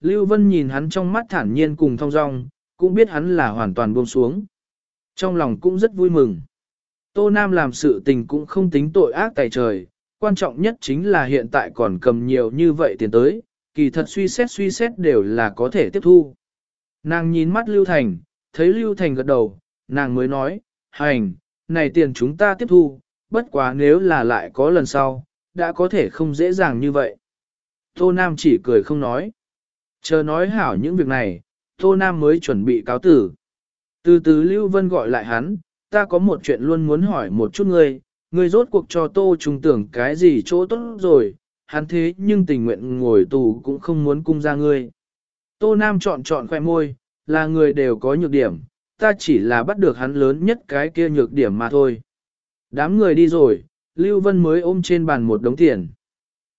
Lưu Vân nhìn hắn trong mắt thản nhiên cùng thong dong, cũng biết hắn là hoàn toàn buông xuống. Trong lòng cũng rất vui mừng. Tô Nam làm sự tình cũng không tính tội ác tài trời, quan trọng nhất chính là hiện tại còn cầm nhiều như vậy tiền tới, kỳ thật suy xét suy xét đều là có thể tiếp thu. Nàng nhìn mắt Lưu Thành, thấy Lưu Thành gật đầu, nàng mới nói, hành, này tiền chúng ta tiếp thu, bất quá nếu là lại có lần sau, đã có thể không dễ dàng như vậy. Tô Nam chỉ cười không nói. Chờ nói hảo những việc này, Tô Nam mới chuẩn bị cáo tử. Từ từ Lưu Vân gọi lại hắn, ta có một chuyện luôn muốn hỏi một chút ngươi, ngươi rốt cuộc cho Tô trùng tưởng cái gì chỗ tốt rồi, hắn thế nhưng tình nguyện ngồi tù cũng không muốn cung ra ngươi. Tô Nam chọn chọn khoẻ môi, là người đều có nhược điểm, ta chỉ là bắt được hắn lớn nhất cái kia nhược điểm mà thôi. Đám người đi rồi, Lưu Vân mới ôm trên bàn một đống tiền.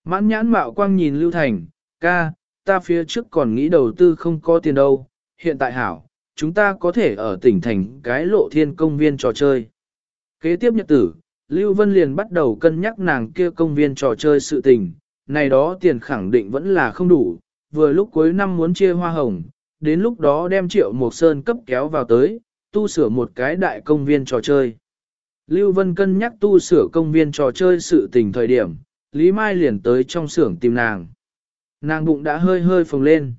Mãn nhãn mạo quang nhìn Lưu Thành, ca, ta phía trước còn nghĩ đầu tư không có tiền đâu, hiện tại hảo, chúng ta có thể ở tỉnh thành cái lộ thiên công viên trò chơi. Kế tiếp nhật tử, Lưu Vân liền bắt đầu cân nhắc nàng kia công viên trò chơi sự tình, này đó tiền khẳng định vẫn là không đủ, vừa lúc cuối năm muốn chia hoa hồng, đến lúc đó đem triệu một sơn cấp kéo vào tới, tu sửa một cái đại công viên trò chơi. Lưu Vân cân nhắc tu sửa công viên trò chơi sự tình thời điểm, Lý Mai liền tới trong xưởng tìm nàng. Nàng bụng đã hơi hơi phồng lên.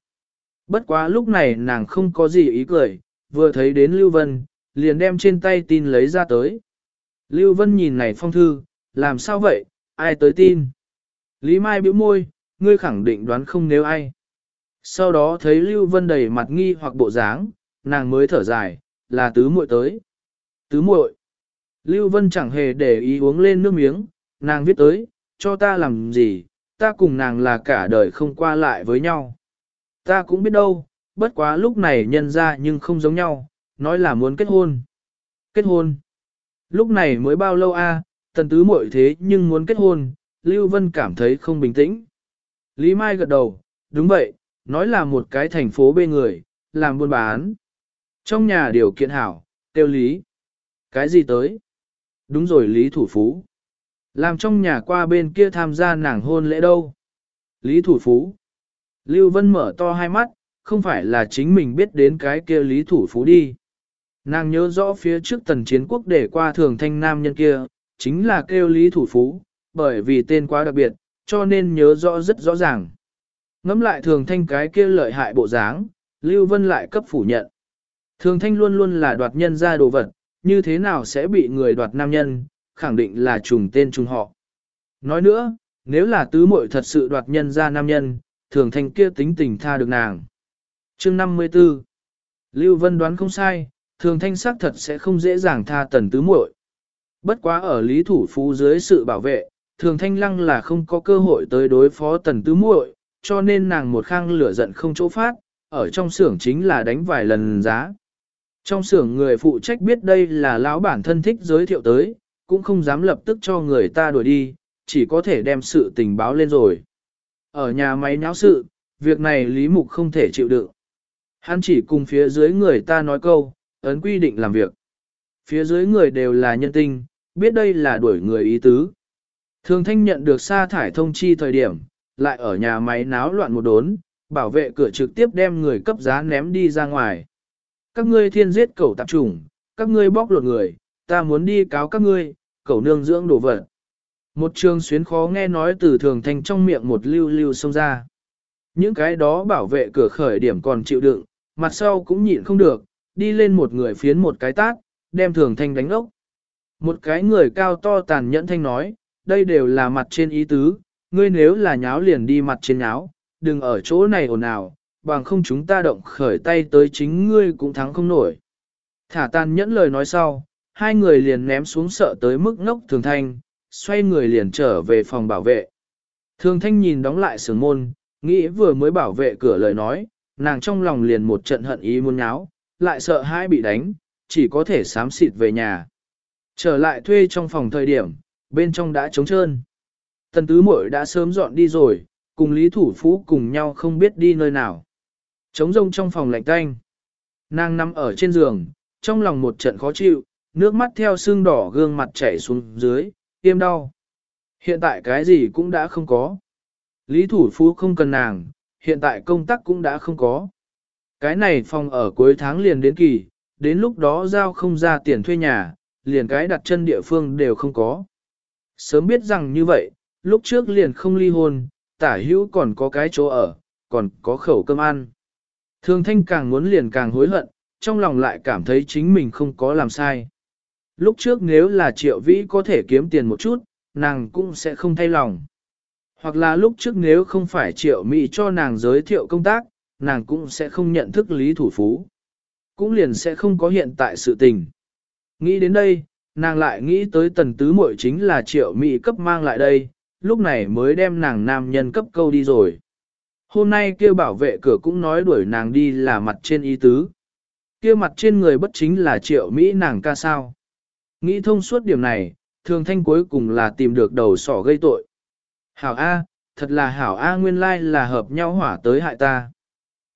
Bất quá lúc này nàng không có gì ý cười, vừa thấy đến Lưu Vân, liền đem trên tay tin lấy ra tới. Lưu Vân nhìn này phong thư, làm sao vậy, ai tới tin? Lý Mai bĩu môi, ngươi khẳng định đoán không nếu ai. Sau đó thấy Lưu Vân đầy mặt nghi hoặc bộ dáng, nàng mới thở dài, là tứ muội tới. Tứ muội. Lưu Vân chẳng hề để ý uống lên nước miếng, nàng viết tới, cho ta làm gì, ta cùng nàng là cả đời không qua lại với nhau. Ta cũng biết đâu, bất quá lúc này nhân ra nhưng không giống nhau, nói là muốn kết hôn. Kết hôn. Lúc này mới bao lâu a, tần tứ muội thế nhưng muốn kết hôn, Lưu Vân cảm thấy không bình tĩnh. Lý Mai gật đầu, đúng vậy, nói là một cái thành phố bên người, làm buôn bán. Trong nhà điều kiện hảo, tiêu lý. Cái gì tới? Đúng rồi Lý Thủ Phú. Làm trong nhà qua bên kia tham gia nàng hôn lễ đâu. Lý Thủ Phú. Lưu Vân mở to hai mắt, không phải là chính mình biết đến cái kia Lý Thủ Phú đi. Nàng nhớ rõ phía trước tần chiến quốc để qua thường thanh nam nhân kia, chính là kêu Lý Thủ Phú, bởi vì tên quá đặc biệt, cho nên nhớ rõ rất rõ ràng. Ngắm lại thường thanh cái kia lợi hại bộ dáng, Lưu Vân lại cấp phủ nhận. Thường thanh luôn luôn là đoạt nhân ra đồ vật, như thế nào sẽ bị người đoạt nam nhân, khẳng định là trùng tên trùng họ. Nói nữa, nếu là tứ muội thật sự đoạt nhân ra nam nhân, thường thanh kia tính tình tha được nàng. Chương 54 Lưu Vân đoán không sai, thường thanh sắc thật sẽ không dễ dàng tha tần tứ muội. Bất quá ở lý thủ phú dưới sự bảo vệ, thường thanh lăng là không có cơ hội tới đối phó tần tứ muội, cho nên nàng một khang lửa giận không chỗ phát, ở trong xưởng chính là đánh vài lần giá. Trong xưởng người phụ trách biết đây là lão bản thân thích giới thiệu tới, cũng không dám lập tức cho người ta đuổi đi, chỉ có thể đem sự tình báo lên rồi. Ở nhà máy nháo sự, việc này Lý Mục không thể chịu đựng. Hắn chỉ cùng phía dưới người ta nói câu, ấn quy định làm việc. Phía dưới người đều là nhân tinh, biết đây là đuổi người ý tứ. Thường thanh nhận được sa thải thông chi thời điểm, lại ở nhà máy náo loạn một đốn, bảo vệ cửa trực tiếp đem người cấp giá ném đi ra ngoài. Các ngươi thiên giết cẩu tạp chủng, các ngươi bóc lột người, ta muốn đi cáo các ngươi, cẩu nương dưỡng đồ vật. Một trường xuyến khó nghe nói từ thường thanh trong miệng một lưu lưu xông ra. Những cái đó bảo vệ cửa khởi điểm còn chịu đựng, mặt sau cũng nhịn không được, đi lên một người phiến một cái tát, đem thường thanh đánh ốc. Một cái người cao to tàn nhẫn thanh nói, đây đều là mặt trên ý tứ, ngươi nếu là nháo liền đi mặt trên nháo, đừng ở chỗ này ồn ào, bằng không chúng ta động khởi tay tới chính ngươi cũng thắng không nổi. Thả tàn nhẫn lời nói sau, hai người liền ném xuống sợ tới mức ngốc thường thanh, xoay người liền trở về phòng bảo vệ. Thường thanh nhìn đóng lại sướng môn, nghĩ vừa mới bảo vệ cửa lời nói, nàng trong lòng liền một trận hận ý muốn nháo, lại sợ hai bị đánh, chỉ có thể sám xịt về nhà. Trở lại thuê trong phòng thời điểm, bên trong đã trống trơn. Tần tứ muội đã sớm dọn đi rồi, cùng Lý Thủ Phú cùng nhau không biết đi nơi nào. Trống rông trong phòng lạnh tanh. Nàng nằm ở trên giường, trong lòng một trận khó chịu, nước mắt theo xương đỏ gương mặt chảy xuống dưới, tiêm đau. Hiện tại cái gì cũng đã không có. Lý Thủ Phú không cần nàng, hiện tại công tác cũng đã không có. Cái này phòng ở cuối tháng liền đến kỳ, đến lúc đó giao không ra tiền thuê nhà, liền cái đặt chân địa phương đều không có. Sớm biết rằng như vậy, lúc trước liền không ly hôn, tả hữu còn có cái chỗ ở, còn có khẩu cơm ăn. Thường thanh càng muốn liền càng hối hận, trong lòng lại cảm thấy chính mình không có làm sai. Lúc trước nếu là triệu vĩ có thể kiếm tiền một chút, nàng cũng sẽ không thay lòng. Hoặc là lúc trước nếu không phải triệu mỹ cho nàng giới thiệu công tác, nàng cũng sẽ không nhận thức lý thủ phú. Cũng liền sẽ không có hiện tại sự tình. Nghĩ đến đây, nàng lại nghĩ tới tần tứ muội chính là triệu mỹ cấp mang lại đây, lúc này mới đem nàng nam nhân cấp câu đi rồi. Hôm nay kia bảo vệ cửa cũng nói đuổi nàng đi là mặt trên ý tứ. Kia mặt trên người bất chính là triệu Mỹ nàng ca sao. Nghĩ thông suốt điểm này, thường thanh cuối cùng là tìm được đầu sỏ gây tội. Hảo A, thật là hảo A nguyên lai là hợp nhau hỏa tới hại ta.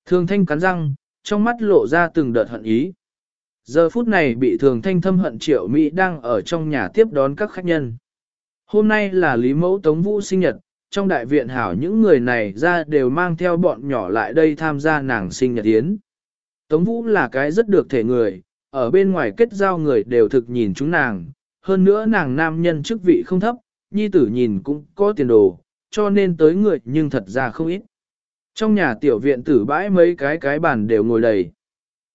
Thường thanh cắn răng, trong mắt lộ ra từng đợt hận ý. Giờ phút này bị thường thanh thâm hận triệu Mỹ đang ở trong nhà tiếp đón các khách nhân. Hôm nay là Lý Mẫu Tống Vũ sinh nhật, trong đại viện hảo những người này ra đều mang theo bọn nhỏ lại đây tham gia nàng sinh nhật yến. Tống Vũ là cái rất được thể người, ở bên ngoài kết giao người đều thực nhìn chúng nàng, hơn nữa nàng nam nhân chức vị không thấp, nhi tử nhìn cũng có tiền đồ, cho nên tới người nhưng thật ra không ít. Trong nhà tiểu viện tử bãi mấy cái cái bàn đều ngồi đầy.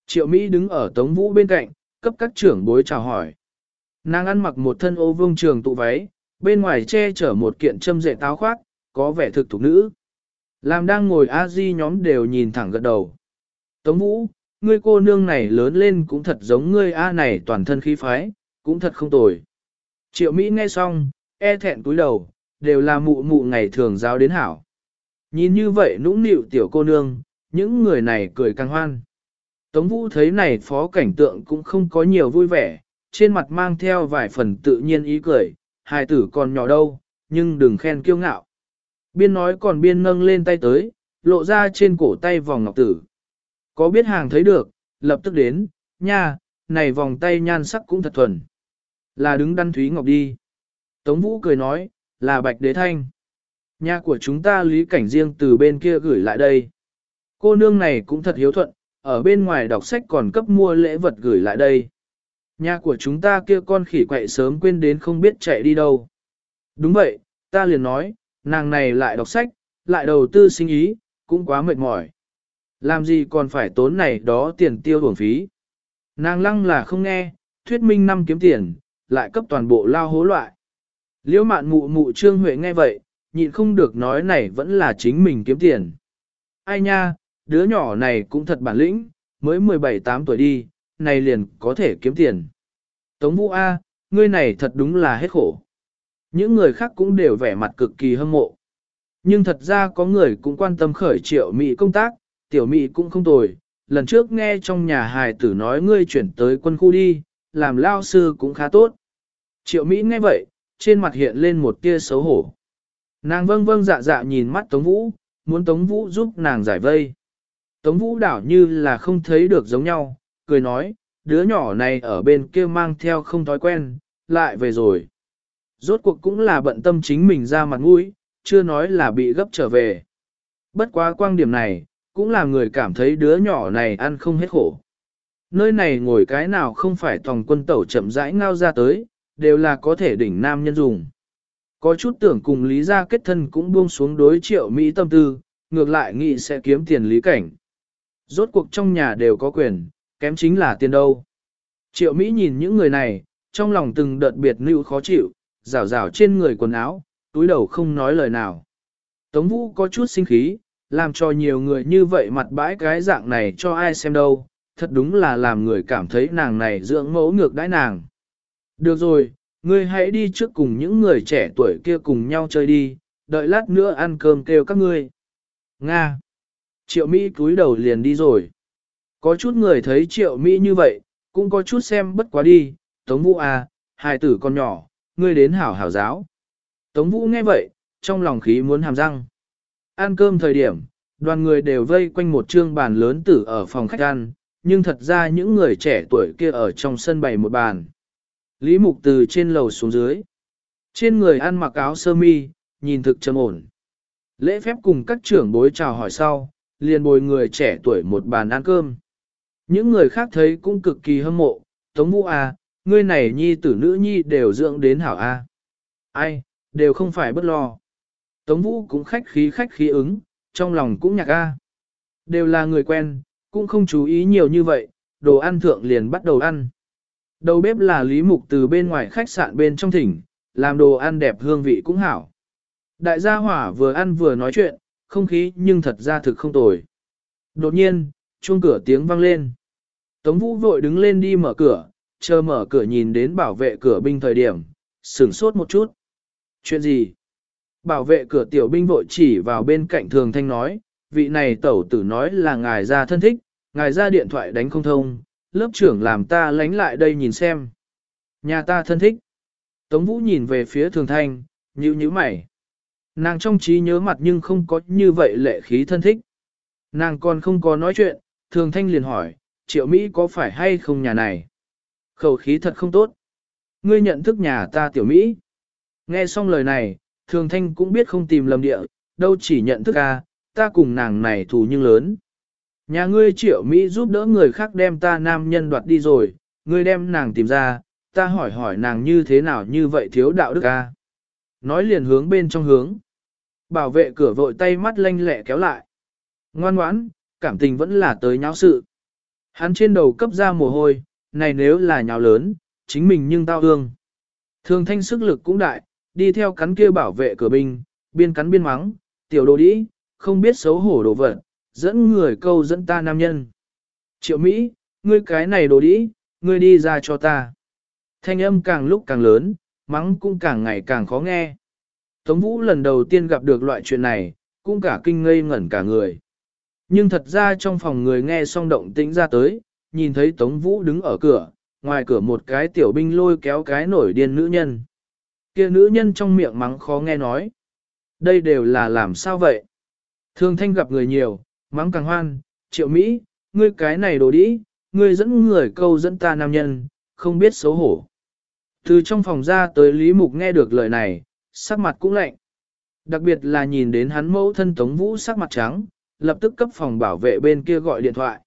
Triệu Mỹ đứng ở Tống Vũ bên cạnh, cấp các trưởng bối chào hỏi. Nàng ăn mặc một thân ô vương trường tụ váy, bên ngoài che chở một kiện châm dệ táo khoác, có vẻ thực thục nữ. Làm đang ngồi a di nhóm đều nhìn thẳng gật đầu. Tống Vũ, ngươi cô nương này lớn lên cũng thật giống ngươi A này toàn thân khí phái, cũng thật không tồi. Triệu Mỹ nghe xong, e thẹn cúi đầu, đều là mụ mụ ngày thường giáo đến hảo. Nhìn như vậy nũng nịu tiểu cô nương, những người này cười càng hoan. Tống Vũ thấy này phó cảnh tượng cũng không có nhiều vui vẻ, trên mặt mang theo vài phần tự nhiên ý cười, hài tử còn nhỏ đâu, nhưng đừng khen kiêu ngạo. Biên nói còn biên nâng lên tay tới, lộ ra trên cổ tay vòng ngọc tử. Có biết hàng thấy được, lập tức đến, nha, này vòng tay nhan sắc cũng thật thuần. Là đứng đăn thúy ngọc đi. Tống Vũ cười nói, là bạch đế thanh. Nhà của chúng ta lý cảnh riêng từ bên kia gửi lại đây. Cô nương này cũng thật hiếu thuận, ở bên ngoài đọc sách còn cấp mua lễ vật gửi lại đây. Nhà của chúng ta kia con khỉ quậy sớm quên đến không biết chạy đi đâu. Đúng vậy, ta liền nói, nàng này lại đọc sách, lại đầu tư sinh ý, cũng quá mệt mỏi. Làm gì còn phải tốn này đó tiền tiêu bổng phí. Nàng lăng là không nghe, thuyết minh năm kiếm tiền, lại cấp toàn bộ lao hố loại. Liễu mạn mụ mụ trương huệ nghe vậy, nhịn không được nói này vẫn là chính mình kiếm tiền. Ai nha, đứa nhỏ này cũng thật bản lĩnh, mới 17-8 tuổi đi, này liền có thể kiếm tiền. Tống Vũ A, ngươi này thật đúng là hết khổ. Những người khác cũng đều vẻ mặt cực kỳ hâm mộ. Nhưng thật ra có người cũng quan tâm khởi triệu Mỹ công tác, tiểu Mỹ cũng không tồi. Lần trước nghe trong nhà hài tử nói ngươi chuyển tới quân khu đi, làm lao sư cũng khá tốt. Triệu Mỹ nghe vậy, trên mặt hiện lên một tia xấu hổ. Nàng vâng vâng dạ dạ nhìn mắt Tống Vũ, muốn Tống Vũ giúp nàng giải vây. Tống Vũ đảo như là không thấy được giống nhau, cười nói, đứa nhỏ này ở bên kia mang theo không thói quen, lại về rồi. Rốt cuộc cũng là bận tâm chính mình ra mặt mũi, chưa nói là bị gấp trở về. Bất quá quan điểm này, cũng là người cảm thấy đứa nhỏ này ăn không hết khổ. Nơi này ngồi cái nào không phải tòng quân tẩu chậm rãi ngao ra tới, đều là có thể đỉnh nam nhân dùng. Có chút tưởng cùng lý gia kết thân cũng buông xuống đối triệu Mỹ tâm tư, ngược lại nghĩ sẽ kiếm tiền lý cảnh. Rốt cuộc trong nhà đều có quyền, kém chính là tiền đâu. Triệu Mỹ nhìn những người này, trong lòng từng đợt biệt lưu khó chịu, rào rào trên người quần áo, túi đầu không nói lời nào. Tống Vũ có chút sinh khí, làm cho nhiều người như vậy mặt bãi cái dạng này cho ai xem đâu, thật đúng là làm người cảm thấy nàng này dưỡng mẫu ngược đãi nàng. Được rồi, ngươi hãy đi trước cùng những người trẻ tuổi kia cùng nhau chơi đi, đợi lát nữa ăn cơm kêu các ngươi. Nga. Triệu Mỹ cúi đầu liền đi rồi. Có chút người thấy Triệu Mỹ như vậy, cũng có chút xem bất quá đi, Tống Vũ à, hài tử con nhỏ, ngươi đến hảo hảo giáo. Tống Vũ nghe vậy, trong lòng khí muốn hàm răng. Ăn cơm thời điểm, đoàn người đều vây quanh một trương bàn lớn tử ở phòng khách ăn, nhưng thật ra những người trẻ tuổi kia ở trong sân bày một bàn. Lý Mục từ trên lầu xuống dưới. Trên người ăn mặc áo sơ mi, nhìn thực trầm ổn. Lễ phép cùng các trưởng bối chào hỏi sau, liền bồi người trẻ tuổi một bàn ăn cơm. Những người khác thấy cũng cực kỳ hâm mộ, Tống Vũ à, ngươi này nhi tử nữ nhi đều dưỡng đến hảo a. Ai, đều không phải bất lo. Tống Vũ cũng khách khí khách khí ứng, trong lòng cũng nhạc a. Đều là người quen, cũng không chú ý nhiều như vậy, đồ ăn thượng liền bắt đầu ăn. Đầu bếp là Lý Mục từ bên ngoài khách sạn bên trong thỉnh, làm đồ ăn đẹp hương vị cũng hảo. Đại gia hỏa vừa ăn vừa nói chuyện, không khí nhưng thật ra thực không tồi. Đột nhiên, chuông cửa tiếng vang lên. Tống Vũ vội đứng lên đi mở cửa, chờ mở cửa nhìn đến bảo vệ cửa binh thời điểm, sửng sốt một chút. Chuyện gì? Bảo vệ cửa tiểu binh vội chỉ vào bên cạnh thường thanh nói, vị này tẩu tử nói là ngài ra thân thích, ngài ra điện thoại đánh không thông, lớp trưởng làm ta lánh lại đây nhìn xem. Nhà ta thân thích. Tống Vũ nhìn về phía thường thanh, nhíu nhíu mày. Nàng trong trí nhớ mặt nhưng không có như vậy lệ khí thân thích. Nàng còn không có nói chuyện, thường thanh liền hỏi, triệu Mỹ có phải hay không nhà này? Khẩu khí thật không tốt. Ngươi nhận thức nhà ta tiểu Mỹ. Nghe xong lời này, thường thanh cũng biết không tìm lầm địa, đâu chỉ nhận thức a, ta cùng nàng này thù nhưng lớn. Nhà ngươi triệu Mỹ giúp đỡ người khác đem ta nam nhân đoạt đi rồi, ngươi đem nàng tìm ra, ta hỏi hỏi nàng như thế nào như vậy thiếu đạo đức a. Nói liền hướng bên trong hướng. Bảo vệ cửa vội tay mắt lanh lẹ kéo lại. Ngoan ngoãn, cảm tình vẫn là tới nháo sự. Hắn trên đầu cấp ra mồ hôi, này nếu là nhào lớn, chính mình nhưng tao ương. Thường thanh sức lực cũng đại, đi theo cắn kia bảo vệ cửa binh, biên cắn biên mắng, tiểu đồ đĩ, không biết xấu hổ đồ vật, dẫn người câu dẫn ta nam nhân. Triệu Mỹ, ngươi cái này đồ đĩ, ngươi đi ra cho ta. Thanh âm càng lúc càng lớn, mắng cũng càng ngày càng khó nghe. Tống Vũ lần đầu tiên gặp được loại chuyện này, cũng cả kinh ngây ngẩn cả người. Nhưng thật ra trong phòng người nghe xong động tĩnh ra tới, nhìn thấy Tống Vũ đứng ở cửa, ngoài cửa một cái tiểu binh lôi kéo cái nổi điên nữ nhân kia nữ nhân trong miệng mắng khó nghe nói. Đây đều là làm sao vậy? Thường thanh gặp người nhiều, mắng càng hoan, triệu Mỹ, ngươi cái này đồ đĩ, ngươi dẫn người câu dẫn ta nam nhân, không biết xấu hổ. Từ trong phòng ra tới Lý Mục nghe được lời này, sắc mặt cũng lạnh. Đặc biệt là nhìn đến hắn mẫu thân Tống Vũ sắc mặt trắng, lập tức cấp phòng bảo vệ bên kia gọi điện thoại.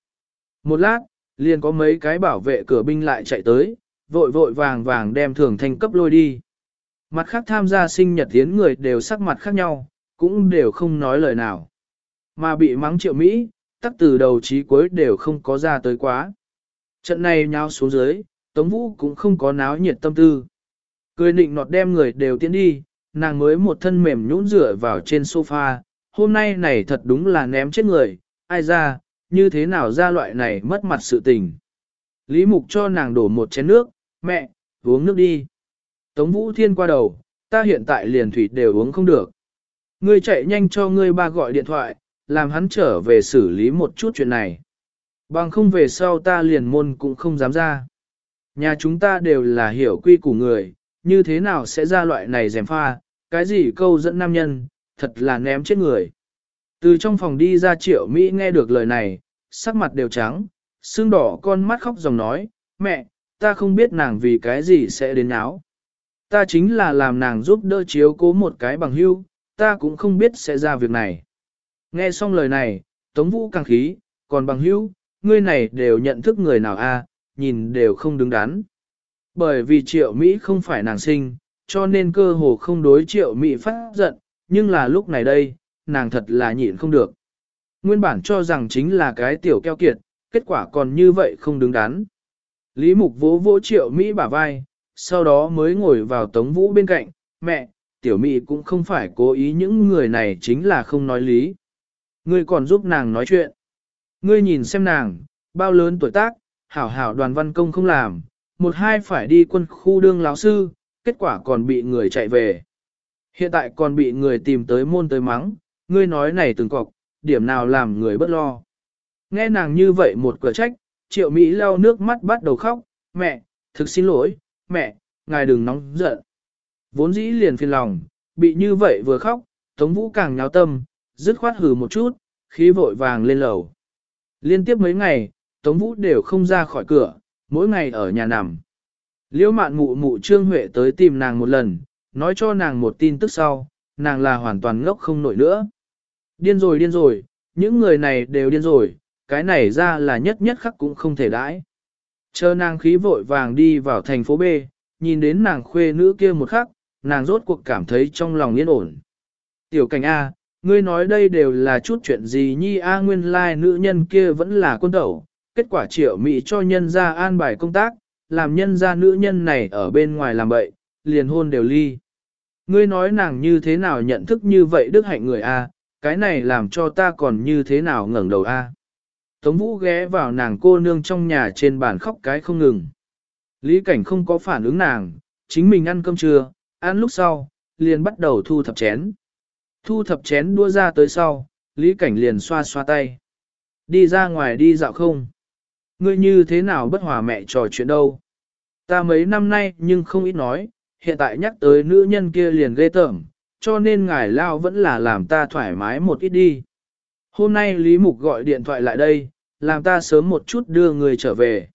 Một lát, liền có mấy cái bảo vệ cửa binh lại chạy tới, vội vội vàng vàng đem thường thanh cấp lôi đi. Mặt khác tham gia sinh nhật tiến người đều sắc mặt khác nhau, cũng đều không nói lời nào. Mà bị mắng triệu Mỹ, tắc từ đầu chí cuối đều không có ra tới quá. Trận này nháo xuống dưới, Tống Vũ cũng không có náo nhiệt tâm tư. Cười nịnh nọt đem người đều tiến đi, nàng mới một thân mềm nhũn rửa vào trên sofa, hôm nay này thật đúng là ném chết người, ai ra, như thế nào ra loại này mất mặt sự tình. Lý Mục cho nàng đổ một chén nước, mẹ, uống nước đi. Tống Vũ Thiên qua đầu, ta hiện tại liền thủy đều uống không được. Ngươi chạy nhanh cho ngươi ba gọi điện thoại, làm hắn trở về xử lý một chút chuyện này. Bằng không về sau ta liền môn cũng không dám ra. Nhà chúng ta đều là hiểu quy của người, như thế nào sẽ ra loại này dèm pha, cái gì câu dẫn nam nhân, thật là ném chết người. Từ trong phòng đi ra triệu Mỹ nghe được lời này, sắc mặt đều trắng, xương đỏ con mắt khóc dòng nói, mẹ, ta không biết nàng vì cái gì sẽ đến áo. Ta chính là làm nàng giúp đỡ chiếu cố một cái bằng hưu, ta cũng không biết sẽ ra việc này. Nghe xong lời này, Tống Vũ càng khí, còn bằng hưu, ngươi này đều nhận thức người nào a, nhìn đều không đứng đắn. Bởi vì triệu Mỹ không phải nàng sinh, cho nên cơ hồ không đối triệu Mỹ phát giận, nhưng là lúc này đây, nàng thật là nhịn không được. Nguyên bản cho rằng chính là cái tiểu keo kiệt, kết quả còn như vậy không đứng đắn. Lý Mục vỗ vỗ triệu Mỹ bả vai, sau đó mới ngồi vào Tống Vũ bên cạnh, mẹ, tiểu Mỹ cũng không phải cố ý những người này chính là không nói lý. Ngươi còn giúp nàng nói chuyện. Ngươi nhìn xem nàng, bao lớn tuổi tác, hảo hảo đoàn văn công không làm, một hai phải đi quân khu đương lão sư, kết quả còn bị người chạy về. Hiện tại còn bị người tìm tới môn tới mắng, ngươi nói này từng cọc, điểm nào làm người bất lo. Nghe nàng như vậy một cửa trách, triệu Mỹ lau nước mắt bắt đầu khóc, mẹ, thực xin lỗi, mẹ, ngài đừng nóng giận. Vốn dĩ liền phiền lòng, bị như vậy vừa khóc, Tống Vũ càng nháo tâm, dứt khoát hừ một chút, khí vội vàng lên lầu. Liên tiếp mấy ngày, Tống Vũ đều không ra khỏi cửa, mỗi ngày ở nhà nằm. Liễu mạn mụ mụ Trương Huệ tới tìm nàng một lần, nói cho nàng một tin tức sau, nàng là hoàn toàn ngốc không nổi nữa. Điên rồi điên rồi, những người này đều điên rồi, cái này ra là nhất nhất khắc cũng không thể đãi. Chờ nàng khí vội vàng đi vào thành phố B, nhìn đến nàng khuê nữ kia một khắc, nàng rốt cuộc cảm thấy trong lòng yên ổn. Tiểu cảnh A, ngươi nói đây đều là chút chuyện gì nhi A nguyên lai nữ nhân kia vẫn là quân tẩu, kết quả triệu mỹ cho nhân ra an bài công tác, làm nhân ra nữ nhân này ở bên ngoài làm bậy, liền hôn đều ly. Ngươi nói nàng như thế nào nhận thức như vậy đức hạnh người A, cái này làm cho ta còn như thế nào ngẩng đầu A. Tống Vũ ghé vào nàng cô nương trong nhà trên bàn khóc cái không ngừng. Lý cảnh không có phản ứng nàng, chính mình ăn cơm trưa, ăn lúc sau, liền bắt đầu thu thập chén. Thu thập chén đua ra tới sau, Lý cảnh liền xoa xoa tay. Đi ra ngoài đi dạo không? Ngươi như thế nào bất hòa mẹ trò chuyện đâu? Ta mấy năm nay nhưng không ít nói, hiện tại nhắc tới nữ nhân kia liền ghê tởm, cho nên ngài lao vẫn là làm ta thoải mái một ít đi. Hôm nay Lý Mục gọi điện thoại lại đây, làm ta sớm một chút đưa người trở về.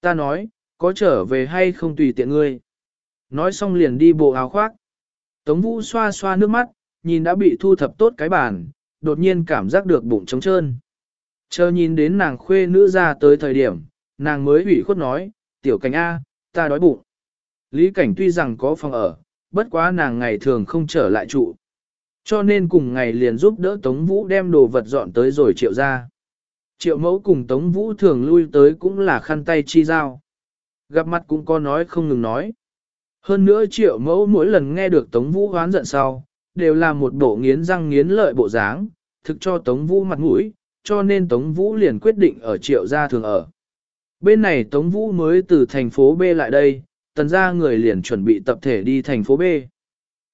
Ta nói, có trở về hay không tùy tiện ngươi. Nói xong liền đi bộ áo khoác. Tống Vũ xoa xoa nước mắt, nhìn đã bị thu thập tốt cái bàn, đột nhiên cảm giác được bụng trống trơn. Chờ nhìn đến nàng khuê nữ ra tới thời điểm, nàng mới ủy khuất nói, tiểu cảnh A, ta đói bụng. Lý cảnh tuy rằng có phòng ở, bất quá nàng ngày thường không trở lại trụ. Cho nên cùng ngày liền giúp đỡ Tống Vũ đem đồ vật dọn tới rồi triệu ra. Triệu mẫu cùng Tống Vũ thường lui tới cũng là khăn tay chi giao. Gặp mặt cũng có nói không ngừng nói. Hơn nữa triệu mẫu mỗi lần nghe được Tống Vũ hoán giận sau, đều là một bộ nghiến răng nghiến lợi bộ dáng, thực cho Tống Vũ mặt mũi, cho nên Tống Vũ liền quyết định ở triệu gia thường ở. Bên này Tống Vũ mới từ thành phố B lại đây, tần gia người liền chuẩn bị tập thể đi thành phố B.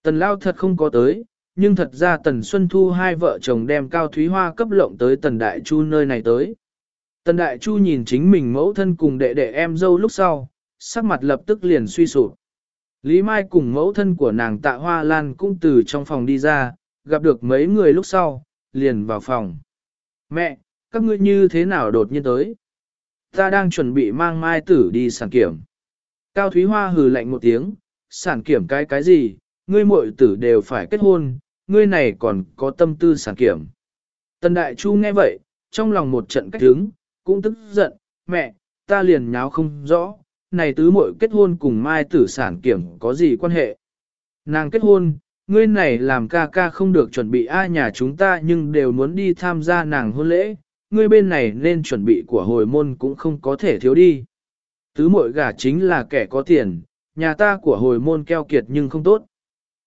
Tần Lao thật không có tới, nhưng thật ra Tần Xuân Thu hai vợ chồng đem Cao Thúy Hoa cấp lộng tới Tần Đại Chu nơi này tới. Tần Đại Chu nhìn chính mình mẫu thân cùng đệ đệ em dâu lúc sau, sắc mặt lập tức liền suy sụp. Lý Mai cùng mẫu thân của nàng tạ hoa lan cũng từ trong phòng đi ra, gặp được mấy người lúc sau, liền vào phòng. Mẹ, các ngươi như thế nào đột nhiên tới? Ta đang chuẩn bị mang Mai tử đi sản kiểm. Cao Thúy Hoa hừ lạnh một tiếng, sản kiểm cái cái gì, ngươi muội tử đều phải kết hôn, ngươi này còn có tâm tư sản kiểm. Tần Đại Chu nghe vậy, trong lòng một trận cách hứng, cũng tức giận, mẹ, ta liền nháo không rõ, này tứ muội kết hôn cùng mai tử sản kiểm có gì quan hệ. Nàng kết hôn, ngươi này làm ca ca không được chuẩn bị ai nhà chúng ta nhưng đều muốn đi tham gia nàng hôn lễ, ngươi bên này nên chuẩn bị của hồi môn cũng không có thể thiếu đi. Tứ muội gả chính là kẻ có tiền, nhà ta của hồi môn keo kiệt nhưng không tốt.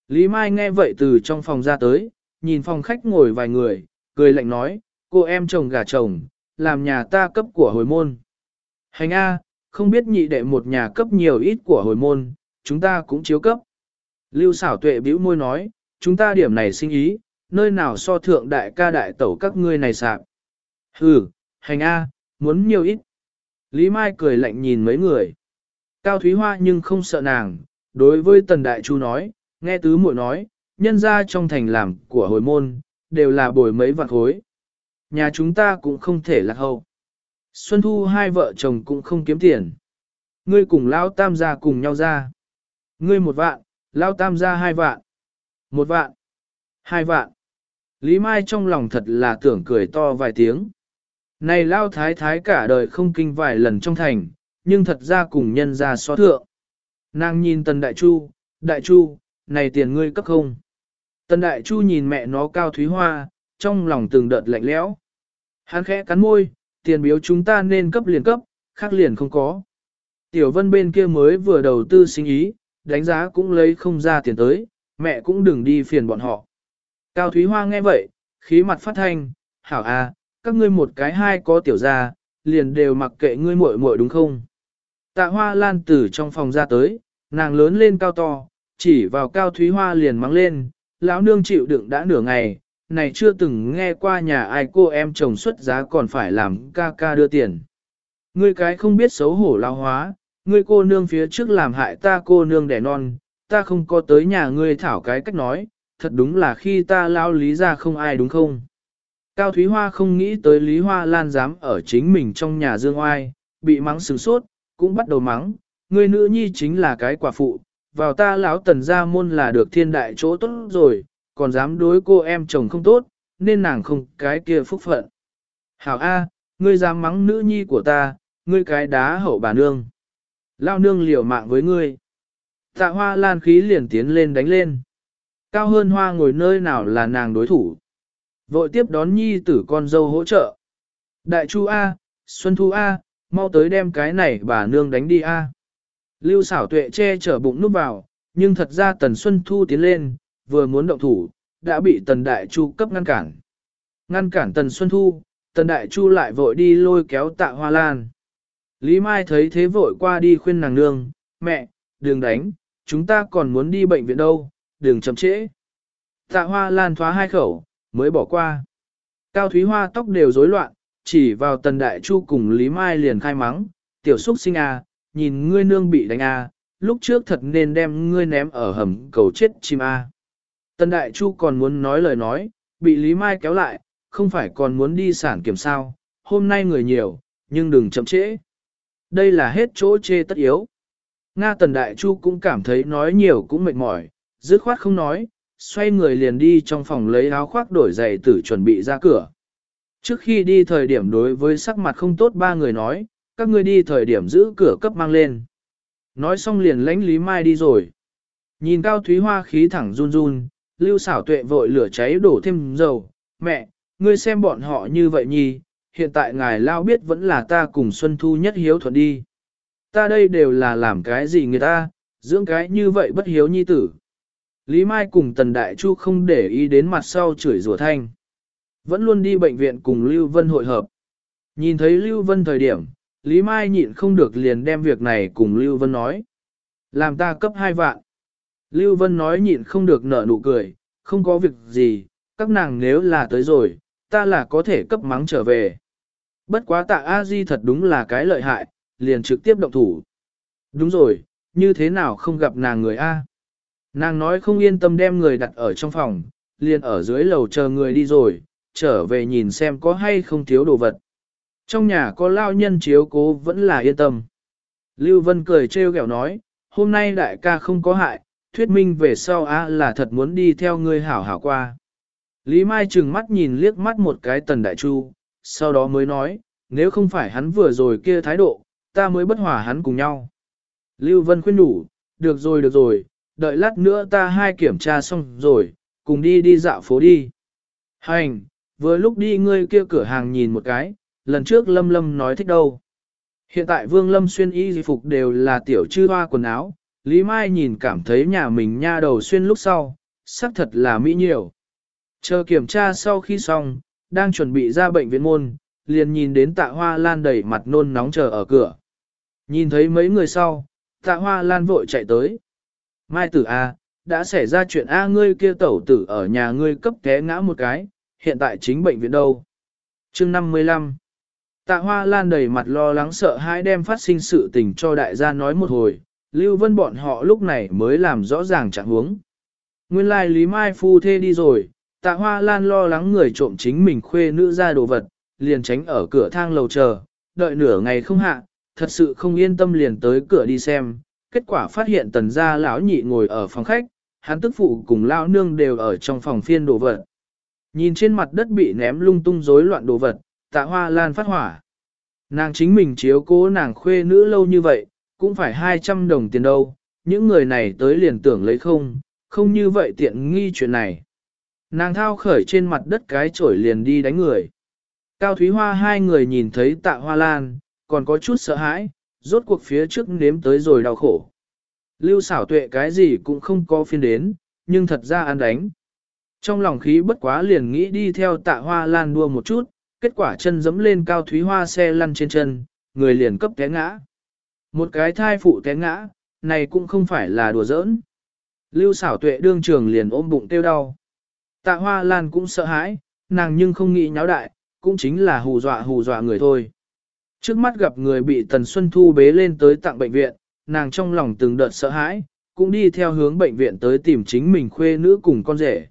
Lý Mai nghe vậy từ trong phòng ra tới, nhìn phòng khách ngồi vài người, cười lạnh nói, cô em chồng gả chồng, làm nhà ta cấp của hồi môn. Hành A, không biết nhị đệ một nhà cấp nhiều ít của hồi môn, chúng ta cũng chiếu cấp. Lưu xảo tuệ bĩu môi nói, chúng ta điểm này sinh ý, nơi nào so thượng đại ca đại tẩu các ngươi này sạc. Hừ, hành A, muốn nhiều ít. Lý Mai cười lạnh nhìn mấy người. Cao Thúy Hoa nhưng không sợ nàng, đối với Tần Đại Chu nói, nghe tứ muội nói, nhân ra trong thành làm của hồi môn, đều là bồi mấy vạn khối. Nhà chúng ta cũng không thể lạc hậu. Xuân Thu hai vợ chồng cũng không kiếm tiền. Ngươi cùng Lao Tam gia cùng nhau ra. Ngươi một vạn, Lao Tam gia hai vạn. Một vạn. Hai vạn. Lý Mai trong lòng thật là tưởng cười to vài tiếng. Này Lao Thái Thái cả đời không kinh vài lần trong thành, nhưng thật ra cùng nhân ra so thượng. Nàng nhìn Tần Đại Chu, Đại Chu, này tiền ngươi cấp không? Tần Đại Chu nhìn mẹ nó cao thúy hoa, trong lòng từng đợt lạnh lẽo. Hắn khẽ cắn môi, tiền biếu chúng ta nên cấp liền cấp, khác liền không có. Tiểu vân bên kia mới vừa đầu tư sinh ý, đánh giá cũng lấy không ra tiền tới, mẹ cũng đừng đi phiền bọn họ. Cao Thúy Hoa nghe vậy, khí mặt phát thanh, hảo à, các ngươi một cái hai có tiểu ra, liền đều mặc kệ ngươi muội muội đúng không? Tạ Hoa Lan từ trong phòng ra tới, nàng lớn lên cao to, chỉ vào Cao Thúy Hoa liền mắng lên, lão nương chịu đựng đã nửa ngày, này chưa từng nghe qua nhà ai cô em chồng xuất giá còn phải làm ca ca đưa tiền. Ngươi cái không biết xấu hổ lao hóa, ngươi cô nương phía trước làm hại ta cô nương đẻ non, ta không có tới nhà ngươi thảo cái cách nói, thật đúng là khi ta lao lý ra không ai đúng không. Cao Thúy Hoa không nghĩ tới Lý Hoa Lan dám ở chính mình trong nhà dương oai, bị mắng sừng sốt, cũng bắt đầu mắng, ngươi nữ nhi chính là cái quả phụ, vào ta lão tần gia môn là được thiên đại chỗ tốt rồi, còn dám đối cô em chồng không tốt, nên nàng không cái kia phúc phận. Hảo A, ngươi dám mắng nữ nhi của ta, ngươi cái đá hậu bà nương. Lao nương liều mạng với ngươi. Tạ hoa lan khí liền tiến lên đánh lên. Cao hơn hoa ngồi nơi nào là nàng đối thủ. Vội tiếp đón nhi tử con dâu hỗ trợ. Đại chu A, Xuân Thu A, mau tới đem cái này bà nương đánh đi A. Lưu xảo tuệ che chở bụng núp vào, nhưng thật ra Tần Xuân Thu tiến lên, vừa muốn động thủ, đã bị Tần Đại Chu cấp ngăn cản. Ngăn cản Tần Xuân Thu, Tần Đại Chu lại vội đi lôi kéo tạ hoa lan. Lý Mai thấy thế vội qua đi khuyên nàng nương, mẹ, đừng đánh, chúng ta còn muốn đi bệnh viện đâu, đừng chậm trễ. Tạ hoa lan thoá hai khẩu, mới bỏ qua. Cao Thúy Hoa tóc đều rối loạn, chỉ vào Tần Đại Chu cùng Lý Mai liền khai mắng, tiểu xúc sinh à, nhìn ngươi nương bị đánh à, lúc trước thật nên đem ngươi ném ở hầm cầu chết chim à. Tần Đại Chu còn muốn nói lời nói, bị Lý Mai kéo lại, không phải còn muốn đi sản kiểm sao, hôm nay người nhiều, nhưng đừng chậm trễ. Đây là hết chỗ chê tất yếu. Nga Tần Đại Chu cũng cảm thấy nói nhiều cũng mệt mỏi, dứt khoát không nói, xoay người liền đi trong phòng lấy áo khoác đổi giày tử chuẩn bị ra cửa. Trước khi đi thời điểm đối với sắc mặt không tốt ba người nói, các ngươi đi thời điểm giữ cửa cấp mang lên. Nói xong liền lãnh Lý Mai đi rồi. Nhìn Cao Thúy Hoa khí thẳng run run, Lưu xảo tuệ vội lửa cháy đổ thêm dầu. Mẹ, ngươi xem bọn họ như vậy nhi, hiện tại ngài lao biết vẫn là ta cùng Xuân Thu nhất hiếu thuận đi. Ta đây đều là làm cái gì người ta, dưỡng cái như vậy bất hiếu nhi tử. Lý Mai cùng Tần Đại Chu không để ý đến mặt sau chửi rủa thanh. Vẫn luôn đi bệnh viện cùng Lưu Vân hội hợp. Nhìn thấy Lưu Vân thời điểm, Lý Mai nhịn không được liền đem việc này cùng Lưu Vân nói. Làm ta cấp hai vạn. Lưu Vân nói nhịn không được nở nụ cười, không có việc gì, các nàng nếu là tới rồi, ta là có thể cấp mắng trở về. Bất quá tạ A Di thật đúng là cái lợi hại, liền trực tiếp động thủ. Đúng rồi, như thế nào không gặp nàng người A? Nàng nói không yên tâm đem người đặt ở trong phòng, liền ở dưới lầu chờ người đi rồi, trở về nhìn xem có hay không thiếu đồ vật. Trong nhà có lao nhân chiếu cố vẫn là yên tâm. Lưu Vân cười trêu ghẹo nói, hôm nay đại ca không có hại, thuyết minh về sau á là thật muốn đi theo ngươi hảo hảo qua. Lý Mai trừng mắt nhìn liếc mắt một cái tần đại chu, sau đó mới nói, nếu không phải hắn vừa rồi kia thái độ, ta mới bất hòa hắn cùng nhau. Lưu Vân khuyên đủ, được rồi được rồi, đợi lát nữa ta hai kiểm tra xong rồi, cùng đi đi dạo phố đi. Hành, vừa lúc đi ngươi kia cửa hàng nhìn một cái, lần trước Lâm Lâm nói thích đâu. Hiện tại Vương Lâm xuyên y di phục đều là tiểu chư hoa quần áo, Lý Mai nhìn cảm thấy nhà mình nha đầu xuyên lúc sau, xác thật là mỹ nhiều. Chờ kiểm tra sau khi xong, đang chuẩn bị ra bệnh viện môn, liền nhìn đến tạ hoa lan đầy mặt nôn nóng chờ ở cửa. Nhìn thấy mấy người sau, tạ hoa lan vội chạy tới. Mai tử A, đã xảy ra chuyện A ngươi kia tẩu tử ở nhà ngươi cấp té ngã một cái, hiện tại chính bệnh viện đâu. chương 55 Tạ hoa lan đầy mặt lo lắng sợ hãi đem phát sinh sự tình cho đại gia nói một hồi, Lưu Vân bọn họ lúc này mới làm rõ ràng trạng huống. Nguyên lai Lý Mai phu thê đi rồi, tạ hoa lan lo lắng người trộm chính mình khuê nữ ra đồ vật, liền tránh ở cửa thang lầu chờ, đợi nửa ngày không hạ, thật sự không yên tâm liền tới cửa đi xem, kết quả phát hiện tần gia lão nhị ngồi ở phòng khách, hắn tức phụ cùng lão nương đều ở trong phòng phiên đồ vật. Nhìn trên mặt đất bị ném lung tung rối loạn đồ vật, tạ hoa lan phát hỏa. Nàng chính mình chiếu cố nàng khuê nữ lâu như vậy, cũng phải 200 đồng tiền đâu, những người này tới liền tưởng lấy không, không như vậy tiện nghi chuyện này. Nàng thao khởi trên mặt đất cái chổi liền đi đánh người. Cao Thúy Hoa hai người nhìn thấy tạ hoa lan, còn có chút sợ hãi, rốt cuộc phía trước nếm tới rồi đau khổ. Lưu xảo tuệ cái gì cũng không có phiên đến, nhưng thật ra ăn đánh. Trong lòng khí bất quá liền nghĩ đi theo tạ hoa lan đua một chút, kết quả chân dẫm lên cao thúy hoa xe lăn trên chân, người liền cấp té ngã. Một cái thai phụ té ngã, này cũng không phải là đùa giỡn. Lưu xảo tuệ đương trường liền ôm bụng tiêu đau. Tạ hoa lan cũng sợ hãi, nàng nhưng không nghĩ nháo đại, cũng chính là hù dọa hù dọa người thôi. Trước mắt gặp người bị Tần Xuân Thu bế lên tới tặng bệnh viện, nàng trong lòng từng đợt sợ hãi, cũng đi theo hướng bệnh viện tới tìm chính mình khuê nữ cùng con rể.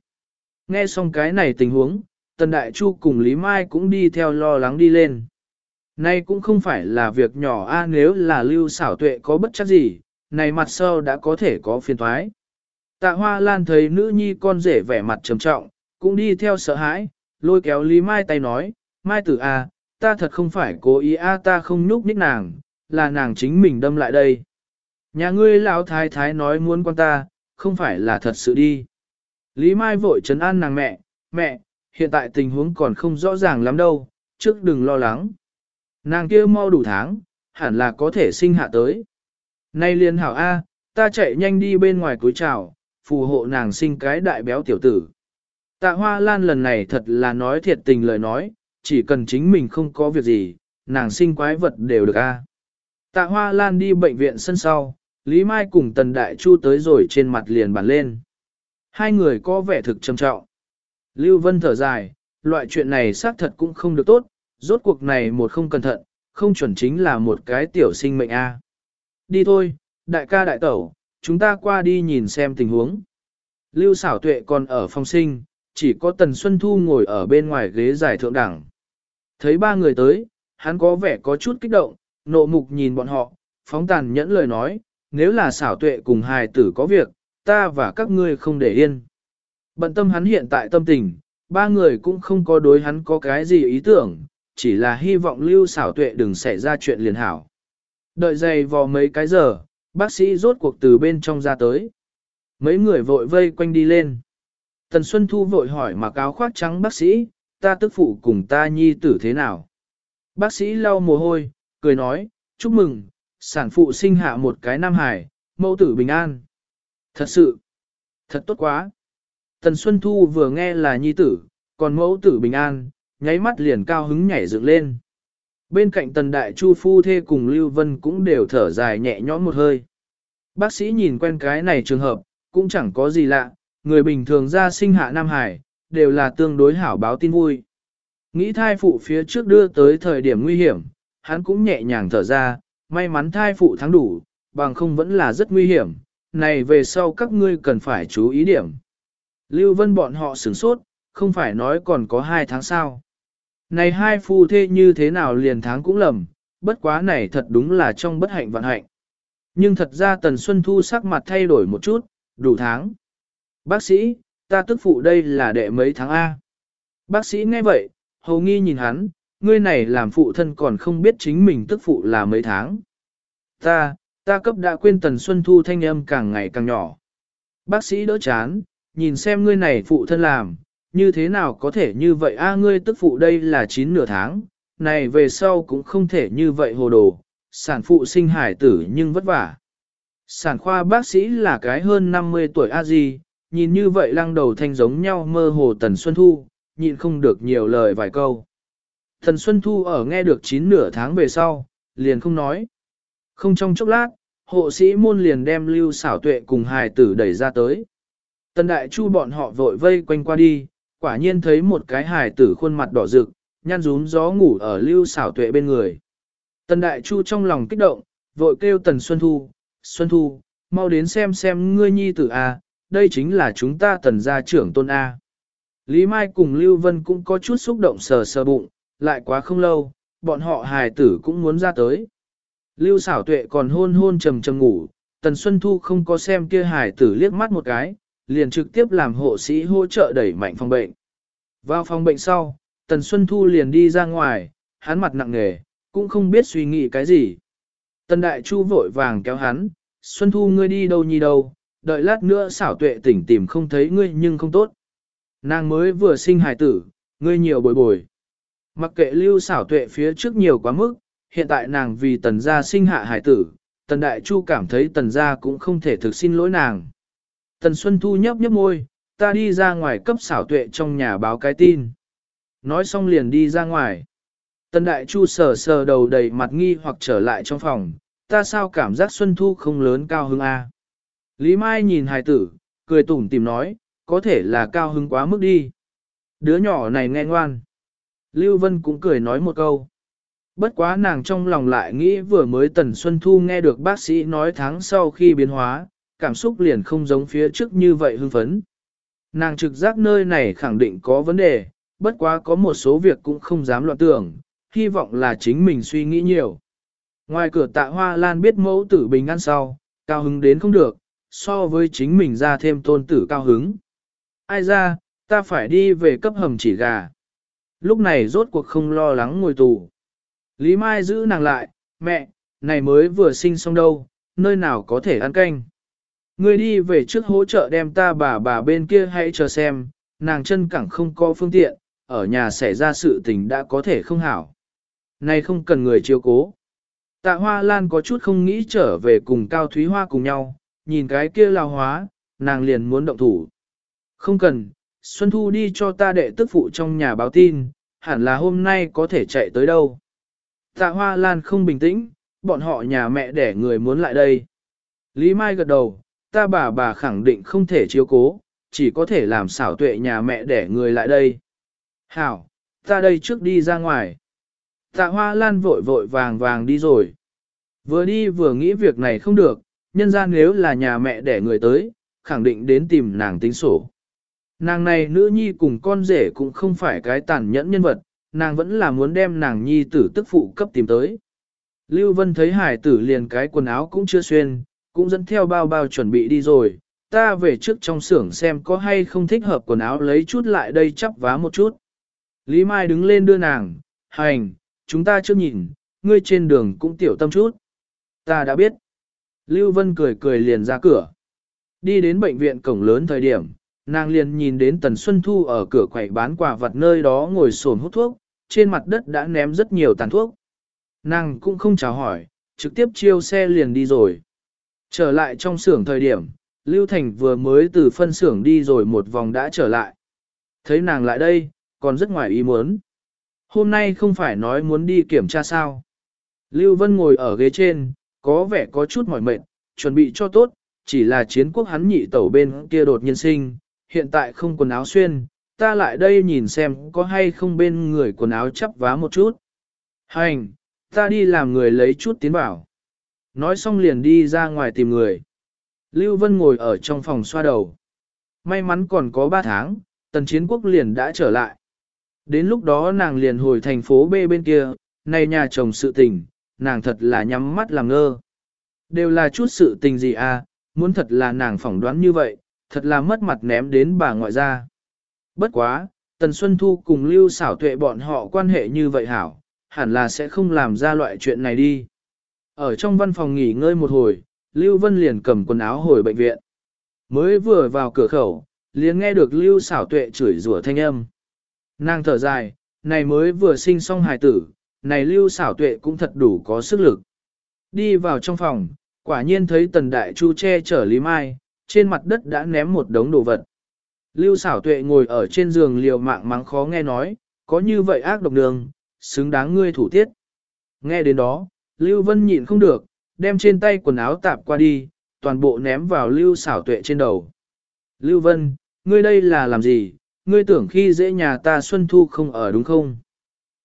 Nghe xong cái này tình huống, Tần Đại Chu cùng Lý Mai cũng đi theo lo lắng đi lên. Nay cũng không phải là việc nhỏ a nếu là lưu xảo tuệ có bất chắc gì, này mặt sau đã có thể có phiền thoái. Tạ Hoa Lan thấy nữ nhi con rể vẻ mặt trầm trọng, cũng đi theo sợ hãi, lôi kéo Lý Mai tay nói, Mai tử a, ta thật không phải cố ý a ta không nhúc nhích nàng, là nàng chính mình đâm lại đây. Nhà ngươi lão thái thái nói muốn quan ta, không phải là thật sự đi. Lý Mai vội trấn an nàng mẹ, mẹ, hiện tại tình huống còn không rõ ràng lắm đâu, trước đừng lo lắng. Nàng kia mau đủ tháng, hẳn là có thể sinh hạ tới. Nay liên hảo A, ta chạy nhanh đi bên ngoài cúi chào, phù hộ nàng sinh cái đại béo tiểu tử. Tạ hoa lan lần này thật là nói thiệt tình lời nói, chỉ cần chính mình không có việc gì, nàng sinh quái vật đều được A. Tạ hoa lan đi bệnh viện sân sau, Lý Mai cùng Tần Đại Chu tới rồi trên mặt liền bàn lên. Hai người có vẻ thực trầm trọng. Lưu Vân thở dài, loại chuyện này xác thật cũng không được tốt, rốt cuộc này một không cẩn thận, không chuẩn chính là một cái tiểu sinh mệnh A. Đi thôi, đại ca đại tẩu, chúng ta qua đi nhìn xem tình huống. Lưu xảo tuệ còn ở phòng sinh, chỉ có Tần Xuân Thu ngồi ở bên ngoài ghế giải thượng đẳng. Thấy ba người tới, hắn có vẻ có chút kích động, nộ mục nhìn bọn họ, phóng tàn nhẫn lời nói, nếu là xảo tuệ cùng hài tử có việc, ta và các ngươi không để yên. Bận tâm hắn hiện tại tâm tình, ba người cũng không có đối hắn có cái gì ý tưởng, chỉ là hy vọng lưu xảo tuệ đừng xảy ra chuyện liền hảo. Đợi dày vò mấy cái giờ, bác sĩ rốt cuộc từ bên trong ra tới. Mấy người vội vây quanh đi lên. Tần Xuân Thu vội hỏi mặc áo khoác trắng bác sĩ, ta tức phụ cùng ta nhi tử thế nào? Bác sĩ lau mồ hôi, cười nói, chúc mừng, sản phụ sinh hạ một cái nam hải, mẫu tử bình an. Thật sự, thật tốt quá. Tần Xuân Thu vừa nghe là nhi tử, còn mẫu tử bình an, nháy mắt liền cao hứng nhảy dựng lên. Bên cạnh tần đại chu phu thê cùng Lưu Vân cũng đều thở dài nhẹ nhõm một hơi. Bác sĩ nhìn quen cái này trường hợp, cũng chẳng có gì lạ, người bình thường ra sinh hạ Nam Hải, đều là tương đối hảo báo tin vui. Nghĩ thai phụ phía trước đưa tới thời điểm nguy hiểm, hắn cũng nhẹ nhàng thở ra, may mắn thai phụ thắng đủ, bằng không vẫn là rất nguy hiểm, này về sau các ngươi cần phải chú ý điểm. Lưu Vân bọn họ sửng sốt, không phải nói còn có hai tháng sao. Này hai phu thê như thế nào liền tháng cũng lầm, bất quá này thật đúng là trong bất hạnh vạn hạnh. Nhưng thật ra Tần Xuân Thu sắc mặt thay đổi một chút, đủ tháng. Bác sĩ, ta tức phụ đây là đệ mấy tháng A. Bác sĩ nghe vậy, hầu nghi nhìn hắn, ngươi này làm phụ thân còn không biết chính mình tức phụ là mấy tháng. Ta, ta cấp đã quên Tần Xuân Thu thanh âm càng ngày càng nhỏ. Bác sĩ đỡ chán, nhìn xem ngươi này phụ thân làm, như thế nào có thể như vậy a ngươi tức phụ đây là chín nửa tháng, này về sau cũng không thể như vậy hồ đồ, sản phụ sinh hải tử nhưng vất vả. Sản khoa bác sĩ là cái hơn 50 tuổi a gì, nhìn như vậy lăng đầu thanh giống nhau mơ hồ Tần Xuân Thu, nhịn không được nhiều lời vài câu. Tần Xuân Thu ở nghe được chín nửa tháng về sau, liền không nói. Không trong chốc lát, hộ sĩ môn liền đem lưu xảo tuệ cùng hài tử đẩy ra tới. Tần đại chu bọn họ vội vây quanh qua đi, quả nhiên thấy một cái hài tử khuôn mặt đỏ rực, nhăn rún gió ngủ ở lưu xảo tuệ bên người. Tần Đại Chu trong lòng kích động, vội kêu Tần Xuân Thu, Xuân Thu, mau đến xem xem ngươi nhi tử A, đây chính là chúng ta tần gia trưởng tôn A. Lý Mai cùng Lưu Vân cũng có chút xúc động sờ sờ bụng, lại quá không lâu, bọn họ hài tử cũng muốn ra tới. Lưu xảo tuệ còn hôn hôn trầm trầm ngủ, Tần Xuân Thu không có xem kia hài tử liếc mắt một cái, liền trực tiếp làm hộ sĩ hỗ trợ đẩy mạnh phòng bệnh. Vào phòng bệnh sau, Tần Xuân Thu liền đi ra ngoài, hắn mặt nặng nề, cũng không biết suy nghĩ cái gì. Tần Đại Chu vội vàng kéo hắn, Xuân Thu ngươi đi đâu nhi đâu, đợi lát nữa xảo tuệ tỉnh tìm không thấy ngươi nhưng không tốt. Nàng mới vừa sinh hài tử, ngươi nhiều bồi bồi. Mặc kệ lưu xảo tuệ phía trước nhiều quá mức, hiện tại nàng vì tần gia sinh hạ hài tử, tần đại chu cảm thấy tần gia cũng không thể thực xin lỗi nàng. Tần Xuân Thu nhấp nhấp môi, ta đi ra ngoài cấp xảo tuệ trong nhà báo cái tin. Nói xong liền đi ra ngoài. Tần Đại Chu sờ sờ đầu đầy mặt nghi hoặc trở lại trong phòng, ta sao cảm giác Xuân Thu không lớn cao hứng a? Lý Mai nhìn hài tử, cười tủm tìm nói, có thể là cao hứng quá mức đi. Đứa nhỏ này nghe ngoan. Lưu Vân cũng cười nói một câu. Bất quá nàng trong lòng lại nghĩ vừa mới Tần Xuân Thu nghe được bác sĩ nói tháng sau khi biến hóa, cảm xúc liền không giống phía trước như vậy hưng phấn. Nàng trực giác nơi này khẳng định có vấn đề, bất quá có một số việc cũng không dám loạn tưởng, hy vọng là chính mình suy nghĩ nhiều. Ngoài cửa tạ hoa lan biết mẫu tử bình an sau, cao hứng đến không được, so với chính mình ra thêm tôn tử cao hứng. Ai ra, ta phải đi về cấp hầm chỉ gà. lúc này rốt cuộc không lo lắng ngồi tù. Lý Mai giữ nàng lại, mẹ, này mới vừa sinh xong đâu, nơi nào có thể ăn canh. Ngươi đi về trước hỗ trợ đem ta bà bà bên kia hãy chờ xem, nàng chân cẳng không có phương tiện, ở nhà xảy ra sự tình đã có thể không hảo. Này không cần người chiếu cố. Tạ Hoa Lan có chút không nghĩ trở về cùng Cao Thúy Hoa cùng nhau, nhìn cái kia lao hóa, nàng liền muốn động thủ. Không cần, Xuân Thu đi cho ta đệ tức phụ trong nhà báo tin, hẳn là hôm nay có thể chạy tới đâu. Tạ Hoa Lan không bình tĩnh, bọn họ nhà mẹ đẻ người muốn lại đây. Lý Mai gật đầu, ta bà bà khẳng định không thể chiếu cố, chỉ có thể làm xảo tuệ nhà mẹ để người lại đây. Hảo, ta đây trước đi ra ngoài. Tạ Hoa Lan vội vội vàng vàng đi rồi. Vừa đi vừa nghĩ việc này không được, nhân ra nếu là nhà mẹ để người tới, khẳng định đến tìm nàng tính sổ. Nàng này nữ nhi cùng con rể cũng không phải cái tàn nhẫn nhân vật, nàng vẫn là muốn đem nàng nhi tử tức phụ cấp tìm tới. Lưu Vân thấy hải tử liền cái quần áo cũng chưa xuyên, cũng dẫn theo bao bao chuẩn bị đi rồi, ta về trước trong xưởng xem có hay không thích hợp quần áo lấy chút lại đây chắp vá một chút. Lý Mai đứng lên đưa nàng, hành, chúng ta chưa nhìn, ngươi trên đường cũng tiểu tâm chút. Ta đã biết. Lưu Vân cười cười liền ra cửa. Đi đến bệnh viện cổng lớn thời điểm, nàng liền nhìn đến Tần Xuân Thu ở cửa quầy bán quà vật nơi đó ngồi sồn hút thuốc, trên mặt đất đã ném rất nhiều tàn thuốc. Nàng cũng không chào hỏi, trực tiếp chiêu xe liền đi rồi. Trở lại trong xưởng thời điểm, Lưu Thành vừa mới từ phân xưởng đi rồi một vòng đã trở lại. Thấy nàng lại đây, còn rất ngoài ý muốn. Hôm nay không phải nói muốn đi kiểm tra sao. Lưu Vân ngồi ở ghế trên, có vẻ có chút mỏi mệt, chuẩn bị cho tốt, chỉ là chiến quốc hắn nhị tẩu bên kia đột nhiên sinh, hiện tại không quần áo xuyên, ta lại đây nhìn xem có hay không bên người quần áo chắp vá một chút. Hành, ta đi làm người lấy chút tiến bảo. Nói xong liền đi ra ngoài tìm người. Lưu Vân ngồi ở trong phòng xoa đầu. May mắn còn có 3 tháng, tần chiến quốc liền đã trở lại. Đến lúc đó nàng liền hồi thành phố B bên kia, này nhà chồng sự tình, nàng thật là nhắm mắt làm ngơ. Đều là chút sự tình gì à, muốn thật là nàng phỏng đoán như vậy, thật là mất mặt ném đến bà ngoại ra. Bất quá, Tần Xuân Thu cùng Lưu xảo tuệ bọn họ quan hệ như vậy hảo, hẳn là sẽ không làm ra loại chuyện này đi. Ở trong văn phòng nghỉ ngơi một hồi, Lưu Vân liền cầm quần áo hồi bệnh viện. Mới vừa vào cửa khẩu, liền nghe được Lưu xảo tuệ chửi rủa thanh âm. Nàng thở dài, này mới vừa sinh xong hài tử, này Lưu xảo tuệ cũng thật đủ có sức lực. Đi vào trong phòng, quả nhiên thấy tần đại chu che chở Lý Mai, trên mặt đất đã ném một đống đồ vật. Lưu xảo tuệ ngồi ở trên giường liều mạng mắng khó nghe nói, có như vậy ác độc đường, xứng đáng ngươi thủ tiết. Nghe đến đó, Lưu Vân nhịn không được, đem trên tay quần áo tạp qua đi, toàn bộ ném vào Lưu xảo tuệ trên đầu. Lưu Vân, ngươi đây là làm gì, ngươi tưởng khi dễ nhà ta Xuân Thu không ở đúng không?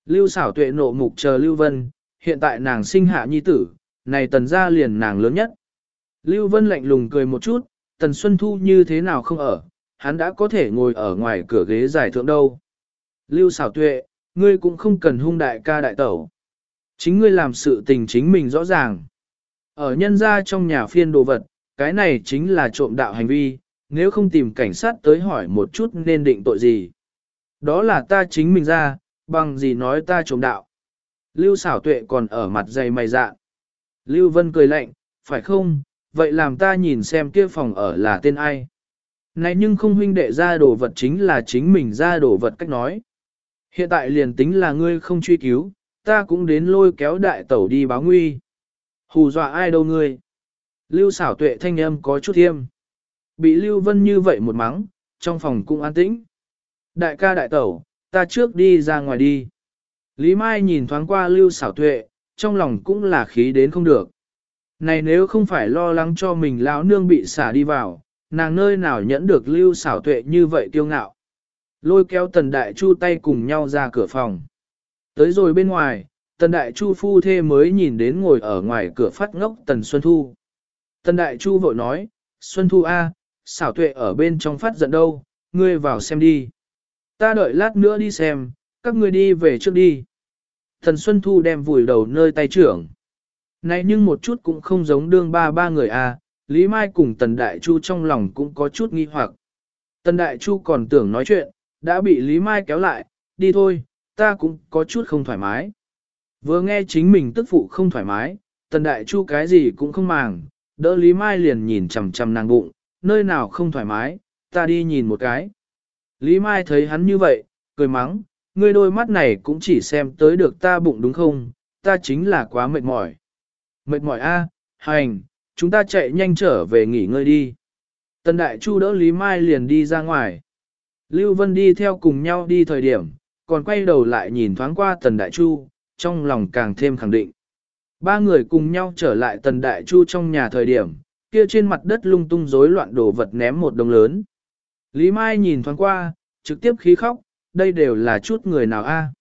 Lưu xảo tuệ nộ mục chờ Lưu Vân, hiện tại nàng sinh hạ nhi tử, này tần gia liền nàng lớn nhất. Lưu Vân lạnh lùng cười một chút, tần Xuân Thu như thế nào không ở, hắn đã có thể ngồi ở ngoài cửa ghế giải thượng đâu. Lưu xảo tuệ, ngươi cũng không cần hung đại ca đại tẩu. Chính ngươi làm sự tình chính mình rõ ràng. Ở nhân gia trong nhà phiên đồ vật, cái này chính là trộm đạo hành vi, nếu không tìm cảnh sát tới hỏi một chút nên định tội gì. Đó là ta chính mình ra, bằng gì nói ta trộm đạo. Lưu xảo tuệ còn ở mặt dày mày dạ. Lưu Vân cười lạnh, phải không, vậy làm ta nhìn xem kia phòng ở là tên ai. Này nhưng không huynh đệ ra đồ vật chính là chính mình ra đồ vật cách nói. Hiện tại liền tính là ngươi không truy cứu, ta cũng đến lôi kéo đại tẩu đi báo nguy. Hù dọa ai đâu ngươi? Lưu xảo tuệ thanh âm có chút thiêm. Bị Lưu Vân như vậy một mắng, trong phòng cũng an tĩnh. Đại ca đại tẩu, ta trước đi ra ngoài đi. Lý Mai nhìn thoáng qua Lưu xảo tuệ, trong lòng cũng là khí đến không được. Này nếu không phải lo lắng cho mình lão nương bị xả đi vào, nàng nơi nào nhẫn được Lưu xảo tuệ như vậy kiêu ngạo. Lôi kéo tần đại chu tay cùng nhau ra cửa phòng. Tới rồi bên ngoài, tần đại chu phu thê mới nhìn đến ngồi ở ngoài cửa phát ngốc tần Xuân Thu. Tần đại chu vội nói, Xuân Thu A, xảo tuệ ở bên trong phát giận đâu, ngươi vào xem đi. Ta đợi lát nữa đi xem, các ngươi đi về trước đi. Tần Xuân Thu đem vùi đầu nơi tay trưởng. Này nhưng một chút cũng không giống đương ba ba người A, Lý Mai cùng Tần Đại Chu trong lòng cũng có chút nghi hoặc. Tần Đại Chu còn tưởng nói chuyện, đã bị Lý Mai kéo lại, đi thôi, ta cũng có chút không thoải mái. Vừa nghe chính mình tức phụ không thoải mái, tần đại chu cái gì cũng không màng, đỡ Lý Mai liền nhìn chằm chằm nàng bụng, nơi nào không thoải mái, ta đi nhìn một cái. Lý Mai thấy hắn như vậy, cười mắng, ngươi đôi mắt này cũng chỉ xem tới được ta bụng đúng không, ta chính là quá mệt mỏi. Mệt mỏi a, hành, chúng ta chạy nhanh trở về nghỉ ngơi đi. Tần Đại Chu đỡ Lý Mai liền đi ra ngoài. Lưu Vân đi theo cùng nhau đi thời điểm, còn quay đầu lại nhìn thoáng qua Tần Đại Chu, trong lòng càng thêm khẳng định. Ba người cùng nhau trở lại Tần Đại Chu trong nhà thời điểm, kia trên mặt đất lung tung rối loạn đồ vật ném một đồng lớn. Lý Mai nhìn thoáng qua, trực tiếp khí khóc, đây đều là chút người nào a?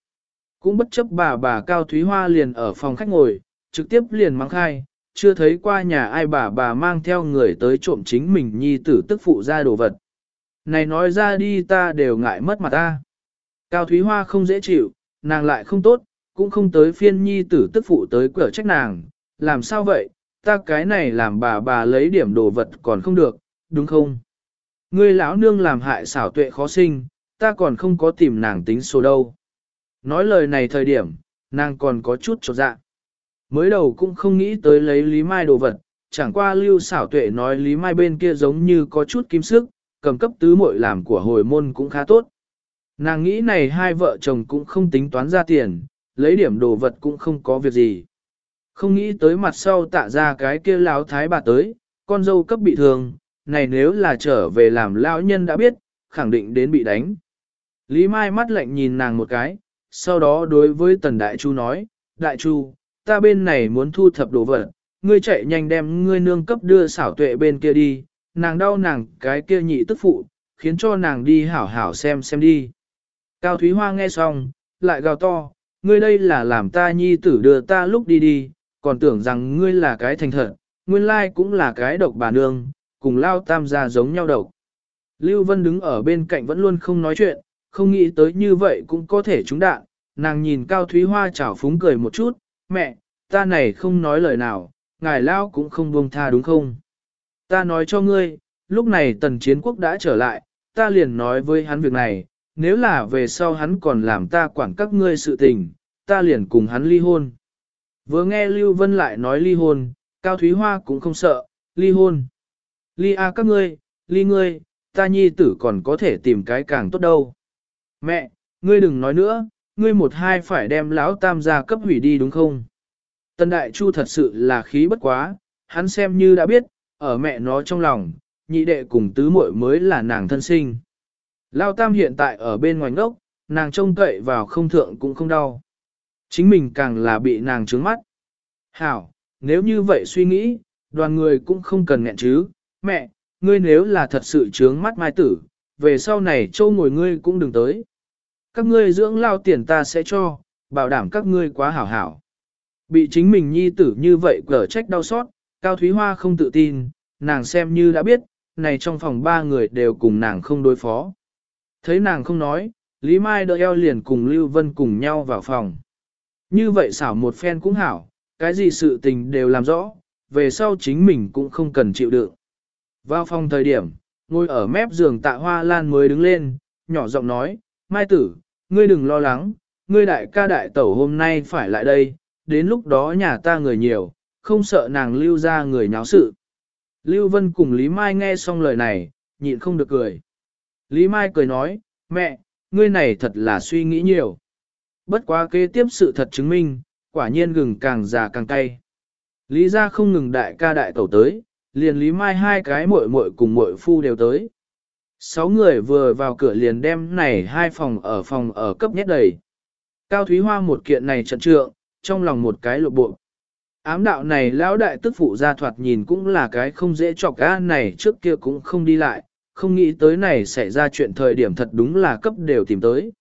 Cũng bất chấp bà bà Cao Thúy Hoa liền ở phòng khách ngồi, trực tiếp liền mắng khai, chưa thấy qua nhà ai bà bà mang theo người tới trộm chính mình nhi tử tức phụ ra đồ vật. Này nói ra đi ta đều ngại mất mặt ta. Cao Thúy Hoa không dễ chịu, nàng lại không tốt, cũng không tới phiên nhi tử tức phụ tới cửa trách nàng, làm sao vậy, ta cái này làm bà bà lấy điểm đồ vật còn không được, đúng không? Ngươi lão nương làm hại xảo tuệ khó sinh, ta còn không có tìm nàng tính số đâu. Nói lời này thời điểm, nàng còn có chút trột dạ. Mới đầu cũng không nghĩ tới lấy Lý Mai đồ vật, chẳng qua lưu xảo tuệ nói Lý Mai bên kia giống như có chút kim sức, cầm cấp tứ muội làm của hồi môn cũng khá tốt. Nàng nghĩ này hai vợ chồng cũng không tính toán ra tiền, lấy điểm đồ vật cũng không có việc gì. Không nghĩ tới mặt sau tạ ra cái kia lão thái bà tới, con dâu cấp bị thương, này nếu là trở về làm lão nhân đã biết, khẳng định đến bị đánh. Lý Mai mắt lạnh nhìn nàng một cái, sau đó đối với Tần Đại Chu nói, Đại Chu, ta bên này muốn thu thập đồ vật, ngươi chạy nhanh đem ngươi nương cấp đưa xảo tuệ bên kia đi, nàng đau nàng cái kia nhị tức phụ, khiến cho nàng đi hảo hảo xem xem đi. Cao Thúy Hoa nghe xong, lại gào to, ngươi đây là làm ta nhi tử đưa ta lúc đi đi, còn tưởng rằng ngươi là cái thành thật, nguyên lai cũng là cái độc bà nương, cùng lao tam gia giống nhau độc. Lưu Vân đứng ở bên cạnh vẫn luôn không nói chuyện, không nghĩ tới như vậy cũng có thể trúng đạn, nàng nhìn Cao Thúy Hoa chảo phúng cười một chút, mẹ, ta này không nói lời nào, ngài lao cũng không buông tha đúng không? Ta nói cho ngươi, lúc này tần chiến quốc đã trở lại, ta liền nói với hắn việc này, nếu là về sau hắn còn làm ta quản các ngươi sự tình, ta liền cùng hắn ly hôn. Vừa nghe Lưu Vân lại nói ly hôn, Cao Thúy Hoa cũng không sợ, ly hôn. Ly a các ngươi, ly ngươi, ta nhi tử còn có thể tìm cái càng tốt đâu. Mẹ, ngươi đừng nói nữa, ngươi một hai phải đem lão tam gia cấp hủy đi đúng không? Tân Đại Chu thật sự là khí bất quá, hắn xem như đã biết, ở mẹ nó trong lòng, nhị đệ cùng tứ muội mới là nàng thân sinh. Lao tam hiện tại ở bên ngoài ngốc, nàng trông cậy vào không thượng cũng không đau. Chính mình càng là bị nàng trướng mắt. Hảo, nếu như vậy suy nghĩ, đoàn người cũng không cần nghẹn chứ. Mẹ, ngươi nếu là thật sự trướng mắt mai tử, về sau này châu ngồi ngươi cũng đừng tới. Các ngươi dưỡng lao tiền ta sẽ cho, bảo đảm các ngươi quá hảo hảo. Bị chính mình nhi tử như vậy cở trách đau xót, Cao Thúy Hoa không tự tin, nàng xem như đã biết, này trong phòng ba người đều cùng nàng không đối phó. Thấy nàng không nói, Lý Mai đỡ eo liền cùng Lưu Vân cùng nhau vào phòng. Như vậy xảo một phen cũng hảo, cái gì sự tình đều làm rõ, về sau chính mình cũng không cần chịu đựng. Vào phòng thời điểm, ngồi ở mép giường tạ hoa lan mới đứng lên, nhỏ giọng nói, Mai tử, ngươi đừng lo lắng, ngươi đại ca đại tẩu hôm nay phải lại đây, đến lúc đó nhà ta người nhiều, không sợ nàng lưu ra người nháo sự. Lưu Vân cùng Lý Mai nghe xong lời này, nhịn không được cười. Lý Mai cười nói, mẹ, ngươi này thật là suy nghĩ nhiều. Bất quá kế tiếp sự thật chứng minh, quả nhiên gừng càng già càng cay. Lý ra không ngừng đại ca đại tẩu tới, liền Lý Mai hai cái muội muội cùng muội phu đều tới. Sáu người vừa vào cửa liền đem này hai phòng ở phòng ở cấp nhất đầy. Cao Thúy Hoa một kiện này trận trượng, trong lòng một cái lộ bộ. Ám đạo này lão đại tức phụ ra thoạt nhìn cũng là cái không dễ chọc ga này trước kia cũng không đi lại, không nghĩ tới này xảy ra chuyện thời điểm thật đúng là cấp đều tìm tới.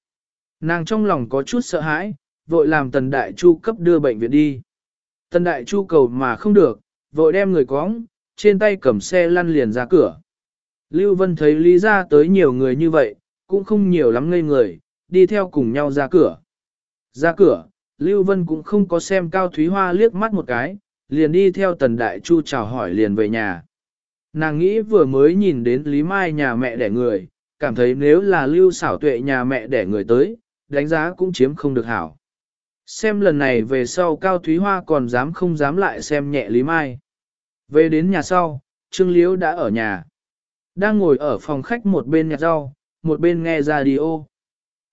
Nàng trong lòng có chút sợ hãi, vội làm tần đại chu cấp đưa bệnh viện đi. Tần đại chu cầu mà không được, vội đem người cóng, trên tay cầm xe lăn liền ra cửa. Lưu Vân thấy Lý ra tới nhiều người như vậy, cũng không nhiều lắm ngây người, đi theo cùng nhau ra cửa. Ra cửa, Lưu Vân cũng không có xem Cao Thúy Hoa liếc mắt một cái, liền đi theo Tần Đại Chu chào hỏi liền về nhà. Nàng nghĩ vừa mới nhìn đến Lý Mai nhà mẹ đẻ người, cảm thấy nếu là Lưu xảo tuệ nhà mẹ đẻ người tới, đánh giá cũng chiếm không được hảo. Xem lần này về sau Cao Thúy Hoa còn dám không dám lại xem nhẹ Lý Mai. Về đến nhà sau, Trương Liễu đã ở nhà. Đang ngồi ở phòng khách một bên nhặt rau, một bên nghe radio.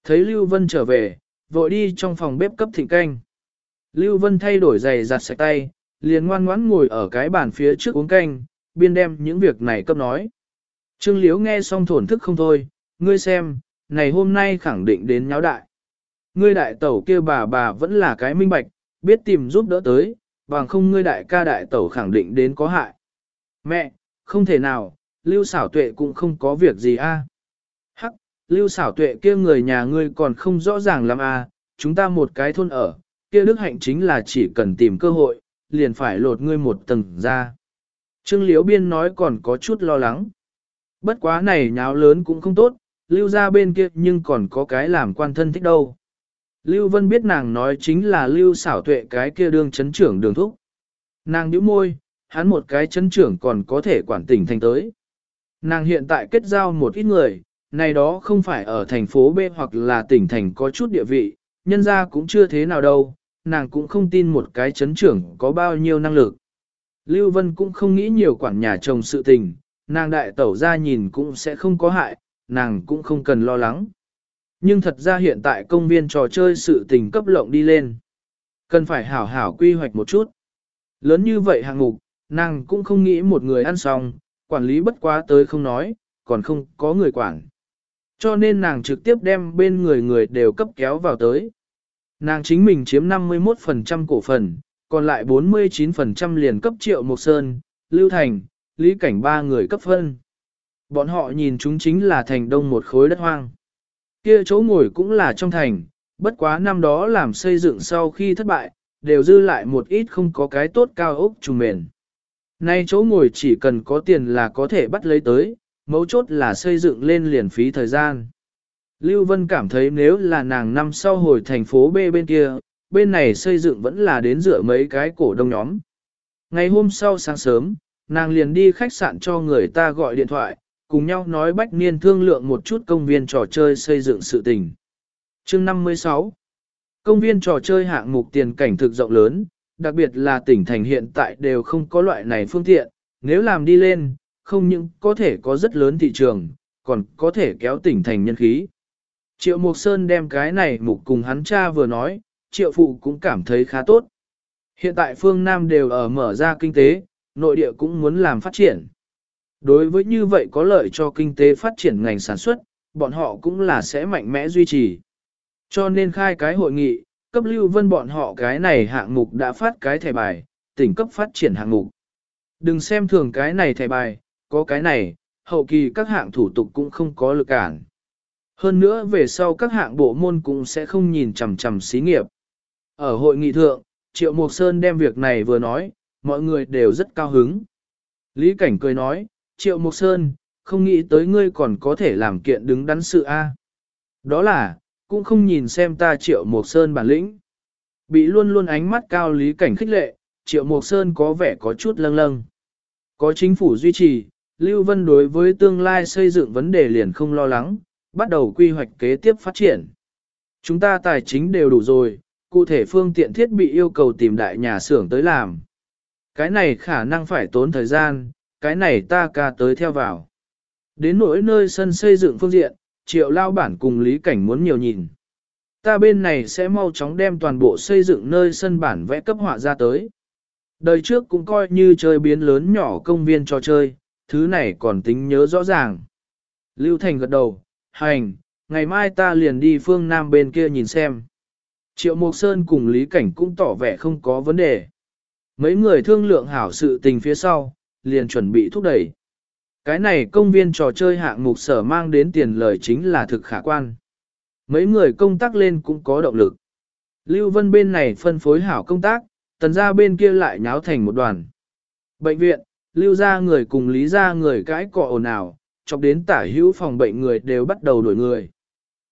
Thấy Lưu Vân trở về, vội đi trong phòng bếp cấp thịnh canh. Lưu Vân thay đổi giày giặt sạch tay, liền ngoan ngoãn ngồi ở cái bàn phía trước uống canh, biên đem những việc này cấp nói. Trương Liễu nghe xong thổn thức không thôi, ngươi xem, này hôm nay khẳng định đến nháo đại. Ngươi đại tẩu kia bà bà vẫn là cái minh bạch, biết tìm giúp đỡ tới, bằng không ngươi đại ca đại tẩu khẳng định đến có hại. Mẹ, không thể nào, lưu xảo tuệ cũng không có việc gì a. Hắc, lưu xảo tuệ kia người nhà ngươi còn không rõ ràng lắm a, chúng ta một cái thôn ở, kia đức hạnh chính là chỉ cần tìm cơ hội, liền phải lột ngươi một tầng ra. Trương Liễu Biên nói còn có chút lo lắng. Bất quá này nháo lớn cũng không tốt, lưu ra bên kia nhưng còn có cái làm quan thân thích đâu. Lưu Vân biết nàng nói chính là lưu xảo tuệ cái kia đương chấn trưởng đường thúc. Nàng nhíu môi, hắn một cái chấn trưởng còn có thể quản tỉnh thành tới. Nàng hiện tại kết giao một ít người, này đó không phải ở thành phố B hoặc là tỉnh thành có chút địa vị, nhân ra cũng chưa thế nào đâu, nàng cũng không tin một cái chấn trưởng có bao nhiêu năng lực. Lưu Vân cũng không nghĩ nhiều quản nhà chồng sự tình, nàng đại tẩu ra nhìn cũng sẽ không có hại, nàng cũng không cần lo lắng. Nhưng thật ra hiện tại công viên trò chơi sự tình cấp lộng đi lên. Cần phải hảo hảo quy hoạch một chút. Lớn như vậy hạng mục, nàng cũng không nghĩ một người ăn xong, quản lý bất quá tới không nói, còn không có người quản. Cho nên nàng trực tiếp đem bên người người đều cấp kéo vào tới. Nàng chính mình chiếm 51% cổ phần, còn lại 49% liền cấp triệu Mộc Sơn, Lưu Thành, Lý Cảnh ba người cấp phân. Bọn họ nhìn chúng chính là thành đông một khối đất hoang. Kia chỗ ngồi cũng là trong thành, bất quá năm đó làm xây dựng sau khi thất bại, đều dư lại một ít không có cái tốt cao ốc trùng mền. Nay chỗ ngồi chỉ cần có tiền là có thể bắt lấy tới, mấu chốt là xây dựng lên liền phí thời gian. Lưu Vân cảm thấy nếu là nàng năm sau hồi thành phố B bên kia, bên này xây dựng vẫn là đến dựa mấy cái cổ đông nhóm. Ngày hôm sau sáng sớm, nàng liền đi khách sạn cho người ta gọi điện thoại, cùng nhau nói bách niên thương lượng một chút công viên trò chơi xây dựng sự tình. chương 56 Công viên trò chơi hạng mục tiền cảnh thực rộng lớn, đặc biệt là tỉnh thành hiện tại đều không có loại này phương tiện, nếu làm đi lên, không những có thể có rất lớn thị trường, còn có thể kéo tỉnh thành nhân khí. Triệu mộc Sơn đem cái này mục cùng hắn cha vừa nói, triệu phụ cũng cảm thấy khá tốt. Hiện tại phương Nam đều ở mở ra kinh tế, nội địa cũng muốn làm phát triển. Đối với như vậy có lợi cho kinh tế phát triển ngành sản xuất, bọn họ cũng là sẽ mạnh mẽ duy trì. Cho nên khai cái hội nghị, cấp lưu vân bọn họ cái này hạng mục đã phát cái thẻ bài, tỉnh cấp phát triển hạng mục. Đừng xem thường cái này thẻ bài, có cái này, hậu kỳ các hạng thủ tục cũng không có lực cản. Hơn nữa về sau các hạng bộ môn cũng sẽ không nhìn chằm chằm xí nghiệp. Ở hội nghị thượng, Triệu Mộc Sơn đem việc này vừa nói, mọi người đều rất cao hứng. Lý Cảnh cười nói, Triệu Mộc Sơn, không nghĩ tới ngươi còn có thể làm kiện đứng đắn sự A. Đó là, cũng không nhìn xem ta Triệu Mộc Sơn bản lĩnh. Bị luôn luôn ánh mắt cao Lý Cảnh khích lệ, Triệu Mộc Sơn có vẻ có chút lâng lâng. Có chính phủ duy trì, Lưu Vân đối với tương lai xây dựng vấn đề liền không lo lắng, bắt đầu quy hoạch kế tiếp phát triển. Chúng ta tài chính đều đủ rồi, cụ thể phương tiện thiết bị yêu cầu tìm đại nhà xưởng tới làm. Cái này khả năng phải tốn thời gian, cái này ta ca tới theo vào. Đến nỗi nơi sân xây dựng phương diện, triệu lao bản cùng lý cảnh muốn nhiều nhìn. Ta bên này sẽ mau chóng đem toàn bộ xây dựng nơi sân bản vẽ cấp họa ra tới. Đời trước cũng coi như chơi biến lớn nhỏ công viên trò chơi, thứ này còn tính nhớ rõ ràng. Lưu Thành gật đầu, hành, ngày mai ta liền đi phương Nam bên kia nhìn xem. Triệu Mộc Sơn cùng Lý Cảnh cũng tỏ vẻ không có vấn đề. Mấy người thương lượng hảo sự tình phía sau, liền chuẩn bị thúc đẩy. Cái này công viên trò chơi hạng mục sở mang đến tiền lời chính là thực khả quan. Mấy người công tác lên cũng có động lực. Lưu Vân bên này phân phối hảo công tác, tần gia bên kia lại nháo thành một đoàn. Bệnh viện, lưu ra người cùng lý ra người cãi cọ ồn ào, chọc đến tả hữu phòng bệnh người đều bắt đầu đổi người.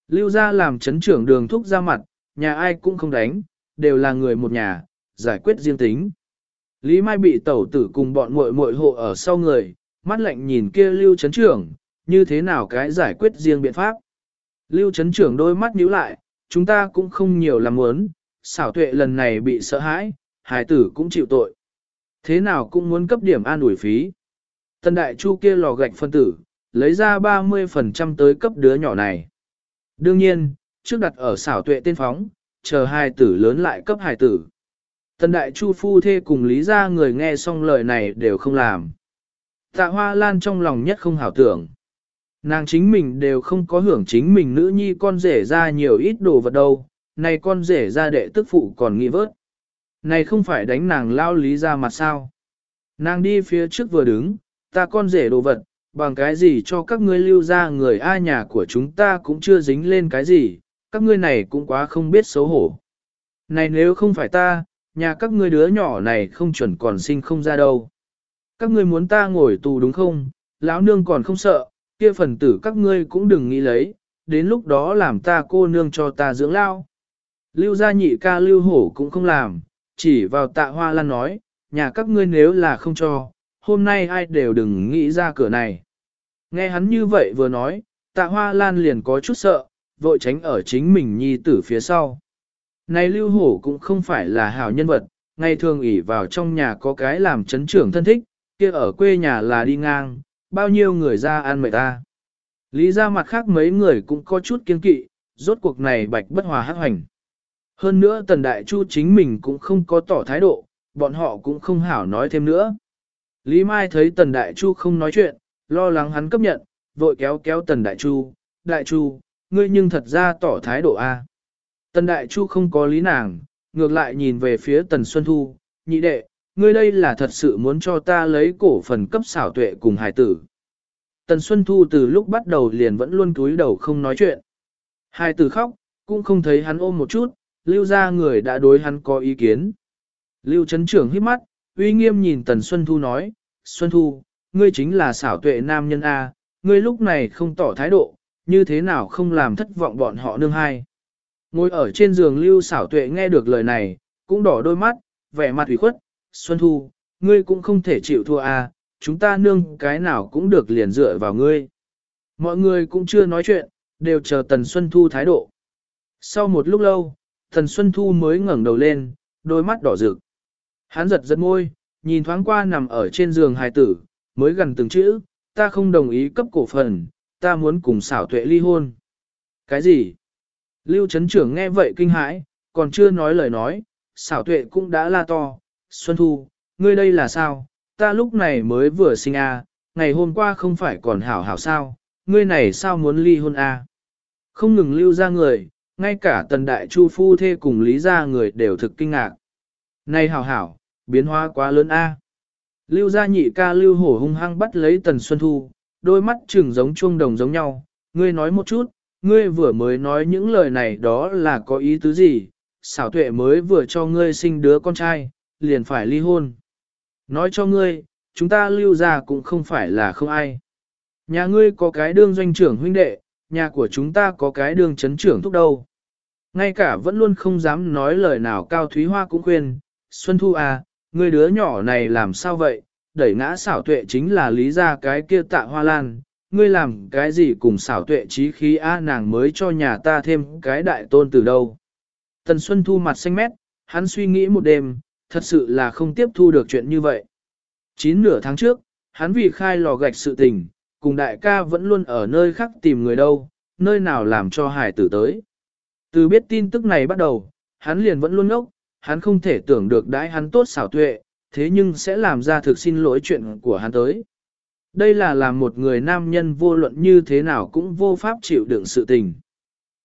Lưu ra làm chấn trưởng đường thúc ra mặt, nhà ai cũng không đánh, đều là người một nhà, giải quyết riêng tính. Lý Mai bị tẩu tử cùng bọn muội muội hộ ở sau người, mắt lạnh nhìn kia lưu chấn trưởng, như thế nào cái giải quyết riêng biện pháp. Lưu chấn trưởng đôi mắt nhíu lại, chúng ta cũng không nhiều làm muốn, xảo tuệ lần này bị sợ hãi, hài tử cũng chịu tội. Thế nào cũng muốn cấp điểm an ủi phí. Tân đại chu kia lò gạch phân tử, lấy ra 30% tới cấp đứa nhỏ này. Đương nhiên, trước đặt ở xảo tuệ tên phóng, chờ hai tử lớn lại cấp hài tử. Tân đại chu phu thê cùng lý ra người nghe xong lời này đều không làm. Tạ hoa lan trong lòng nhất không hảo tưởng. Nàng chính mình đều không có hưởng chính mình nữ nhi con rể ra nhiều ít đồ vật đâu, này con rể ra đệ tức phụ còn nghĩ vớt. Này không phải đánh nàng lao lý ra mặt sao. Nàng đi phía trước vừa đứng, ta con rể đồ vật, bằng cái gì cho các ngươi lưu ra người ai nhà của chúng ta cũng chưa dính lên cái gì, các ngươi này cũng quá không biết xấu hổ. Này nếu không phải ta, nhà các ngươi đứa nhỏ này không chuẩn còn sinh không ra đâu. Các ngươi muốn ta ngồi tù đúng không, lão nương còn không sợ, kia phần tử các ngươi cũng đừng nghĩ lấy, đến lúc đó làm ta cô nương cho ta dưỡng lao. Lưu gia nhị ca lưu hổ cũng không làm, chỉ vào tạ hoa lan nói, nhà các ngươi nếu là không cho, hôm nay ai đều đừng nghĩ ra cửa này. Nghe hắn như vậy vừa nói, tạ hoa lan liền có chút sợ, vội tránh ở chính mình nhi tử phía sau. Này lưu hổ cũng không phải là hảo nhân vật, ngày thường ỉ vào trong nhà có cái làm chấn trưởng thân thích, kia ở quê nhà là đi ngang, bao nhiêu người ra ăn mệt ta. Lý ra mặt khác mấy người cũng có chút kiên kỵ, rốt cuộc này bạch bất hòa hát hoành. Hơn nữa tần đại chu chính mình cũng không có tỏ thái độ, bọn họ cũng không hảo nói thêm nữa. Lý Mai thấy tần đại chu không nói chuyện, lo lắng hắn cấp nhận, vội kéo kéo tần đại chu, đại chu, ngươi nhưng thật ra tỏ thái độ A. Tần đại chu không có lý nàng, ngược lại nhìn về phía tần Xuân Thu, nhị đệ, ngươi đây là thật sự muốn cho ta lấy cổ phần cấp xảo tuệ cùng hải tử. Tần Xuân Thu từ lúc bắt đầu liền vẫn luôn cúi đầu không nói chuyện. Hải tử khóc, cũng không thấy hắn ôm một chút, lưu ra người đã đối hắn có ý kiến. Lưu Trấn Trưởng hít mắt, uy nghiêm nhìn Tần Xuân Thu nói, Xuân Thu, ngươi chính là xảo tuệ nam nhân A, ngươi lúc này không tỏ thái độ, như thế nào không làm thất vọng bọn họ nương hai. Ngồi ở trên giường Lưu xảo tuệ nghe được lời này, cũng đỏ đôi mắt, vẻ mặt ủy khuất, Xuân Thu, ngươi cũng không thể chịu thua à, chúng ta nương cái nào cũng được liền dựa vào ngươi. Mọi người cũng chưa nói chuyện, đều chờ Tần Xuân Thu thái độ. Sau một lúc lâu, Tần Xuân Thu mới ngẩng đầu lên, đôi mắt đỏ rực. Hắn giật giật môi, nhìn thoáng qua nằm ở trên giường hài tử, mới gần từng chữ, ta không đồng ý cấp cổ phần, ta muốn cùng xảo tuệ ly hôn. Cái gì? Lưu Trấn Trưởng nghe vậy kinh hãi, còn chưa nói lời nói, xảo tuệ cũng đã la to, Xuân Thu, ngươi đây là sao? Ta lúc này mới vừa sinh a, à, ngày hôm qua không phải còn hảo hảo sao? Ngươi này sao muốn ly hôn a? À? Không ngừng lưu ra người, ngay cả tần đại chu phu thê cùng lý ra người đều thực kinh ngạc. Này hảo hảo, biến hóa quá lớn a. À? Lưu gia nhị ca lưu hổ hung hăng bắt lấy tần Xuân Thu, đôi mắt trừng giống chuông đồng giống nhau. Ngươi nói một chút, ngươi vừa mới nói những lời này đó là có ý tứ gì? Xảo tuệ mới vừa cho ngươi sinh đứa con trai, liền phải ly hôn. Nói cho ngươi, chúng ta lưu ra cũng không phải là không ai. Nhà ngươi có cái đương doanh trưởng huynh đệ, nhà của chúng ta có cái đương chấn trưởng thúc đâu. Ngay cả vẫn luôn không dám nói lời nào Cao Thúy Hoa cũng khuyên, Xuân Thu à, ngươi đứa nhỏ này làm sao vậy, đẩy ngã xảo tuệ chính là lý ra cái kia tạ hoa lan, ngươi làm cái gì cùng xảo tuệ trí khí a nàng mới cho nhà ta thêm cái đại tôn từ đâu. Tần Xuân Thu mặt xanh mét, hắn suy nghĩ một đêm, thật sự là không tiếp thu được chuyện như vậy. Chín nửa tháng trước, hắn vì khai lò gạch sự tình, cùng đại ca vẫn luôn ở nơi khác tìm người đâu, nơi nào làm cho hải tử tới. Từ biết tin tức này bắt đầu, hắn liền vẫn luôn ngốc, hắn không thể tưởng được đãi hắn tốt xảo tuệ, thế nhưng sẽ làm ra thực xin lỗi chuyện của hắn tới. Đây là làm một người nam nhân vô luận như thế nào cũng vô pháp chịu đựng sự tình.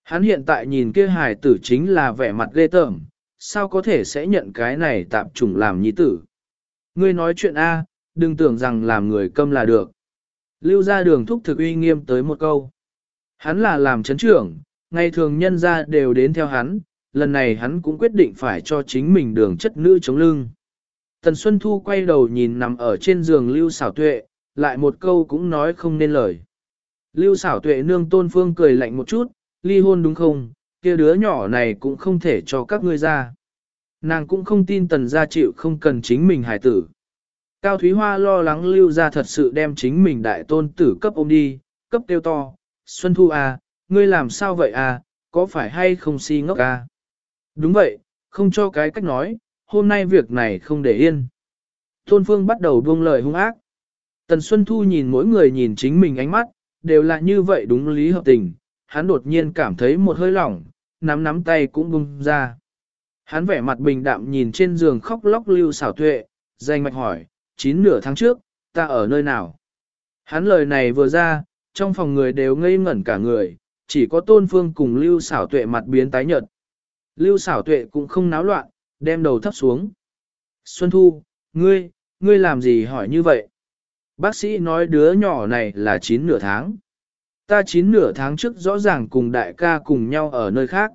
Hắn hiện tại nhìn kia hài tử chính là vẻ mặt ghê tởm, sao có thể sẽ nhận cái này tạm trùng làm nhi tử. Ngươi nói chuyện A, đừng tưởng rằng làm người câm là được. Lưu ra đường thúc thực uy nghiêm tới một câu. Hắn là làm chấn trưởng, ngày thường nhân ra đều đến theo hắn, lần này hắn cũng quyết định phải cho chính mình đường chất nữ chống lưng. Tần Xuân Thu quay đầu nhìn nằm ở trên giường Lưu xảo tuệ, lại một câu cũng nói không nên lời. Lưu xảo tuệ nương tôn phương cười lạnh một chút, ly hôn đúng không, kia đứa nhỏ này cũng không thể cho các ngươi ra. Nàng cũng không tin tần gia chịu không cần chính mình hải tử. Cao Thúy Hoa lo lắng lưu gia thật sự đem chính mình đại tôn tử cấp ôm đi, cấp tiêu to. Xuân Thu à, ngươi làm sao vậy à, có phải hay không si ngốc à? Đúng vậy, không cho cái cách nói, hôm nay việc này không để yên. Tôn Phương bắt đầu buông lời hung ác. Tần Xuân Thu nhìn mỗi người nhìn chính mình ánh mắt, đều là như vậy đúng lý hợp tình, hắn đột nhiên cảm thấy một hơi lỏng, nắm nắm tay cũng bung ra. Hắn vẻ mặt bình đạm nhìn trên giường khóc lóc lưu xảo tuệ, danh mạch hỏi, chín nửa tháng trước, ta ở nơi nào? Hắn lời này vừa ra, trong phòng người đều ngây ngẩn cả người, chỉ có tôn phương cùng lưu xảo tuệ mặt biến tái nhợt. Lưu xảo tuệ cũng không náo loạn, đem đầu thấp xuống. Xuân Thu, ngươi, ngươi làm gì hỏi như vậy? Bác sĩ nói đứa nhỏ này là chín nửa tháng. Ta chín nửa tháng trước rõ ràng cùng đại ca cùng nhau ở nơi khác.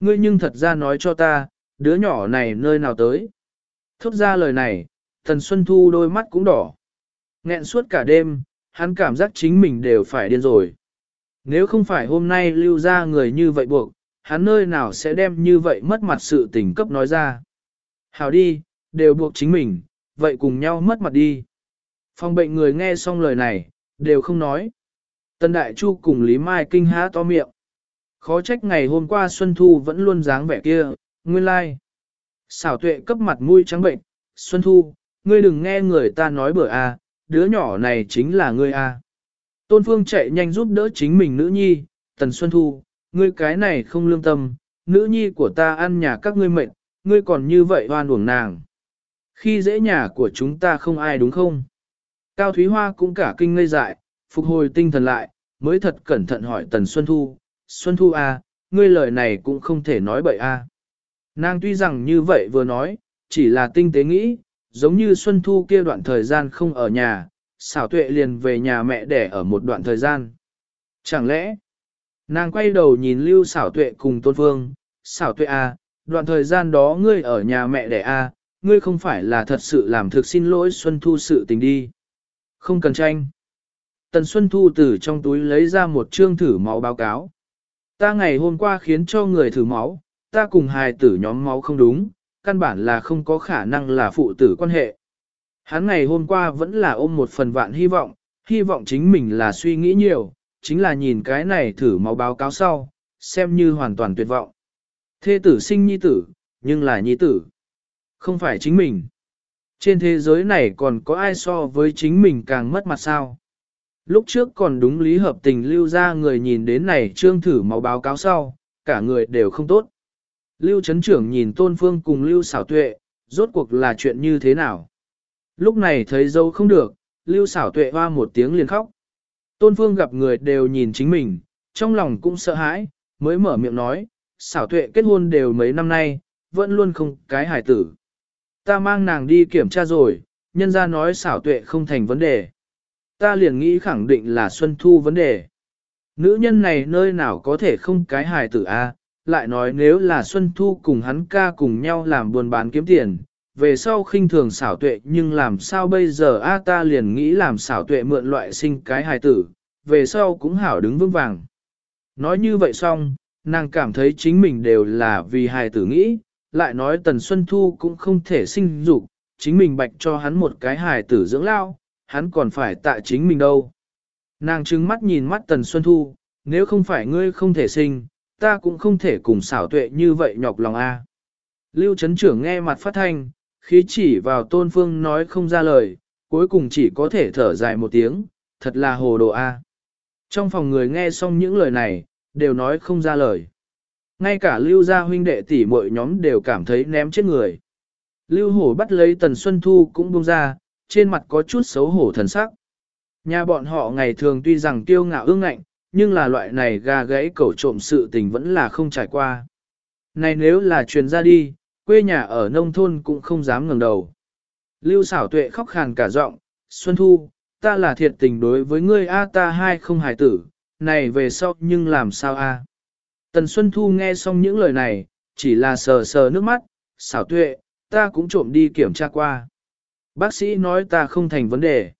Ngươi nhưng thật ra nói cho ta, đứa nhỏ này nơi nào tới. Thốt ra lời này, thần Xuân Thu đôi mắt cũng đỏ. Nghẹn suốt cả đêm, hắn cảm giác chính mình đều phải điên rồi. Nếu không phải hôm nay lưu ra người như vậy buộc, hắn nơi nào sẽ đem như vậy mất mặt sự tình cấp nói ra. Hảo đi, đều buộc chính mình, vậy cùng nhau mất mặt đi. Phòng bệnh người nghe xong lời này, đều không nói. Tân Đại Chu cùng Lý Mai kinh há to miệng. Khó trách ngày hôm qua Xuân Thu vẫn luôn dáng vẻ kia, nguyên lai. Like. Xảo tuệ cấp mặt mũi trắng bệnh, Xuân Thu, ngươi đừng nghe người ta nói bữa a, à, đứa nhỏ này chính là ngươi a. Tôn Phương chạy nhanh giúp đỡ chính mình nữ nhi, Tần Xuân Thu, ngươi cái này không lương tâm, nữ nhi của ta ăn nhà các ngươi mệnh, ngươi còn như vậy hoan uổng nàng. Khi dễ nhà của chúng ta không ai đúng không? Cao Thúy Hoa cũng cả kinh ngây dại, phục hồi tinh thần lại, mới thật cẩn thận hỏi Tần Xuân Thu, Xuân Thu à, ngươi lời này cũng không thể nói bậy. À. Nàng tuy rằng như vậy vừa nói, chỉ là tinh tế nghĩ, giống như Xuân Thu kia đoạn thời gian không ở nhà, xảo tuệ liền về nhà mẹ đẻ ở một đoạn thời gian. Chẳng lẽ, nàng quay đầu nhìn lưu xảo tuệ cùng tôn phương, xảo tuệ a, à, đoạn thời gian đó ngươi ở nhà mẹ đẻ a, ngươi không phải là thật sự làm thực xin lỗi Xuân Thu sự tình đi. Không cần tranh. Tần Xuân Thu từ trong túi lấy ra một chương thử máu báo cáo. Ta ngày hôm qua khiến cho người thử máu, ta cùng hài tử nhóm máu không đúng, căn bản là không có khả năng là phụ tử quan hệ. Hắn ngày hôm qua vẫn là ôm một phần vạn hy vọng, hy vọng chính mình là suy nghĩ nhiều, chính là nhìn cái này thử máu báo cáo sau, xem như hoàn toàn tuyệt vọng. Thê tử sinh nhi tử, nhưng là nhi tử. Không phải chính mình. Trên thế giới này còn có ai so với chính mình càng mất mặt sao? Lúc trước còn đúng lý hợp tình lưu ra người nhìn đến này trương thử máu báo cáo sau, cả người đều không tốt. Lưu Trấn Trưởng nhìn Tôn Phương cùng Lưu Xảo Tuệ, rốt cuộc là chuyện như thế nào? Lúc này thấy dâu không được, Lưu Xảo Tuệ hoa một tiếng liền khóc. Tôn Phương gặp người đều nhìn chính mình, trong lòng cũng sợ hãi, mới mở miệng nói, Xảo Tuệ kết hôn đều mấy năm nay, vẫn luôn không cái hài tử. Ta mang nàng đi kiểm tra rồi, nhân ra nói Xảo Tuệ không thành vấn đề. Ta liền nghĩ khẳng định là Xuân Thu vấn đề. Nữ nhân này nơi nào có thể không cái hài tử a? lại nói nếu là Xuân Thu cùng hắn ca cùng nhau làm buôn bán kiếm tiền, về sau khinh thường xảo tuệ nhưng làm sao bây giờ a ta liền nghĩ làm xảo tuệ mượn loại sinh cái hài tử, về sau cũng hảo đứng vững vàng. Nói như vậy xong, nàng cảm thấy chính mình đều là vì hài tử nghĩ, lại nói Tần Xuân Thu cũng không thể sinh dục, chính mình bạch cho hắn một cái hài tử dưỡng lao, hắn còn phải tại chính mình đâu. Nàng trừng mắt nhìn mắt Tần Xuân Thu, nếu không phải ngươi không thể sinh, ta cũng không thể cùng xảo tuệ như vậy nhọc lòng a. Lưu Trấn Trưởng nghe mặt phát thanh, khí chỉ vào tôn phương nói không ra lời, cuối cùng chỉ có thể thở dài một tiếng, thật là hồ đồ a. Trong phòng người nghe xong những lời này, đều nói không ra lời. Ngay cả lưu gia huynh đệ tỷ muội nhóm đều cảm thấy ném chết người. Lưu hổ bắt lấy tần xuân thu cũng buông ra, trên mặt có chút xấu hổ thần sắc. Nhà bọn họ ngày thường tuy rằng tiêu ngạo ương ngạnh, nhưng là loại này gà gãy cẩu trộm sự tình vẫn là không trải qua. Này nếu là truyền ra đi, quê nhà ở nông thôn cũng không dám ngẩng đầu. Lưu xảo tuệ khóc khàn cả giọng, Xuân Thu, ta là thiệt tình đối với ngươi A ta hai không hài tử, này về sau nhưng làm sao A. Tần Xuân Thu nghe xong những lời này, chỉ là sờ sờ nước mắt, xảo tuệ, ta cũng trộm đi kiểm tra qua. Bác sĩ nói ta không thành vấn đề.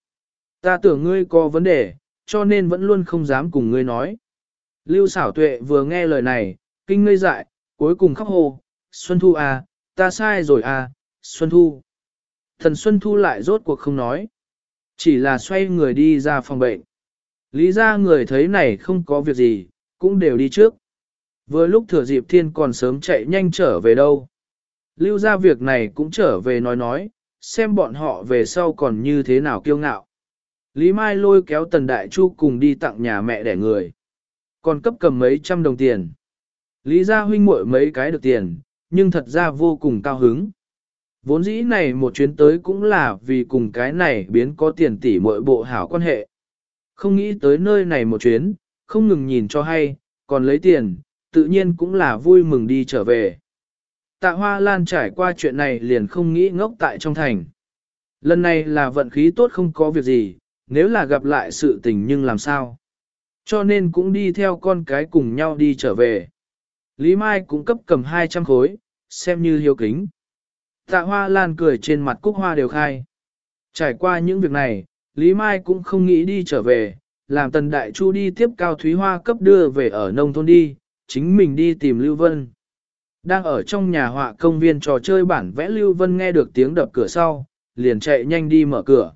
Ta tưởng ngươi có vấn đề, cho nên vẫn luôn không dám cùng ngươi nói. Lưu xảo tuệ vừa nghe lời này, kinh ngây dại, cuối cùng khóc hồ, Xuân Thu à, ta sai rồi à, Xuân Thu. Thần Xuân Thu lại rốt cuộc không nói, chỉ là xoay người đi ra phòng bệnh. Lý ra người thấy này không có việc gì, cũng đều đi trước. Vừa lúc thừa dịp thiên còn sớm chạy nhanh trở về đâu. Lưu ra việc này cũng trở về nói nói, xem bọn họ về sau còn như thế nào kiêu ngạo. Lý Mai lôi kéo Tần Đại Chu cùng đi tặng nhà mẹ đẻ người. Còn cấp cầm mấy trăm đồng tiền. Lý gia huynh muội mấy cái được tiền, nhưng thật ra vô cùng cao hứng. Vốn dĩ này một chuyến tới cũng là vì cùng cái này biến có tiền tỷ mỗi bộ hảo quan hệ. Không nghĩ tới nơi này một chuyến, không ngừng nhìn cho hay, còn lấy tiền, tự nhiên cũng là vui mừng đi trở về. Tạ Hoa Lan trải qua chuyện này liền không nghĩ ngốc tại trong thành. Lần này là vận khí tốt không có việc gì, nếu là gặp lại sự tình nhưng làm sao. Cho nên cũng đi theo con cái cùng nhau đi trở về. Lý Mai cũng cấp cầm 200 khối, xem như hiếu kính. Tạ Hoa Lan cười trên mặt cúc hoa đều khai. Trải qua những việc này, Lý Mai cũng không nghĩ đi trở về, làm Tần Đại Chu đi tiếp Cao Thúy Hoa cấp đưa về ở nông thôn đi, chính mình đi tìm Lưu Vân. Đang ở trong nhà họa công viên trò chơi bản vẽ Lưu Vân nghe được tiếng đập cửa sau, liền chạy nhanh đi mở cửa.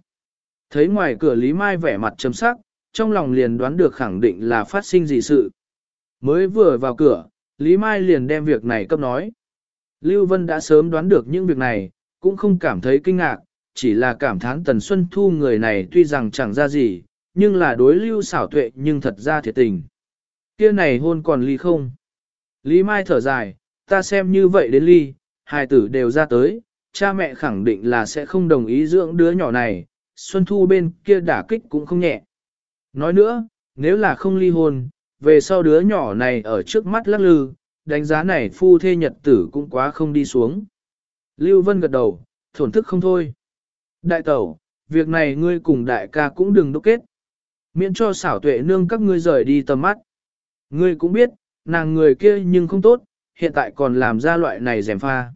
Thấy ngoài cửa Lý Mai vẻ mặt trầm sắc, trong lòng liền đoán được khẳng định là phát sinh gì sự. Mới vừa vào cửa, Lý Mai liền đem việc này cấp nói. Lưu Vân đã sớm đoán được những việc này, cũng không cảm thấy kinh ngạc, chỉ là cảm thán Tần Xuân Thu người này tuy rằng chẳng ra gì, nhưng là đối Lưu xảo tuệ nhưng thật ra thiệt tình. Kia này hôn còn ly không? Lý Mai thở dài, ta xem như vậy đến ly, hai tử đều ra tới, cha mẹ khẳng định là sẽ không đồng ý dưỡng đứa nhỏ này, Xuân Thu bên kia đả kích cũng không nhẹ. Nói nữa, nếu là không ly hôn, về sau đứa nhỏ này ở trước mắt lắc lư, đánh giá này phu thê nhật tử cũng quá không đi xuống. Lưu Vân gật đầu, thổn thức không thôi. Đại tẩu, việc này ngươi cùng đại ca cũng đừng đúc kết. Miễn cho xảo tuệ nương các ngươi rời đi tầm mắt. Ngươi cũng biết, nàng người kia nhưng không tốt, hiện tại còn làm ra loại này rèm pha.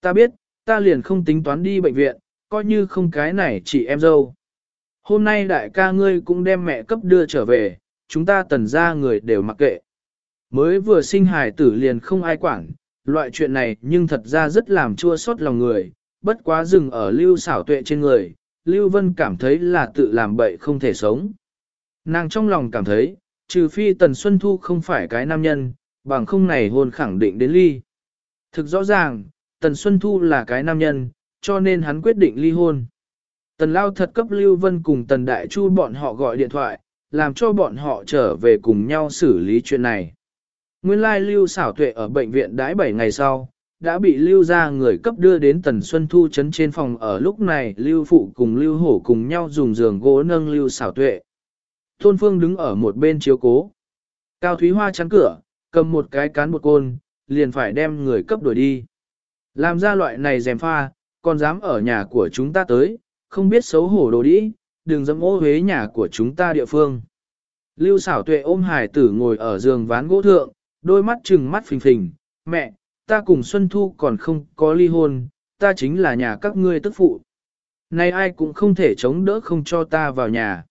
Ta biết, ta liền không tính toán đi bệnh viện, coi như không cái này chỉ em dâu. Hôm nay đại ca ngươi cũng đem mẹ cấp đưa trở về, chúng ta tần ra người đều mặc kệ. Mới vừa sinh hài tử liền không ai quản, loại chuyện này nhưng thật ra rất làm chua xót lòng người, bất quá dừng ở lưu xảo tuệ trên người, Lưu Vân cảm thấy là tự làm bậy không thể sống. Nàng trong lòng cảm thấy, trừ phi Tần Xuân Thu không phải cái nam nhân, bằng không này hôn khẳng định đến ly. Thực rõ ràng, Tần Xuân Thu là cái nam nhân, cho nên hắn quyết định ly hôn. Tần Lao thật cấp Lưu Vân cùng Tần Đại Chu bọn họ gọi điện thoại, làm cho bọn họ trở về cùng nhau xử lý chuyện này. Nguyên lai Lưu xảo tuệ ở bệnh viện đãi 7 ngày sau, đã bị Lưu ra người cấp đưa đến Tần Xuân Thu chấn trên phòng ở lúc này Lưu Phụ cùng Lưu Hổ cùng nhau dùng giường gỗ nâng Lưu xảo tuệ. Tôn Phương đứng ở một bên chiếu cố. Cao Thúy Hoa chắn cửa, cầm một cái cán một côn, liền phải đem người cấp đuổi đi. Làm ra loại này dèm pha, còn dám ở nhà của chúng ta tới, không biết xấu hổ đồ đi, đừng dẫm ô huế nhà của chúng ta địa phương. Lưu xảo tuệ ôm hải tử ngồi ở giường ván gỗ thượng, đôi mắt trừng mắt phình phình, mẹ, ta cùng Xuân Thu còn không có ly hôn, ta chính là nhà các ngươi tức phụ. Nay ai cũng không thể chống đỡ không cho ta vào nhà.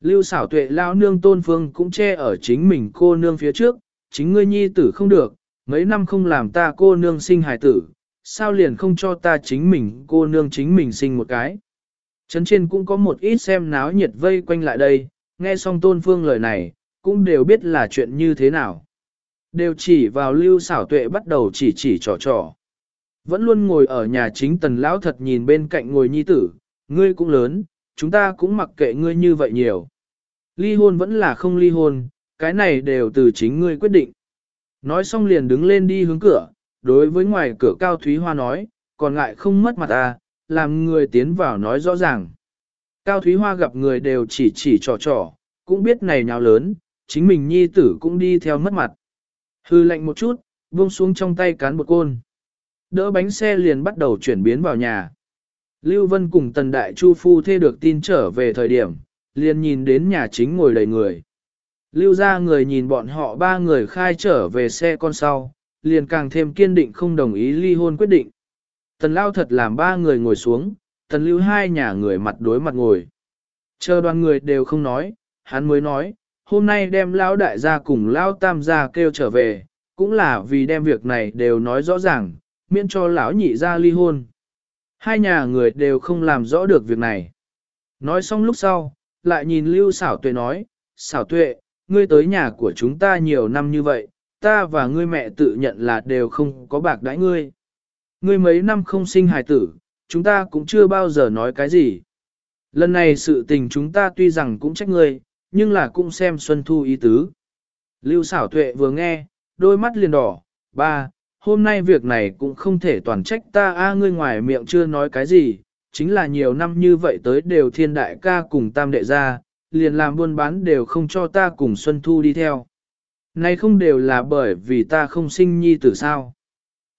Lưu xảo tuệ lao nương tôn phương cũng che ở chính mình cô nương phía trước, chính ngươi nhi tử không được, mấy năm không làm ta cô nương sinh hài tử, sao liền không cho ta chính mình cô nương chính mình sinh một cái. Trấn trên cũng có một ít xem náo nhiệt vây quanh lại đây, nghe xong tôn phương lời này, cũng đều biết là chuyện như thế nào. Đều chỉ vào lưu xảo tuệ bắt đầu chỉ chỉ trò trò. Vẫn luôn ngồi ở nhà chính tần lão thật nhìn bên cạnh ngồi nhi tử, ngươi cũng lớn, chúng ta cũng mặc kệ ngươi như vậy nhiều. Ly hôn vẫn là không ly hôn, cái này đều từ chính ngươi quyết định. Nói xong liền đứng lên đi hướng cửa, đối với ngoài cửa Cao Thúy Hoa nói, còn ngại không mất mặt ta, làm người tiến vào nói rõ ràng. Cao Thúy Hoa gặp người đều chỉ chỉ trò trò, cũng biết này nhào lớn, chính mình nhi tử cũng đi theo mất mặt. Hư lạnh một chút, buông xuống trong tay cán một côn. Đỡ bánh xe liền bắt đầu chuyển biến vào nhà. Lưu Vân cùng Tần Đại Chu Phu thê được tin trở về thời điểm, liền nhìn đến nhà chính ngồi đầy người. Lưu ra người nhìn bọn họ ba người khai trở về xe con sau, liền càng thêm kiên định không đồng ý ly hôn quyết định. Tần lao thật làm ba người ngồi xuống, tần lưu hai nhà người mặt đối mặt ngồi. Chờ đoàn người đều không nói, hắn mới nói, hôm nay đem lão đại gia cùng lão tam gia kêu trở về, cũng là vì đem việc này đều nói rõ ràng, miễn cho lão nhị gia ly hôn. Hai nhà người đều không làm rõ được việc này. Nói xong lúc sau, lại nhìn lưu xảo tuệ nói, xảo tuệ, ngươi tới nhà của chúng ta nhiều năm như vậy, ta và ngươi mẹ tự nhận là đều không có bạc đãi ngươi. Ngươi mấy năm không sinh hài tử, chúng ta cũng chưa bao giờ nói cái gì. Lần này sự tình chúng ta tuy rằng cũng trách ngươi, nhưng là cũng xem Xuân Thu ý tứ. Lưu xảo tuệ vừa nghe, đôi mắt liền đỏ, ba, hôm nay việc này cũng không thể toàn trách ta a ngươi ngoài miệng chưa nói cái gì, chính là nhiều năm như vậy tới đều thiên đại ca cùng tam đệ ra, liền làm buôn bán đều không cho ta cùng Xuân Thu đi theo. Này không đều là bởi vì ta không sinh nhi tử sao.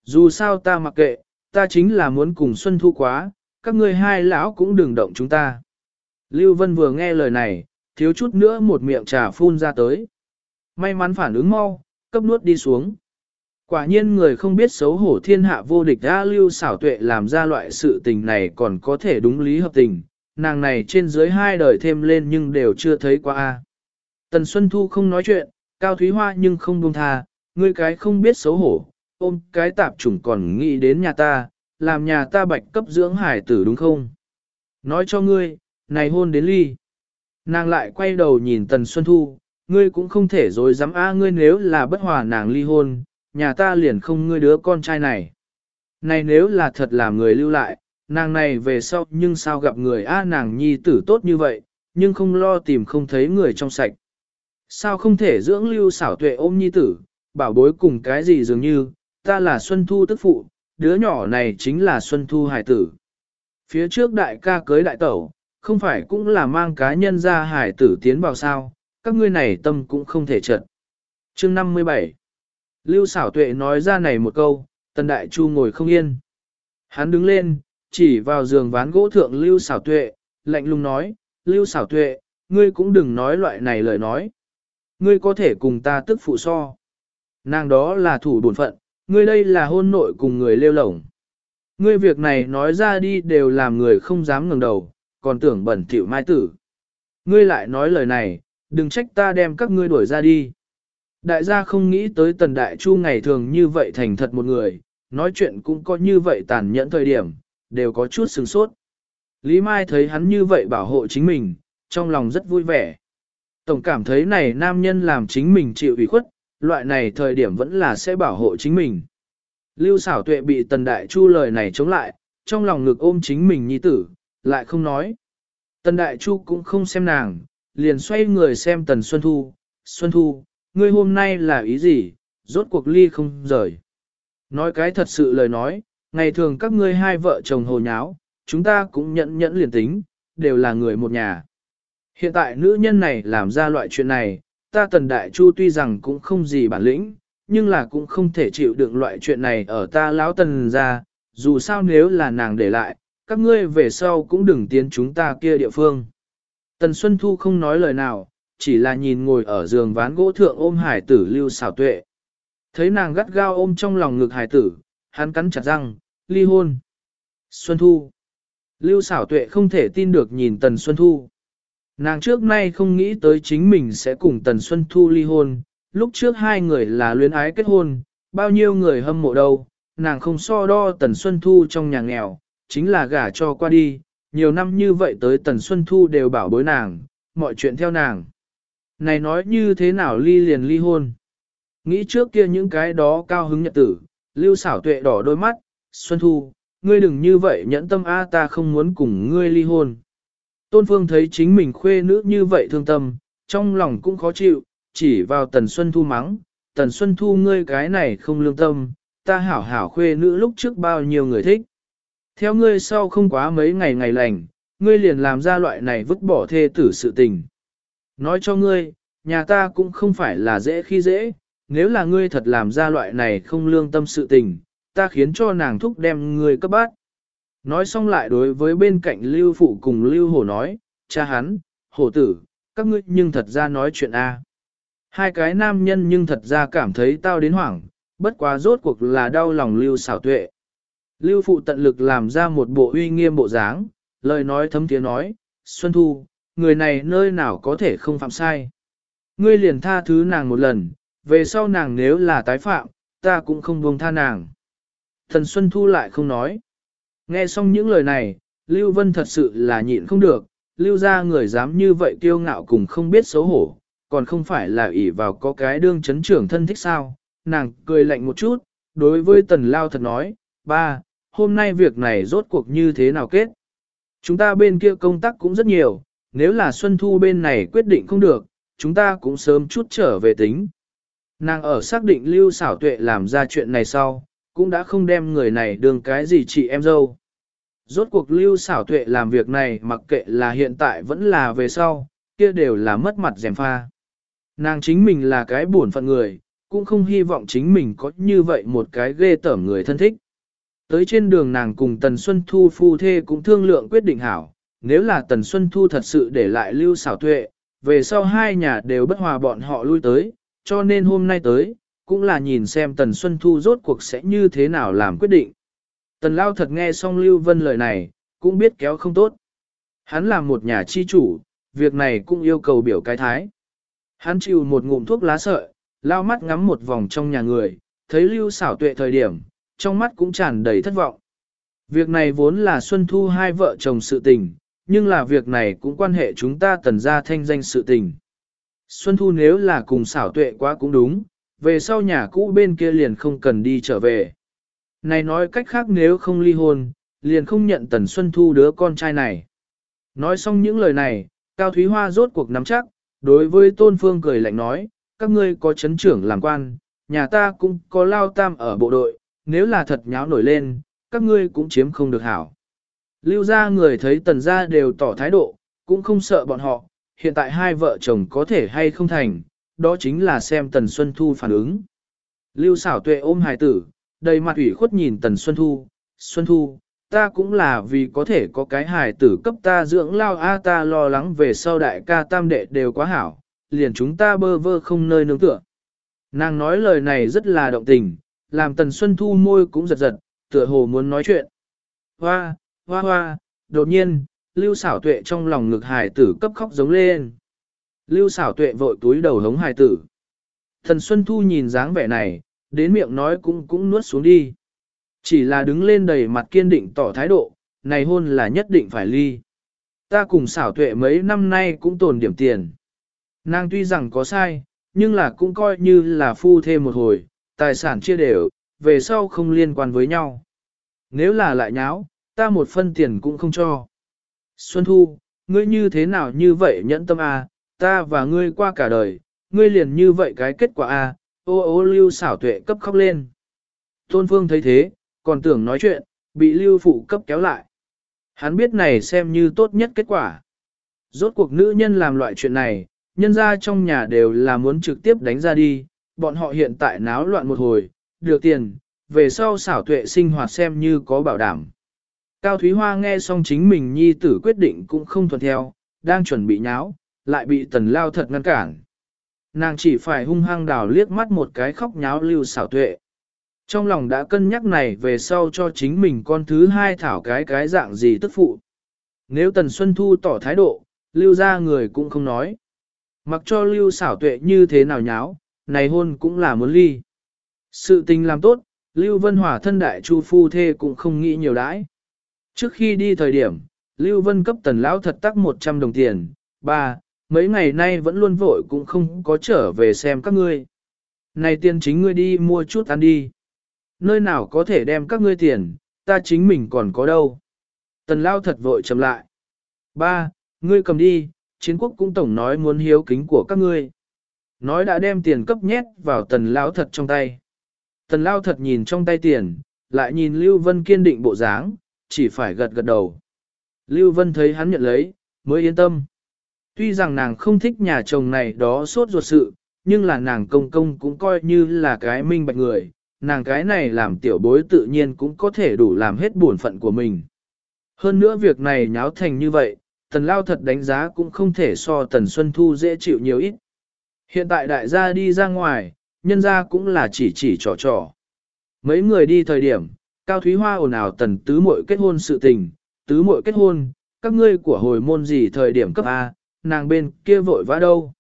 Dù sao ta mặc kệ, ta chính là muốn cùng Xuân Thu quá, các ngươi hai lão cũng đừng động chúng ta. Lưu Vân vừa nghe lời này, thiếu chút nữa một miệng trà phun ra tới. May mắn phản ứng mau, cấp nuốt đi xuống. Quả nhiên người không biết xấu hổ thiên hạ vô địch A lưu xảo tuệ làm ra loại sự tình này còn có thể đúng lý hợp tình, nàng này trên dưới hai đời thêm lên nhưng đều chưa thấy qua A. Tần Xuân Thu không nói chuyện, Cao Thúy Hoa nhưng không buông tha, ngươi cái không biết xấu hổ, ôm cái tạp chủng còn nghĩ đến nhà ta, làm nhà ta bạch cấp dưỡng hải tử đúng không? Nói cho ngươi, này hôn đến ly. Nàng lại quay đầu nhìn Tần Xuân Thu, ngươi cũng không thể dối dám a ngươi nếu là bất hòa nàng ly hôn, nhà ta liền không ngươi đứa con trai này. Này nếu là thật là người lưu lại, nàng này về sau nhưng sao gặp người a nàng nhi tử tốt như vậy, nhưng không lo tìm không thấy người trong sạch. Sao không thể dưỡng lưu xảo tuệ ôm nhi tử, bảo bối cùng cái gì dường như, ta là Xuân Thu tức phụ, đứa nhỏ này chính là Xuân Thu hải tử. Phía trước đại ca cưới đại tẩu, không phải cũng là mang cá nhân ra hải tử tiến vào sao, các ngươi này tâm cũng không thể trận. Chương 57 Lưu xảo tuệ nói ra này một câu, tần đại chu ngồi không yên. Hắn đứng lên, chỉ vào giường ván gỗ thượng lưu xảo tuệ, lạnh lùng nói, lưu xảo tuệ, ngươi cũng đừng nói loại này lời nói. Ngươi có thể cùng ta tức phụ so. Nàng đó là thủ bổn phận, ngươi đây là hôn nội cùng người lêu lổng. Ngươi việc này nói ra đi đều làm người không dám ngẩng đầu, còn tưởng bẩn thỉu mai tử. Ngươi lại nói lời này, đừng trách ta đem các ngươi đuổi ra đi. Đại gia không nghĩ tới tần đại chu ngày thường như vậy thành thật một người, nói chuyện cũng có như vậy tàn nhẫn thời điểm, đều có chút sừng sốt. Lý Mai thấy hắn như vậy bảo hộ chính mình, trong lòng rất vui vẻ. Tổng cảm thấy này nam nhân làm chính mình chịu ủy khuất, loại này thời điểm vẫn là sẽ bảo hộ chính mình. Lưu xảo tuệ bị tần đại chu lời này chống lại, trong lòng ngực ôm chính mình nhi tử, lại không nói. Tần đại chu cũng không xem nàng, liền xoay người xem tần Xuân Thu. Xuân Thu, ngươi hôm nay là ý gì, rốt cuộc ly không rời. Nói cái thật sự lời nói, ngày thường các ngươi hai vợ chồng hồ nháo, chúng ta cũng nhẫn nhẫn liền tính, đều là người một nhà. Hiện tại nữ nhân này làm ra loại chuyện này, ta tần đại chu tuy rằng cũng không gì bản lĩnh, nhưng là cũng không thể chịu đựng loại chuyện này ở ta lão tần ra, dù sao nếu là nàng để lại, các ngươi về sau cũng đừng tiến chúng ta kia địa phương. Tần Xuân Thu không nói lời nào, chỉ là nhìn ngồi ở giường ván gỗ thượng ôm hải tử lưu xảo tuệ. Thấy nàng gắt gao ôm trong lòng ngực hải tử, hắn cắn chặt răng, ly hôn. Xuân Thu. Lưu xảo tuệ không thể tin được nhìn Tần Xuân Thu. Nàng trước nay không nghĩ tới chính mình sẽ cùng Tần Xuân Thu ly hôn, lúc trước hai người là luyến ái kết hôn, bao nhiêu người hâm mộ đâu, nàng không so đo Tần Xuân Thu trong nhà nghèo, chính là gả cho qua đi, nhiều năm như vậy tới Tần Xuân Thu đều bảo bối nàng, mọi chuyện theo nàng. Này nói như thế nào ly liền ly hôn. Nghĩ trước kia những cái đó cao hứng nhật tử, lưu xảo tuệ đỏ đôi mắt, Xuân Thu, ngươi đừng như vậy nhẫn tâm a ta không muốn cùng ngươi ly hôn. Tôn Phương thấy chính mình khuê nữ như vậy thương tâm, trong lòng cũng khó chịu, chỉ vào Tần Xuân Thu mắng, Tần Xuân Thu ngươi cái này không lương tâm, ta hảo hảo khuê nữ lúc trước bao nhiêu người thích. Theo ngươi sau không quá mấy ngày ngày lành, ngươi liền làm ra loại này vứt bỏ thê tử sự tình. Nói cho ngươi, nhà ta cũng không phải là dễ khi dễ, nếu là ngươi thật làm ra loại này không lương tâm sự tình, ta khiến cho nàng thúc đem ngươi cấp bát. Nói xong lại đối với bên cạnh Lưu Phụ cùng Lưu Hổ nói, cha hắn, hổ tử, các ngươi nhưng thật ra nói chuyện A. Hai cái nam nhân nhưng thật ra cảm thấy tao đến hoảng, bất quá rốt cuộc là đau lòng Lưu xảo tuệ. Lưu Phụ tận lực làm ra một bộ uy nghiêm bộ dáng, lời nói thấm tiếng nói, Xuân Thu, người này nơi nào có thể không phạm sai. Ngươi liền tha thứ nàng một lần, về sau nàng nếu là tái phạm, ta cũng không buông tha nàng. Thần Xuân Thu lại không nói. Nghe xong những lời này, Lưu Vân thật sự là nhịn không được, Lưu ra người dám như vậy kiêu ngạo cùng không biết xấu hổ, còn không phải là ỷ vào có cái đương chấn trưởng thân thích sao, nàng cười lạnh một chút, đối với tần lao thật nói, ba, hôm nay việc này rốt cuộc như thế nào kết? Chúng ta bên kia công tác cũng rất nhiều, nếu là Xuân Thu bên này quyết định không được, chúng ta cũng sớm chút trở về tính. Nàng ở xác định lưu xảo tuệ làm ra chuyện này sau, cũng đã không đem người này đương cái gì chị em dâu. Rốt cuộc lưu xảo tuệ làm việc này mặc kệ là hiện tại vẫn là về sau, kia đều là mất mặt dèm pha. Nàng chính mình là cái buồn phận người, cũng không hy vọng chính mình có như vậy một cái ghê tởm người thân thích. Tới trên đường nàng cùng Tần Xuân Thu phu thê cũng thương lượng quyết định hảo, nếu là Tần Xuân Thu thật sự để lại lưu xảo tuệ, về sau hai nhà đều bất hòa bọn họ lui tới, cho nên hôm nay tới, cũng là nhìn xem Tần Xuân Thu rốt cuộc sẽ như thế nào làm quyết định. Tần Lao thật nghe xong Lưu Vân lời này, cũng biết kéo không tốt. Hắn là một nhà chi chủ, việc này cũng yêu cầu biểu cái thái. Hắn chịu một ngụm thuốc lá sợi, lao mắt ngắm một vòng trong nhà người, thấy Lưu xảo tuệ thời điểm, trong mắt cũng tràn đầy thất vọng. Việc này vốn là Xuân Thu hai vợ chồng sự tình, nhưng là việc này cũng quan hệ chúng ta tần ra thanh danh sự tình. Xuân Thu nếu là cùng xảo tuệ quá cũng đúng, về sau nhà cũ bên kia liền không cần đi trở về. Này nói cách khác nếu không ly hôn, liền không nhận tần Xuân Thu đứa con trai này. Nói xong những lời này, Cao Thúy Hoa rốt cuộc nắm chắc, đối với Tôn Phương cười lạnh nói, các ngươi có chấn trưởng làm quan, nhà ta cũng có lao tam ở bộ đội, nếu là thật nháo nổi lên, các ngươi cũng chiếm không được hảo. Lưu ra người thấy tần gia đều tỏ thái độ, cũng không sợ bọn họ, hiện tại hai vợ chồng có thể hay không thành, đó chính là xem tần Xuân Thu phản ứng. Lưu xảo tuệ ôm hài tử, đầy mặt ủy khuất nhìn tần Xuân Thu, Xuân Thu, ta cũng là vì có thể có cái hài tử cấp ta dưỡng lao a ta lo lắng về sau đại ca tam đệ đều quá hảo, liền chúng ta bơ vơ không nơi nương tựa. Nàng nói lời này rất là động tình, làm tần Xuân Thu môi cũng giật giật, tựa hồ muốn nói chuyện. Hoa, hoa hoa, đột nhiên, lưu xảo tuệ trong lòng ngực hài tử cấp khóc giống lên. Lưu xảo tuệ vội túi đầu hống hài tử. Thần Xuân Thu nhìn dáng vẻ này, đến miệng nói cũng cũng nuốt xuống đi. Chỉ là đứng lên đầy mặt kiên định tỏ thái độ, này hôn là nhất định phải ly. Ta cùng xảo tuệ mấy năm nay cũng tồn điểm tiền. Nàng tuy rằng có sai, nhưng là cũng coi như là phu thêm một hồi, tài sản chia đều, về sau không liên quan với nhau. Nếu là lại nháo, ta một phân tiền cũng không cho. Xuân Thu, ngươi như thế nào như vậy nhẫn tâm à, ta và ngươi qua cả đời, ngươi liền như vậy cái kết quả à, ô ô lưu xảo tuệ cấp khóc lên. Tôn Phương thấy thế, còn tưởng nói chuyện, bị lưu phụ cấp kéo lại. Hắn biết này xem như tốt nhất kết quả. Rốt cuộc nữ nhân làm loại chuyện này, nhân ra trong nhà đều là muốn trực tiếp đánh ra đi, bọn họ hiện tại náo loạn một hồi, được tiền, về sau xảo tuệ sinh hoạt xem như có bảo đảm. Cao Thúy Hoa nghe xong chính mình nhi tử quyết định cũng không thuận theo, đang chuẩn bị nháo, lại bị tần lao thật ngăn cản. Nàng chỉ phải hung hăng đào liếc mắt một cái khóc nháo lưu xảo tuệ. Trong lòng đã cân nhắc này về sau cho chính mình con thứ hai thảo cái cái dạng gì tức phụ. Nếu Tần Xuân Thu tỏ thái độ, lưu ra người cũng không nói. Mặc cho lưu xảo tuệ như thế nào nháo, này hôn cũng là muốn ly. Sự tình làm tốt, Lưu Vân Hòa thân đại chu phu thê cũng không nghĩ nhiều đãi. Trước khi đi thời điểm, Lưu Vân cấp tần lão thật tắc 100 đồng tiền, ba, mấy ngày nay vẫn luôn vội cũng không có trở về xem các ngươi. Này tiền chính ngươi đi mua chút ăn đi. Nơi nào có thể đem các ngươi tiền, ta chính mình còn có đâu. Tần lao thật vội chậm lại. Ba, ngươi cầm đi, chiến quốc cũng tổng nói muốn hiếu kính của các ngươi. Nói đã đem tiền cấp nhét vào tần lao thật trong tay. Tần lao thật nhìn trong tay tiền, lại nhìn Lưu Vân kiên định bộ dáng, chỉ phải gật gật đầu. Lưu Vân thấy hắn nhận lấy, mới yên tâm. Tuy rằng nàng không thích nhà chồng này đó suốt ruột sự, nhưng là nàng công công cũng coi như là cái minh bạch người, nàng cái này làm tiểu bối tự nhiên cũng có thể đủ làm hết bổn phận của mình. Hơn nữa việc này nháo thành như vậy, tần lao thật đánh giá cũng không thể so tần Xuân Thu dễ chịu nhiều ít. Hiện tại đại gia đi ra ngoài, nhân gia cũng là chỉ chỉ trò trò. Mấy người đi thời điểm, Cao Thúy Hoa ồn ào tần tứ muội kết hôn sự tình, tứ muội kết hôn, các ngươi của hồi môn gì thời điểm cấp A, nàng bên kia vội vã đâu.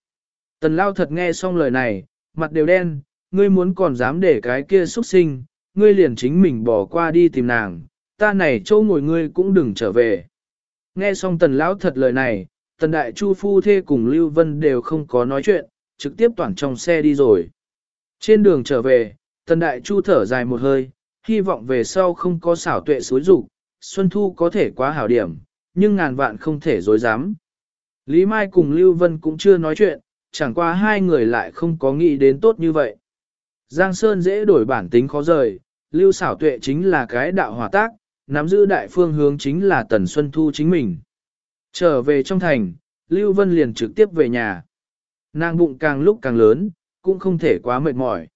Tần lao thật nghe xong lời này, mặt đều đen, ngươi muốn còn dám để cái kia xuất sinh, ngươi liền chính mình bỏ qua đi tìm nàng, ta này châu ngồi ngươi cũng đừng trở về. Nghe xong tần lão thật lời này, tần đại chu phu thê cùng Lưu Vân đều không có nói chuyện, trực tiếp toàn trong xe đi rồi. Trên đường trở về, tần đại chu thở dài một hơi, hy vọng về sau không có xảo tuệ xối rụng, Xuân Thu có thể quá hảo điểm, nhưng ngàn vạn không thể dối dám. Lý Mai cùng Lưu Vân cũng chưa nói chuyện, chẳng qua hai người lại không có nghĩ đến tốt như vậy. Giang Sơn dễ đổi bản tính khó rời, Lưu xảo tuệ chính là cái đạo hòa tác, nắm giữ đại phương hướng chính là Tần Xuân Thu chính mình. Trở về trong thành, Lưu Vân liền trực tiếp về nhà. Nàng bụng càng lúc càng lớn, cũng không thể quá mệt mỏi.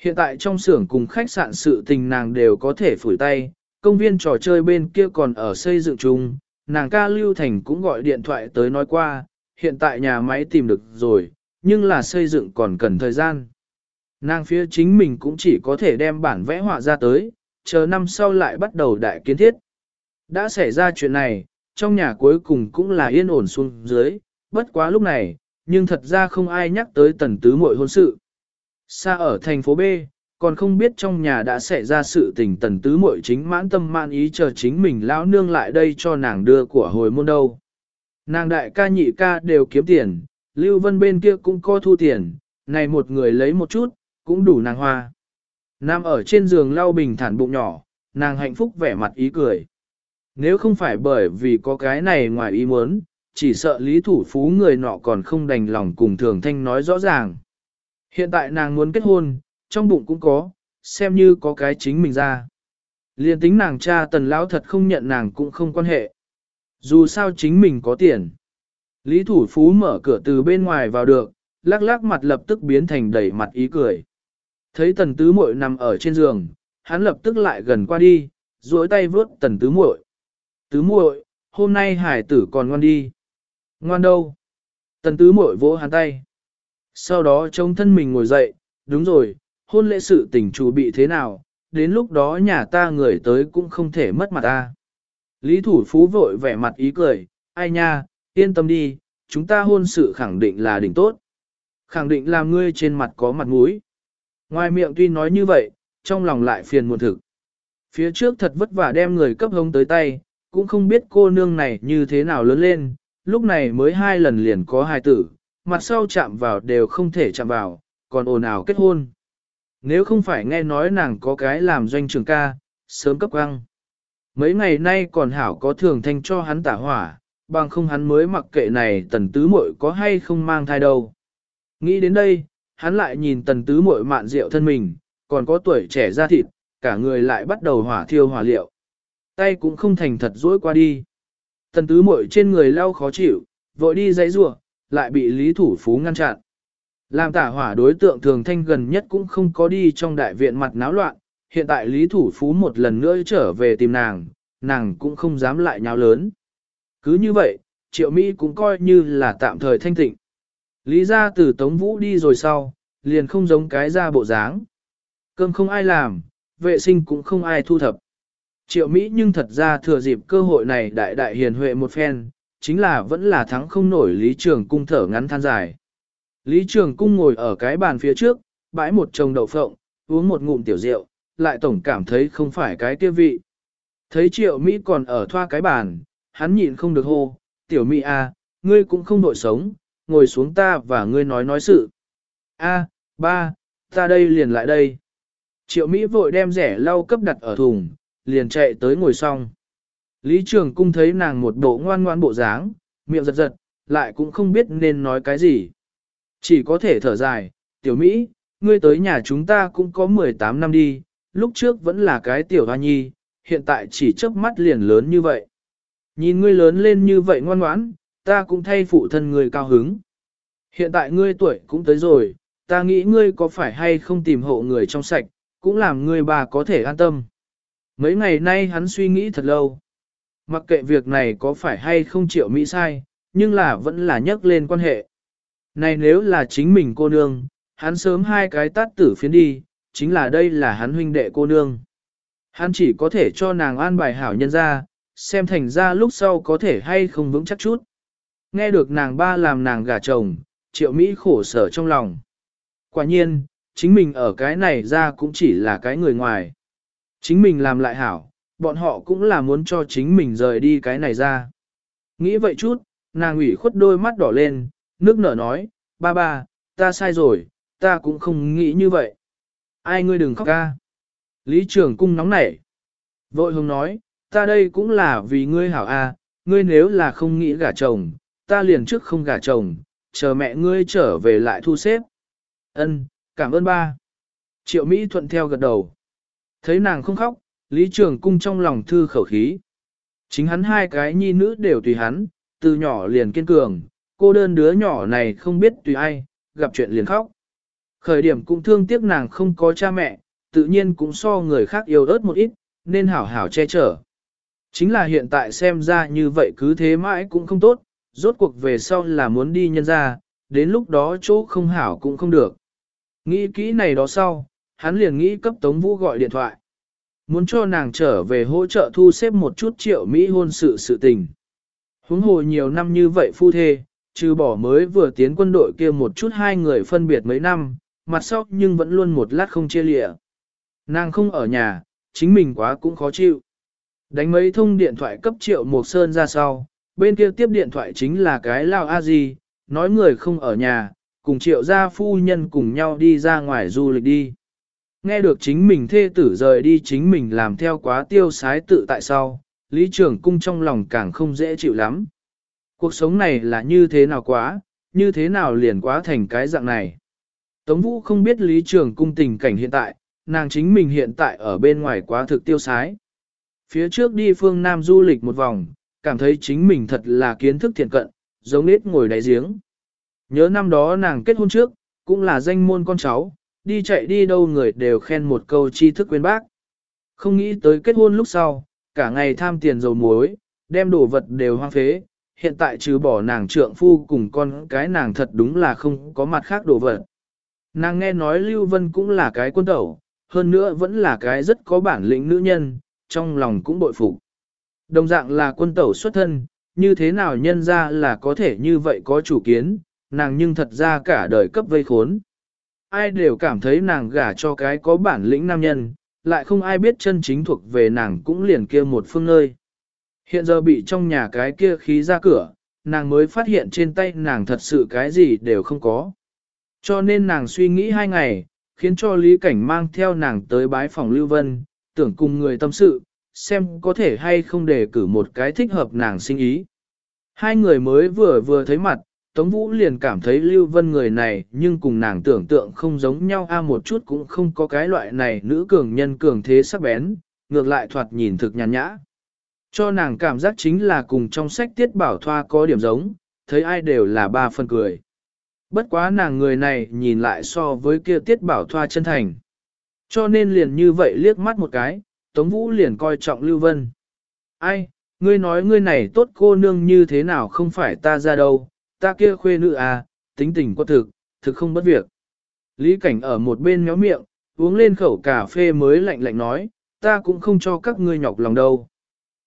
Hiện tại trong xưởng cùng khách sạn sự tình nàng đều có thể phủi tay, công viên trò chơi bên kia còn ở xây dựng chung, nàng ca Lưu Thành cũng gọi điện thoại tới nói qua, hiện tại nhà máy tìm được rồi, nhưng là xây dựng còn cần thời gian. Nàng phía chính mình cũng chỉ có thể đem bản vẽ họa ra tới, chờ năm sau lại bắt đầu đại kiến thiết. Đã xảy ra chuyện này, trong nhà cuối cùng cũng là yên ổn xuống dưới, bất quá lúc này, nhưng thật ra không ai nhắc tới tần tứ muội hôn sự. Xa ở thành phố B, còn không biết trong nhà đã xảy ra sự tình tần tứ muội chính mãn tâm man ý chờ chính mình lão nương lại đây cho nàng đưa của hồi môn đâu. Nàng đại ca nhị ca đều kiếm tiền, Lưu Vân bên kia cũng có thu tiền, này một người lấy một chút, cũng đủ nàng hoa. Nam ở trên giường lau bình thản bụng nhỏ, nàng hạnh phúc vẻ mặt ý cười. Nếu không phải bởi vì có cái này ngoài ý muốn, chỉ sợ lý thủ phú người nọ còn không đành lòng cùng thường thanh nói rõ ràng. Hiện tại nàng muốn kết hôn, trong bụng cũng có, xem như có cái chính mình ra. Liên tính nàng cha tần lão thật không nhận nàng cũng không quan hệ. Dù sao chính mình có tiền. Lý thủ phú mở cửa từ bên ngoài vào được, lắc lắc mặt lập tức biến thành đầy mặt ý cười. Thấy tần tứ muội nằm ở trên giường, hắn lập tức lại gần qua đi, duỗi tay vướt tần tứ muội. Tứ muội, hôm nay hải tử còn ngoan đi. Ngoan đâu? Tần tứ muội vỗ hắn tay. Sau đó trông thân mình ngồi dậy, đúng rồi, hôn lễ sự tình chủ bị thế nào, đến lúc đó nhà ta người tới cũng không thể mất mặt ta. Lý thủ phú vội vẻ mặt ý cười, ai nha, yên tâm đi, chúng ta hôn sự khẳng định là đỉnh tốt. Khẳng định làm ngươi trên mặt có mặt mũi. Ngoài miệng tuy nói như vậy, trong lòng lại phiền muộn thực. Phía trước thật vất vả đem người cấp hông tới tay, cũng không biết cô nương này như thế nào lớn lên, lúc này mới hai lần liền có hai tử, mặt sau chạm vào đều không thể chạm vào, còn ồn ào kết hôn. Nếu không phải nghe nói nàng có cái làm doanh trường ca, sớm cấp quăng. Mấy ngày nay còn hảo có thường thanh cho hắn tả hỏa, bằng không hắn mới mặc kệ này tần tứ muội có hay không mang thai đâu. Nghĩ đến đây, hắn lại nhìn tần tứ muội mạn rượu thân mình, còn có tuổi trẻ da thịt, cả người lại bắt đầu hỏa thiêu hỏa liệu. Tay cũng không thành thật dỗi qua đi. Tần tứ muội trên người lau khó chịu, vội đi dãy rủa, lại bị Lý Thủ Phú ngăn chặn. Làm tả hỏa đối tượng thường thanh gần nhất cũng không có đi trong đại viện mặt náo loạn, hiện tại Lý Thủ Phú một lần nữa trở về tìm nàng, nàng cũng không dám lại nháo lớn. Cứ như vậy, Triệu Mỹ cũng coi như là tạm thời thanh tịnh. Lý ra từ Tống Vũ đi rồi sau, liền không giống cái ra bộ dáng. Cơm không ai làm, vệ sinh cũng không ai thu thập. Triệu Mỹ nhưng thật ra thừa dịp cơ hội này đại đại hiền huệ một phen, chính là vẫn là thắng không nổi Lý Trường Cung thở ngắn than dài. Lý Trường Cung ngồi ở cái bàn phía trước, bãi một chồng đậu phộng, uống một ngụm tiểu rượu, lại tổng cảm thấy không phải cái kia vị. Thấy Triệu Mỹ còn ở thoa cái bàn, hắn nhịn không được hô, tiểu Mỹ à, ngươi cũng không đội sống, ngồi xuống ta và ngươi nói nói sự. A, ba, ta đây liền lại đây. Triệu Mỹ vội đem rẻ lau cấp đặt ở thùng, liền chạy tới ngồi xong. Lý Trường Cung thấy nàng một bộ ngoan ngoan bộ dáng, miệng giật giật, lại cũng không biết nên nói cái gì. Chỉ có thể thở dài, tiểu Mỹ, ngươi tới nhà chúng ta cũng có 18 năm đi, lúc trước vẫn là cái tiểu hoa nhi, hiện tại chỉ chớp mắt liền lớn như vậy. Nhìn ngươi lớn lên như vậy ngoan ngoãn, ta cũng thay phụ thân ngươi cao hứng. Hiện tại ngươi tuổi cũng tới rồi, ta nghĩ ngươi có phải hay không tìm hộ người trong sạch, cũng làm ngươi bà có thể an tâm. Mấy ngày nay hắn suy nghĩ thật lâu. Mặc kệ việc này có phải hay không triệu Mỹ sai, nhưng là vẫn là nhắc lên quan hệ. Này nếu là chính mình cô nương, hắn sớm hai cái tát tử phiến đi, chính là đây là hắn huynh đệ cô nương. Hắn chỉ có thể cho nàng an bài hảo nhân ra, xem thành ra lúc sau có thể hay không vững chắc chút. Nghe được nàng ba làm nàng gả chồng, triệu Mỹ khổ sở trong lòng. Quả nhiên, chính mình ở cái này ra cũng chỉ là cái người ngoài. Chính mình làm lại hảo, bọn họ cũng là muốn cho chính mình rời đi cái này ra. Nghĩ vậy chút, nàng ủy khuất đôi mắt đỏ lên, nước nở nói, ba ba, ta sai rồi, ta cũng không nghĩ như vậy. Ai ngươi đừng khóc ca. Lý Trường Cung nóng nảy. Vội hùng nói, ta đây cũng là vì ngươi hảo a, ngươi nếu là không nghĩ gả chồng, ta liền trước không gả chồng, chờ mẹ ngươi trở về lại thu xếp. Ân, cảm ơn ba. Triệu Mỹ thuận theo gật đầu. Thấy nàng không khóc, Lý Trường Cung trong lòng thư khẩu khí. Chính hắn hai cái nhi nữ đều tùy hắn, từ nhỏ liền kiên cường, cô đơn đứa nhỏ này không biết tùy ai, gặp chuyện liền khóc. Khởi điểm cũng thương tiếc nàng không có cha mẹ, tự nhiên cũng so người khác yêu ớt một ít, nên hảo hảo che chở. Chính là hiện tại xem ra như vậy cứ thế mãi cũng không tốt, rốt cuộc về sau là muốn đi nhân ra, đến lúc đó chỗ không hảo cũng không được. Nghĩ kỹ này đó sau, hắn liền nghĩ cấp Tống Vũ gọi điện thoại. Muốn cho nàng trở về hỗ trợ thu xếp một chút triệu Mỹ hôn sự sự tình. Huống hồ nhiều năm như vậy phu thê, trừ bỏ mới vừa tiến quân đội kia một chút hai người phân biệt mấy năm, mặt sau nhưng vẫn luôn một lát không chia lịa. Nàng không ở nhà, chính mình quá cũng khó chịu. Đánh mấy thông điện thoại cấp triệu Mộc Sơn ra sau, bên kia tiếp điện thoại chính là cái Lao A Di, nói người không ở nhà, cùng triệu gia phu nhân cùng nhau đi ra ngoài du lịch đi. Nghe được chính mình thê tử rời đi chính mình làm theo quá tiêu sái tự tại sau, Lý Trường Cung trong lòng càng không dễ chịu lắm. Cuộc sống này là như thế nào quá, như thế nào liền quá thành cái dạng này. Tống Vũ không biết Lý Trường Cung tình cảnh hiện tại, nàng chính mình hiện tại ở bên ngoài quá thực tiêu sái. Phía trước đi phương Nam du lịch một vòng, cảm thấy chính mình thật là kiến thức thiện cận, giống nết ngồi đáy giếng. Nhớ năm đó nàng kết hôn trước, cũng là danh môn con cháu, đi chạy đi đâu người đều khen một câu tri thức quên bác. Không nghĩ tới kết hôn lúc sau, cả ngày tham tiền dầu muối, đem đồ vật đều hoang phế, hiện tại trừ bỏ nàng trượng phu cùng con cái nàng thật đúng là không có mặt khác đồ vật. Nàng nghe nói Lưu Vân cũng là cái quân tẩu, hơn nữa vẫn là cái rất có bản lĩnh nữ nhân, trong lòng cũng bội phục. Đồng dạng là quân tẩu xuất thân, như thế nào nhân ra là có thể như vậy có chủ kiến, nàng nhưng thật ra cả đời cấp vây khốn. Ai đều cảm thấy nàng gả cho cái có bản lĩnh nam nhân, lại không ai biết chân chính thuộc về nàng cũng liền kia một phương nơi. Hiện giờ bị trong nhà cái kia khí ra cửa, nàng mới phát hiện trên tay nàng thật sự cái gì đều không có. Cho nên nàng suy nghĩ hai ngày, khiến cho Lý Cảnh mang theo nàng tới bái phòng Lưu Vân, tưởng cùng người tâm sự, xem có thể hay không để cử một cái thích hợp nàng sinh ý. Hai người mới vừa vừa thấy mặt, Tống Vũ liền cảm thấy Lưu Vân người này nhưng cùng nàng tưởng tượng không giống nhau a một chút cũng không có cái loại này nữ cường nhân cường thế sắc bén, ngược lại thoạt nhìn thực nhàn nhã. Cho nàng cảm giác chính là cùng trong sách tiết bảo thoa có điểm giống, thấy ai đều là ba phần cười. Bất quá nàng người này nhìn lại so với kia tiết bảo thoa chân thành. Cho nên liền như vậy liếc mắt một cái, Tống Vũ liền coi trọng Lưu Vân. Ai, ngươi nói ngươi này tốt cô nương như thế nào không phải ta ra đâu, ta kia khuê nữ à, tính tình có thực, thực không bất việc. Lý Cảnh ở một bên méo miệng, uống lên khẩu cà phê mới lạnh lạnh nói, ta cũng không cho các ngươi nhọc lòng đâu.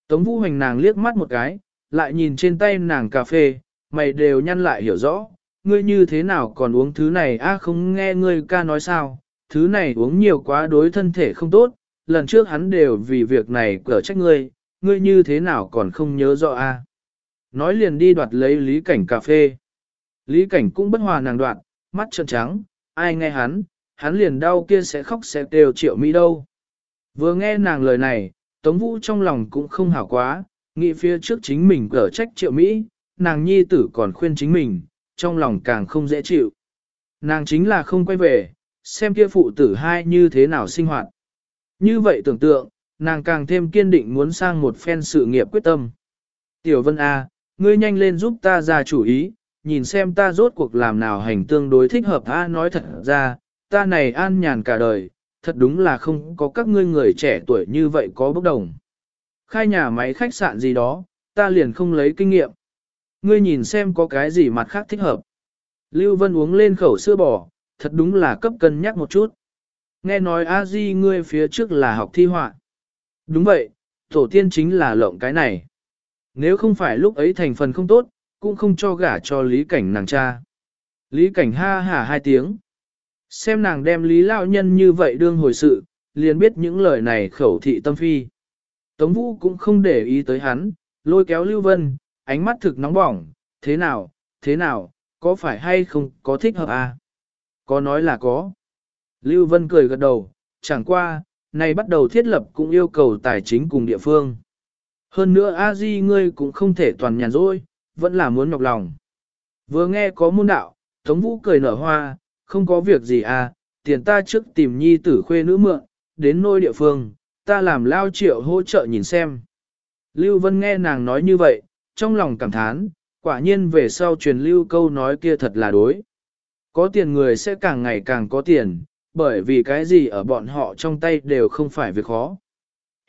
Tống Vũ Hoành nàng liếc mắt một cái, lại nhìn trên tay nàng cà phê, mày đều nhăn lại hiểu rõ, ngươi như thế nào còn uống thứ này a không nghe ngươi ca nói sao, thứ này uống nhiều quá đối thân thể không tốt, lần trước hắn đều vì việc này cở trách ngươi, ngươi như thế nào còn không nhớ rõ a Nói liền đi đoạt lấy lý cảnh cà phê. Lý cảnh cũng bất hòa nàng đoạt, mắt trợn trắng, ai nghe hắn, hắn liền đau kia sẽ khóc sẽ đều triệu mỹ đâu. Vừa nghe nàng lời này, Tống Vũ trong lòng cũng không hảo quá, nghĩ phía trước chính mình cở trách triệu Mỹ, nàng nhi tử còn khuyên chính mình, trong lòng càng không dễ chịu. Nàng chính là không quay về, xem kia phụ tử hai như thế nào sinh hoạt. Như vậy tưởng tượng, nàng càng thêm kiên định muốn sang một phen sự nghiệp quyết tâm. Tiểu Vân A, ngươi nhanh lên giúp ta ra chủ ý, nhìn xem ta rốt cuộc làm nào hành tương đối thích hợp A nói thật ra, ta này an nhàn cả đời, thật đúng là không có các ngươi người trẻ tuổi như vậy có bốc đồng. Khai nhà máy khách sạn gì đó, ta liền không lấy kinh nghiệm. Ngươi nhìn xem có cái gì mặt khác thích hợp. Lưu Vân uống lên khẩu sữa bò, thật đúng là cấp cân nhắc một chút. Nghe nói a di ngươi phía trước là học thi họa. Đúng vậy, tổ tiên chính là lộng cái này. Nếu không phải lúc ấy thành phần không tốt, cũng không cho gả cho lý cảnh nàng cha. Lý cảnh ha hả hai tiếng. Xem nàng đem lý lao nhân như vậy đương hồi sự, liền biết những lời này khẩu thị tâm phi. Tống vũ cũng không để ý tới hắn, lôi kéo Lưu Vân, ánh mắt thực nóng bỏng, thế nào, thế nào, có phải hay không có thích hợp à? Có nói là có. Lưu Vân cười gật đầu, chẳng qua, này bắt đầu thiết lập cũng yêu cầu tài chính cùng địa phương. Hơn nữa a di ngươi cũng không thể toàn nhàn rỗi, vẫn là muốn nhọc lòng. Vừa nghe có môn đạo, Tống Vũ cười nở hoa, không có việc gì à, tiền ta trước tìm nhi tử khuê nữ mượn, đến nôi địa phương, ta làm lao triệu hỗ trợ nhìn xem. Lưu Vân nghe nàng nói như vậy, trong lòng cảm thán, quả nhiên về sau truyền lưu câu nói kia thật là đối. Có tiền người sẽ càng ngày càng có tiền, bởi vì cái gì ở bọn họ trong tay đều không phải việc khó.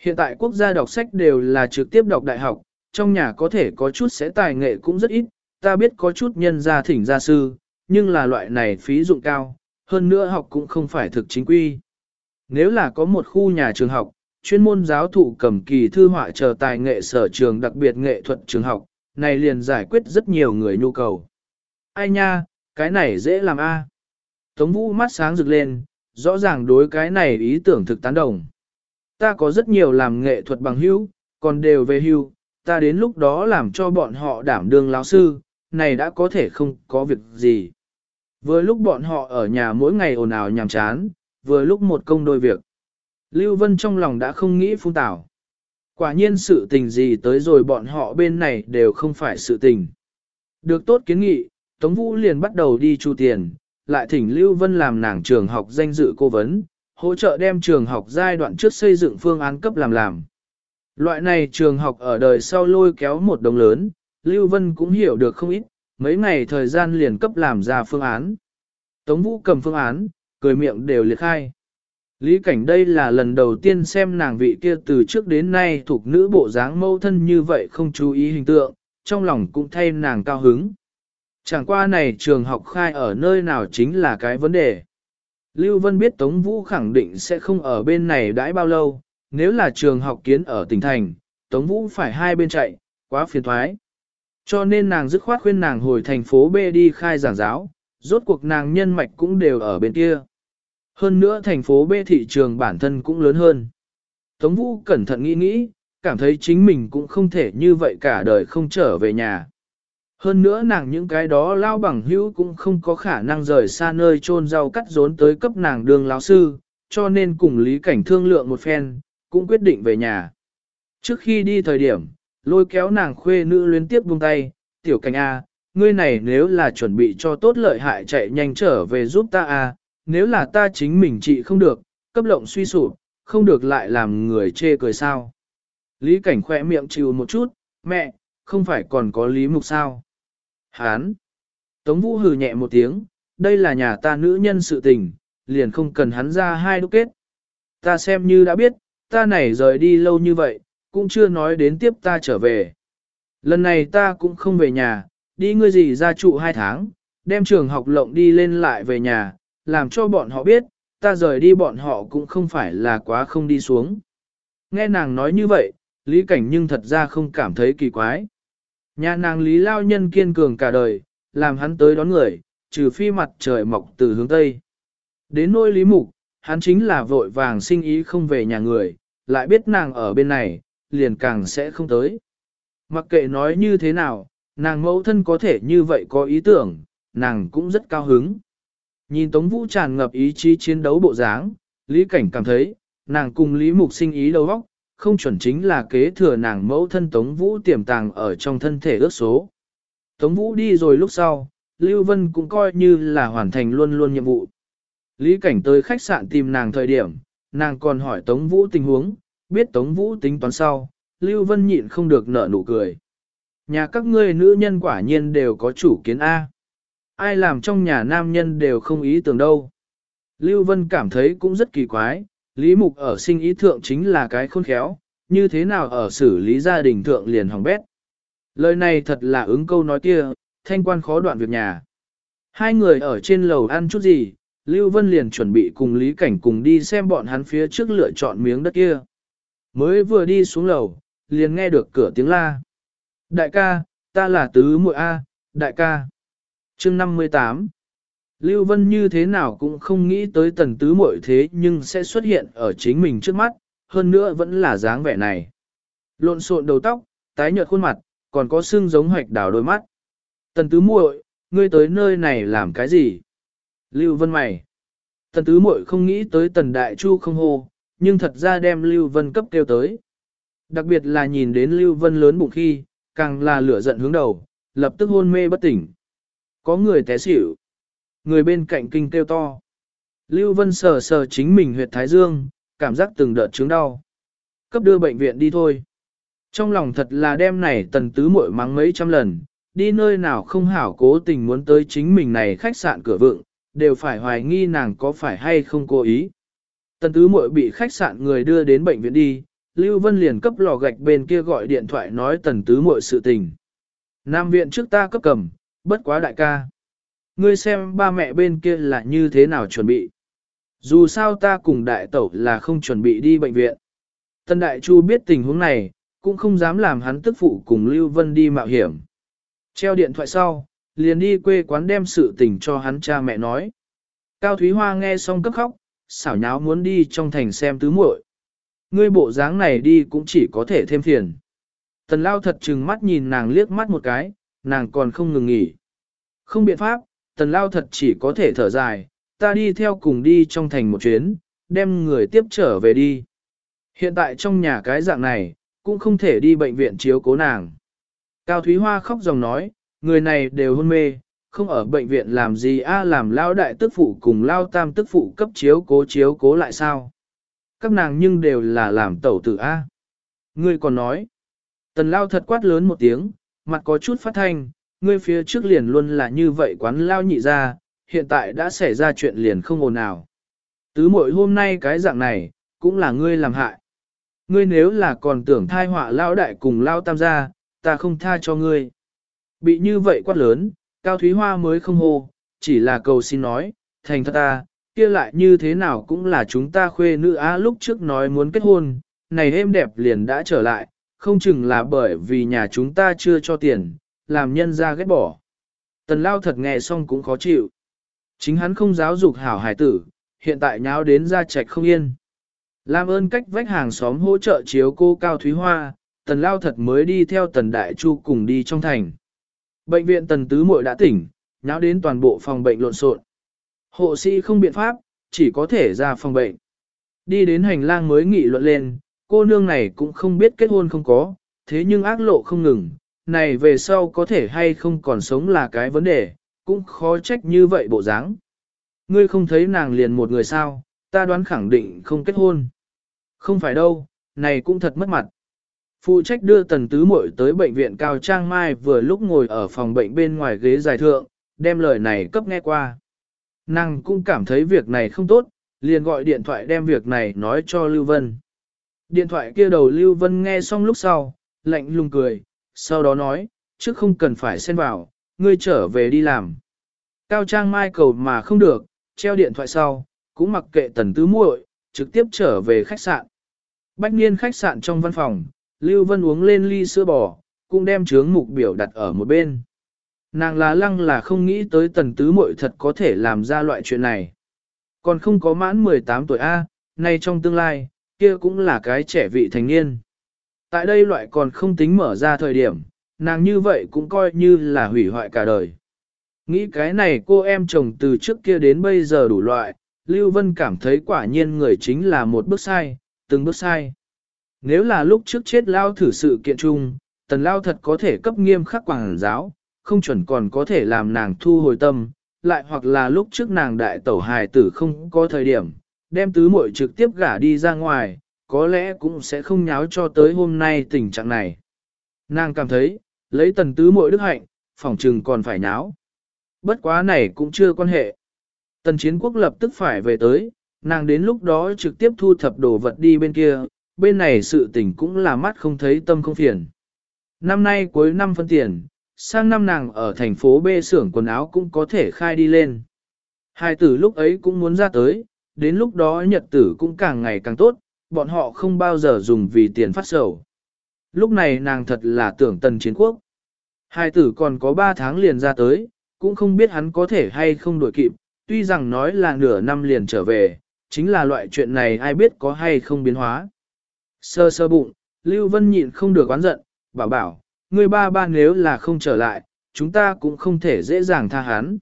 Hiện tại quốc gia đọc sách đều là trực tiếp đọc đại học, trong nhà có thể có chút sẽ tài nghệ cũng rất ít, ta biết có chút nhân gia thỉnh gia sư, nhưng là loại này phí dụng cao, hơn nữa học cũng không phải thực chính quy. Nếu là có một khu nhà trường học, chuyên môn giáo thụ cầm kỳ thư họa chờ tài nghệ sở trường đặc biệt nghệ thuật trường học, này liền giải quyết rất nhiều người nhu cầu. Ai nha, cái này dễ làm a. Tống vũ mắt sáng rực lên, rõ ràng đối cái này ý tưởng thực tán đồng. Ta có rất nhiều làm nghệ thuật bằng hữu, còn đều về hưu, ta đến lúc đó làm cho bọn họ đảm đương lão sư, này đã có thể không có việc gì. Vừa lúc bọn họ ở nhà mỗi ngày ồn ào nhàm chán, vừa lúc một công đôi việc. Lưu Vân trong lòng đã không nghĩ phung tảo. Quả nhiên sự tình gì tới rồi bọn họ bên này đều không phải sự tình. Được tốt kiến nghị, Tống Vũ liền bắt đầu đi chu tiền, lại thỉnh Lưu Vân làm nàng trường học danh dự cố vấn, hỗ trợ đem trường học giai đoạn trước xây dựng phương án cấp làm làm. Loại này trường học ở đời sau lôi kéo một đồng lớn, Lưu Vân cũng hiểu được không ít, mấy ngày thời gian liền cấp làm ra phương án. Tống Vũ cầm phương án, cười miệng đều liệt khai. Lý cảnh đây là lần đầu tiên xem nàng vị kia từ trước đến nay thuộc nữ bộ dáng mâu thân như vậy không chú ý hình tượng, trong lòng cũng thay nàng cao hứng. Chẳng qua này trường học khai ở nơi nào chính là cái vấn đề. Lưu Vân biết Tống Vũ khẳng định sẽ không ở bên này đãi bao lâu, nếu là trường học kiến ở tỉnh thành, Tống Vũ phải hai bên chạy, quá phiền thoái. Cho nên nàng dứt khoát khuyên nàng hồi thành phố B đi khai giảng giáo, rốt cuộc nàng nhân mạch cũng đều ở bên kia. Hơn nữa thành phố B thị trường bản thân cũng lớn hơn. Tống Vũ cẩn thận nghĩ nghĩ, cảm thấy chính mình cũng không thể như vậy cả đời không trở về nhà. Hơn nữa nàng những cái đó lao bằng hữu cũng không có khả năng rời xa nơi trôn rau cắt rốn tới cấp nàng đường lão sư, cho nên cùng Lý Cảnh thương lượng một phen, cũng quyết định về nhà. Trước khi đi thời điểm, lôi kéo nàng khuê nữ liên tiếp buông tay, tiểu cảnh A, ngươi này nếu là chuẩn bị cho tốt lợi hại chạy nhanh trở về giúp ta A, nếu là ta chính mình trị không được, cấp lộng suy sụp, không được lại làm người chê cười sao. Lý cảnh khỏe miệng chịu một chút, mẹ, không phải còn có lý mục sao. Hán! Tống vũ hừ nhẹ một tiếng, đây là nhà ta nữ nhân sự tình, liền không cần hắn ra hai đúc kết. Ta xem như đã biết, ta này rời đi lâu như vậy, cũng chưa nói đến tiếp ta trở về. Lần này ta cũng không về nhà, đi ngươi gì ra trụ hai tháng, đem trường học lộng đi lên lại về nhà, làm cho bọn họ biết, ta rời đi bọn họ cũng không phải là quá không đi xuống. Nghe nàng nói như vậy, Lý Cảnh nhưng thật ra không cảm thấy kỳ quái. Nhà nàng Lý Lao Nhân kiên cường cả đời, làm hắn tới đón người, trừ phi mặt trời mọc từ hướng Tây. Đến nôi Lý Mục, hắn chính là vội vàng sinh ý không về nhà người, lại biết nàng ở bên này, liền càng sẽ không tới. Mặc kệ nói như thế nào, nàng mẫu thân có thể như vậy có ý tưởng, nàng cũng rất cao hứng. Nhìn Tống Vũ tràn ngập ý chí chiến đấu bộ dáng, Lý Cảnh cảm thấy, nàng cùng Lý Mục sinh ý đầu óc, không chuẩn chính là kế thừa nàng mẫu thân Tống Vũ tiềm tàng ở trong thân thể ước số. Tống Vũ đi rồi lúc sau, Lưu Vân cũng coi như là hoàn thành luôn luôn nhiệm vụ. Lý Cảnh tới khách sạn tìm nàng thời điểm, nàng còn hỏi Tống Vũ tình huống, biết Tống Vũ tính toán sau, Lưu Vân nhịn không được nở nụ cười. Nhà các ngươi nữ nhân quả nhiên đều có chủ kiến A. Ai làm trong nhà nam nhân đều không ý tưởng đâu. Lưu Vân cảm thấy cũng rất kỳ quái, Lý Mục ở sinh ý thượng chính là cái khôn khéo, như thế nào ở xử lý gia đình thượng liền hỏng bét. Lời này thật là ứng câu nói kia, thanh quan khó đoạn việc nhà. Hai người ở trên lầu ăn chút gì, Lưu Vân liền chuẩn bị cùng Lý Cảnh cùng đi xem bọn hắn phía trước lựa chọn miếng đất kia. Mới vừa đi xuống lầu, liền nghe được cửa tiếng la. Đại ca, ta là tứ muội A, đại ca. chương 58 Lưu Vân như thế nào cũng không nghĩ tới tần tứ muội thế nhưng sẽ xuất hiện ở chính mình trước mắt, hơn nữa vẫn là dáng vẻ này. Lộn xộn đầu tóc, tái nhợt khuôn mặt, còn có xương giống hoạch đào đôi mắt. Tần tứ muội, ngươi tới nơi này làm cái gì? Lưu Vân mày. Tần tứ muội không nghĩ tới tần đại chu không hô, nhưng thật ra đem Lưu Vân cấp kêu tới. Đặc biệt là nhìn đến Lưu Vân lớn bụng khi, càng là lửa giận hướng đầu, lập tức hôn mê bất tỉnh. Có người té xỉu. Người bên cạnh kinh kêu to. Lưu Vân sờ sờ chính mình huyệt thái dương, cảm giác từng đợt chứng đau. Cấp đưa bệnh viện đi thôi. Trong lòng thật là đêm này tần tứ muội mắng mấy trăm lần, đi nơi nào không hảo cố tình muốn tới chính mình này khách sạn cửa vượng, đều phải hoài nghi nàng có phải hay không cố ý. Tần tứ muội bị khách sạn người đưa đến bệnh viện đi, Lưu Vân liền cấp lò gạch bên kia gọi điện thoại nói tần tứ muội sự tình. Nam viện trước ta cấp cầm, bất quá đại ca. Ngươi xem ba mẹ bên kia là như thế nào chuẩn bị. Dù sao ta cùng đại tẩu là không chuẩn bị đi bệnh viện. Tần đại chu biết tình huống này, cũng không dám làm hắn tức phụ cùng Lưu Vân đi mạo hiểm. Treo điện thoại sau, liền đi quê quán đem sự tình cho hắn cha mẹ nói. Cao Thúy Hoa nghe xong cấp khóc, xảo nháo muốn đi trong thành xem tứ muội. Ngươi bộ dáng này đi cũng chỉ có thể thêm phiền. Tần lao thật chừng mắt nhìn nàng liếc mắt một cái, nàng còn không ngừng nghỉ. Không biện pháp, tần lao thật chỉ có thể thở dài, ta đi theo cùng đi trong thành một chuyến, đem người tiếp trở về đi. Hiện tại trong nhà cái dạng này, cũng không thể đi bệnh viện chiếu cố nàng. Cao Thúy Hoa khóc dòng nói, người này đều hôn mê, không ở bệnh viện làm gì a làm lao đại tức phụ cùng lao tam tức phụ cấp chiếu cố chiếu cố lại sao. Các nàng nhưng đều là làm tẩu tử a. Ngươi còn nói, tần lao thật quát lớn một tiếng, mặt có chút phát thanh, ngươi phía trước liền luôn là như vậy quán lao nhị ra, hiện tại đã xảy ra chuyện liền không ồn nào. Tứ muội hôm nay cái dạng này, cũng là ngươi làm hại. Ngươi nếu là còn tưởng thai họa lao đại cùng lao tam gia, ta không tha cho ngươi. Bị như vậy quát lớn, Cao Thúy Hoa mới không hô, chỉ là cầu xin nói, thành thật ta, kia lại như thế nào cũng là chúng ta khuê nữ á lúc trước nói muốn kết hôn, này êm đẹp liền đã trở lại, không chừng là bởi vì nhà chúng ta chưa cho tiền, làm nhân ra ghét bỏ. Tần lao thật nghe xong cũng khó chịu. Chính hắn không giáo dục hảo hải tử, hiện tại nháo đến ra trạch không yên. Làm ơn cách vách hàng xóm hỗ trợ chiếu cô Cao Thúy Hoa, tần lao thật mới đi theo tần đại chu cùng đi trong thành. Bệnh viện tần tứ muội đã tỉnh, nháo đến toàn bộ phòng bệnh lộn xộn. Hộ sĩ không biện pháp, chỉ có thể ra phòng bệnh. Đi đến hành lang mới nghị luận lên, cô nương này cũng không biết kết hôn không có, thế nhưng ác lộ không ngừng, này về sau có thể hay không còn sống là cái vấn đề, cũng khó trách như vậy bộ dáng. Ngươi không thấy nàng liền một người sao, ta đoán khẳng định không kết hôn. Không phải đâu, này cũng thật mất mặt. Phụ trách đưa tần tứ muội tới bệnh viện Cao Trang Mai vừa lúc ngồi ở phòng bệnh bên ngoài ghế dài thượng, đem lời này cấp nghe qua. Nàng cũng cảm thấy việc này không tốt, liền gọi điện thoại đem việc này nói cho Lưu Vân. Điện thoại kia đầu Lưu Vân nghe xong lúc sau, lạnh lùng cười, sau đó nói, trước không cần phải xen vào, ngươi trở về đi làm. Cao Trang Mai cầu mà không được, treo điện thoại sau, cũng mặc kệ tần tứ muội, trực tiếp trở về khách sạn. Bách niên khách sạn trong văn phòng, Lưu Vân uống lên ly sữa bò, cũng đem chướng mục biểu đặt ở một bên. Nàng lá lăng là không nghĩ tới tần tứ muội thật có thể làm ra loại chuyện này. Còn không có mãn 18 tuổi A, nay trong tương lai, kia cũng là cái trẻ vị thành niên. Tại đây loại còn không tính mở ra thời điểm, nàng như vậy cũng coi như là hủy hoại cả đời. Nghĩ cái này cô em chồng từ trước kia đến bây giờ đủ loại, Lưu Vân cảm thấy quả nhiên người chính là một bước sai, từng bước sai. Nếu là lúc trước chết lao thử sự kiện chung, tần lao thật có thể cấp nghiêm khắc quảng giáo, không chuẩn còn có thể làm nàng thu hồi tâm, lại hoặc là lúc trước nàng đại tẩu hài tử không có thời điểm, đem tứ muội trực tiếp gả đi ra ngoài, có lẽ cũng sẽ không nháo cho tới hôm nay tình trạng này. Nàng cảm thấy, lấy tần tứ muội đức hạnh, phỏng trừng còn phải nháo. Bất quá này cũng chưa quan hệ. Tần chiến quốc lập tức phải về tới, nàng đến lúc đó trực tiếp thu thập đồ vật đi bên kia, bên này sự tình cũng là mắt không thấy tâm không phiền. Năm nay cuối năm phân tiền, sang năm nàng ở thành phố B xưởng quần áo cũng có thể khai đi lên. Hai tử lúc ấy cũng muốn ra tới, đến lúc đó nhật tử cũng càng ngày càng tốt, bọn họ không bao giờ dùng vì tiền phát sầu. Lúc này nàng thật là tưởng tần chiến quốc. Hai tử còn có 3 tháng liền ra tới, cũng không biết hắn có thể hay không đuổi kịp, tuy rằng nói là nửa năm liền trở về, chính là loại chuyện này ai biết có hay không biến hóa. Sơ sơ bụng, Lưu Vân nhịn không được oán giận, bảo bảo, người ba ba nếu là không trở lại, chúng ta cũng không thể dễ dàng tha hắn.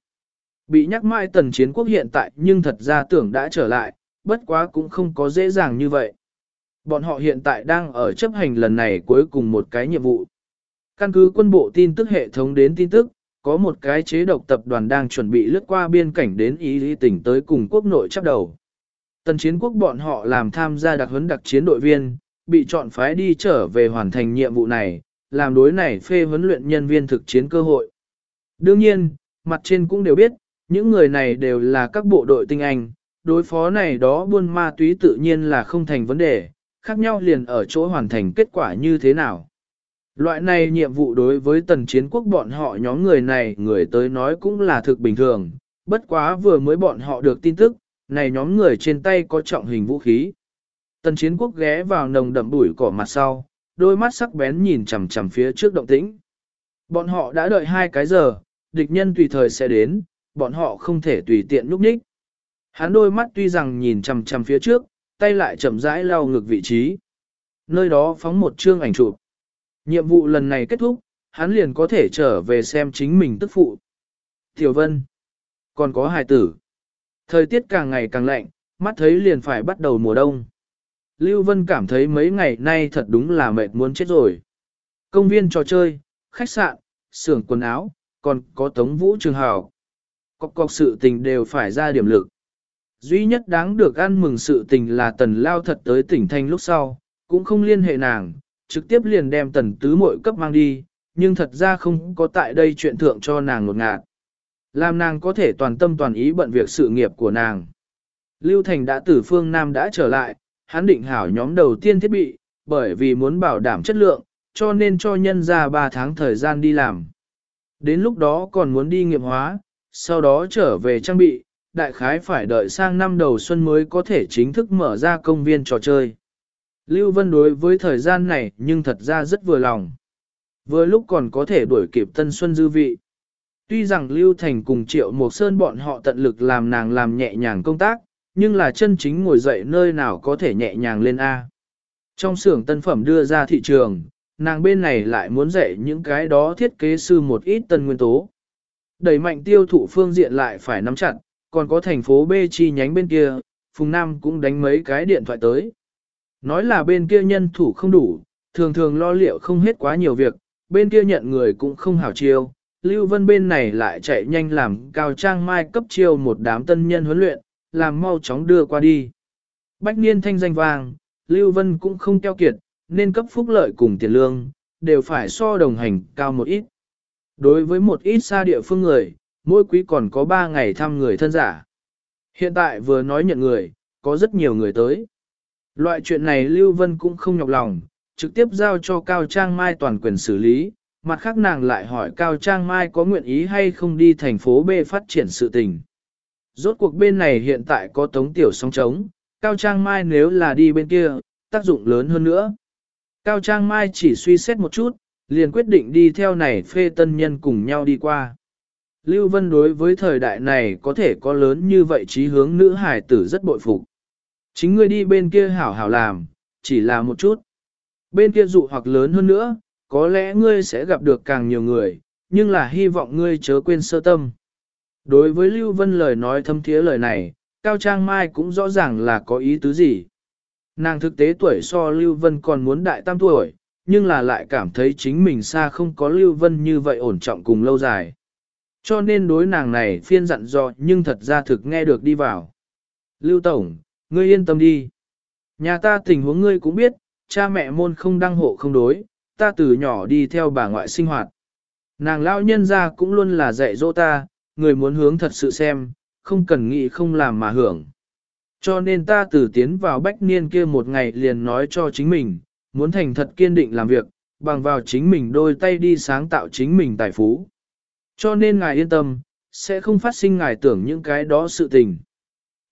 Bị nhắc mãi tần chiến quốc hiện tại nhưng thật ra tưởng đã trở lại, bất quá cũng không có dễ dàng như vậy. Bọn họ hiện tại đang ở chấp hành lần này cuối cùng một cái nhiệm vụ. Căn cứ quân bộ tin tức hệ thống đến tin tức, có một cái chế độc tập đoàn đang chuẩn bị lướt qua biên cảnh đến ý lý tỉnh tới cùng quốc nội chấp đầu. Tần chiến quốc bọn họ làm tham gia đặc huấn đặc chiến đội viên, bị chọn phái đi trở về hoàn thành nhiệm vụ này, làm đối này phê huấn luyện nhân viên thực chiến cơ hội. Đương nhiên, mặt trên cũng đều biết, những người này đều là các bộ đội tinh anh, đối phó này đó buôn ma túy tự nhiên là không thành vấn đề, khác nhau liền ở chỗ hoàn thành kết quả như thế nào. Loại này nhiệm vụ đối với tần chiến quốc bọn họ nhóm người này người tới nói cũng là thực bình thường, bất quá vừa mới bọn họ được tin tức, này nhóm người trên tay có trọng hình vũ khí. Tần chiến quốc ghé vào nồng đậm bụi cỏ mặt sau, đôi mắt sắc bén nhìn chằm chằm phía trước động tĩnh. Bọn họ đã đợi hai cái giờ, địch nhân tùy thời sẽ đến, bọn họ không thể tùy tiện núp ních. Hắn đôi mắt tuy rằng nhìn chằm chằm phía trước, tay lại chậm rãi lau ngược vị trí. Nơi đó phóng một chương ảnh chụp. Nhiệm vụ lần này kết thúc, hắn liền có thể trở về xem chính mình tức phụ. Tiểu Vân, còn có hài tử. Thời tiết càng ngày càng lạnh, mắt thấy liền phải bắt đầu mùa đông. Lưu Vân cảm thấy mấy ngày nay thật đúng là mệt muốn chết rồi. Công viên trò chơi, khách sạn, xưởng quần áo, còn có tống vũ trường hào. Cọc cọc sự tình đều phải ra điểm lực. Duy nhất đáng được ăn mừng sự tình là tần lao thật tới tỉnh thanh lúc sau, cũng không liên hệ nàng, trực tiếp liền đem tần tứ mội cấp mang đi, nhưng thật ra không có tại đây chuyện thượng cho nàng ngột ngạt. Làm nàng có thể toàn tâm toàn ý bận việc sự nghiệp của nàng. Lưu Thành đã từ phương Nam đã trở lại, hắn định hảo nhóm đầu tiên thiết bị, bởi vì muốn bảo đảm chất lượng, cho nên cho nhân ra 3 tháng thời gian đi làm. Đến lúc đó còn muốn đi nghiệm hóa, sau đó trở về trang bị, đại khái phải đợi sang năm đầu xuân mới có thể chính thức mở ra công viên trò chơi. Lưu Vân đối với thời gian này nhưng thật ra rất vừa lòng. Vừa lúc còn có thể đuổi kịp tân xuân dư vị. Tuy rằng Lưu Thành cùng Triệu Mộc Sơn bọn họ tận lực làm nàng làm nhẹ nhàng công tác, nhưng là chân chính ngồi dậy nơi nào có thể nhẹ nhàng lên A. Trong xưởng tân phẩm đưa ra thị trường, nàng bên này lại muốn dạy những cái đó thiết kế sư một ít tân nguyên tố. Đẩy mạnh tiêu thụ phương diện lại phải nắm chặt, còn có thành phố B chi nhánh bên kia, Phùng Nam cũng đánh mấy cái điện thoại tới. Nói là bên kia nhân thủ không đủ, thường thường lo liệu không hết quá nhiều việc, bên kia nhận người cũng không hảo chiêu. Lưu Vân bên này lại chạy nhanh làm cao trang mai cấp chiêu một đám tân nhân huấn luyện, làm mau chóng đưa qua đi. Bách niên thanh danh vàng, Lưu Vân cũng không keo kiệt, nên cấp phúc lợi cùng tiền lương, đều phải so đồng hành cao một ít. Đối với một ít xa địa phương người, mỗi quý còn có 3 ngày thăm người thân giả. Hiện tại vừa nói nhận người, có rất nhiều người tới. Loại chuyện này Lưu Vân cũng không nhọc lòng, trực tiếp giao cho Cao Trang Mai toàn quyền xử lý, mặt khác nàng lại hỏi Cao Trang Mai có nguyện ý hay không đi thành phố B phát triển sự tình. Rốt cuộc bên này hiện tại có tống tiểu song trống, Cao Trang Mai nếu là đi bên kia, tác dụng lớn hơn nữa. Cao Trang Mai chỉ suy xét một chút, liền quyết định đi theo này phê tân nhân cùng nhau đi qua. Lưu Vân đối với thời đại này có thể có lớn như vậy trí hướng nữ hải tử rất bội phục. Chính ngươi đi bên kia hảo hảo làm, chỉ là một chút. Bên kia dụ hoặc lớn hơn nữa, có lẽ ngươi sẽ gặp được càng nhiều người, nhưng là hy vọng ngươi chớ quên sơ tâm. Đối với Lưu Vân lời nói thâm thiế lời này, Cao Trang Mai cũng rõ ràng là có ý tứ gì. Nàng thực tế tuổi so Lưu Vân còn muốn đại tam tuổi, nhưng là lại cảm thấy chính mình xa không có Lưu Vân như vậy ổn trọng cùng lâu dài. Cho nên đối nàng này phiên dặn dò nhưng thật ra thực nghe được đi vào. Lưu Tổng, ngươi yên tâm đi. Nhà ta tình huống ngươi cũng biết, cha mẹ môn không đăng hộ không đối, ta từ nhỏ đi theo bà ngoại sinh hoạt. Nàng lão nhân ra cũng luôn là dạy dỗ ta, người muốn hướng thật sự xem, không cần nghĩ không làm mà hưởng. Cho nên ta từ tiến vào bách niên kia một ngày liền nói cho chính mình, muốn thành thật kiên định làm việc, bằng vào chính mình đôi tay đi sáng tạo chính mình tài phú. Cho nên ngài yên tâm, sẽ không phát sinh ngài tưởng những cái đó sự tình.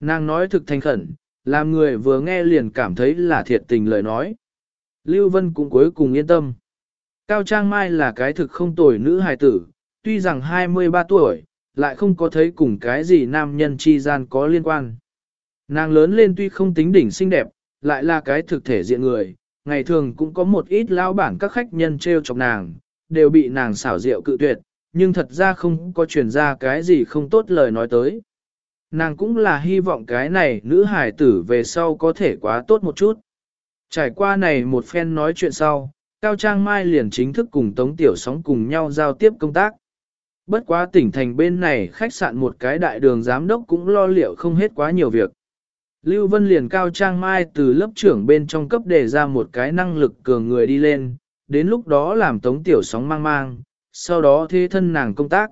Nàng nói thực thành khẩn, làm người vừa nghe liền cảm thấy là thiệt tình lời nói. Lưu Vân cũng cuối cùng yên tâm. Cao Trang Mai là cái thực không tồi nữ hài tử, tuy rằng 23 tuổi, lại không có thấy cùng cái gì nam nhân chi gian có liên quan. Nàng lớn lên tuy không tính đỉnh xinh đẹp, lại là cái thực thể diện người, ngày thường cũng có một ít lao bản các khách nhân treo chọc nàng, đều bị nàng xảo diệu cự tuyệt, nhưng thật ra không có truyền ra cái gì không tốt lời nói tới. Nàng cũng là hy vọng cái này nữ hải tử về sau có thể quá tốt một chút. Trải qua này một phen nói chuyện sau, Cao Trang Mai liền chính thức cùng Tống Tiểu Sóng cùng nhau giao tiếp công tác. Bất quá tỉnh thành bên này khách sạn một cái đại đường giám đốc cũng lo liệu không hết quá nhiều việc. Lưu Vân liền Cao Trang Mai từ lớp trưởng bên trong cấp đề ra một cái năng lực cường người đi lên, đến lúc đó làm Tống Tiểu Sóng mang mang, sau đó thế thân nàng công tác.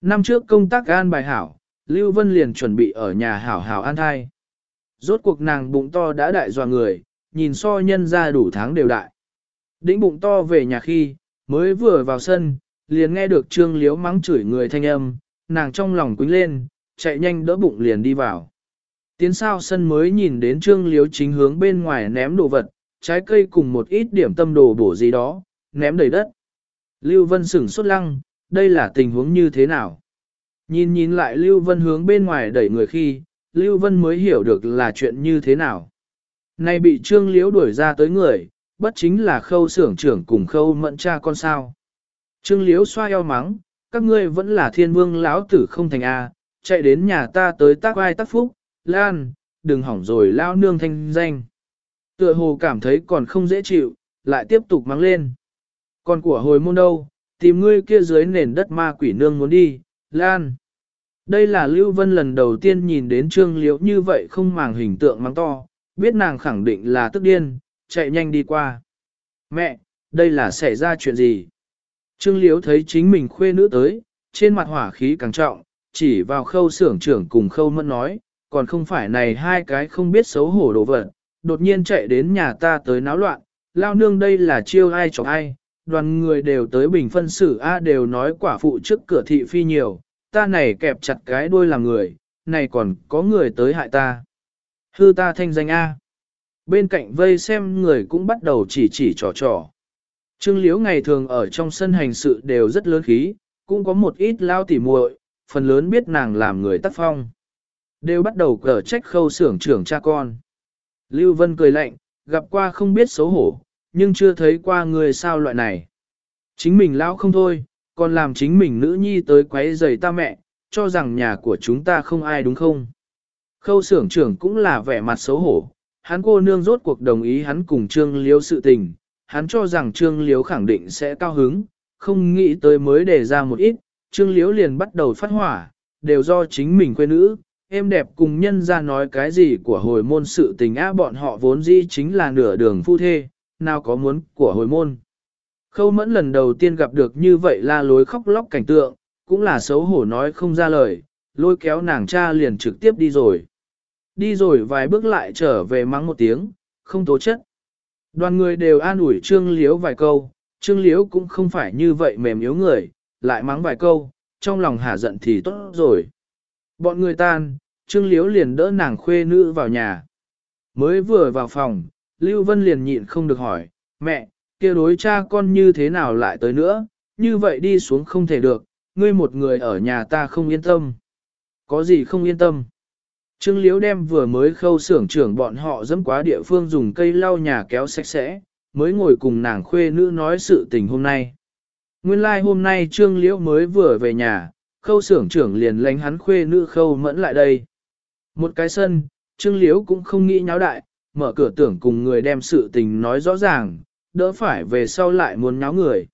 Năm trước công tác an bài hảo, Lưu Vân liền chuẩn bị ở nhà hảo hảo an thai. Rốt cuộc nàng bụng to đã đại dọa người, nhìn so nhân ra đủ tháng đều đại. Đĩnh bụng to về nhà khi, mới vừa vào sân, liền nghe được trương liếu mắng chửi người thanh âm, nàng trong lòng quính lên, chạy nhanh đỡ bụng liền đi vào. Tiến sao sân mới nhìn đến trương liếu chính hướng bên ngoài ném đồ vật, trái cây cùng một ít điểm tâm đồ bổ gì đó, ném đầy đất. Lưu Vân sửng sốt lăng, đây là tình huống như thế nào? Nhìn nhìn lại Lưu Vân hướng bên ngoài đẩy người khi, Lưu Vân mới hiểu được là chuyện như thế nào. Này bị trương Liễu đuổi ra tới người, bất chính là khâu xưởng trưởng cùng khâu mận cha con sao. Trương Liễu xoa eo mắng, các ngươi vẫn là thiên vương lão tử không thành A, chạy đến nhà ta tới tác vai tác phúc, lan, đừng hỏng rồi lao nương thanh danh. Tựa hồ cảm thấy còn không dễ chịu, lại tiếp tục mắng lên. Còn của hồi môn đâu, tìm ngươi kia dưới nền đất ma quỷ nương muốn đi, lan. Đây là Lưu Vân lần đầu tiên nhìn đến Trương Liễu như vậy không màng hình tượng mắng to, biết nàng khẳng định là tức điên, chạy nhanh đi qua. Mẹ, đây là xảy ra chuyện gì? Trương Liễu thấy chính mình khuê nữ tới, trên mặt hỏa khí càng trọng, chỉ vào khâu xưởng trưởng cùng khâu mẫn nói, còn không phải này hai cái không biết xấu hổ đồ vật, đột nhiên chạy đến nhà ta tới náo loạn, lao nương đây là chiêu ai chọc ai, đoàn người đều tới bình phân xử A đều nói quả phụ trước cửa thị phi nhiều, ta này kẹp chặt cái đuôi làm người, này còn có người tới hại ta. Hư ta thanh danh A. Bên cạnh vây xem người cũng bắt đầu chỉ chỉ trò trò. Trương Liễu ngày thường ở trong sân hành sự đều rất lớn khí, cũng có một ít lao tỉ muội, phần lớn biết nàng làm người tác phong. Đều bắt đầu cở trách khâu xưởng trưởng cha con. Lưu Vân cười lạnh, gặp qua không biết xấu hổ, nhưng chưa thấy qua người sao loại này. Chính mình lão không thôi, còn làm chính mình nữ nhi tới quấy rầy ta mẹ, cho rằng nhà của chúng ta không ai đúng không. Khâu xưởng trưởng cũng là vẻ mặt xấu hổ, hắn cô nương rốt cuộc đồng ý hắn cùng Trương Liếu sự tình, hắn cho rằng Trương Liếu khẳng định sẽ cao hứng, không nghĩ tới mới đề ra một ít, Trương Liếu liền bắt đầu phát hỏa, đều do chính mình quê nữ, em đẹp cùng nhân ra nói cái gì của hồi môn sự tình á bọn họ vốn dĩ chính là nửa đường phu thê, nào có muốn của hồi môn. Khâu mẫn lần đầu tiên gặp được như vậy la lối khóc lóc cảnh tượng, cũng là xấu hổ nói không ra lời, lôi kéo nàng cha liền trực tiếp đi rồi. Đi rồi vài bước lại trở về mắng một tiếng, không tố chất. Đoàn người đều an ủi Trương Liếu vài câu, Trương Liếu cũng không phải như vậy mềm yếu người, lại mắng vài câu, trong lòng hả giận thì tốt rồi. Bọn người tan, Trương Liếu liền đỡ nàng khuê nữ vào nhà. Mới vừa vào phòng, Lưu Vân liền nhịn không được hỏi, mẹ, kia đối cha con như thế nào lại tới nữa, như vậy đi xuống không thể được, ngươi một người ở nhà ta không yên tâm. Có gì không yên tâm? Trương Liễu đem vừa mới khâu xưởng trưởng bọn họ dẫm quá địa phương dùng cây lau nhà kéo sạch sẽ, mới ngồi cùng nàng khuê nữ nói sự tình hôm nay. Nguyên lai like hôm nay Trương Liễu mới vừa về nhà, khâu xưởng trưởng liền lánh hắn khuê nữ khâu mẫn lại đây. Một cái sân, Trương Liễu cũng không nghĩ nháo đại, mở cửa tưởng cùng người đem sự tình nói rõ ràng, đỡ phải về sau lại muốn nháo người.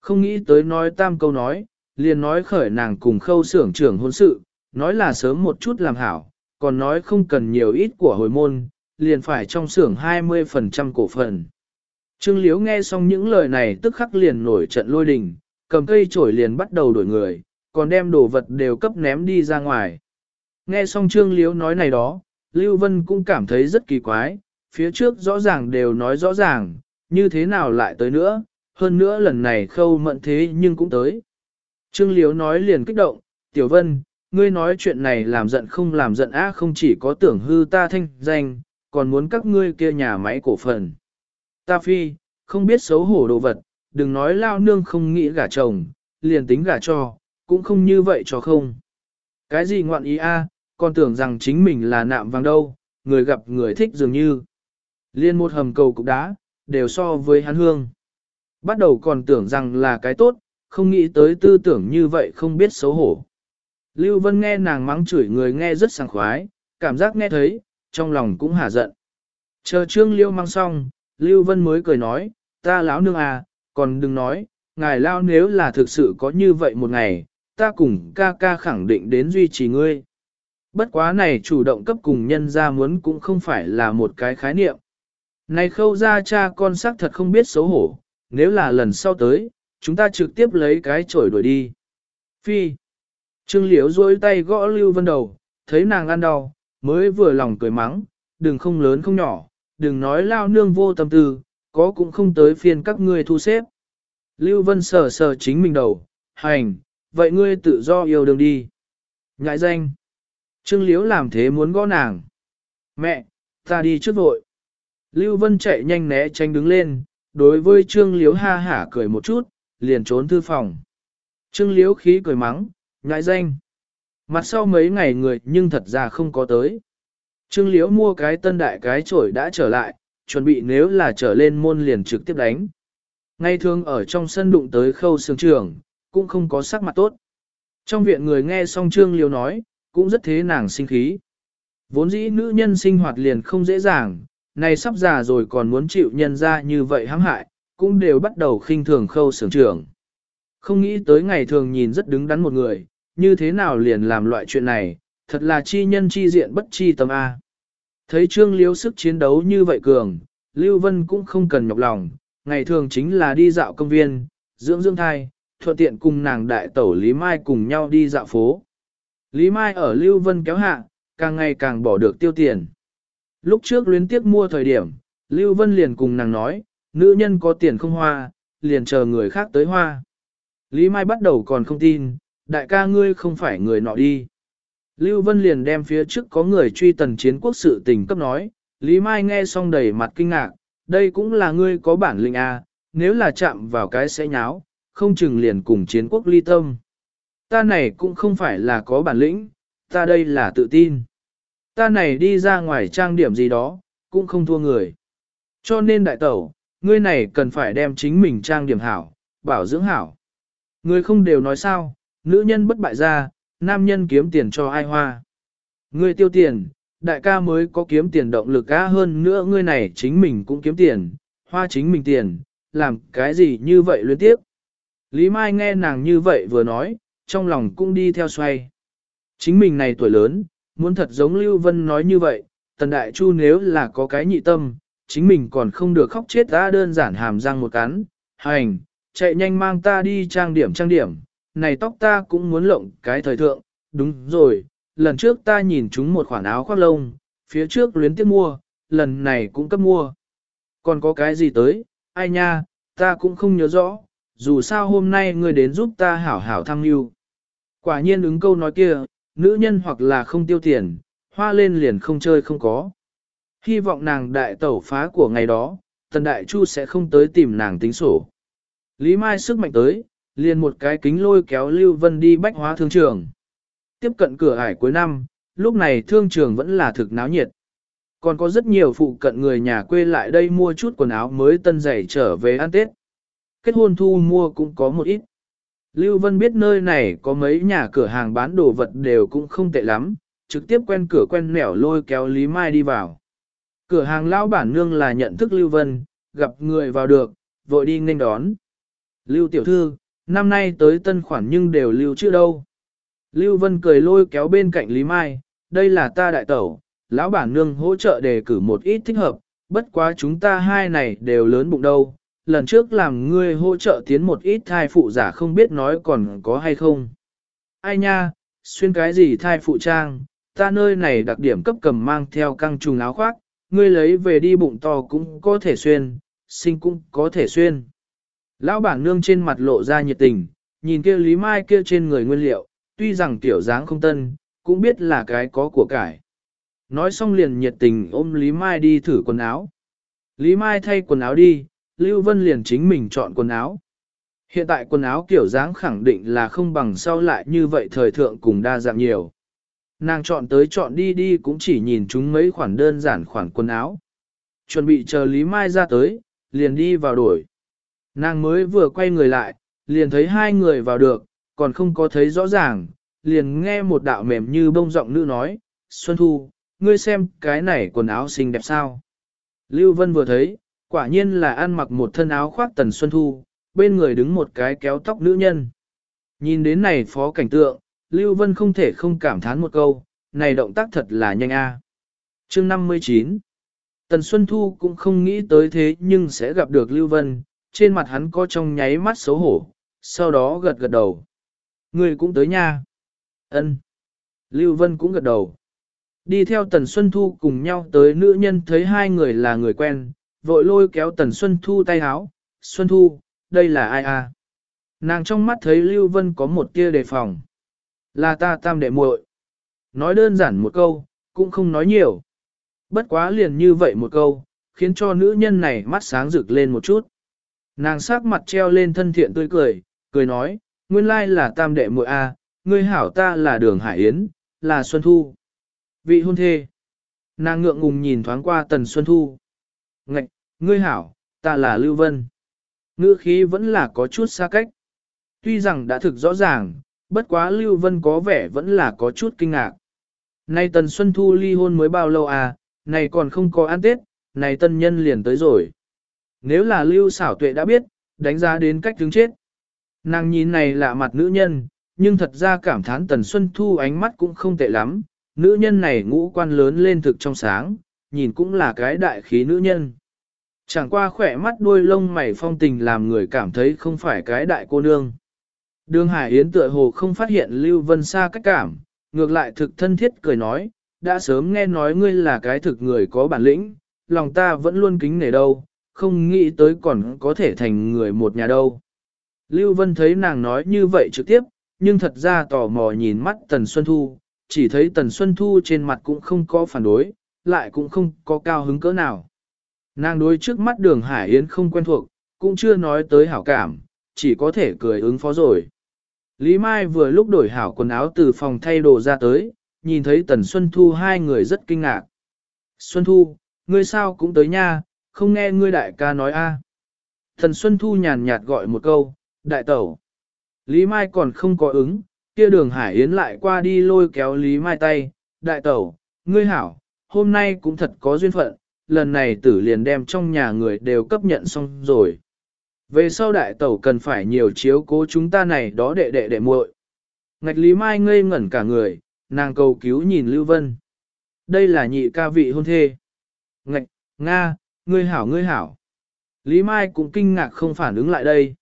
Không nghĩ tới nói tam câu nói, liền nói khởi nàng cùng khâu xưởng trưởng hôn sự, nói là sớm một chút làm hảo, còn nói không cần nhiều ít của hồi môn, liền phải trong xưởng 20% cổ phần. Trương Liếu nghe xong những lời này tức khắc liền nổi trận lôi đình, cầm cây chổi liền bắt đầu đổi người, còn đem đồ vật đều cấp ném đi ra ngoài. Nghe xong Trương Liếu nói này đó, Lưu Vân cũng cảm thấy rất kỳ quái, phía trước rõ ràng đều nói rõ ràng, như thế nào lại tới nữa, hơn nữa lần này khâu mận thế nhưng cũng tới. Trương Liếu nói liền kích động, Tiểu Vân, ngươi nói chuyện này làm giận không làm giận á không chỉ có tưởng hư ta thanh danh, còn muốn các ngươi kia nhà máy cổ phần. Ta phi, không biết xấu hổ đồ vật, đừng nói lao nương không nghĩ gả chồng, liền tính gả cho, cũng không như vậy cho không. Cái gì ngoạn ý a, còn tưởng rằng chính mình là nạm vàng đâu, người gặp người thích dường như. Liên một hầm cầu cục đá, đều so với hắn hương. Bắt đầu còn tưởng rằng là cái tốt, không nghĩ tới tư tưởng như vậy không biết xấu hổ. Lưu Vân nghe nàng mắng chửi người nghe rất sảng khoái, cảm giác nghe thấy, trong lòng cũng hả giận. Chờ trương liêu mang xong, Lưu Vân mới cười nói, ta lão nương à, còn đừng nói, ngài lao nếu là thực sự có như vậy một ngày, ta cùng ca ca khẳng định đến duy trì ngươi. Bất quá này chủ động cấp cùng nhân ra muốn cũng không phải là một cái khái niệm. Này khâu ra cha con xác thật không biết xấu hổ, nếu là lần sau tới, chúng ta trực tiếp lấy cái chổi đuổi đi. Phi. Trương Liễu duỗi tay gõ Lưu Vân đầu, thấy nàng ăn đau, mới vừa lòng cười mắng, đừng không lớn không nhỏ, đừng nói lao nương vô tâm tư, có cũng không tới phiên các ngươi thu xếp. Lưu Vân sờ sờ chính mình đầu, hành, vậy ngươi tự do yêu đương đi. Ngại danh. Trương Liễu làm thế muốn gõ nàng. Mẹ, ta đi trước vội. Lưu Vân chạy nhanh né tránh đứng lên, đối với Trương Liễu ha hả cười một chút, liền trốn thư phòng. Trương Liễu khí cười mắng, ngại danh. Mặt sau mấy ngày người nhưng thật ra không có tới. Trương Liễu mua cái tân đại cái chổi đã trở lại, chuẩn bị nếu là trở lên môn liền trực tiếp đánh. Ngay thường ở trong sân đụng tới khâu sương trường, cũng không có sắc mặt tốt. Trong viện người nghe xong Trương Liễu nói, cũng rất thế nàng sinh khí. Vốn dĩ nữ nhân sinh hoạt liền không dễ dàng, này sắp già rồi còn muốn chịu nhân ra như vậy hãm hại, cũng đều bắt đầu khinh thường khâu sưởng trưởng. Không nghĩ tới ngày thường nhìn rất đứng đắn một người, như thế nào liền làm loại chuyện này, thật là chi nhân chi diện bất chi tâm A. Thấy Trương Liêu sức chiến đấu như vậy cường, Lưu Vân cũng không cần nhọc lòng, ngày thường chính là đi dạo công viên, dưỡng dưỡng thai, thuận tiện cùng nàng đại tẩu Lý Mai cùng nhau đi dạo phố. Lý Mai ở Lưu Vân kéo hạ, càng ngày càng bỏ được tiêu tiền. Lúc trước luyến tiếp mua thời điểm, Lưu Vân liền cùng nàng nói, nữ nhân có tiền không hoa, liền chờ người khác tới hoa. Lý Mai bắt đầu còn không tin, đại ca ngươi không phải người nọ đi. Lưu Vân liền đem phía trước có người truy tần chiến quốc sự tình cấp nói, Lý Mai nghe xong đầy mặt kinh ngạc, đây cũng là ngươi có bản lĩnh à, nếu là chạm vào cái sẽ nháo, không chừng liền cùng chiến quốc ly tâm. Ta này cũng không phải là có bản lĩnh, ta đây là tự tin. Ta này đi ra ngoài trang điểm gì đó, cũng không thua người. Cho nên đại tẩu, ngươi này cần phải đem chính mình trang điểm hảo, bảo dưỡng hảo. Ngươi không đều nói sao, nữ nhân bất bại ra, nam nhân kiếm tiền cho ai hoa. Ngươi tiêu tiền, đại ca mới có kiếm tiền động lực á hơn nữa ngươi này chính mình cũng kiếm tiền, hoa chính mình tiền, làm cái gì như vậy luyến tiếp. Lý Mai nghe nàng như vậy vừa nói, trong lòng cũng đi theo xoay. Chính mình này tuổi lớn, muốn thật giống Lưu Vân nói như vậy, Tần Đại Chu nếu là có cái nhị tâm, chính mình còn không được khóc chết ta đơn giản hàm răng một cắn, hành, chạy nhanh mang ta đi trang điểm trang điểm, này tóc ta cũng muốn lộng cái thời thượng, đúng rồi, lần trước ta nhìn chúng một khoản áo khoác lông, phía trước luyến tiếp mua, lần này cũng cấp mua. Còn có cái gì tới, ai nha, ta cũng không nhớ rõ, dù sao hôm nay ngươi đến giúp ta hảo hảo thăng lưu. Quả nhiên ứng câu nói kia, nữ nhân hoặc là không tiêu tiền, hoa lên liền không chơi không có. Hy vọng nàng đại tẩu phá của ngày đó, tần đại chu sẽ không tới tìm nàng tính sổ. Lý Mai sức mạnh tới, liền một cái kính lôi kéo Lưu Vân đi bách hóa thương trường. Tiếp cận cửa ải cuối năm, lúc này thương trường vẫn là thực náo nhiệt. Còn có rất nhiều phụ cận người nhà quê lại đây mua chút quần áo mới tân giày trở về ăn Tết. Kết hôn thu mua cũng có một ít. Lưu Vân biết nơi này có mấy nhà cửa hàng bán đồ vật đều cũng không tệ lắm, trực tiếp quen cửa quen nẻo lôi kéo Lý Mai đi vào. Cửa hàng lão bản nương là nhận thức Lưu Vân, gặp người vào được, vội đi nghênh đón. Lưu tiểu thư, năm nay tới tân khoản nhưng đều lưu chưa đâu. Lưu Vân cười lôi kéo bên cạnh Lý Mai, đây là ta đại tẩu, lão bản nương hỗ trợ đề cử một ít thích hợp, bất quá chúng ta hai này đều lớn bụng đâu, lần trước làm ngươi hỗ trợ tiến một ít thai phụ giả không biết nói còn có hay không. Ai nha, xuyên cái gì thai phụ trang, ta nơi này đặc điểm cấp cầm mang theo căng trùng áo khoác, ngươi lấy về đi bụng to cũng có thể xuyên, sinh cũng có thể xuyên. Lão bản nương trên mặt lộ ra nhiệt tình, nhìn kia Lý Mai kia trên người nguyên liệu, tuy rằng tiểu dáng không tân, cũng biết là cái có của cải. Nói xong liền nhiệt tình ôm Lý Mai đi thử quần áo. Lý Mai thay quần áo đi, Lưu Vân liền chính mình chọn quần áo. Hiện tại quần áo kiểu dáng khẳng định là không bằng sau lại như vậy thời thượng cùng đa dạng nhiều. Nàng chọn tới chọn đi đi cũng chỉ nhìn chúng mấy khoản đơn giản khoản quần áo. Chuẩn bị chờ Lý Mai ra tới, liền đi vào đổi. Nàng mới vừa quay người lại, liền thấy hai người vào được, còn không có thấy rõ ràng, liền nghe một đạo mềm như bông giọng nữ nói, Xuân Thu, ngươi xem cái này quần áo xinh đẹp sao. Lưu Vân vừa thấy, quả nhiên là ăn mặc một thân áo khoác tần Xuân Thu, bên người đứng một cái kéo tóc nữ nhân. Nhìn đến này phó cảnh tượng, Lưu Vân không thể không cảm thán một câu, này động tác thật là nhanh a. À. Chương 59 Tần Xuân Thu cũng không nghĩ tới thế nhưng sẽ gặp được Lưu Vân, trên mặt hắn có trong nháy mắt xấu hổ, sau đó gật gật đầu. Người cũng tới nha. Ân. Lưu Vân cũng gật đầu. Đi theo Tần Xuân Thu cùng nhau tới nữ nhân thấy hai người là người quen, vội lôi kéo Tần Xuân Thu tay háo. Xuân Thu, đây là ai à? Nàng trong mắt thấy Lưu Vân có một tia đề phòng. Là ta tam đệ muội. Nói đơn giản một câu, cũng không nói nhiều. Bất quá liền như vậy một câu, khiến cho nữ nhân này mắt sáng rực lên một chút. Nàng sắc mặt treo lên thân thiện tươi cười, cười nói, nguyên lai là tam đệ muội a, ngươi hảo ta là Đường Hải Yến, là Xuân Thu. Vị hôn thê. Nàng ngượng ngùng nhìn thoáng qua Tần Xuân Thu. Ngạch, ngươi hảo, ta là Lưu Vân. Ngữ khí vẫn là có chút xa cách. Tuy rằng đã thực rõ ràng, bất quá Lưu Vân có vẻ vẫn là có chút kinh ngạc. Nay Tần Xuân Thu ly hôn mới bao lâu à, này còn không có ăn Tết, này tân nhân liền tới rồi. Nếu là Lưu xảo tuệ đã biết, đánh giá đến cách đứng chết. Nàng nhìn này lạ mặt nữ nhân, nhưng thật ra cảm thán Tần Xuân Thu ánh mắt cũng không tệ lắm, nữ nhân này ngũ quan lớn lên thực trong sáng, nhìn cũng là cái đại khí nữ nhân. Chẳng qua khỏe mắt đuôi lông mày phong tình làm người cảm thấy không phải cái đại cô nương. Đường Hải Yến tựa hồ không phát hiện Lưu Vân Sa cách cảm, ngược lại thực thân thiết cười nói, đã sớm nghe nói ngươi là cái thực người có bản lĩnh, lòng ta vẫn luôn kính nể đâu, không nghĩ tới còn có thể thành người một nhà đâu. Lưu Vân thấy nàng nói như vậy trực tiếp, nhưng thật ra tò mò nhìn mắt Tần Xuân Thu, chỉ thấy Tần Xuân Thu trên mặt cũng không có phản đối, lại cũng không có cao hứng cỡ nào. Nàng đối trước mắt đường Hải Yến không quen thuộc, cũng chưa nói tới hảo cảm, chỉ có thể cười ứng phó rồi. Lý Mai vừa lúc đổi hảo quần áo từ phòng thay đồ ra tới, nhìn thấy Tần Xuân Thu hai người rất kinh ngạc. Xuân Thu, ngươi sao cũng tới nha, không nghe ngươi đại ca nói a. Tần Xuân Thu nhàn nhạt gọi một câu, đại tẩu. Lý Mai còn không có ứng, kia đường Hải Yến lại qua đi lôi kéo Lý Mai tay, đại tẩu, ngươi hảo, hôm nay cũng thật có duyên phận, lần này tử liền đem trong nhà người đều cấp nhận xong rồi. Về sau đại tẩu cần phải nhiều chiếu cố chúng ta này đó đệ đệ đệ muội. Ngạch Lý Mai ngây ngẩn cả người, nàng cầu cứu nhìn Lưu Vân. Đây là nhị ca vị hôn thê. Ngạch, Nga, ngươi hảo ngươi hảo. Lý Mai cũng kinh ngạc không phản ứng lại đây.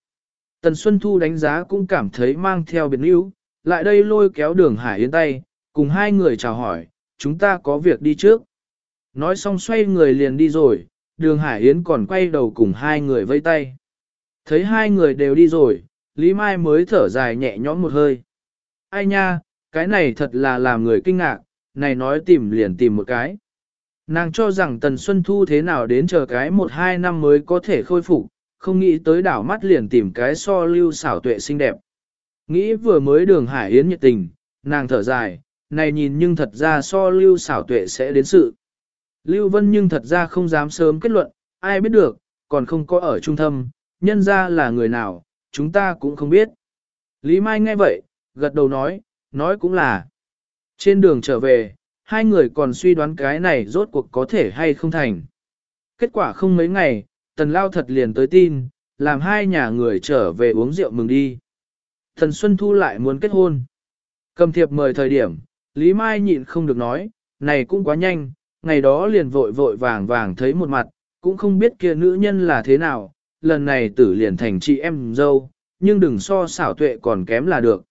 Tần Xuân Thu đánh giá cũng cảm thấy mang theo biệt níu, lại đây lôi kéo đường Hải Yến tay, cùng hai người chào hỏi, chúng ta có việc đi trước. Nói xong xoay người liền đi rồi, đường Hải Yến còn quay đầu cùng hai người vây tay. Thấy hai người đều đi rồi, Lý Mai mới thở dài nhẹ nhõm một hơi. Ai nha, cái này thật là làm người kinh ngạc, này nói tìm liền tìm một cái. Nàng cho rằng Tần Xuân Thu thế nào đến chờ cái một hai năm mới có thể khôi phục, không nghĩ tới đảo mắt liền tìm cái so lưu xảo tuệ xinh đẹp. Nghĩ vừa mới đường Hải Yến nhiệt tình, nàng thở dài, này nhìn nhưng thật ra so lưu xảo tuệ sẽ đến sự. Lưu Vân nhưng thật ra không dám sớm kết luận, ai biết được, còn không có ở trung tâm, nhân ra là người nào, chúng ta cũng không biết. Lý Mai nghe vậy, gật đầu nói, nói cũng là. Trên đường trở về, hai người còn suy đoán cái này rốt cuộc có thể hay không thành. Kết quả không mấy ngày, tần lao thật liền tới tin, làm hai nhà người trở về uống rượu mừng đi. Thần Xuân Thu lại muốn kết hôn. Cầm thiệp mời thời điểm, Lý Mai nhịn không được nói, này cũng quá nhanh, ngày đó liền vội vội vàng vàng thấy một mặt, cũng không biết kia nữ nhân là thế nào, lần này tử liền thành chị em dâu, nhưng đừng so xảo tuệ còn kém là được.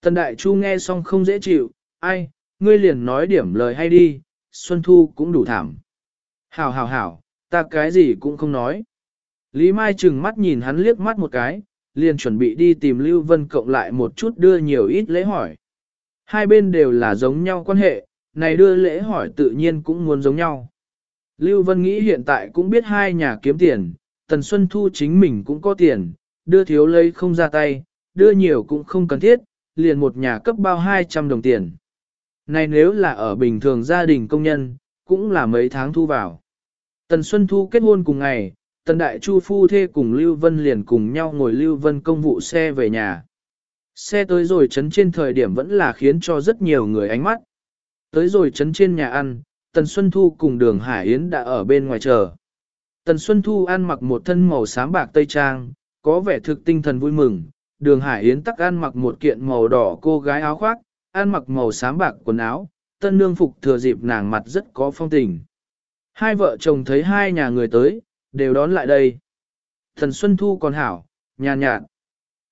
Tần Đại Chu nghe xong không dễ chịu, ai, ngươi liền nói điểm lời hay đi, Xuân Thu cũng đủ thảm. Hảo hảo hảo, ta cái gì cũng không nói. Lý Mai chừng mắt nhìn hắn liếc mắt một cái, liền chuẩn bị đi tìm Lưu Vân cộng lại một chút đưa nhiều ít lễ hỏi. Hai bên đều là giống nhau quan hệ, này đưa lễ hỏi tự nhiên cũng muốn giống nhau. Lưu Vân nghĩ hiện tại cũng biết hai nhà kiếm tiền, Tần Xuân Thu chính mình cũng có tiền, đưa thiếu lấy không ra tay, đưa nhiều cũng không cần thiết, liền một nhà cấp bao 200 đồng tiền. Này nếu là ở bình thường gia đình công nhân, cũng là mấy tháng thu vào. Tần Xuân Thu kết hôn cùng ngày, Tần Đại Chu phu thê cùng Lưu Vân liền cùng nhau ngồi Lưu Vân công vụ xe về nhà. Xe tới rồi chấn trên thời điểm vẫn là khiến cho rất nhiều người ánh mắt. Tới rồi chấn trên nhà ăn, Tần Xuân Thu cùng đường Hải Yến đã ở bên ngoài chờ. Tần Xuân Thu ăn mặc một thân màu xám bạc tây trang, có vẻ thực tinh thần vui mừng. Đường Hải Yến tắc ăn mặc một kiện màu đỏ cô gái áo khoác, ăn mặc màu xám bạc quần áo, tân nương phục thừa dịp nàng mặt rất có phong tình. Hai vợ chồng thấy hai nhà người tới, đều đón lại đây. tần Xuân Thu còn hảo, nhàn nhạt.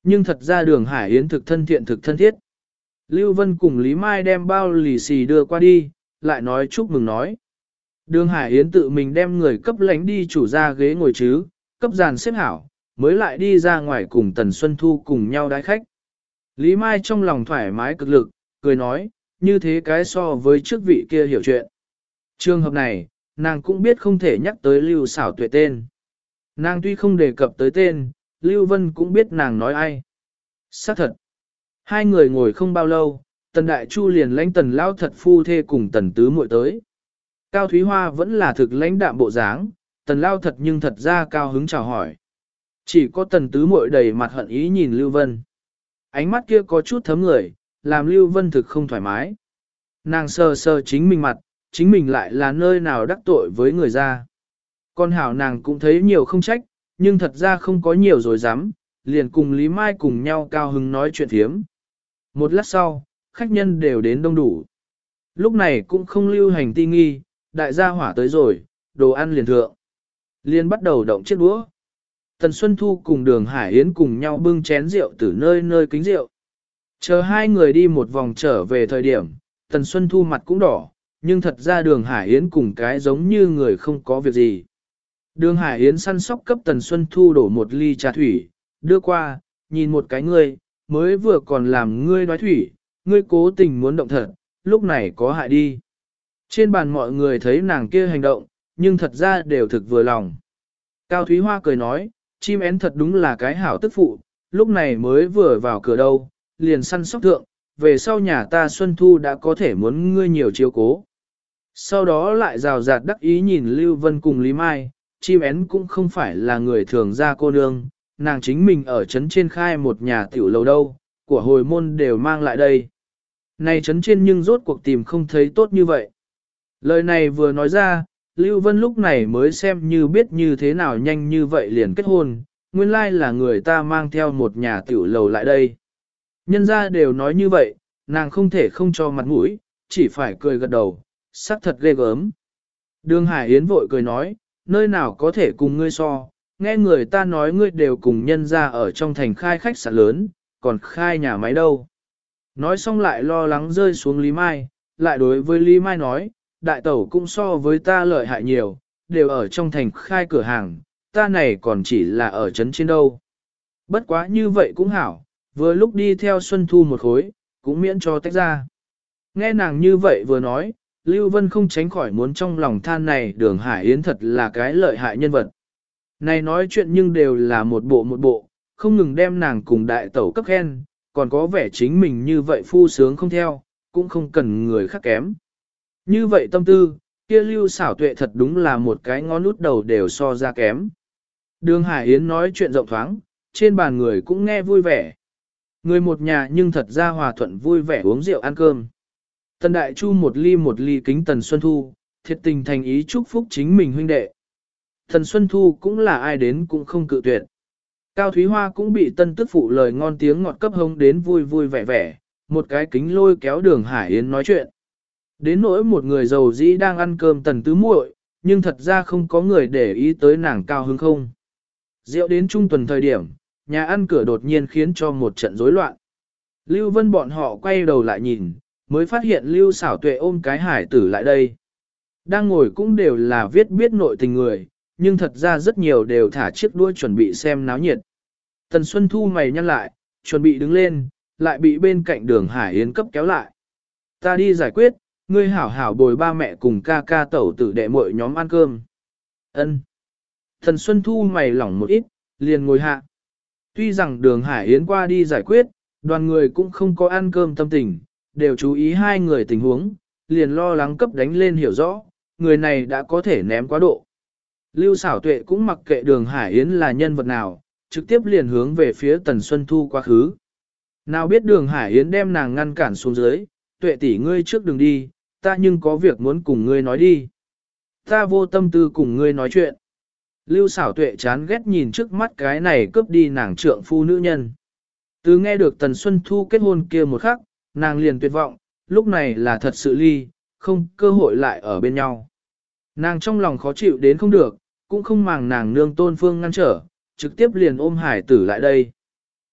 Nhưng thật ra đường Hải Yến thực thân thiện thực thân thiết. Lưu Vân cùng Lý Mai đem bao lì xì đưa qua đi, lại nói chúc mừng nói. Đường Hải Yến tự mình đem người cấp lánh đi chủ ra ghế ngồi chứ, cấp giàn xếp hảo, mới lại đi ra ngoài cùng Tần Xuân Thu cùng nhau đái khách. Lý Mai trong lòng thoải mái cực lực, cười nói, như thế cái so với trước vị kia hiểu chuyện. Trường hợp này, nàng cũng biết không thể nhắc tới Lưu xảo tuệ tên. Nàng tuy không đề cập tới tên, Lưu Vân cũng biết nàng nói ai. Xác thật. Hai người ngồi không bao lâu, Tần Đại Chu liền lãnh Tần Lao thật phu thê cùng Tần Tứ muội tới. Cao Thúy Hoa vẫn là thực lãnh đạm bộ dáng, Tần Lao thật nhưng thật ra cao hứng chào hỏi. Chỉ có Tần Tứ muội đầy mặt hận ý nhìn Lưu Vân. Ánh mắt kia có chút thấm người, làm Lưu Vân thực không thoải mái. Nàng sờ sờ chính mình mặt, chính mình lại là nơi nào đắc tội với người ra. Con hảo nàng cũng thấy nhiều không trách, nhưng thật ra không có nhiều rồi dám, liền cùng Lý Mai cùng nhau cao hứng nói chuyện thiếm. Một lát sau, khách nhân đều đến đông đủ. Lúc này cũng không lưu hành ti nghi, đại gia hỏa tới rồi, đồ ăn liền thượng. Liền bắt đầu động chiếc đũa. Tần Xuân Thu cùng đường Hải Yến cùng nhau bưng chén rượu từ nơi nơi kính rượu. Chờ hai người đi một vòng trở về thời điểm, Tần Xuân Thu mặt cũng đỏ, nhưng thật ra đường Hải Yến cùng cái giống như người không có việc gì. Đường Hải Yến săn sóc cấp Tần Xuân Thu đổ một ly trà thủy, đưa qua, nhìn một cái người mới vừa còn làm ngươi nói thủy, ngươi cố tình muốn động thật, lúc này có hại đi. Trên bàn mọi người thấy nàng kia hành động, nhưng thật ra đều thực vừa lòng. Cao Thúy Hoa cười nói, chim én thật đúng là cái hảo tức phụ, lúc này mới vừa vào cửa đâu, liền săn sóc thượng, về sau nhà ta Xuân Thu đã có thể muốn ngươi nhiều chiếu cố. Sau đó lại rào rạt đắc ý nhìn Lưu Vân cùng Lý Mai, chim én cũng không phải là người thường ra cô nương, nàng chính mình ở trấn trên khai một nhà tiểu lầu đâu, của hồi môn đều mang lại đây. Này trấn trên nhưng rốt cuộc tìm không thấy tốt như vậy. Lời này vừa nói ra, Lưu Vân lúc này mới xem như biết như thế nào nhanh như vậy liền kết hôn, nguyên lai là người ta mang theo một nhà tiểu lầu lại đây. Nhân ra đều nói như vậy, nàng không thể không cho mặt mũi, chỉ phải cười gật đầu, sắc thật ghê gớm. Đường Hải Yến vội cười nói, nơi nào có thể cùng ngươi so, nghe người ta nói ngươi đều cùng nhân ra ở trong thành khai khách sạn lớn, còn khai nhà máy đâu. Nói xong lại lo lắng rơi xuống Lý Mai, lại đối với Lý Mai nói, đại tẩu cũng so với ta lợi hại nhiều, đều ở trong thành khai cửa hàng, ta này còn chỉ là ở trấn trên đâu. Bất quá như vậy cũng hảo, vừa lúc đi theo Xuân Thu một khối, cũng miễn cho tách ra. Nghe nàng như vậy vừa nói, Lưu Vân không tránh khỏi muốn trong lòng than này đường Hải Yến thật là cái lợi hại nhân vật. Này nói chuyện nhưng đều là một bộ một bộ, không ngừng đem nàng cùng đại tẩu cấp khen, còn có vẻ chính mình như vậy phu sướng không theo, cũng không cần người khác kém. Như vậy tâm tư, kia lưu xảo tuệ thật đúng là một cái ngón út đầu đều so ra kém. Đường Hải Yến nói chuyện rộng thoáng, trên bàn người cũng nghe vui vẻ. Người một nhà nhưng thật ra hòa thuận vui vẻ uống rượu ăn cơm. Tần Đại Chu một ly một ly kính Tần Xuân Thu, thiệt tình thành ý chúc phúc chính mình huynh đệ. Thần Xuân Thu cũng là ai đến cũng không cự tuyệt. Cao Thúy Hoa cũng bị tân tức phụ lời ngon tiếng ngọt cấp hông đến vui vui vẻ vẻ, một cái kính lôi kéo đường Hải Yến nói chuyện. Đến nỗi một người giàu dĩ đang ăn cơm tần tứ muội, nhưng thật ra không có người để ý tới nàng cao hứng không. Rượu đến trung tuần thời điểm, nhà ăn cửa đột nhiên khiến cho một trận rối loạn. Lưu Vân bọn họ quay đầu lại nhìn, mới phát hiện Lưu xảo tuệ ôm cái hải tử lại đây. Đang ngồi cũng đều là viết biết nội tình người, nhưng thật ra rất nhiều đều thả chiếc đuôi chuẩn bị xem náo nhiệt. Tần Xuân Thu mày nhăn lại, chuẩn bị đứng lên, lại bị bên cạnh đường Hải Yến cấp kéo lại. Ta đi giải quyết, ngươi hảo hảo bồi ba mẹ cùng ca ca tẩu tử đệ muội nhóm ăn cơm. Ân. Thần Xuân Thu mày lỏng một ít, liền ngồi hạ. Tuy rằng đường Hải Yến qua đi giải quyết, đoàn người cũng không có ăn cơm tâm tình, đều chú ý hai người tình huống, liền lo lắng cấp đánh lên hiểu rõ, người này đã có thể ném quá độ. Lưu xảo tuệ cũng mặc kệ đường Hải Yến là nhân vật nào, trực tiếp liền hướng về phía Tần Xuân Thu quá khứ. Nào biết đường Hải Yến đem nàng ngăn cản xuống dưới, tuệ tỷ ngươi trước đừng đi, ta nhưng có việc muốn cùng ngươi nói đi. Ta vô tâm tư cùng ngươi nói chuyện. Lưu xảo tuệ chán ghét nhìn trước mắt cái này cướp đi nàng trượng phu nữ nhân. Từ nghe được Tần Xuân Thu kết hôn kia một khắc, nàng liền tuyệt vọng, lúc này là thật sự ly, không cơ hội lại ở bên nhau. Nàng trong lòng khó chịu đến không được, cũng không màng nàng nương tôn phương ngăn trở, trực tiếp liền ôm hải tử lại đây.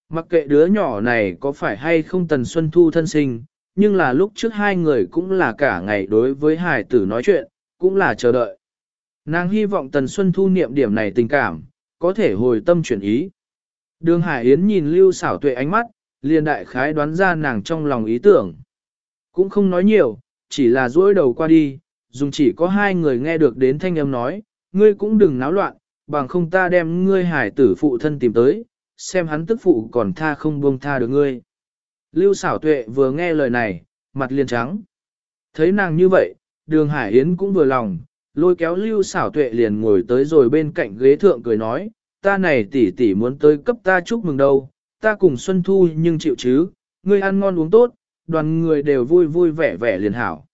Mặc kệ đứa nhỏ này có phải hay không Tần Xuân Thu thân sinh, nhưng là lúc trước hai người cũng là cả ngày đối với hải tử nói chuyện, cũng là chờ đợi. Nàng hy vọng Tần Xuân Thu niệm điểm này tình cảm, có thể hồi tâm chuyển ý. Đường Hải Yến nhìn Lưu xảo tuệ ánh mắt, liền đại khái đoán ra nàng trong lòng ý tưởng. Cũng không nói nhiều, chỉ là duỗi đầu qua đi, dùng chỉ có hai người nghe được đến thanh âm nói, ngươi cũng đừng náo loạn, bằng không ta đem ngươi hải tử phụ thân tìm tới, xem hắn tức phụ còn tha không buông tha được ngươi. Lưu xảo tuệ vừa nghe lời này, mặt liền trắng. Thấy nàng như vậy, đường Hải Yến cũng vừa lòng, lôi kéo lưu xảo tuệ liền ngồi tới rồi bên cạnh ghế thượng cười nói, ta này tỷ tỷ muốn tới cấp ta chúc mừng đâu, ta cùng Xuân Thu nhưng chịu chứ, ngươi ăn ngon uống tốt, đoàn người đều vui vui vẻ vẻ liền hảo.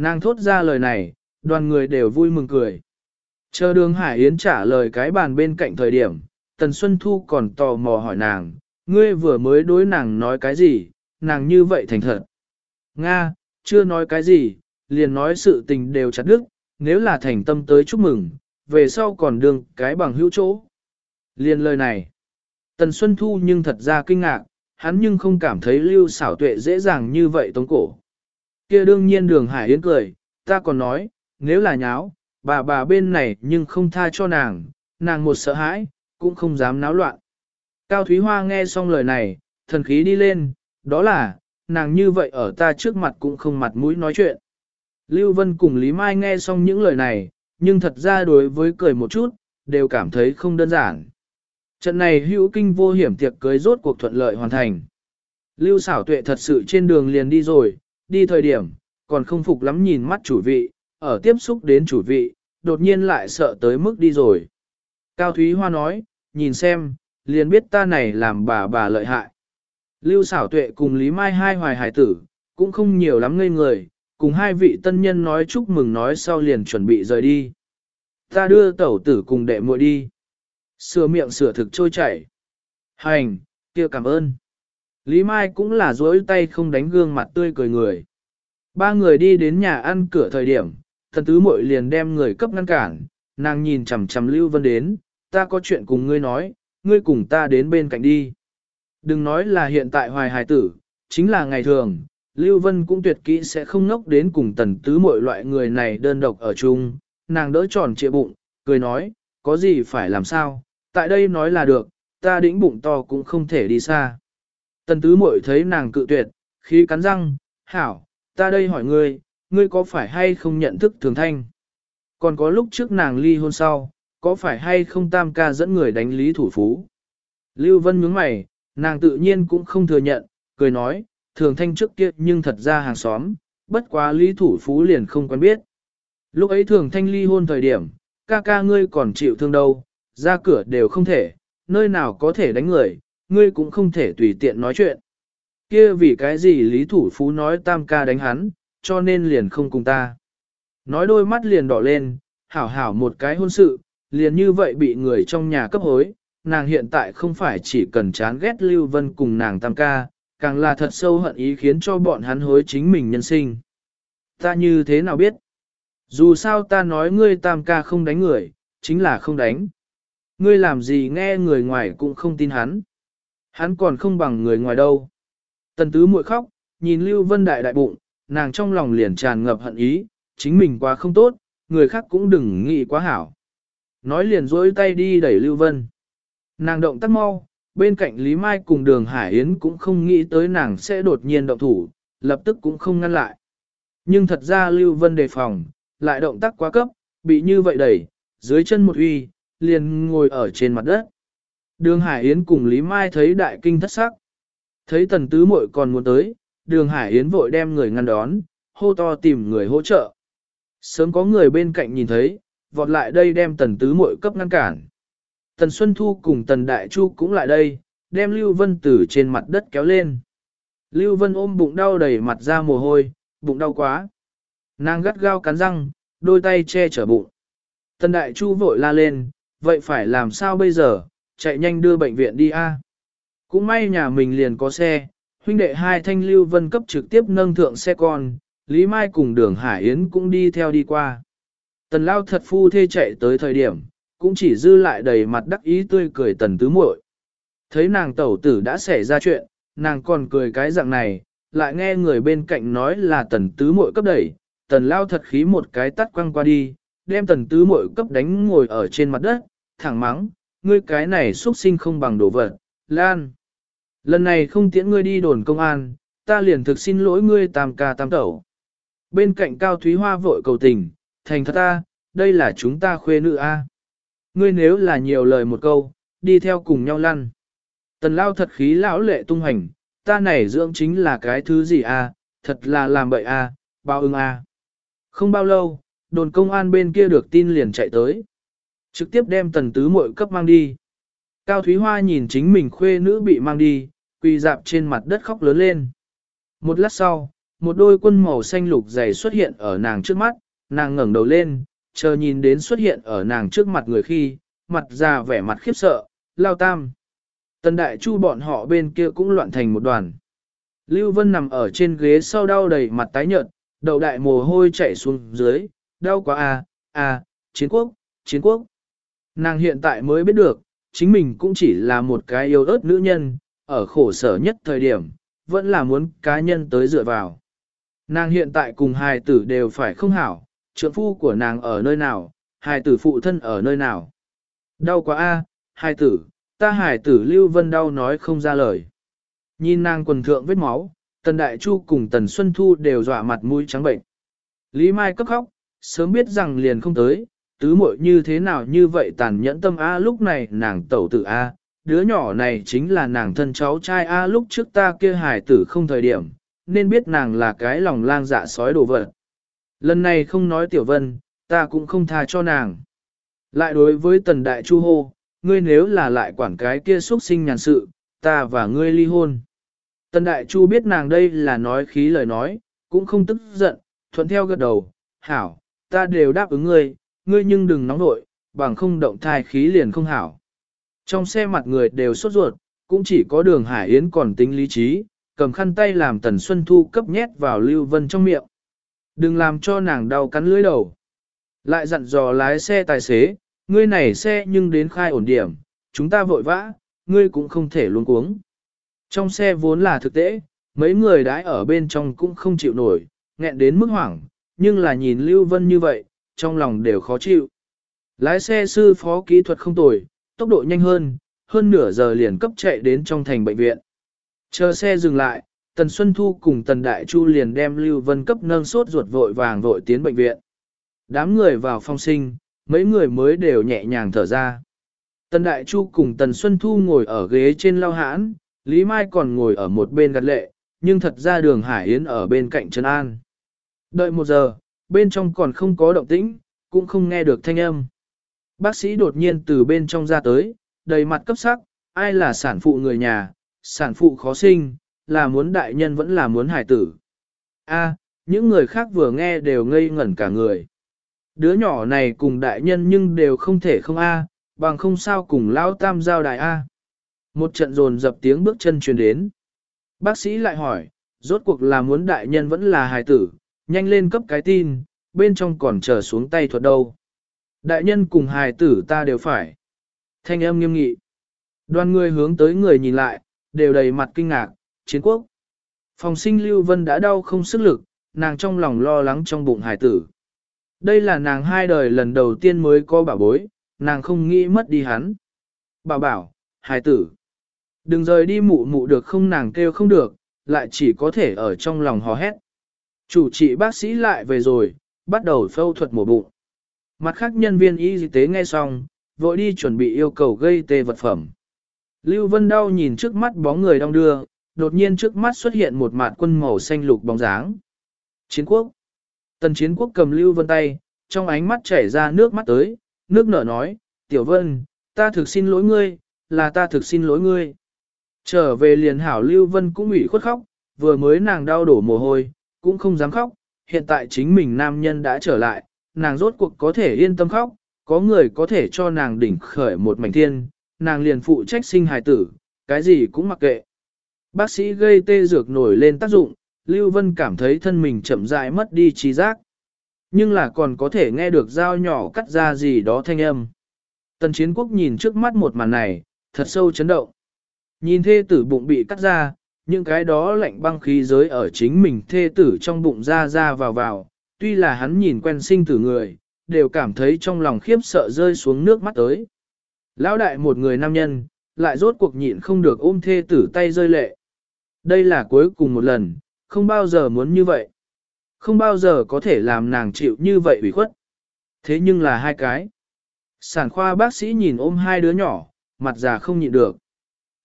Nàng thốt ra lời này, đoàn người đều vui mừng cười. Chờ đường Hải Yến trả lời cái bàn bên cạnh thời điểm, Tần Xuân Thu còn tò mò hỏi nàng, ngươi vừa mới đối nàng nói cái gì, nàng như vậy thành thật. Nga, chưa nói cái gì, liền nói sự tình đều chặt đức, nếu là thành tâm tới chúc mừng, về sau còn đường cái bằng hữu chỗ. Liền lời này, Tần Xuân Thu nhưng thật ra kinh ngạc, hắn nhưng không cảm thấy lưu xảo tuệ dễ dàng như vậy tống cổ kia đương nhiên đường Hải Yến cười, ta còn nói, nếu là nháo, bà bà bên này nhưng không tha cho nàng, nàng một sợ hãi, cũng không dám náo loạn. Cao Thúy Hoa nghe xong lời này, thần khí đi lên, đó là, nàng như vậy ở ta trước mặt cũng không mặt mũi nói chuyện. Lưu Vân cùng Lý Mai nghe xong những lời này, nhưng thật ra đối với cười một chút, đều cảm thấy không đơn giản. Trận này hữu kinh vô hiểm tiệc cưới rốt cuộc thuận lợi hoàn thành. Lưu xảo tuệ thật sự trên đường liền đi rồi, đi thời điểm, còn không phục lắm nhìn mắt chủ vị, ở tiếp xúc đến chủ vị, đột nhiên lại sợ tới mức đi rồi. Cao Thúy Hoa nói, nhìn xem, liền biết ta này làm bà bà lợi hại. Lưu xảo tuệ cùng Lý Mai hai hoài hải tử, cũng không nhiều lắm ngây người, cùng hai vị tân nhân nói chúc mừng nói sau liền chuẩn bị rời đi. Ta đưa tẩu tử cùng đệ muội đi. Sửa miệng sửa thực trôi chảy. Hành, kia cảm ơn. Lý Mai cũng là dối tay không đánh gương mặt tươi cười người. Ba người đi đến nhà ăn cửa thời điểm, thần tứ muội liền đem người cấp ngăn cản, nàng nhìn chằm chằm Lưu Vân đến, ta có chuyện cùng ngươi nói, ngươi cùng ta đến bên cạnh đi. Đừng nói là hiện tại hoài hài tử, chính là ngày thường, Lưu Vân cũng tuyệt kỹ sẽ không ngốc đến cùng tần tứ mọi loại người này đơn độc ở chung, nàng đỡ tròn trịa bụng, cười nói, có gì phải làm sao, tại đây nói là được, ta đĩnh bụng to cũng không thể đi xa. Tần tứ muội thấy nàng cự tuyệt, khí cắn răng, hảo, ta đây hỏi ngươi, ngươi có phải hay không nhận thức thường thanh? Còn có lúc trước nàng ly hôn sau, có phải hay không tam ca dẫn người đánh lý thủ phú? Lưu Vân nhướng mày, nàng tự nhiên cũng không thừa nhận, cười nói, thường thanh trước kia nhưng thật ra hàng xóm, bất quá lý thủ phú liền không quen biết. Lúc ấy thường thanh ly hôn thời điểm, ca ca ngươi còn chịu thương đâu, ra cửa đều không thể, nơi nào có thể đánh người, ngươi cũng không thể tùy tiện nói chuyện. Kia vì cái gì lý thủ phú nói tam ca đánh hắn, cho nên liền không cùng ta. Nói đôi mắt liền đỏ lên, hảo hảo một cái hôn sự, liền như vậy bị người trong nhà cấp hối, nàng hiện tại không phải chỉ cần chán ghét Lưu Vân cùng nàng tam ca, càng là thật sâu hận ý khiến cho bọn hắn hối chính mình nhân sinh. Ta như thế nào biết? Dù sao ta nói ngươi tam ca không đánh người, chính là không đánh. Ngươi làm gì nghe người ngoài cũng không tin hắn. Hắn còn không bằng người ngoài đâu. Tần tứ muội khóc, nhìn Lưu Vân đại đại bụng, nàng trong lòng liền tràn ngập hận ý, chính mình quá không tốt, người khác cũng đừng nghĩ quá hảo. Nói liền dối tay đi đẩy Lưu Vân. Nàng động tác mau, bên cạnh Lý Mai cùng đường Hải Yến cũng không nghĩ tới nàng sẽ đột nhiên động thủ, lập tức cũng không ngăn lại. Nhưng thật ra Lưu Vân đề phòng, lại động tác quá cấp, bị như vậy đẩy, dưới chân một uy, liền ngồi ở trên mặt đất. Đường Hải Yến cùng Lý Mai thấy đại kinh thất sắc. Thấy tần tứ muội còn muốn tới, đường Hải Yến vội đem người ngăn đón, hô to tìm người hỗ trợ. Sớm có người bên cạnh nhìn thấy, vọt lại đây đem tần tứ muội cấp ngăn cản. Tần Xuân Thu cùng tần Đại Chu cũng lại đây, đem Lưu Vân từ trên mặt đất kéo lên. Lưu Vân ôm bụng đau đầy mặt ra mồ hôi, bụng đau quá. Nàng gắt gao cắn răng, đôi tay che chở bụng. Tần Đại Chu vội la lên, vậy phải làm sao bây giờ, chạy nhanh đưa bệnh viện đi a. Cũng may nhà mình liền có xe, huynh đệ hai thanh Lưu Vân cấp trực tiếp nâng thượng xe con, Lý Mai cùng đường Hải Yến cũng đi theo đi qua. Tần lao thật phu thê chạy tới thời điểm, cũng chỉ dư lại đầy mặt đắc ý tươi cười tần tứ muội. Thấy nàng tẩu tử đã xảy ra chuyện, nàng còn cười cái dạng này, lại nghe người bên cạnh nói là tần tứ muội cấp đẩy, tần lao thật khí một cái tắt quăng qua đi, đem tần tứ muội cấp đánh ngồi ở trên mặt đất, thẳng mắng, ngươi cái này xuất sinh không bằng đồ vật, lan. Lần này không tiễn ngươi đi đồn công an, ta liền thực xin lỗi ngươi tam ca tam tẩu. Bên cạnh Cao Thúy Hoa vội cầu tình, thành thật ta, đây là chúng ta khuê nữ a. Ngươi nếu là nhiều lời một câu, đi theo cùng nhau lăn. Tần lao thật khí lão lệ tung hành, ta này dưỡng chính là cái thứ gì a, thật là làm bậy a, bao ưng a. Không bao lâu, đồn công an bên kia được tin liền chạy tới. Trực tiếp đem tần tứ muội cấp mang đi. Cao Thúy Hoa nhìn chính mình khuê nữ bị mang đi, quỳ dạp trên mặt đất khóc lớn lên. Một lát sau, một đôi quân màu xanh lục dày xuất hiện ở nàng trước mắt, nàng ngẩng đầu lên, chờ nhìn đến xuất hiện ở nàng trước mặt người khi, mặt già vẻ mặt khiếp sợ, lao tam. Tần đại chu bọn họ bên kia cũng loạn thành một đoàn. Lưu Vân nằm ở trên ghế sau đau đầy mặt tái nhợt, đầu đại mồ hôi chảy xuống dưới, đau quá à, à, chiến quốc, chiến quốc. Nàng hiện tại mới biết được, chính mình cũng chỉ là một cái yêu ớt nữ nhân, ở khổ sở nhất thời điểm, vẫn là muốn cá nhân tới dựa vào. Nàng hiện tại cùng hài tử đều phải không hảo, trượng phu của nàng ở nơi nào, hài tử phụ thân ở nơi nào. Đau quá a, hài tử, ta hài tử Lưu Vân đau nói không ra lời. Nhìn nàng quần thượng vết máu, Tần Đại Chu cùng Tần Xuân Thu đều dọa mặt mũi trắng bệnh. Lý Mai cấp khóc, sớm biết rằng liền không tới, tứ muội như thế nào như vậy tàn nhẫn tâm A lúc này nàng tẩu tử A, đứa nhỏ này chính là nàng thân cháu trai A lúc trước ta kia hài tử không thời điểm, nên biết nàng là cái lòng lang dạ sói đồ vật. Lần này không nói tiểu vân, ta cũng không tha cho nàng. Lại đối với tần đại chu hô, ngươi nếu là lại quản cái kia xuất sinh nhàn sự, ta và ngươi ly hôn. Tần đại chu biết nàng đây là nói khí lời nói, cũng không tức giận, thuận theo gật đầu, hảo, ta đều đáp ứng ngươi, ngươi nhưng đừng nóng nội, bằng không động thai khí liền không hảo. Trong xe mặt người đều sốt ruột, cũng chỉ có đường Hải Yến còn tính lý trí, cầm khăn tay làm Tần Xuân Thu cấp nhét vào Lưu Vân trong miệng. Đừng làm cho nàng đau cắn lưỡi đầu. Lại dặn dò lái xe tài xế, ngươi này xe nhưng đến khai ổn điểm, chúng ta vội vã, ngươi cũng không thể luôn cuống. Trong xe vốn là thực tế, mấy người đãi ở bên trong cũng không chịu nổi, nghẹn đến mức hoảng, nhưng là nhìn Lưu Vân như vậy, trong lòng đều khó chịu. Lái xe sư phó kỹ thuật không tồi, tốc độ nhanh hơn, hơn nửa giờ liền cấp chạy đến trong thành bệnh viện. Chờ xe dừng lại, Tần Xuân Thu cùng Tần Đại Chu liền đem Lưu Vân cấp nâng sốt ruột vội vàng vội tiến bệnh viện. Đám người vào phong sinh, mấy người mới đều nhẹ nhàng thở ra. Tần Đại Chu cùng Tần Xuân Thu ngồi ở ghế trên lao hãn, Lý Mai còn ngồi ở một bên gật lệ, nhưng thật ra đường Hải Yến ở bên cạnh Trần An. Đợi một giờ, bên trong còn không có động tĩnh, cũng không nghe được thanh âm. Bác sĩ đột nhiên từ bên trong ra tới, đầy mặt cấp sắc, ai là sản phụ người nhà, sản phụ khó sinh, là muốn đại nhân vẫn là muốn hải tử. A, những người khác vừa nghe đều ngây ngẩn cả người. Đứa nhỏ này cùng đại nhân nhưng đều không thể không A, bằng không sao cùng lão tam giao đại A. Một trận rồn dập tiếng bước chân truyền đến. Bác sĩ lại hỏi, rốt cuộc là muốn đại nhân vẫn là hài tử, nhanh lên cấp cái tin, bên trong còn chờ xuống tay thuật đâu. Đại nhân cùng hài tử ta đều phải. Thanh âm nghiêm nghị. Đoàn người hướng tới người nhìn lại, đều đầy mặt kinh ngạc, chiến quốc. Phòng sinh Lưu Vân đã đau không sức lực, nàng trong lòng lo lắng trong bụng hài tử. Đây là nàng hai đời lần đầu tiên mới có bảo bối, nàng không nghĩ mất đi hắn. Bảo bảo, hài tử. Đừng rời đi mụ mụ được không nàng kêu không được, lại chỉ có thể ở trong lòng hò hét. Chủ trị bác sĩ lại về rồi, bắt đầu phẫu thuật mổ bụng. Mặt khác nhân viên y tế nghe xong, vội đi chuẩn bị yêu cầu gây tê vật phẩm. Lưu Vân đau nhìn trước mắt bóng người đong đưa, đột nhiên trước mắt xuất hiện một mạt quân màu xanh lục bóng dáng. Chiến quốc. Tần chiến quốc cầm Lưu Vân tay, trong ánh mắt chảy ra nước mắt tới, nước nở nói, Tiểu Vân, ta thực xin lỗi ngươi, là ta thực xin lỗi ngươi. Trở về liền hảo Lưu Vân cũng ủy khuất khóc, vừa mới nàng đau đổ mồ hôi, cũng không dám khóc, hiện tại chính mình nam nhân đã trở lại, nàng rốt cuộc có thể yên tâm khóc, có người có thể cho nàng đỉnh khởi một mảnh thiên, nàng liền phụ trách sinh hài tử, cái gì cũng mặc kệ. Bác sĩ gây tê dược nổi lên tác dụng, Lưu Vân cảm thấy thân mình chậm rãi mất đi trí giác. Nhưng là còn có thể nghe được dao nhỏ cắt ra gì đó thanh âm. Tần chiến quốc nhìn trước mắt một màn này, thật sâu chấn động. Nhìn thê tử bụng bị cắt ra, những cái đó lạnh băng khí giới ở chính mình thê tử trong bụng ra ra vào vào, tuy là hắn nhìn quen sinh tử người, đều cảm thấy trong lòng khiếp sợ rơi xuống nước mắt tới. Lão đại một người nam nhân, lại rốt cuộc nhịn không được ôm thê tử tay rơi lệ. Đây là cuối cùng một lần, không bao giờ muốn như vậy. Không bao giờ có thể làm nàng chịu như vậy ủy khuất. Thế nhưng là hai cái. Sản khoa bác sĩ nhìn ôm hai đứa nhỏ, mặt già không nhịn được.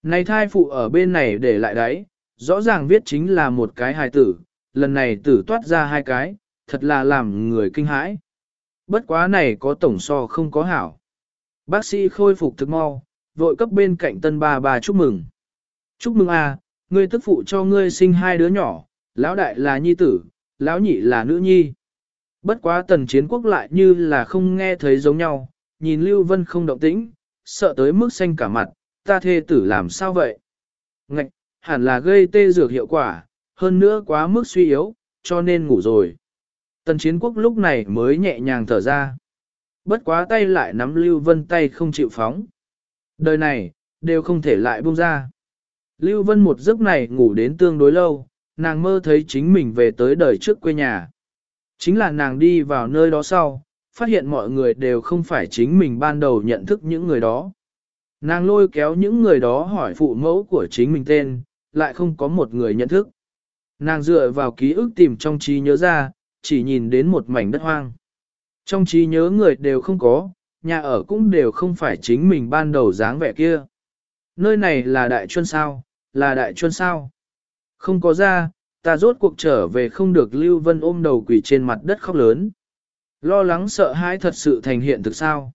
Này thai phụ ở bên này để lại đấy, rõ ràng viết chính là một cái hài tử, lần này tử toát ra hai cái, thật là làm người kinh hãi. Bất quá này có tổng so không có hảo. Bác sĩ khôi phục thực mau, vội cấp bên cạnh tân ba bà chúc mừng. Chúc mừng à, ngươi tức phụ cho ngươi sinh hai đứa nhỏ, lão đại là nhi tử, lão nhị là nữ nhi. Bất quá tần chiến quốc lại như là không nghe thấy giống nhau, nhìn Lưu Vân không động tĩnh, sợ tới mức xanh cả mặt, ta thê tử làm sao vậy? Ngạch, hẳn là gây tê dược hiệu quả, hơn nữa quá mức suy yếu, cho nên ngủ rồi. Tần chiến quốc lúc này mới nhẹ nhàng thở ra. Bất quá tay lại nắm Lưu Vân tay không chịu phóng. Đời này, đều không thể lại buông ra. Lưu Vân một giấc này ngủ đến tương đối lâu, nàng mơ thấy chính mình về tới đời trước quê nhà. Chính là nàng đi vào nơi đó sau, phát hiện mọi người đều không phải chính mình ban đầu nhận thức những người đó. Nàng lôi kéo những người đó hỏi phụ mẫu của chính mình tên, lại không có một người nhận thức. Nàng dựa vào ký ức tìm trong trí nhớ ra, chỉ nhìn đến một mảnh đất hoang. Trong trí nhớ người đều không có, nhà ở cũng đều không phải chính mình ban đầu dáng vẻ kia. Nơi này là đại chuân sao, là đại chuân sao. Không có ra, ta rốt cuộc trở về không được Lưu Vân ôm đầu quỷ trên mặt đất khóc lớn. Lo lắng sợ hãi thật sự thành hiện thực sao.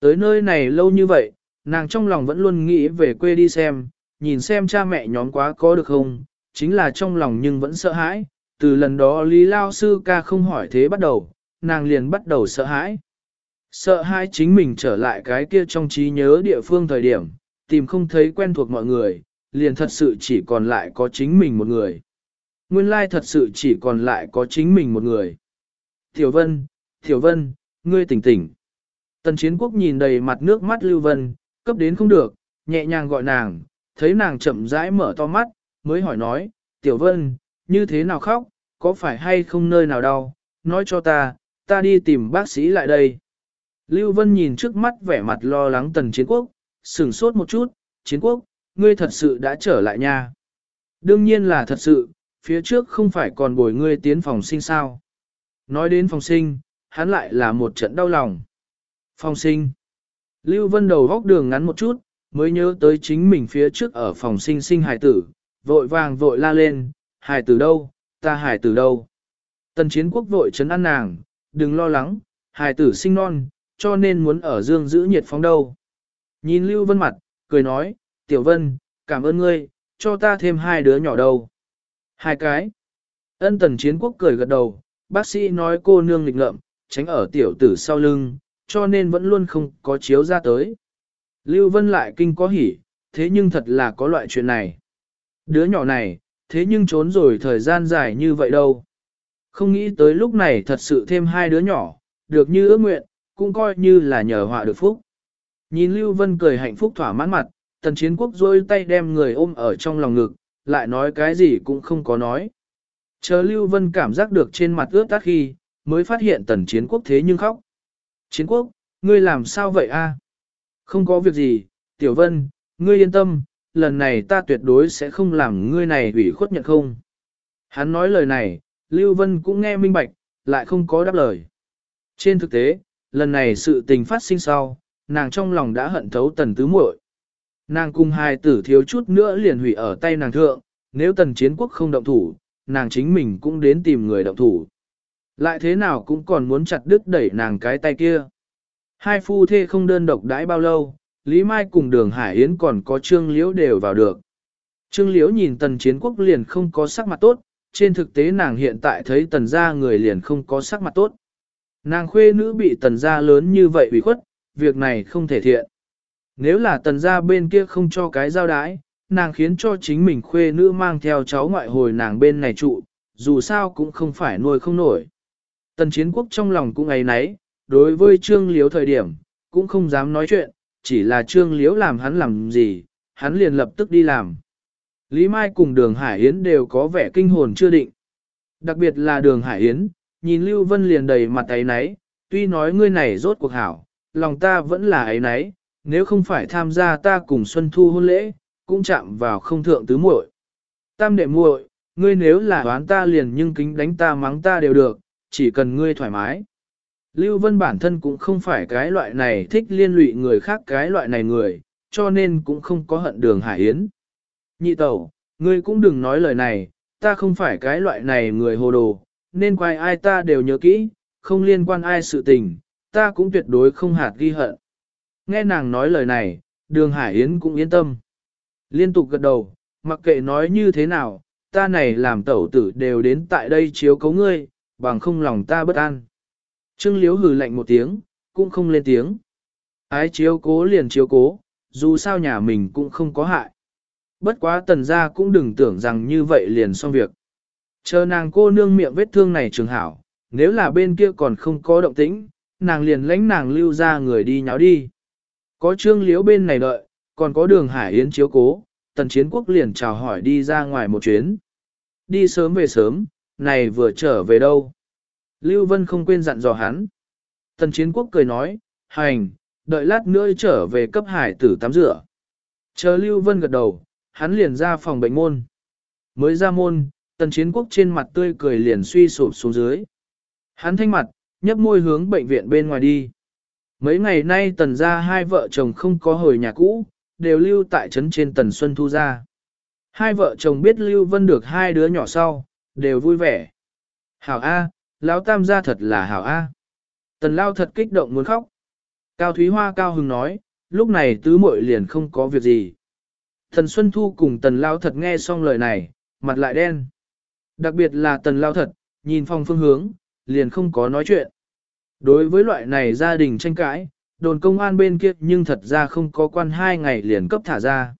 Tới nơi này lâu như vậy, nàng trong lòng vẫn luôn nghĩ về quê đi xem, nhìn xem cha mẹ nhóm quá có được không, chính là trong lòng nhưng vẫn sợ hãi. Từ lần đó Lý Lao Sư ca không hỏi thế bắt đầu, nàng liền bắt đầu sợ hãi. Sợ hãi chính mình trở lại cái kia trong trí nhớ địa phương thời điểm, tìm không thấy quen thuộc mọi người, liền thật sự chỉ còn lại có chính mình một người. Nguyên lai thật sự chỉ còn lại có chính mình một người. Tiểu Vân, Tiểu Vân, ngươi tỉnh tỉnh. Tần chiến quốc nhìn đầy mặt nước mắt Lưu Vân, cấp đến không được, nhẹ nhàng gọi nàng, thấy nàng chậm rãi mở to mắt, mới hỏi nói, Tiểu Vân, như thế nào khóc, có phải hay không nơi nào đau, nói cho ta, ta đi tìm bác sĩ lại đây. Lưu Vân nhìn trước mắt vẻ mặt lo lắng tần chiến quốc, sửng sốt một chút, chiến quốc, ngươi thật sự đã trở lại nha. Đương nhiên là thật sự, phía trước không phải còn bồi ngươi tiến phòng sinh sao. Nói đến phòng sinh, hắn lại là một trận đau lòng. Phòng sinh. Lưu Vân đầu góc đường ngắn một chút, mới nhớ tới chính mình phía trước ở phòng sinh sinh hài tử, vội vàng vội la lên, hài tử đâu, ta hài tử đâu. Tần chiến quốc vội chấn an nàng, đừng lo lắng, hài tử sinh non, cho nên muốn ở dương giữ nhiệt phóng đâu. Nhìn Lưu Vân mặt, cười nói, Tiểu Vân, cảm ơn ngươi, cho ta thêm hai đứa nhỏ đâu. Hai cái. Ân tần chiến quốc cười gật đầu, bác sĩ nói cô nương lịch ngợm, tránh ở tiểu tử sau lưng, cho nên vẫn luôn không có chiếu ra tới. Lưu Vân lại kinh có hỉ, thế nhưng thật là có loại chuyện này. Đứa nhỏ này, thế nhưng trốn rồi thời gian dài như vậy đâu. Không nghĩ tới lúc này thật sự thêm hai đứa nhỏ, được như ước nguyện, cũng coi như là nhờ họa được phúc. Nhìn Lưu Vân cười hạnh phúc thỏa mãn mặt, tần chiến quốc rôi tay đem người ôm ở trong lòng ngực, lại nói cái gì cũng không có nói. Chờ Lưu Vân cảm giác được trên mặt ướt tắt khi, mới phát hiện tần chiến quốc thế nhưng khóc. Chiến quốc, ngươi làm sao vậy a? Không có việc gì, Tiểu Vân, ngươi yên tâm, lần này ta tuyệt đối sẽ không làm ngươi này ủy khuất nhận không. Hắn nói lời này, Lưu Vân cũng nghe minh bạch, lại không có đáp lời. Trên thực tế, lần này sự tình phát sinh sau, nàng trong lòng đã hận thấu tần tứ muội. Nàng cùng hai tử thiếu chút nữa liền hủy ở tay nàng thượng, nếu tần chiến quốc không động thủ, nàng chính mình cũng đến tìm người động thủ. Lại thế nào cũng còn muốn chặt đứt đẩy nàng cái tay kia. Hai phu thê không đơn độc đãi bao lâu, Lý Mai cùng đường Hải Yến còn có Trương Liễu đều vào được. Trương Liễu nhìn tần chiến quốc liền không có sắc mặt tốt, trên thực tế nàng hiện tại thấy tần gia người liền không có sắc mặt tốt. Nàng khuê nữ bị tần gia lớn như vậy bị khuất, việc này không thể thiện. Nếu là tần gia bên kia không cho cái giao đái, nàng khiến cho chính mình khuê nữ mang theo cháu ngoại hồi nàng bên này trụ, dù sao cũng không phải nuôi không nổi. Tần chiến quốc trong lòng cũng ấy nấy, đối với trương liếu thời điểm, cũng không dám nói chuyện, chỉ là trương liếu làm hắn làm gì, hắn liền lập tức đi làm. Lý Mai cùng đường Hải Yến đều có vẻ kinh hồn chưa định. Đặc biệt là đường Hải Yến, nhìn Lưu Vân liền đầy mặt ấy nấy, tuy nói ngươi này rốt cuộc hảo, lòng ta vẫn là ấy nấy, nếu không phải tham gia ta cùng Xuân Thu hôn lễ, cũng chạm vào không thượng tứ muội. Tam đệ muội, ngươi nếu là đoán ta liền nhưng kính đánh ta mắng ta đều được, chỉ cần ngươi thoải mái. Lưu Vân bản thân cũng không phải cái loại này thích liên lụy người khác cái loại này người, cho nên cũng không có hận đường Hải Yến. Nhị tẩu, ngươi cũng đừng nói lời này, ta không phải cái loại này người hồ đồ, nên quay ai ta đều nhớ kỹ, không liên quan ai sự tình, ta cũng tuyệt đối không hạt ghi hận. Nghe nàng nói lời này, đường Hải Yến cũng yên tâm. Liên tục gật đầu, mặc kệ nói như thế nào, ta này làm tẩu tử đều đến tại đây chiếu cấu ngươi, bằng không lòng ta bất an. Trương Liếu hừ lạnh một tiếng, cũng không lên tiếng. Ái chiếu cố liền chiếu cố, dù sao nhà mình cũng không có hại. Bất quá tần gia cũng đừng tưởng rằng như vậy liền xong việc. Chờ nàng cô nương miệng vết thương này trường hảo, nếu là bên kia còn không có động tĩnh, nàng liền lãnh nàng lưu ra người đi nháo đi. Có trương liếu bên này đợi, còn có đường hải yến chiếu cố, tần chiến quốc liền chào hỏi đi ra ngoài một chuyến. Đi sớm về sớm, này vừa trở về đâu. Lưu Vân không quên dặn dò hắn. Tần chiến quốc cười nói, hành, đợi lát nữa trở về cấp hải tử tắm rửa. Chờ Lưu Vân gật đầu, hắn liền ra phòng bệnh môn. Mới ra môn, tần chiến quốc trên mặt tươi cười liền suy sụp xuống dưới. Hắn thanh mặt, nhấp môi hướng bệnh viện bên ngoài đi. Mấy ngày nay tần ra hai vợ chồng không có hồi nhà cũ, đều lưu tại trấn trên tần Xuân Thu ra. Hai vợ chồng biết Lưu Vân được hai đứa nhỏ sau, đều vui vẻ. Hảo A, lão tam gia thật là hảo A. Tần Lao thật kích động muốn khóc. Cao Thúy Hoa cao hứng nói, lúc này tứ muội liền không có việc gì. Tần Xuân Thu cùng Tần Lao thật nghe xong lời này, mặt lại đen. Đặc biệt là Tần Lao thật, nhìn phong phương hướng, liền không có nói chuyện. Đối với loại này gia đình tranh cãi, đồn công an bên kia nhưng thật ra không có quan hai ngày liền cấp thả ra.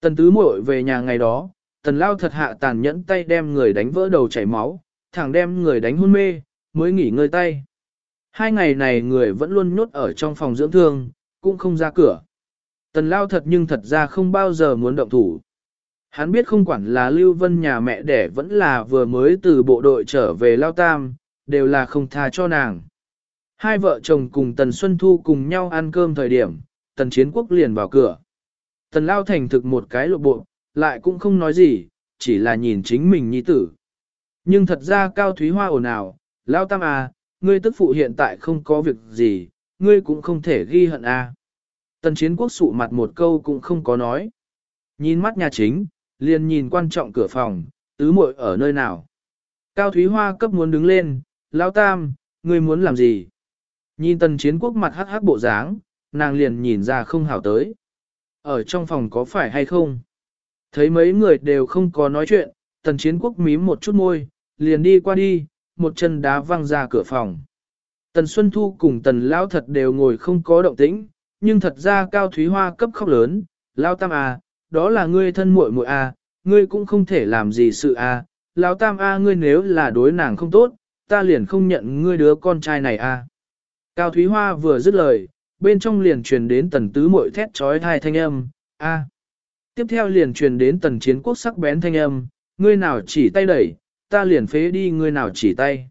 Tần tứ muội về nhà ngày đó, tần lao thật hạ tàn nhẫn tay đem người đánh vỡ đầu chảy máu, thẳng đem người đánh hôn mê, mới nghỉ ngơi tay. Hai ngày này người vẫn luôn nhốt ở trong phòng dưỡng thương, cũng không ra cửa. Tần lao thật nhưng thật ra không bao giờ muốn động thủ. Hắn biết không quản là Lưu Vân nhà mẹ đẻ vẫn là vừa mới từ bộ đội trở về Lao Tam, đều là không tha cho nàng. Hai vợ chồng cùng Tần Xuân Thu cùng nhau ăn cơm thời điểm, Tần Chiến Quốc liền vào cửa. Tần Lao thành thực một cái lộ bộ, lại cũng không nói gì, chỉ là nhìn chính mình nhi tử. Nhưng thật ra Cao Thúy Hoa ồn ào, Lao Tam à, ngươi tức phụ hiện tại không có việc gì, ngươi cũng không thể ghi hận à. Tần Chiến Quốc sụ mặt một câu cũng không có nói. Nhìn mắt nhà chính, liền nhìn quan trọng cửa phòng, tứ muội ở nơi nào. Cao Thúy Hoa cấp muốn đứng lên, Lao Tam, ngươi muốn làm gì? Nhìn tần chiến quốc mặt hắc hắc bộ dáng, nàng liền nhìn ra không hảo tới. Ở trong phòng có phải hay không? Thấy mấy người đều không có nói chuyện, tần chiến quốc mím một chút môi, liền đi qua đi, một chân đá văng ra cửa phòng. Tần Xuân Thu cùng tần lão thật đều ngồi không có động tĩnh, nhưng thật ra Cao Thúy Hoa cấp khóc lớn, lão Tam à, đó là ngươi thân muội muội à, ngươi cũng không thể làm gì sự à, lão Tam à ngươi nếu là đối nàng không tốt, ta liền không nhận ngươi đứa con trai này à. Cao Thúy Hoa vừa dứt lời, bên trong liền truyền đến tần tứ muội thét trói thai thanh âm, a. Tiếp theo liền truyền đến tần chiến quốc sắc bén thanh âm, ngươi nào chỉ tay đẩy, ta liền phế đi ngươi nào chỉ tay.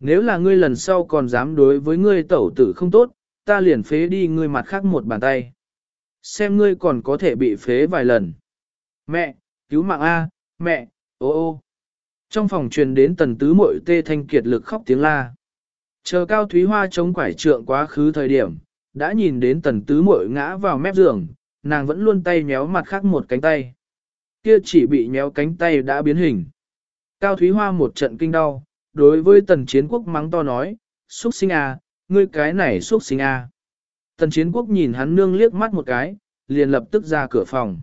Nếu là ngươi lần sau còn dám đối với ngươi tẩu tử không tốt, ta liền phế đi ngươi mặt khác một bàn tay. Xem ngươi còn có thể bị phế vài lần. Mẹ, cứu mạng A, mẹ, ô ô. Trong phòng truyền đến tần tứ mội tê thanh kiệt lực khóc tiếng la. Chờ Cao Thúy Hoa chống quải trượng quá khứ thời điểm, đã nhìn đến tần tứ muội ngã vào mép giường, nàng vẫn luôn tay nhéo mặt khác một cánh tay. Kia chỉ bị nhéo cánh tay đã biến hình. Cao Thúy Hoa một trận kinh đau, đối với tần chiến quốc mắng to nói, xuất sinh à, ngươi cái này xuất sinh à. Tần chiến quốc nhìn hắn nương liếc mắt một cái, liền lập tức ra cửa phòng.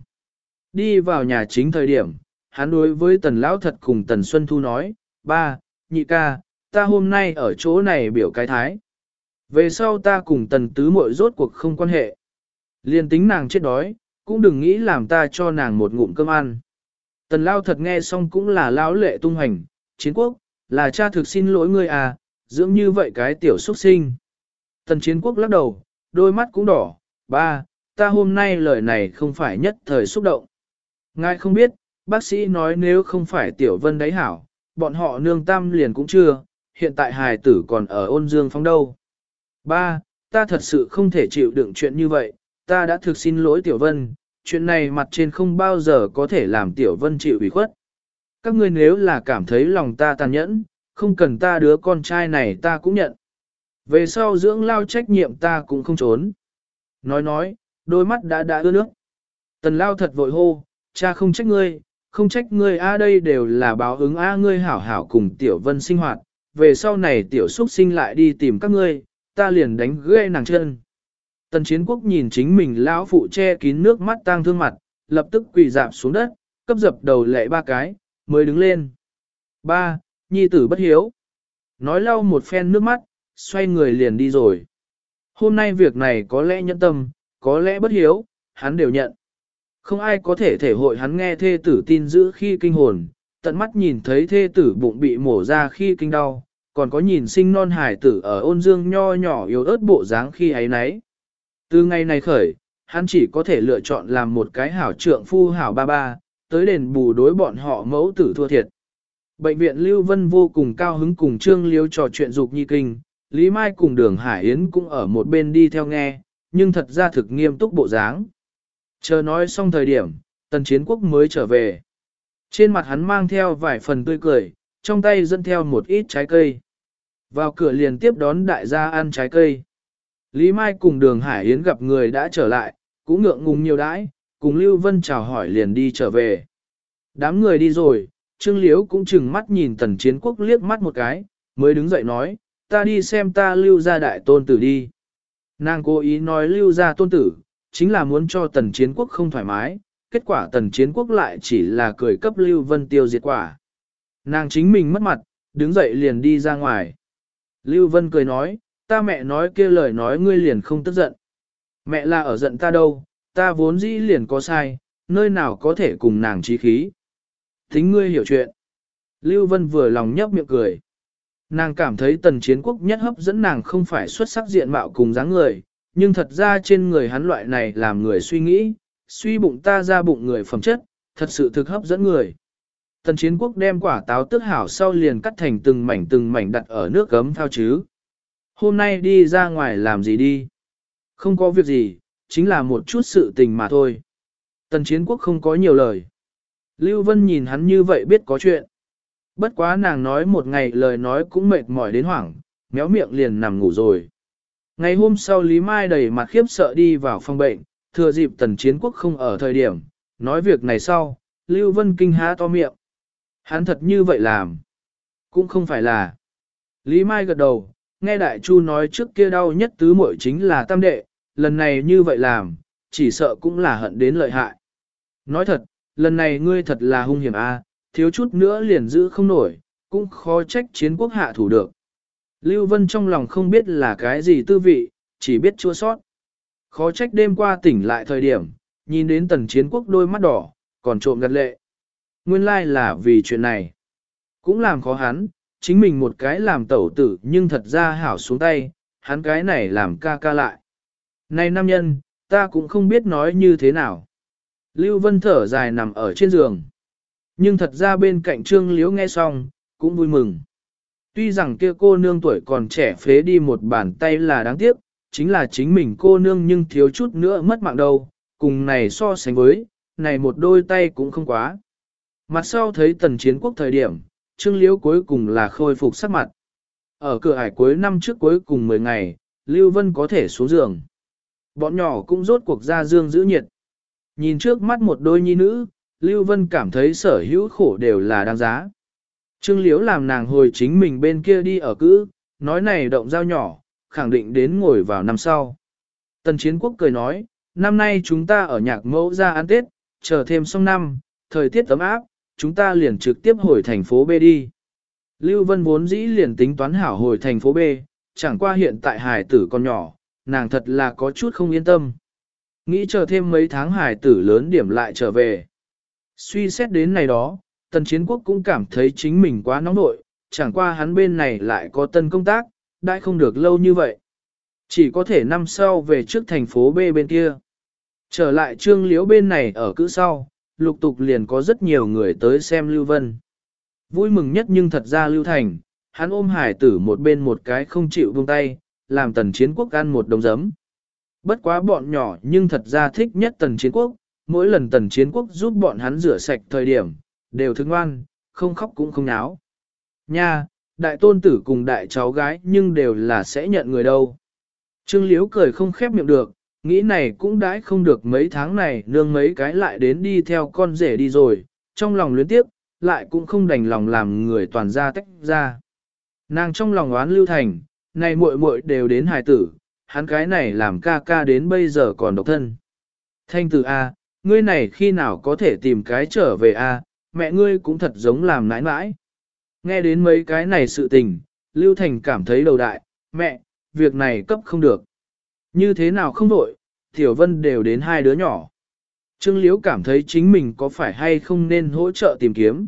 Đi vào nhà chính thời điểm, hắn đối với tần lão thật cùng tần Xuân Thu nói, ba, nhị ca, ta hôm nay ở chỗ này biểu cái thái. Về sau ta cùng tần tứ muội rốt cuộc không quan hệ. Liên tính nàng chết đói, cũng đừng nghĩ làm ta cho nàng một ngụm cơm ăn. Tần lao thật nghe xong cũng là lão lệ tung hành, chiến quốc, là cha thực xin lỗi ngươi à, dưỡng như vậy cái tiểu xuất sinh. Tần chiến quốc lắc đầu, đôi mắt cũng đỏ, ba, ta hôm nay lời này không phải nhất thời xúc động. Ngài không biết, bác sĩ nói nếu không phải tiểu vân đáy hảo, bọn họ nương tam liền cũng chưa, hiện tại hài tử còn ở ôn dương phong đâu. Ba, ta thật sự không thể chịu đựng chuyện như vậy, ta đã thực xin lỗi tiểu vân, chuyện này mặt trên không bao giờ có thể làm tiểu vân chịu ủy khuất. Các ngươi nếu là cảm thấy lòng ta tàn nhẫn, không cần ta đứa con trai này ta cũng nhận. Về sau dưỡng lao trách nhiệm ta cũng không trốn. Nói nói, đôi mắt đã đã ưa nước. Tần lao thật vội hô, cha không trách ngươi, không trách ngươi a đây đều là báo ứng a ngươi hảo hảo cùng tiểu vân sinh hoạt, về sau này tiểu xúc sinh lại đi tìm các ngươi, ta liền đánh ghê nàng chân. Tần chiến quốc nhìn chính mình lão phụ che kín nước mắt tang thương mặt, lập tức quỳ dạp xuống đất, cấp dập đầu lệ ba cái, mới đứng lên. Ba, nhi tử bất hiếu. Nói lau một phen nước mắt, xoay người liền đi rồi. Hôm nay việc này có lẽ nhẫn tâm, có lẽ bất hiếu, hắn đều nhận. Không ai có thể thể hội hắn nghe thê tử tin giữ khi kinh hồn, tận mắt nhìn thấy thê tử bụng bị mổ ra khi kinh đau, còn có nhìn sinh non hải tử ở ôn dương nho nhỏ yếu ớt bộ dáng khi ấy nấy. Từ ngày này khởi, hắn chỉ có thể lựa chọn làm một cái hảo trượng phu hảo ba ba, tới đền bù đối bọn họ mẫu tử thua thiệt. Bệnh viện Lưu Vân vô cùng cao hứng cùng Trương Liêu trò chuyện dục nhi kinh, Lý Mai cùng đường Hải Yến cũng ở một bên đi theo nghe, nhưng thật ra thực nghiêm túc bộ dáng. Chờ nói xong thời điểm, tần chiến quốc mới trở về. Trên mặt hắn mang theo vài phần tươi cười, trong tay dẫn theo một ít trái cây. Vào cửa liền tiếp đón đại gia ăn trái cây. Lý Mai cùng đường Hải Yến gặp người đã trở lại, cũng ngượng ngùng nhiều đãi, cùng Lưu Vân chào hỏi liền đi trở về. Đám người đi rồi, Trương Liễu cũng chừng mắt nhìn tần chiến quốc liếc mắt một cái, mới đứng dậy nói, ta đi xem ta lưu ra đại tôn tử đi. Nàng cố ý nói lưu ra tôn tử, chính là muốn cho tần chiến quốc không thoải mái, kết quả tần chiến quốc lại chỉ là cười cấp lưu vân tiêu diệt quả. Nàng chính mình mất mặt, đứng dậy liền đi ra ngoài. Lưu vân cười nói, ta mẹ nói kia lời nói ngươi liền không tức giận. Mẹ là ở giận ta đâu, ta vốn dĩ liền có sai, nơi nào có thể cùng nàng trí khí. Tính ngươi hiểu chuyện. Lưu Vân vừa lòng nhấp miệng cười. Nàng cảm thấy tần chiến quốc nhất hấp dẫn nàng không phải xuất sắc diện mạo cùng dáng người, nhưng thật ra trên người hắn loại này làm người suy nghĩ, suy bụng ta ra bụng người phẩm chất, thật sự thực hấp dẫn người. Tần chiến quốc đem quả táo tước hảo sau liền cắt thành từng mảnh từng mảnh đặt ở nước gấm thao chứ. Hôm nay đi ra ngoài làm gì đi? Không có việc gì, chính là một chút sự tình mà thôi. Tần chiến quốc không có nhiều lời. Lưu Vân nhìn hắn như vậy biết có chuyện. Bất quá nàng nói một ngày lời nói cũng mệt mỏi đến hoảng, méo miệng liền nằm ngủ rồi. Ngày hôm sau Lý Mai đầy mặt khiếp sợ đi vào phòng bệnh, thừa dịp tần chiến quốc không ở thời điểm, nói việc này sau, Lưu Vân kinh há to miệng. Hắn thật như vậy làm. Cũng không phải là. Lý Mai gật đầu, nghe đại chu nói trước kia đau nhất tứ muội chính là tam đệ, lần này như vậy làm, chỉ sợ cũng là hận đến lợi hại. Nói thật, lần này ngươi thật là hung hiểm a, thiếu chút nữa liền giữ không nổi, cũng khó trách chiến quốc hạ thủ được. Lưu Vân trong lòng không biết là cái gì tư vị, chỉ biết chua sót. Khó trách đêm qua tỉnh lại thời điểm, nhìn đến tần chiến quốc đôi mắt đỏ, còn trộm gật lệ. Nguyên lai là vì chuyện này. Cũng làm khó hắn, chính mình một cái làm tẩu tử nhưng thật ra hảo xuống tay, hắn cái này làm ca ca lại. Này nam nhân, ta cũng không biết nói như thế nào. Lưu Vân thở dài nằm ở trên giường. Nhưng thật ra bên cạnh Trương Liễu nghe xong, cũng vui mừng. Tuy rằng kia cô nương tuổi còn trẻ phế đi một bàn tay là đáng tiếc, chính là chính mình cô nương nhưng thiếu chút nữa mất mạng đâu, cùng này so sánh với, này một đôi tay cũng không quá. Mặt sau thấy tần chiến quốc thời điểm, Trương Liễu cuối cùng là khôi phục sắc mặt. Ở cửa ải cuối năm trước cuối cùng 10 ngày, Lưu Vân có thể xuống giường. Bọn nhỏ cũng rốt cuộc ra dương giữ nhiệt. Nhìn trước mắt một đôi nhi nữ, Lưu Vân cảm thấy sở hữu khổ đều là đáng giá. Trương Liễu làm nàng hồi chính mình bên kia đi ở cữ, nói này động dao nhỏ, khẳng định đến ngồi vào năm sau. Tần Chiến Quốc cười nói, năm nay chúng ta ở nhạc mẫu ra ăn Tết, chờ thêm xong năm, thời tiết ấm áp, chúng ta liền trực tiếp hồi thành phố B đi. Lưu Vân vốn dĩ liền tính toán hảo hồi thành phố B, chẳng qua hiện tại hải tử còn nhỏ, nàng thật là có chút không yên tâm. Nghĩ chờ thêm mấy tháng hải tử lớn điểm lại trở về. Suy xét đến này đó, tần chiến quốc cũng cảm thấy chính mình quá nóng nội, chẳng qua hắn bên này lại có tân công tác, đã không được lâu như vậy. Chỉ có thể năm sau về trước thành phố B bên kia. Trở lại trương liễu bên này ở cữ sau, lục tục liền có rất nhiều người tới xem Lưu Vân. Vui mừng nhất nhưng thật ra Lưu Thành, hắn ôm hải tử một bên một cái không chịu buông tay, làm tần chiến quốc ăn một đồng giấm. Bất quá bọn nhỏ nhưng thật ra thích nhất tần chiến quốc, mỗi lần tần chiến quốc giúp bọn hắn rửa sạch thời điểm, đều thương ngoan, không khóc cũng không náo. Nha, đại tôn tử cùng đại cháu gái nhưng đều là sẽ nhận người đâu. Trương Liễu cười không khép miệng được, nghĩ này cũng đãi không được mấy tháng này nương mấy cái lại đến đi theo con rể đi rồi, trong lòng luyến tiếp, lại cũng không đành lòng làm người toàn ra tách ra. Nàng trong lòng oán lưu thành, này muội muội đều đến hài tử, hắn cái này làm ca ca đến bây giờ còn độc thân. Thanh tử A, ngươi này khi nào có thể tìm cái trở về A, mẹ ngươi cũng thật giống làm nãi nãi. Nghe đến mấy cái này sự tình, Lưu Thành cảm thấy đầu đại, mẹ, việc này cấp không được. Như thế nào không vội, Tiểu Vân đều đến hai đứa nhỏ. Trương Liễu cảm thấy chính mình có phải hay không nên hỗ trợ tìm kiếm.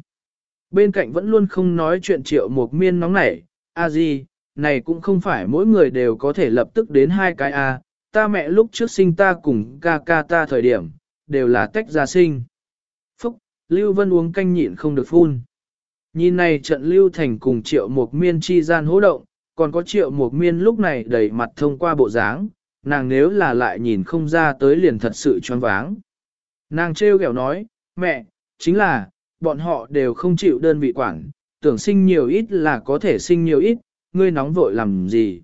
Bên cạnh vẫn luôn không nói chuyện triệu một miên nóng nảy, a gì, này cũng không phải mỗi người đều có thể lập tức đến hai cái a, ta mẹ lúc trước sinh ta cùng ca ca ta thời điểm, đều là tách ra sinh. Phúc, Lưu Vân uống canh nhịn không được phun. Nhìn này trận Lưu Thành cùng triệu một miên chi gian hỗ động, còn có triệu một miên lúc này đầy mặt thông qua bộ dáng, nàng nếu là lại nhìn không ra tới liền thật sự choáng váng. Nàng trêu ghẹo nói, mẹ, chính là, bọn họ đều không chịu đơn vị quản, tưởng sinh nhiều ít là có thể sinh nhiều ít, ngươi nóng vội làm gì.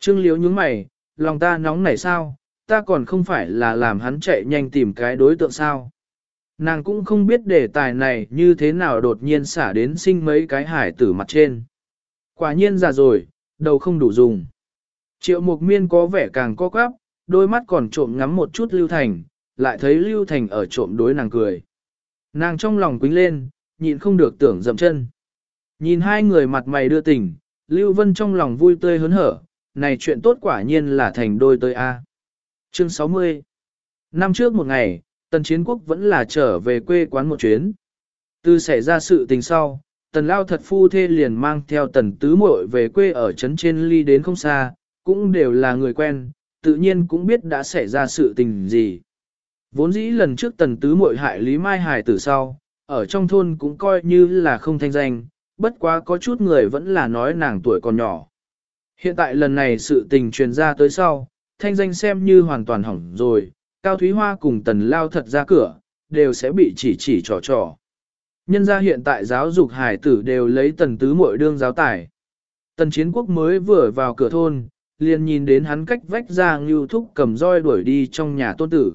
Trương liếu nhướng mày, lòng ta nóng này sao, ta còn không phải là làm hắn chạy nhanh tìm cái đối tượng sao. Nàng cũng không biết đề tài này như thế nào đột nhiên xả đến sinh mấy cái hải tử mặt trên. Quả nhiên già rồi, đầu không đủ dùng. Triệu Mục Miên có vẻ càng co quắp, đôi mắt còn trộm ngắm một chút Lưu Thành, lại thấy Lưu Thành ở trộm đối nàng cười. Nàng trong lòng quính lên, nhịn không được tưởng dậm chân. Nhìn hai người mặt mày đưa tình, Lưu Vân trong lòng vui tươi hớn hở, này chuyện tốt quả nhiên là thành đôi tới A. Chương 60 Năm trước một ngày, Tần Chiến Quốc vẫn là trở về quê quán một chuyến. Từ xảy ra sự tình sau, Tần Lao thật phu thê liền mang theo Tần Tứ muội về quê ở trấn trên ly đến không xa, cũng đều là người quen, tự nhiên cũng biết đã xảy ra sự tình gì. Vốn dĩ lần trước Tần Tứ muội hại Lý Mai Hải từ sau, ở trong thôn cũng coi như là không thanh danh, bất quá có chút người vẫn là nói nàng tuổi còn nhỏ. Hiện tại lần này sự tình truyền ra tới sau, thanh danh xem như hoàn toàn hỏng rồi, Cao Thúy Hoa cùng Tần Lao thật ra cửa, đều sẽ bị chỉ chỉ trò trò. Nhân ra hiện tại giáo dục hải tử đều lấy Tần Tứ muội đương giáo tải. Tần Chiến Quốc mới vừa vào cửa thôn, liền nhìn đến hắn cách vách ra Ngưu Thúc cầm roi đuổi đi trong nhà tôn tử.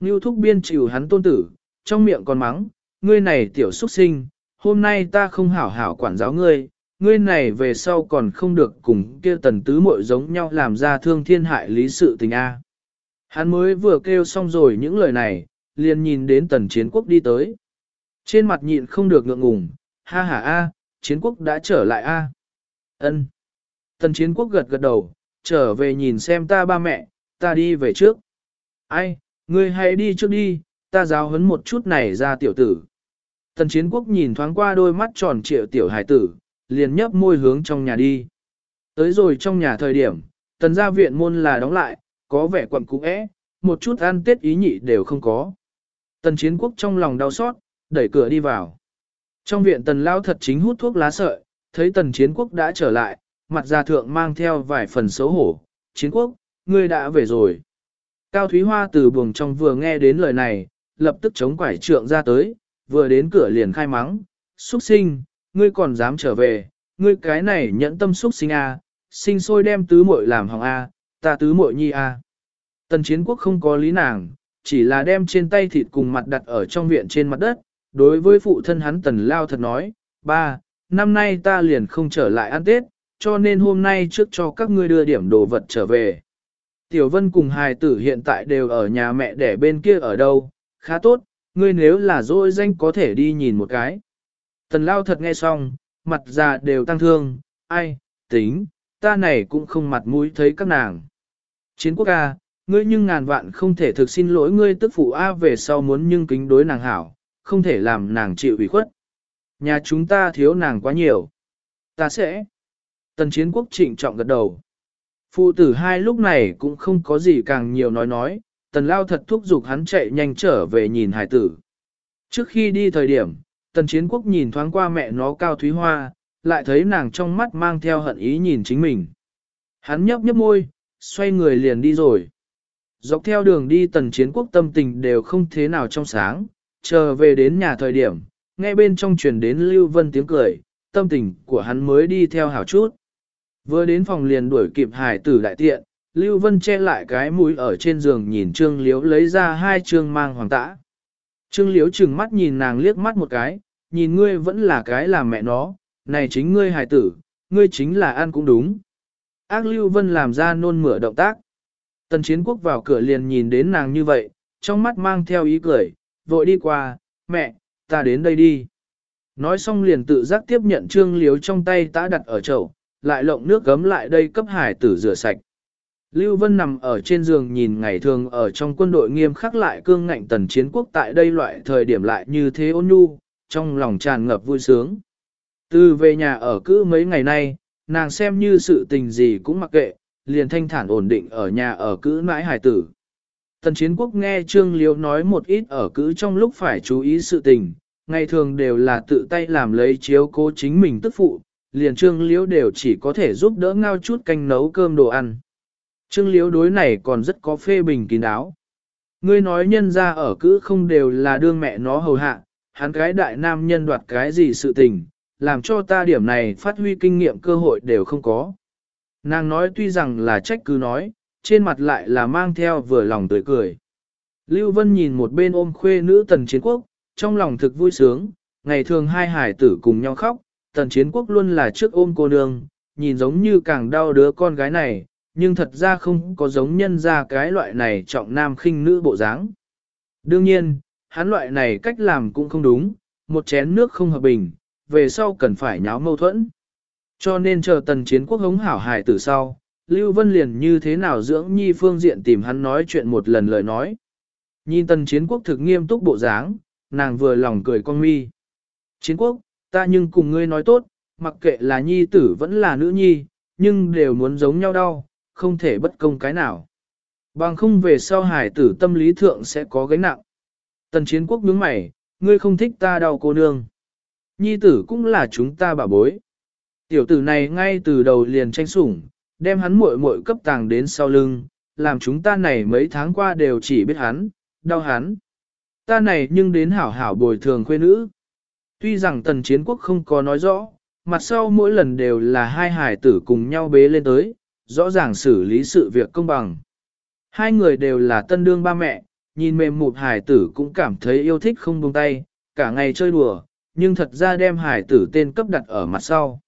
Ngưu Thúc biên chịu hắn tôn tử, trong miệng còn mắng, ngươi này tiểu xuất sinh, hôm nay ta không hảo hảo quản giáo ngươi, ngươi này về sau còn không được cùng kia tần tứ muội giống nhau làm ra thương thiên hại lý sự tình A. Hắn mới vừa kêu xong rồi những lời này, liền nhìn đến tần chiến quốc đi tới. Trên mặt nhịn không được ngượng ngùng, ha ha A, chiến quốc đã trở lại A. ân Tần chiến quốc gật gật đầu, trở về nhìn xem ta ba mẹ, ta đi về trước. Ai, ngươi hãy đi trước đi, ta giáo huấn một chút này ra tiểu tử. Tần chiến quốc nhìn thoáng qua đôi mắt tròn trịa tiểu hải tử, liền nhấp môi hướng trong nhà đi. Tới rồi trong nhà thời điểm, tần gia viện môn là đóng lại, có vẻ quặn cũ é, một chút ăn tết ý nhị đều không có. Tần chiến quốc trong lòng đau xót, đẩy cửa đi vào. Trong viện tần lao thật chính hút thuốc lá sợi, thấy tần chiến quốc đã trở lại, mặt gia thượng mang theo vài phần xấu hổ. Chiến quốc, ngươi đã về rồi. Cao Thúy Hoa từ buồng trong vừa nghe đến lời này, lập tức chống quải trượng ra tới, vừa đến cửa liền khai mắng, xuất sinh, ngươi còn dám trở về, ngươi cái này nhẫn tâm xuất sinh a, sinh sôi đem tứ muội làm hỏng a, ta tứ muội nhi a. Tần chiến quốc không có lý nàng, chỉ là đem trên tay thịt cùng mặt đặt ở trong viện trên mặt đất, đối với phụ thân hắn tần lao thật nói, ba, năm nay ta liền không trở lại ăn Tết, cho nên hôm nay trước cho các ngươi đưa điểm đồ vật trở về. Tiểu Vân cùng hài tử hiện tại đều ở nhà mẹ đẻ bên kia ở đâu, khá tốt, ngươi nếu là dỗi danh có thể đi nhìn một cái. Tần lao thật nghe xong, mặt già đều tăng thương, ai, tính, ta này cũng không mặt mũi thấy các nàng. Chiến quốc ca, ngươi nhưng ngàn vạn không thể thực xin lỗi ngươi tức phụ A về sau muốn nhưng kính đối nàng hảo, không thể làm nàng chịu ủy khuất. Nhà chúng ta thiếu nàng quá nhiều. Ta sẽ. Tần chiến quốc trịnh trọng gật đầu. Phụ tử hai lúc này cũng không có gì càng nhiều nói nói, tần lao thật thúc giục hắn chạy nhanh trở về nhìn hải tử. Trước khi đi thời điểm, tần chiến quốc nhìn thoáng qua mẹ nó cao thúy hoa, lại thấy nàng trong mắt mang theo hận ý nhìn chính mình. Hắn nhấp nhấp môi, xoay người liền đi rồi. Dọc theo đường đi tần chiến quốc tâm tình đều không thế nào trong sáng, chờ về đến nhà thời điểm, nghe bên trong truyền đến Lưu Vân tiếng cười, tâm tình của hắn mới đi theo hảo chút. Vừa đến phòng liền đuổi kịp hải tử đại tiện, Lưu Vân che lại cái mũi ở trên giường nhìn Trương Liếu lấy ra hai trương mang hoàng tã. Trương Liếu chừng mắt nhìn nàng liếc mắt một cái, nhìn ngươi vẫn là cái làm mẹ nó, này chính ngươi hải tử, ngươi chính là ăn cũng đúng. Ác Lưu Vân làm ra nôn mửa động tác. Tần chiến quốc vào cửa liền nhìn đến nàng như vậy, trong mắt mang theo ý cười, vội đi qua, mẹ, ta đến đây đi. Nói xong liền tự giác tiếp nhận trương liếu trong tay tã đặt ở chậu, lại lộng nước gấm lại đây cấp hải tử rửa sạch. Lưu Vân nằm ở trên giường nhìn ngày thường ở trong quân đội nghiêm khắc lại cương ngạnh tần chiến quốc tại đây loại thời điểm lại như thế ôn nhu, trong lòng tràn ngập vui sướng. Từ về nhà ở cứ mấy ngày nay, nàng xem như sự tình gì cũng mặc kệ, liền thanh thản ổn định ở nhà ở cữ mãi hải tử. Tần chiến quốc nghe Trương Liêu nói một ít ở cữ trong lúc phải chú ý sự tình, ngày thường đều là tự tay làm lấy chiếu cố chính mình tức phụ, liền Trương liễu đều chỉ có thể giúp đỡ ngao chút canh nấu cơm đồ ăn. Trương liễu đối này còn rất có phê bình kín đáo. Ngươi nói nhân ra ở cữ không đều là đương mẹ nó hầu hạ, hắn cái đại nam nhân đoạt cái gì sự tình, làm cho ta điểm này phát huy kinh nghiệm cơ hội đều không có. Nàng nói tuy rằng là trách cứ nói, trên mặt lại là mang theo vừa lòng tươi cười. Lưu Vân nhìn một bên ôm khuê nữ tần chiến quốc, trong lòng thực vui sướng, ngày thường hai hải tử cùng nhau khóc, tần chiến quốc luôn là trước ôm cô nương, nhìn giống như càng đau đứa con gái này, nhưng thật ra không có giống nhân ra cái loại này trọng nam khinh nữ bộ dáng. Đương nhiên, hắn loại này cách làm cũng không đúng, một chén nước không hợp bình, về sau cần phải nháo mâu thuẫn. Cho nên chờ tần chiến quốc hống hảo hài từ sau, Lưu Vân liền như thế nào dưỡng nhi phương diện tìm hắn nói chuyện một lần lời nói. Nhìn tần chiến quốc thực nghiêm túc bộ dáng, nàng vừa lòng cười con mi. Chiến quốc, ta nhưng cùng ngươi nói tốt, mặc kệ là nhi tử vẫn là nữ nhi, nhưng đều muốn giống nhau đau, không thể bất công cái nào. Bằng không về sau hải tử tâm lý thượng sẽ có gánh nặng. Tần chiến quốc nhướng mày, ngươi không thích ta đau cô nương. Nhi tử cũng là chúng ta bà bối. Tiểu tử này ngay từ đầu liền tranh sủng, đem hắn muội muội cấp tàng đến sau lưng, làm chúng ta này mấy tháng qua đều chỉ biết hắn, đau hắn. Ta này nhưng đến hảo hảo bồi thường khuê nữ. Tuy rằng tần chiến quốc không có nói rõ, mặt sau mỗi lần đều là hai hải tử cùng nhau bế lên tới, rõ ràng xử lý sự việc công bằng. Hai người đều là tân đương ba mẹ, nhìn mềm một hải tử cũng cảm thấy yêu thích không buông tay, cả ngày chơi đùa, nhưng thật ra đem hải tử tên cấp đặt ở mặt sau.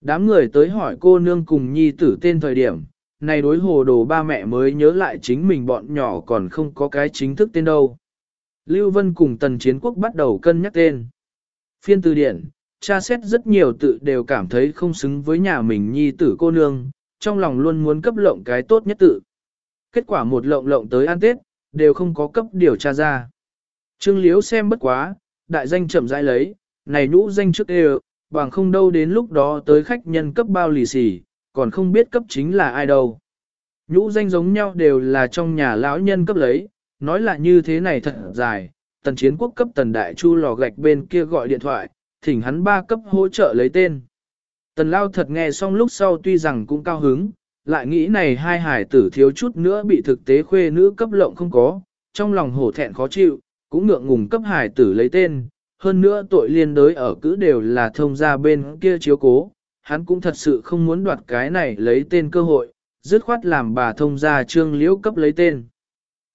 Đám người tới hỏi cô nương cùng nhi tử tên thời điểm, này đối hồ đồ ba mẹ mới nhớ lại chính mình bọn nhỏ còn không có cái chính thức tên đâu. Lưu Vân cùng Tần Chiến Quốc bắt đầu cân nhắc tên. Phiên từ điển, cha xét rất nhiều tự đều cảm thấy không xứng với nhà mình nhi tử cô nương, trong lòng luôn muốn cấp lộng cái tốt nhất tự. Kết quả một lộng lộng tới ăn tết, đều không có cấp điều tra ra. Trương Liếu xem bất quá, đại danh chậm rãi lấy, này nhũ danh trước đều, bằng không đâu đến lúc đó tới khách nhân cấp bao lì xì, còn không biết cấp chính là ai đâu. Nhũ danh giống nhau đều là trong nhà lão nhân cấp lấy, nói là như thế này thật dài, tần chiến quốc cấp tần đại chu lò gạch bên kia gọi điện thoại, thỉnh hắn ba cấp hỗ trợ lấy tên. Tần lao thật nghe xong lúc sau tuy rằng cũng cao hứng, lại nghĩ này hai hải tử thiếu chút nữa bị thực tế khuê nữ cấp lộng không có, trong lòng hổ thẹn khó chịu, cũng ngượng ngùng cấp hải tử lấy tên, hơn nữa tội liên đới ở cứ đều là thông gia bên kia chiếu cố, hắn cũng thật sự không muốn đoạt cái này lấy tên cơ hội, dứt khoát làm bà thông gia trương liễu cấp lấy tên.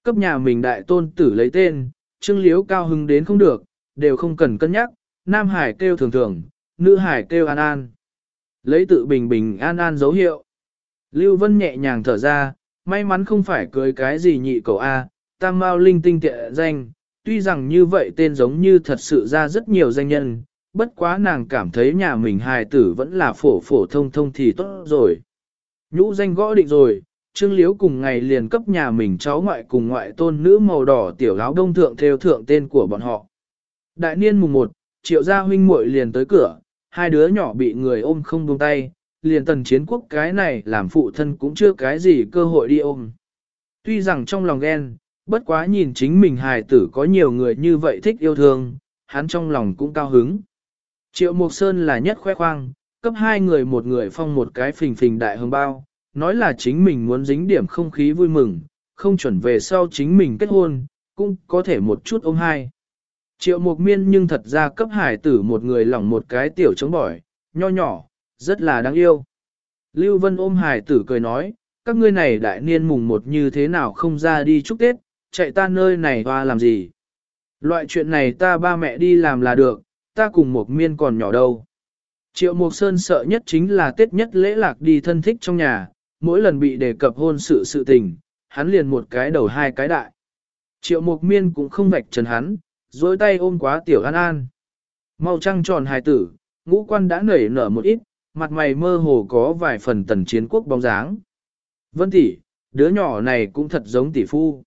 Cấp nhà mình đại tôn tử lấy tên, trương liễu cao hứng đến không được, đều không cần cân nhắc, Nam Hải kêu thường thường, nữ hải kêu an an. Lấy tự bình bình an an dấu hiệu. Lưu Vân nhẹ nhàng thở ra, may mắn không phải cưới cái gì nhị cầu A, tam mao linh tinh tệ danh, tuy rằng như vậy tên giống như thật sự ra rất nhiều danh nhân, bất quá nàng cảm thấy nhà mình hài tử vẫn là phổ phổ thông thông thì tốt rồi. Nhũ danh gõ định rồi, Trương Liễu cùng ngày liền cấp nhà mình cháu ngoại cùng ngoại tôn nữ màu đỏ tiểu áo đông thượng theo thượng tên của bọn họ. Đại niên mùng 1, triệu gia huynh muội liền tới cửa, hai đứa nhỏ bị người ôm không buông tay, liền tần chiến quốc cái này làm phụ thân cũng chưa cái gì cơ hội đi ôm. Tuy rằng trong lòng ghen, bất quá nhìn chính mình hài tử có nhiều người như vậy thích yêu thương, hắn trong lòng cũng cao hứng. Triệu Mộc Sơn là nhất khoe khoang, cấp hai người một người phong một cái phình phình đại hương bao, nói là chính mình muốn dính điểm không khí vui mừng, không chuẩn về sau chính mình kết hôn, cũng có thể một chút ôm hai. Triệu Mục Miên nhưng thật ra cấp hải tử một người lỏng một cái tiểu chống bỏi, nho nhỏ, rất là đáng yêu. Lưu Vân ôm hải tử cười nói, các ngươi này đại niên mùng một như thế nào không ra đi chúc Tết, chạy ta nơi này hoa làm gì. Loại chuyện này ta ba mẹ đi làm là được, ta cùng Mục miên còn nhỏ đâu. Triệu Mục Sơn sợ nhất chính là Tết nhất lễ lạc đi thân thích trong nhà, mỗi lần bị đề cập hôn sự sự tình, hắn liền một cái đầu hai cái đại. Triệu Mộc Miên cũng không vạch trần hắn, dối tay ôm quá tiểu an an. màu trăng tròn hài tử, ngũ quan đã nảy nở một ít, mặt mày mơ hồ có vài phần tần chiến quốc bóng dáng. Vân tỷ, đứa nhỏ này cũng thật giống tỷ phu.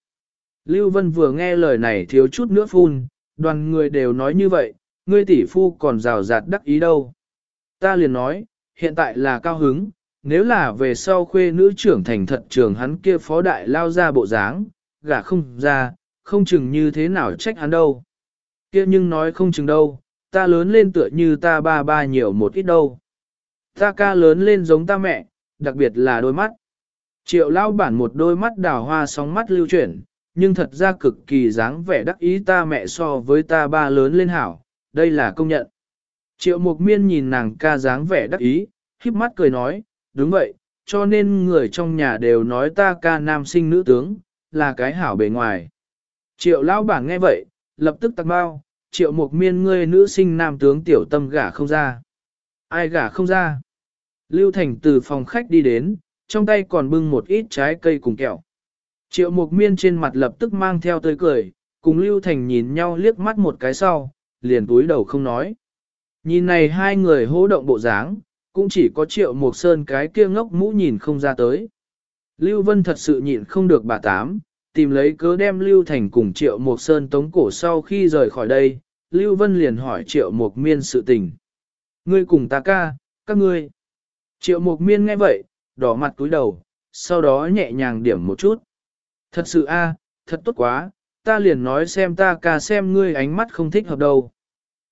Lưu Vân vừa nghe lời này thiếu chút nữa phun, đoàn người đều nói như vậy, ngươi tỷ phu còn rào rạt đắc ý đâu. Ta liền nói, hiện tại là cao hứng, nếu là về sau khuê nữ trưởng thành thật trường hắn kia phó đại lao ra bộ dáng, gả không ra, không chừng như thế nào trách hắn đâu. Kia nhưng nói không chừng đâu, ta lớn lên tựa như ta ba ba nhiều một ít đâu. Ta ca lớn lên giống ta mẹ, đặc biệt là đôi mắt. Triệu lao bản một đôi mắt đào hoa sóng mắt lưu chuyển, nhưng thật ra cực kỳ dáng vẻ đắc ý ta mẹ so với ta ba lớn lên hảo, đây là công nhận. Triệu mục miên nhìn nàng ca dáng vẻ đắc ý, híp mắt cười nói, đúng vậy, cho nên người trong nhà đều nói ta ca nam sinh nữ tướng, là cái hảo bề ngoài. Triệu lão bản nghe vậy, lập tức tặc bao, triệu mục miên ngươi nữ sinh nam tướng tiểu tâm gả không ra. Ai gả không ra? Lưu Thành từ phòng khách đi đến, trong tay còn bưng một ít trái cây cùng kẹo. Triệu mục miên trên mặt lập tức mang theo tươi cười, cùng Lưu Thành nhìn nhau liếc mắt một cái sau, liền túi đầu không nói. Nhìn này hai người hỗ động bộ dáng, cũng chỉ có triệu mục sơn cái kia ngốc mũ nhìn không ra tới. Lưu Vân thật sự nhịn không được bà tám, tìm lấy cớ đem Lưu Thành cùng triệu mục sơn tống cổ sau khi rời khỏi đây, Lưu Vân liền hỏi triệu mục miên sự tình. Ngươi cùng ta ca, các ngươi. Triệu mục miên nghe vậy, đỏ mặt túi đầu, sau đó nhẹ nhàng điểm một chút. Thật sự a, thật tốt quá, ta liền nói xem ta ca xem ngươi ánh mắt không thích hợp đâu.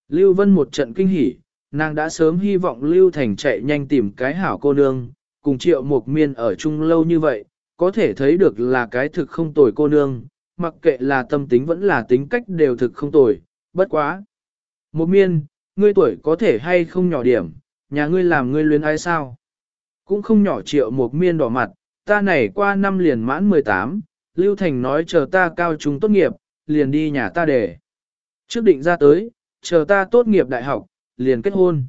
Lưu Vân một trận kinh hỉ, nàng đã sớm hy vọng Lưu Thành chạy nhanh tìm cái hảo cô nương, cùng triệu một miên ở chung lâu như vậy, có thể thấy được là cái thực không tồi cô nương, mặc kệ là tâm tính vẫn là tính cách đều thực không tồi, bất quá. Một miên, ngươi tuổi có thể hay không nhỏ điểm, nhà ngươi làm ngươi luyến ai sao? Cũng không nhỏ triệu một miên đỏ mặt, ta này qua năm liền mãn 18, Lưu Thành nói chờ ta cao trung tốt nghiệp, liền đi nhà ta để. Trước định ra tới, chờ ta tốt nghiệp đại học, liền kết hôn.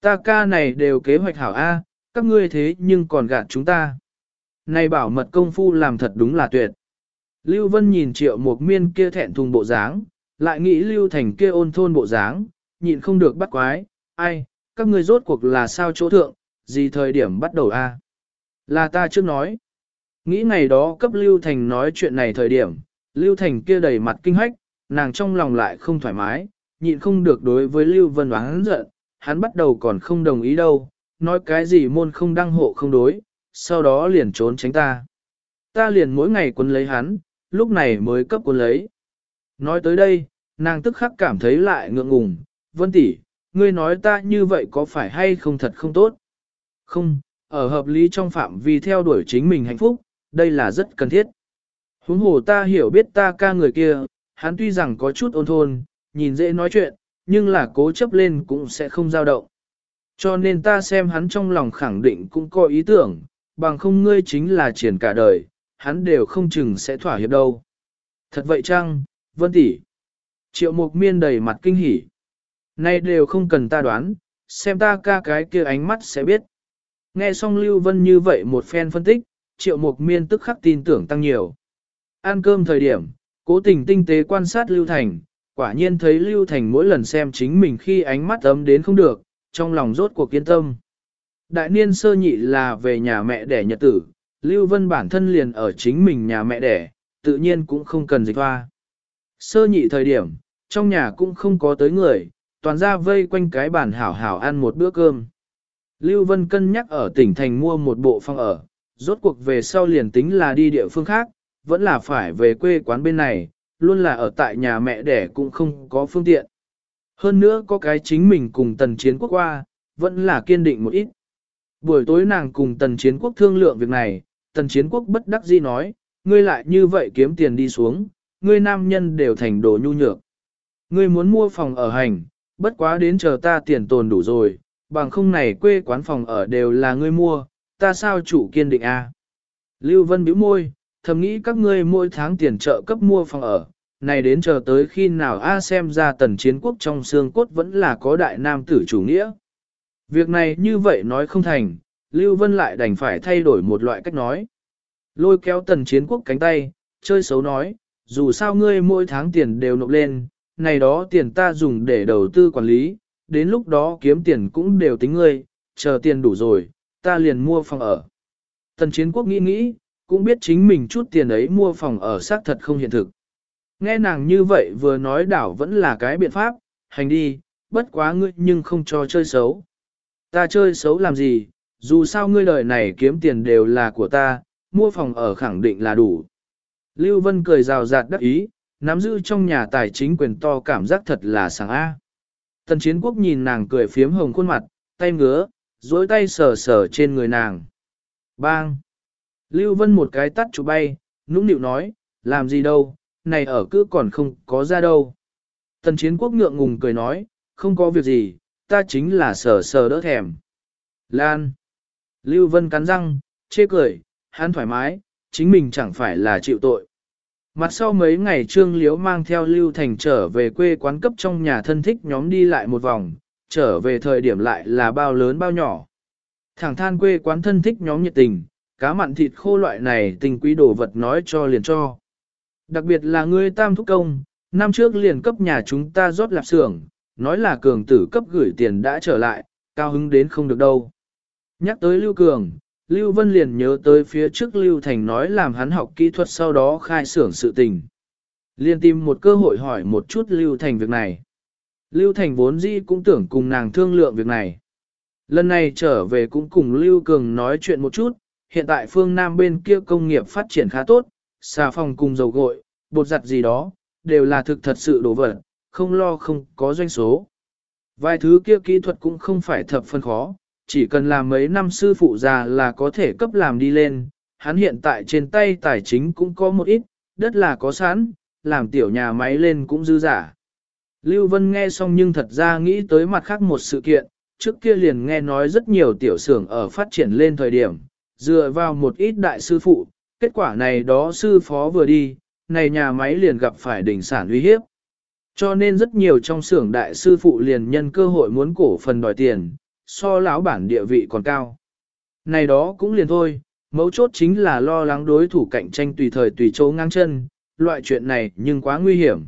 Ta ca này đều kế hoạch hảo A, các ngươi thế nhưng còn gạt chúng ta. Này bảo mật công phu làm thật đúng là tuyệt. Lưu Vân nhìn triệu một miên kia thẹn thùng bộ dáng, lại nghĩ Lưu Thành kia ôn thôn bộ dáng, nhịn không được bắt quái, ai, các ngươi rốt cuộc là sao chỗ thượng, gì thời điểm bắt đầu a? Là ta trước nói. Nghĩ ngày đó cấp Lưu Thành nói chuyện này thời điểm, Lưu Thành kia đầy mặt kinh hách, nàng trong lòng lại không thoải mái, nhịn không được đối với Lưu Vân oán giận, hắn bắt đầu còn không đồng ý đâu, nói cái gì môn không đăng hộ không đối, sau đó liền trốn tránh ta. Ta liền mỗi ngày quân lấy hắn, lúc này mới cấp quân lấy. Nói tới đây, nàng tức khắc cảm thấy lại ngượng ngùng, Vân tỷ, ngươi nói ta như vậy có phải hay không thật không tốt? Không, ở hợp lý trong phạm vi theo đuổi chính mình hạnh phúc, đây là rất cần thiết. Huống hồ ta hiểu biết ta ca người kia, hắn tuy rằng có chút ôn thôn, nhìn dễ nói chuyện, nhưng là cố chấp lên cũng sẽ không dao động. Cho nên ta xem hắn trong lòng khẳng định cũng có ý tưởng, bằng không ngươi chính là triển cả đời, hắn đều không chừng sẽ thỏa hiệp đâu. Thật vậy chăng, Vân tỷ? Triệu Mục Miên đầy mặt kinh hỉ. Nay đều không cần ta đoán, xem ta ca cái kia ánh mắt sẽ biết. Nghe xong Lưu Vân như vậy một phen phân tích, triệu mục miên tức khắc tin tưởng tăng nhiều. Ăn cơm thời điểm, cố tình tinh tế quan sát Lưu Thành, quả nhiên thấy Lưu Thành mỗi lần xem chính mình khi ánh mắt ấm đến không được, trong lòng rốt cuộc kiên tâm. Đại niên sơ nhị là về nhà mẹ đẻ nhật tử, Lưu Vân bản thân liền ở chính mình nhà mẹ đẻ, tự nhiên cũng không cần dịch hoa. Sơ nhị thời điểm, trong nhà cũng không có tới người, toàn ra vây quanh cái bàn hảo hảo ăn một bữa cơm. Lưu Vân cân nhắc ở tỉnh thành mua một bộ phòng ở, rốt cuộc về sau liền tính là đi địa phương khác, vẫn là phải về quê quán bên này, luôn là ở tại nhà mẹ đẻ cũng không có phương tiện. Hơn nữa có cái chính mình cùng tần chiến quốc qua, vẫn là kiên định một ít. Buổi tối nàng cùng tần chiến quốc thương lượng việc này, tần chiến quốc bất đắc dĩ nói, ngươi lại như vậy kiếm tiền đi xuống, ngươi nam nhân đều thành đồ nhu nhược. Ngươi muốn mua phòng ở hành, bất quá đến chờ ta tiền tồn đủ rồi, bằng không này quê quán phòng ở đều là ngươi mua, ta sao chủ kiên định a? Lưu Vân bĩu môi, thầm nghĩ các ngươi mỗi tháng tiền trợ cấp mua phòng ở, này đến chờ tới khi nào a xem ra tần chiến quốc trong xương cốt vẫn là có đại nam tử chủ nghĩa. Việc này như vậy nói không thành, Lưu Vân lại đành phải thay đổi một loại cách nói. Lôi kéo tần chiến quốc cánh tay, chơi xấu nói, dù sao ngươi mỗi tháng tiền đều nộp lên, này đó tiền ta dùng để đầu tư quản lý, đến lúc đó kiếm tiền cũng đều tính ngươi, chờ tiền đủ rồi, ta liền mua phòng ở. Tần chiến quốc nghĩ nghĩ, cũng biết chính mình chút tiền ấy mua phòng ở xác thật không hiện thực. Nghe nàng như vậy vừa nói đảo vẫn là cái biện pháp, hành đi, bất quá ngươi nhưng không cho chơi xấu. Ta chơi xấu làm gì, dù sao ngươi đời này kiếm tiền đều là của ta, mua phòng ở khẳng định là đủ. Lưu Vân cười rào rạt đắc ý, nắm giữ trong nhà tài chính quyền to cảm giác thật là sáng A. Tần chiến quốc nhìn nàng cười phiếm hồng khuôn mặt, tay ngứa, dối tay sờ sờ trên người nàng. Bang! Lưu Vân một cái tắt chủ bay, nũng nịu nói, làm gì đâu, này ở cứ còn không có ra đâu. Tần chiến quốc ngượng ngùng cười nói, không có việc gì, ta chính là sờ sờ đỡ thèm. Lan! Lưu Vân cắn răng, chê cười, hắn thoải mái, chính mình chẳng phải là chịu tội. Mặt sau mấy ngày Trương Liễu mang theo Lưu Thành trở về quê quán cấp trong nhà thân thích nhóm đi lại một vòng, trở về thời điểm lại là bao lớn bao nhỏ. Thẳng than quê quán thân thích nhóm nhiệt tình, cá mặn thịt khô loại này tình quý đồ vật nói cho liền cho. Đặc biệt là ngươi tam thúc công, năm trước liền cấp nhà chúng ta rót lạp xưởng, nói là cường tử cấp gửi tiền đã trở lại, cao hứng đến không được đâu. Nhắc tới Lưu Cường, Lưu Vân liền nhớ tới phía trước Lưu Thành nói làm hắn học kỹ thuật sau đó khai xưởng sự tình. Liên tìm một cơ hội hỏi một chút Lưu Thành việc này. Lưu Thành vốn dĩ cũng tưởng cùng nàng thương lượng việc này. Lần này trở về cũng cùng Lưu Cường nói chuyện một chút, hiện tại phương Nam bên kia công nghiệp phát triển khá tốt, xà phòng cùng dầu gội, bột giặt gì đó, đều là thực thật sự đổ vật, không lo không có doanh số. Vài thứ kia kỹ thuật cũng không phải thập phân khó, chỉ cần làm mấy năm sư phụ già là có thể cấp làm đi lên, hắn hiện tại trên tay tài chính cũng có một ít, đất là có sẵn, làm tiểu nhà máy lên cũng dư giả. Lưu Vân nghe xong nhưng thật ra nghĩ tới mặt khác một sự kiện, trước kia liền nghe nói rất nhiều tiểu xưởng ở phát triển lên thời điểm, dựa vào một ít đại sư phụ, kết quả này đó sư phó vừa đi, này nhà máy liền gặp phải đỉnh sản uy hiếp. Cho nên rất nhiều trong xưởng đại sư phụ liền nhân cơ hội muốn cổ phần đòi tiền, so lão bản địa vị còn cao. Này đó cũng liền thôi, mấu chốt chính là lo lắng đối thủ cạnh tranh tùy thời tùy chỗ ngang chân, loại chuyện này nhưng quá nguy hiểm.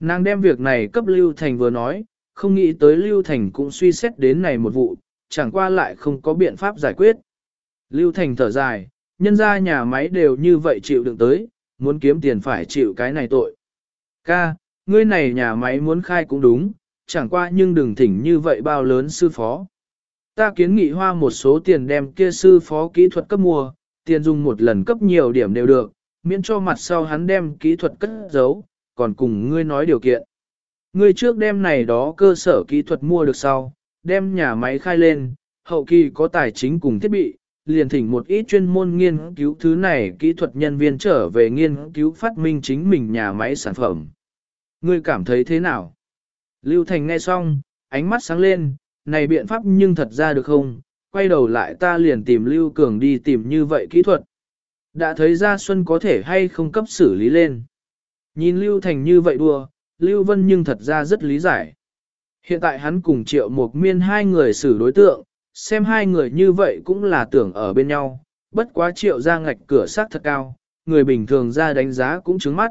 Nàng đem việc này cấp Lưu Thành vừa nói, không nghĩ tới Lưu Thành cũng suy xét đến này một vụ, chẳng qua lại không có biện pháp giải quyết. Lưu Thành thở dài, nhân ra nhà máy đều như vậy chịu đựng tới, muốn kiếm tiền phải chịu cái này tội. Ca, ngươi này nhà máy muốn khai cũng đúng, chẳng qua nhưng đừng thỉnh như vậy bao lớn sư phó. Ta kiến nghị hoa một số tiền đem kia sư phó kỹ thuật cấp mua, tiền dùng một lần cấp nhiều điểm đều được, miễn cho mặt sau hắn đem kỹ thuật cất giấu, còn cùng ngươi nói điều kiện. Ngươi trước đem này đó cơ sở kỹ thuật mua được sau, đem nhà máy khai lên, hậu kỳ có tài chính cùng thiết bị, liền thỉnh một ít chuyên môn nghiên cứu thứ này kỹ thuật nhân viên trở về nghiên cứu phát minh chính mình nhà máy sản phẩm. Ngươi cảm thấy thế nào? Lưu Thành nghe xong, ánh mắt sáng lên, này biện pháp nhưng thật ra được không? Quay đầu lại ta liền tìm Lưu Cường đi tìm như vậy kỹ thuật. Đã thấy ra Xuân có thể hay không cấp xử lý lên. Nhìn Lưu Thành như vậy đùa, Lưu Vân nhưng thật ra rất lý giải. Hiện tại hắn cùng triệu một miên hai người xử đối tượng, xem hai người như vậy cũng là tưởng ở bên nhau, bất quá triệu ra ngạch cửa sát thật cao, người bình thường ra đánh giá cũng trứng mắt.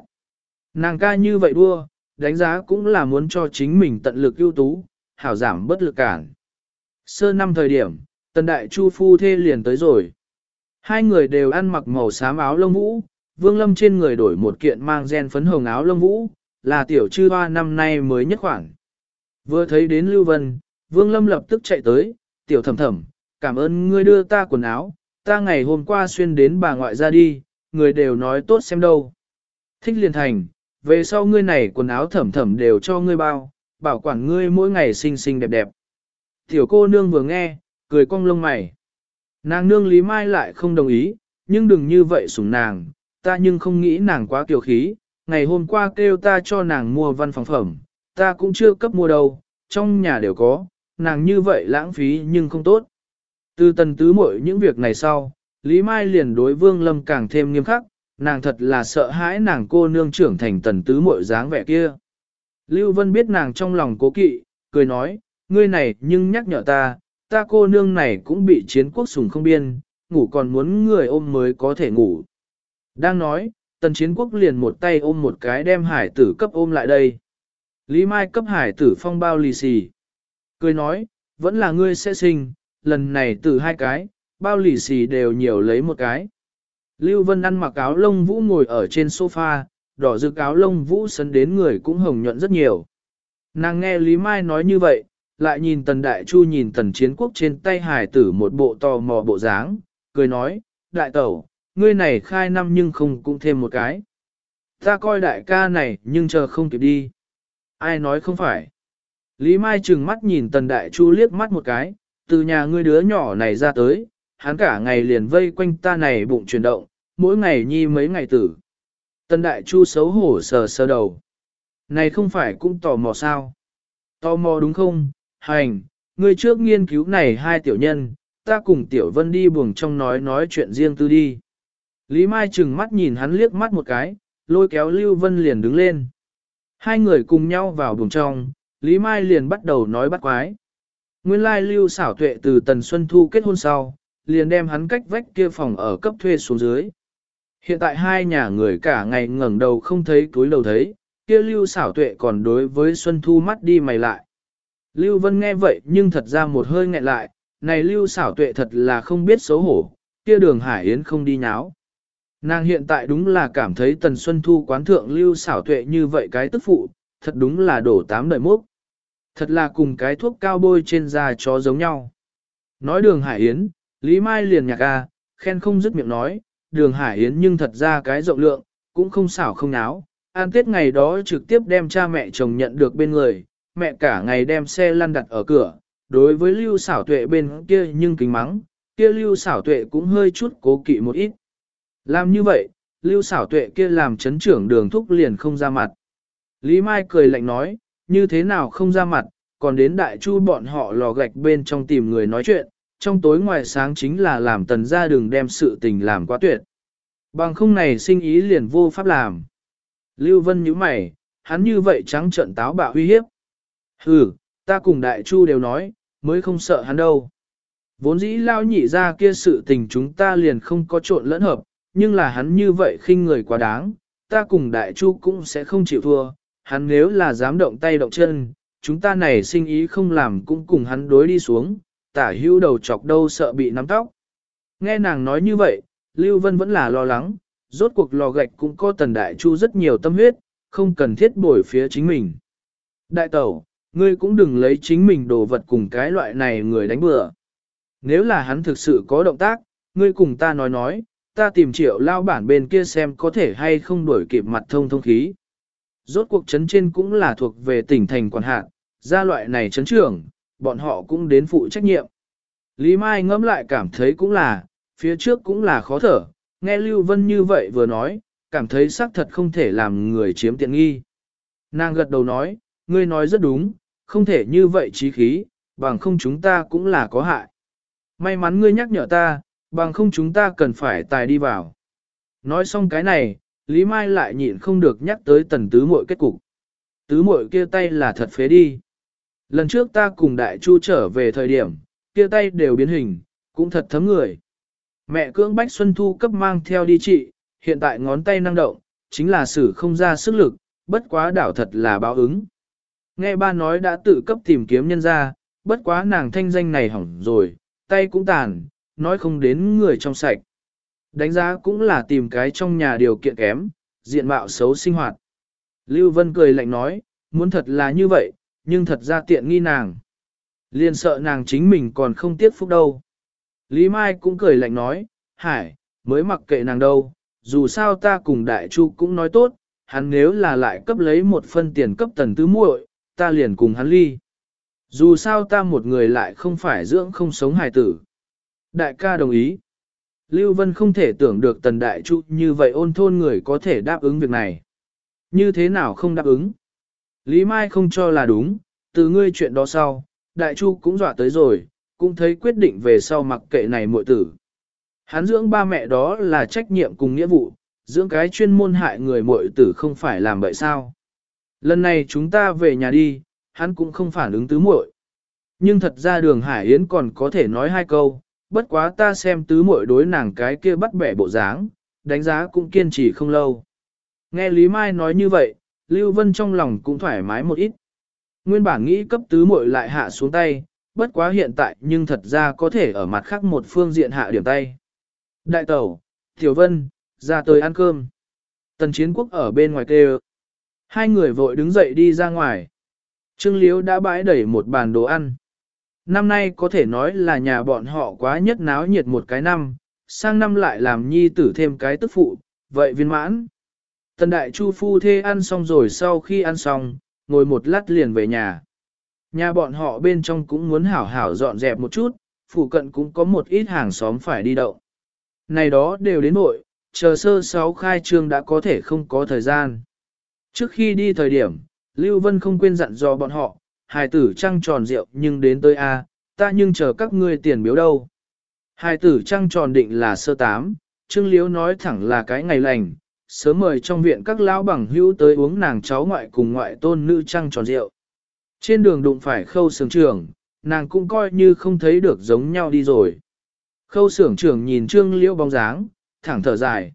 Nàng ca như vậy đua, đánh giá cũng là muốn cho chính mình tận lực ưu tú, hảo giảm bất lực cản. Sơ năm thời điểm, tần đại chu phu thê liền tới rồi. Hai người đều ăn mặc màu xám áo lông vũ, vương lâm trên người đổi một kiện mang gen phấn hồng áo lông vũ, là tiểu chư hoa năm nay mới nhất khoảng. Vừa thấy đến Lưu Vân, vương lâm lập tức chạy tới, tiểu thầm thầm, cảm ơn ngươi đưa ta quần áo, ta ngày hôm qua xuyên đến bà ngoại ra đi, người đều nói tốt xem đâu. Thích liền thành, về sau ngươi này quần áo thẩm thẩm đều cho ngươi bao, bảo quản ngươi mỗi ngày xinh xinh đẹp đẹp. Tiểu cô nương vừa nghe, cười cong lông mày. Nàng nương Lý Mai lại không đồng ý, nhưng đừng như vậy sủng nàng, ta nhưng không nghĩ nàng quá kiều khí, ngày hôm qua kêu ta cho nàng mua văn phòng phẩm, ta cũng chưa cấp mua đâu, trong nhà đều có, nàng như vậy lãng phí nhưng không tốt. Từ tần tứ mội những việc này sau, Lý Mai liền đối Vương Lâm càng thêm nghiêm khắc, nàng thật là sợ hãi nàng cô nương trưởng thành tần tứ muội dáng vẻ kia. Lưu Vân biết nàng trong lòng cố kỵ, cười nói, ngươi này nhưng nhắc nhở ta, ta cô nương này cũng bị chiến quốc sùng không biên, ngủ còn muốn người ôm mới có thể ngủ. Đang nói, tần chiến quốc liền một tay ôm một cái đem hải tử cấp ôm lại đây. Lý Mai cấp hải tử phong bao lì xì. Cười nói, vẫn là ngươi sẽ sinh, lần này từ hai cái, bao lì xì đều nhiều lấy một cái. Lưu Vân ăn mặc áo lông vũ ngồi ở trên sofa, đỏ rực áo lông vũ sấn đến người cũng hồng nhuận rất nhiều. Nàng nghe Lý Mai nói như vậy, lại nhìn Tần Đại Chu nhìn Tần Chiến Quốc trên tay hải tử một bộ tò mò bộ dáng, cười nói, Đại Tẩu, ngươi này khai năm nhưng không cũng thêm một cái. Ta coi đại ca này nhưng chờ không kịp đi. Ai nói không phải. Lý Mai trừng mắt nhìn Tần Đại Chu liếc mắt một cái, từ nhà ngươi đứa nhỏ này ra tới, hắn cả ngày liền vây quanh ta này bụng chuyển động, mỗi ngày nhi mấy ngày tử. Tần Đại Chu xấu hổ sờ sờ đầu. Này không phải cũng tò mò sao? Tò mò đúng không? Hành, ngươi trước nghiên cứu này hai tiểu nhân, ta cùng tiểu vân đi buồng trong nói nói chuyện riêng tư đi. Lý Mai Trừng mắt nhìn hắn liếc mắt một cái, lôi kéo Lưu Vân liền đứng lên. Hai người cùng nhau vào buồng trong, Lý Mai liền bắt đầu nói bắt quái. Nguyên lai Lưu xảo tuệ từ Tần Xuân Thu kết hôn sau, liền đem hắn cách vách kia phòng ở cấp thuê xuống dưới. Hiện tại hai nhà người cả ngày ngẩng đầu không thấy túi đầu thấy, kia Lưu xảo tuệ còn đối với Xuân Thu mắt đi mày lại. Lưu Vân nghe vậy nhưng thật ra một hơi nghẹn lại, này Lưu xảo tuệ thật là không biết xấu hổ, kia đường Hải Yến không đi nháo. Nàng hiện tại đúng là cảm thấy Tần Xuân Thu quán thượng Lưu xảo tuệ như vậy cái tức phụ, thật đúng là đổ tám đời mốc. Thật là cùng cái thuốc cao bôi trên da chó giống nhau. Nói đường Hải Yến, Lý Mai liền nhạc a, khen không dứt miệng nói, đường Hải Yến nhưng thật ra cái rộng lượng, cũng không xảo không náo. An tết ngày đó trực tiếp đem cha mẹ chồng nhận được bên người, mẹ cả ngày đem xe lăn đặt ở cửa. Đối với lưu xảo tuệ bên kia nhưng kính mắng, kia lưu xảo tuệ cũng hơi chút cố kỵ một ít. Làm như vậy, lưu xảo tuệ kia làm chấn trưởng đường thúc liền không ra mặt. Lý Mai cười lạnh nói, như thế nào không ra mặt, còn đến đại chu bọn họ lò gạch bên trong tìm người nói chuyện, trong tối ngoài sáng chính là làm tần gia đường đem sự tình làm quá tuyệt. Bằng không này sinh ý liền vô pháp làm. Lưu Vân nhíu mày, hắn như vậy trắng trợn táo bạo uy hiếp. Hừ, ta cùng đại chu đều nói, mới không sợ hắn đâu. Vốn dĩ lao nhị ra kia sự tình chúng ta liền không có trộn lẫn hợp, nhưng là hắn như vậy khinh người quá đáng, ta cùng đại chu cũng sẽ không chịu thua, hắn nếu là dám động tay động chân, chúng ta này sinh ý không làm cũng cùng hắn đối đi xuống, tả hưu đầu chọc đâu sợ bị nắm tóc. Nghe nàng nói như vậy, Lưu Vân vẫn là lo lắng, rốt cuộc lò gạch cũng có tần đại chu rất nhiều tâm huyết, không cần thiết bồi phía chính mình. Đại tẩu, ngươi cũng đừng lấy chính mình đồ vật cùng cái loại này người đánh bừa. Nếu là hắn thực sự có động tác, ngươi cùng ta nói nói, ta tìm triệu lao bản bên kia xem có thể hay không đuổi kịp mặt thông thông khí. Rốt cuộc chấn trên cũng là thuộc về tỉnh thành quản hạt, gia loại này chấn trưởng, bọn họ cũng đến phụ trách nhiệm. Lý Mai ngẫm lại cảm thấy cũng là, phía trước cũng là khó thở, nghe Lưu Vân như vậy vừa nói, cảm thấy xác thật không thể làm người chiếm tiện nghi. Nàng gật đầu nói, ngươi nói rất đúng, không thể như vậy trí khí, bằng không chúng ta cũng là có hại. May mắn ngươi nhắc nhở ta, bằng không chúng ta cần phải tài đi vào. Nói xong cái này, Lý Mai lại nhịn không được nhắc tới tần tứ muội kết cục. Tứ muội kia tay là thật phế đi. Lần trước ta cùng đại chu trở về thời điểm, kia tay đều biến hình, cũng thật thấm người. Mẹ cưỡng bách Xuân Thu cấp mang theo đi trị, hiện tại ngón tay năng động, chính là sử không ra sức lực, bất quá đảo thật là báo ứng. Nghe ba nói đã tự cấp tìm kiếm nhân ra, bất quá nàng thanh danh này hỏng rồi, tay cũng tàn, nói không đến người trong sạch. Đánh giá cũng là tìm cái trong nhà điều kiện kém, diện mạo xấu sinh hoạt. Lưu Vân cười lạnh nói, muốn thật là như vậy, nhưng thật ra tiện nghi nàng. Liên sợ nàng chính mình còn không tiếc phúc đâu. Lý Mai cũng cười lạnh nói, hải, mới mặc kệ nàng đâu, dù sao ta cùng đại chu cũng nói tốt, hắn nếu là lại cấp lấy một phân tiền cấp tần tứ muội, ta liền cùng hắn ly. Dù sao ta một người lại không phải dưỡng không sống hài tử. Đại ca đồng ý. Lưu Vân không thể tưởng được tần đại chu như vậy ôn thôn người có thể đáp ứng việc này. Như thế nào không đáp ứng? Lý Mai không cho là đúng, từ ngươi chuyện đó sau, đại chu cũng dọa tới rồi, cũng thấy quyết định về sau mặc kệ này muội tử. Hắn dưỡng ba mẹ đó là trách nhiệm cùng nghĩa vụ, dưỡng cái chuyên môn hại người muội tử không phải làm vậy sao. Lần này chúng ta về nhà đi, hắn cũng không phản ứng tứ muội. Nhưng thật ra đường Hải Yến còn có thể nói hai câu, bất quá ta xem tứ muội đối nàng cái kia bắt bẻ bộ dáng, đánh giá cũng kiên trì không lâu. Nghe Lý Mai nói như vậy, Lưu Vân trong lòng cũng thoải mái một ít. Nguyên bản nghĩ cấp tứ muội lại hạ xuống tay, bất quá hiện tại nhưng thật ra có thể ở mặt khác một phương diện hạ điểm tay. Đại tẩu, Tiểu Vân, ra tới ăn cơm. Tần chiến quốc ở bên ngoài kêu. Hai người vội đứng dậy đi ra ngoài. Trương Liễu đã bãi đẩy một bàn đồ ăn. Năm nay có thể nói là nhà bọn họ quá nhất náo nhiệt một cái năm, sang năm lại làm nhi tử thêm cái tức phụ, vậy viên mãn. Tần đại chu phu thê ăn xong rồi sau khi ăn xong, ngồi một lát liền về nhà. Nhà bọn họ bên trong cũng muốn hảo hảo dọn dẹp một chút, phụ cận cũng có một ít hàng xóm phải đi đậu. Này đó đều đến nội, chờ sơ sáu khai trương đã có thể không có thời gian. Trước khi đi thời điểm, Lưu Vân không quên dặn dò bọn họ, hài tử trăng tròn rượu nhưng đến tới A, ta nhưng chờ các ngươi tiền biếu đâu. Hài tử trăng tròn định là sơ tám, Trương Liếu nói thẳng là cái ngày lành, sớm mời trong viện các lão bằng hữu tới uống nàng cháu ngoại cùng ngoại tôn nữ trăng tròn rượu. Trên đường đụng phải khâu sướng trưởng, nàng cũng coi như không thấy được giống nhau đi rồi. Khâu sưởng trưởng nhìn Trương Liễu bóng dáng, thẳng thở dài.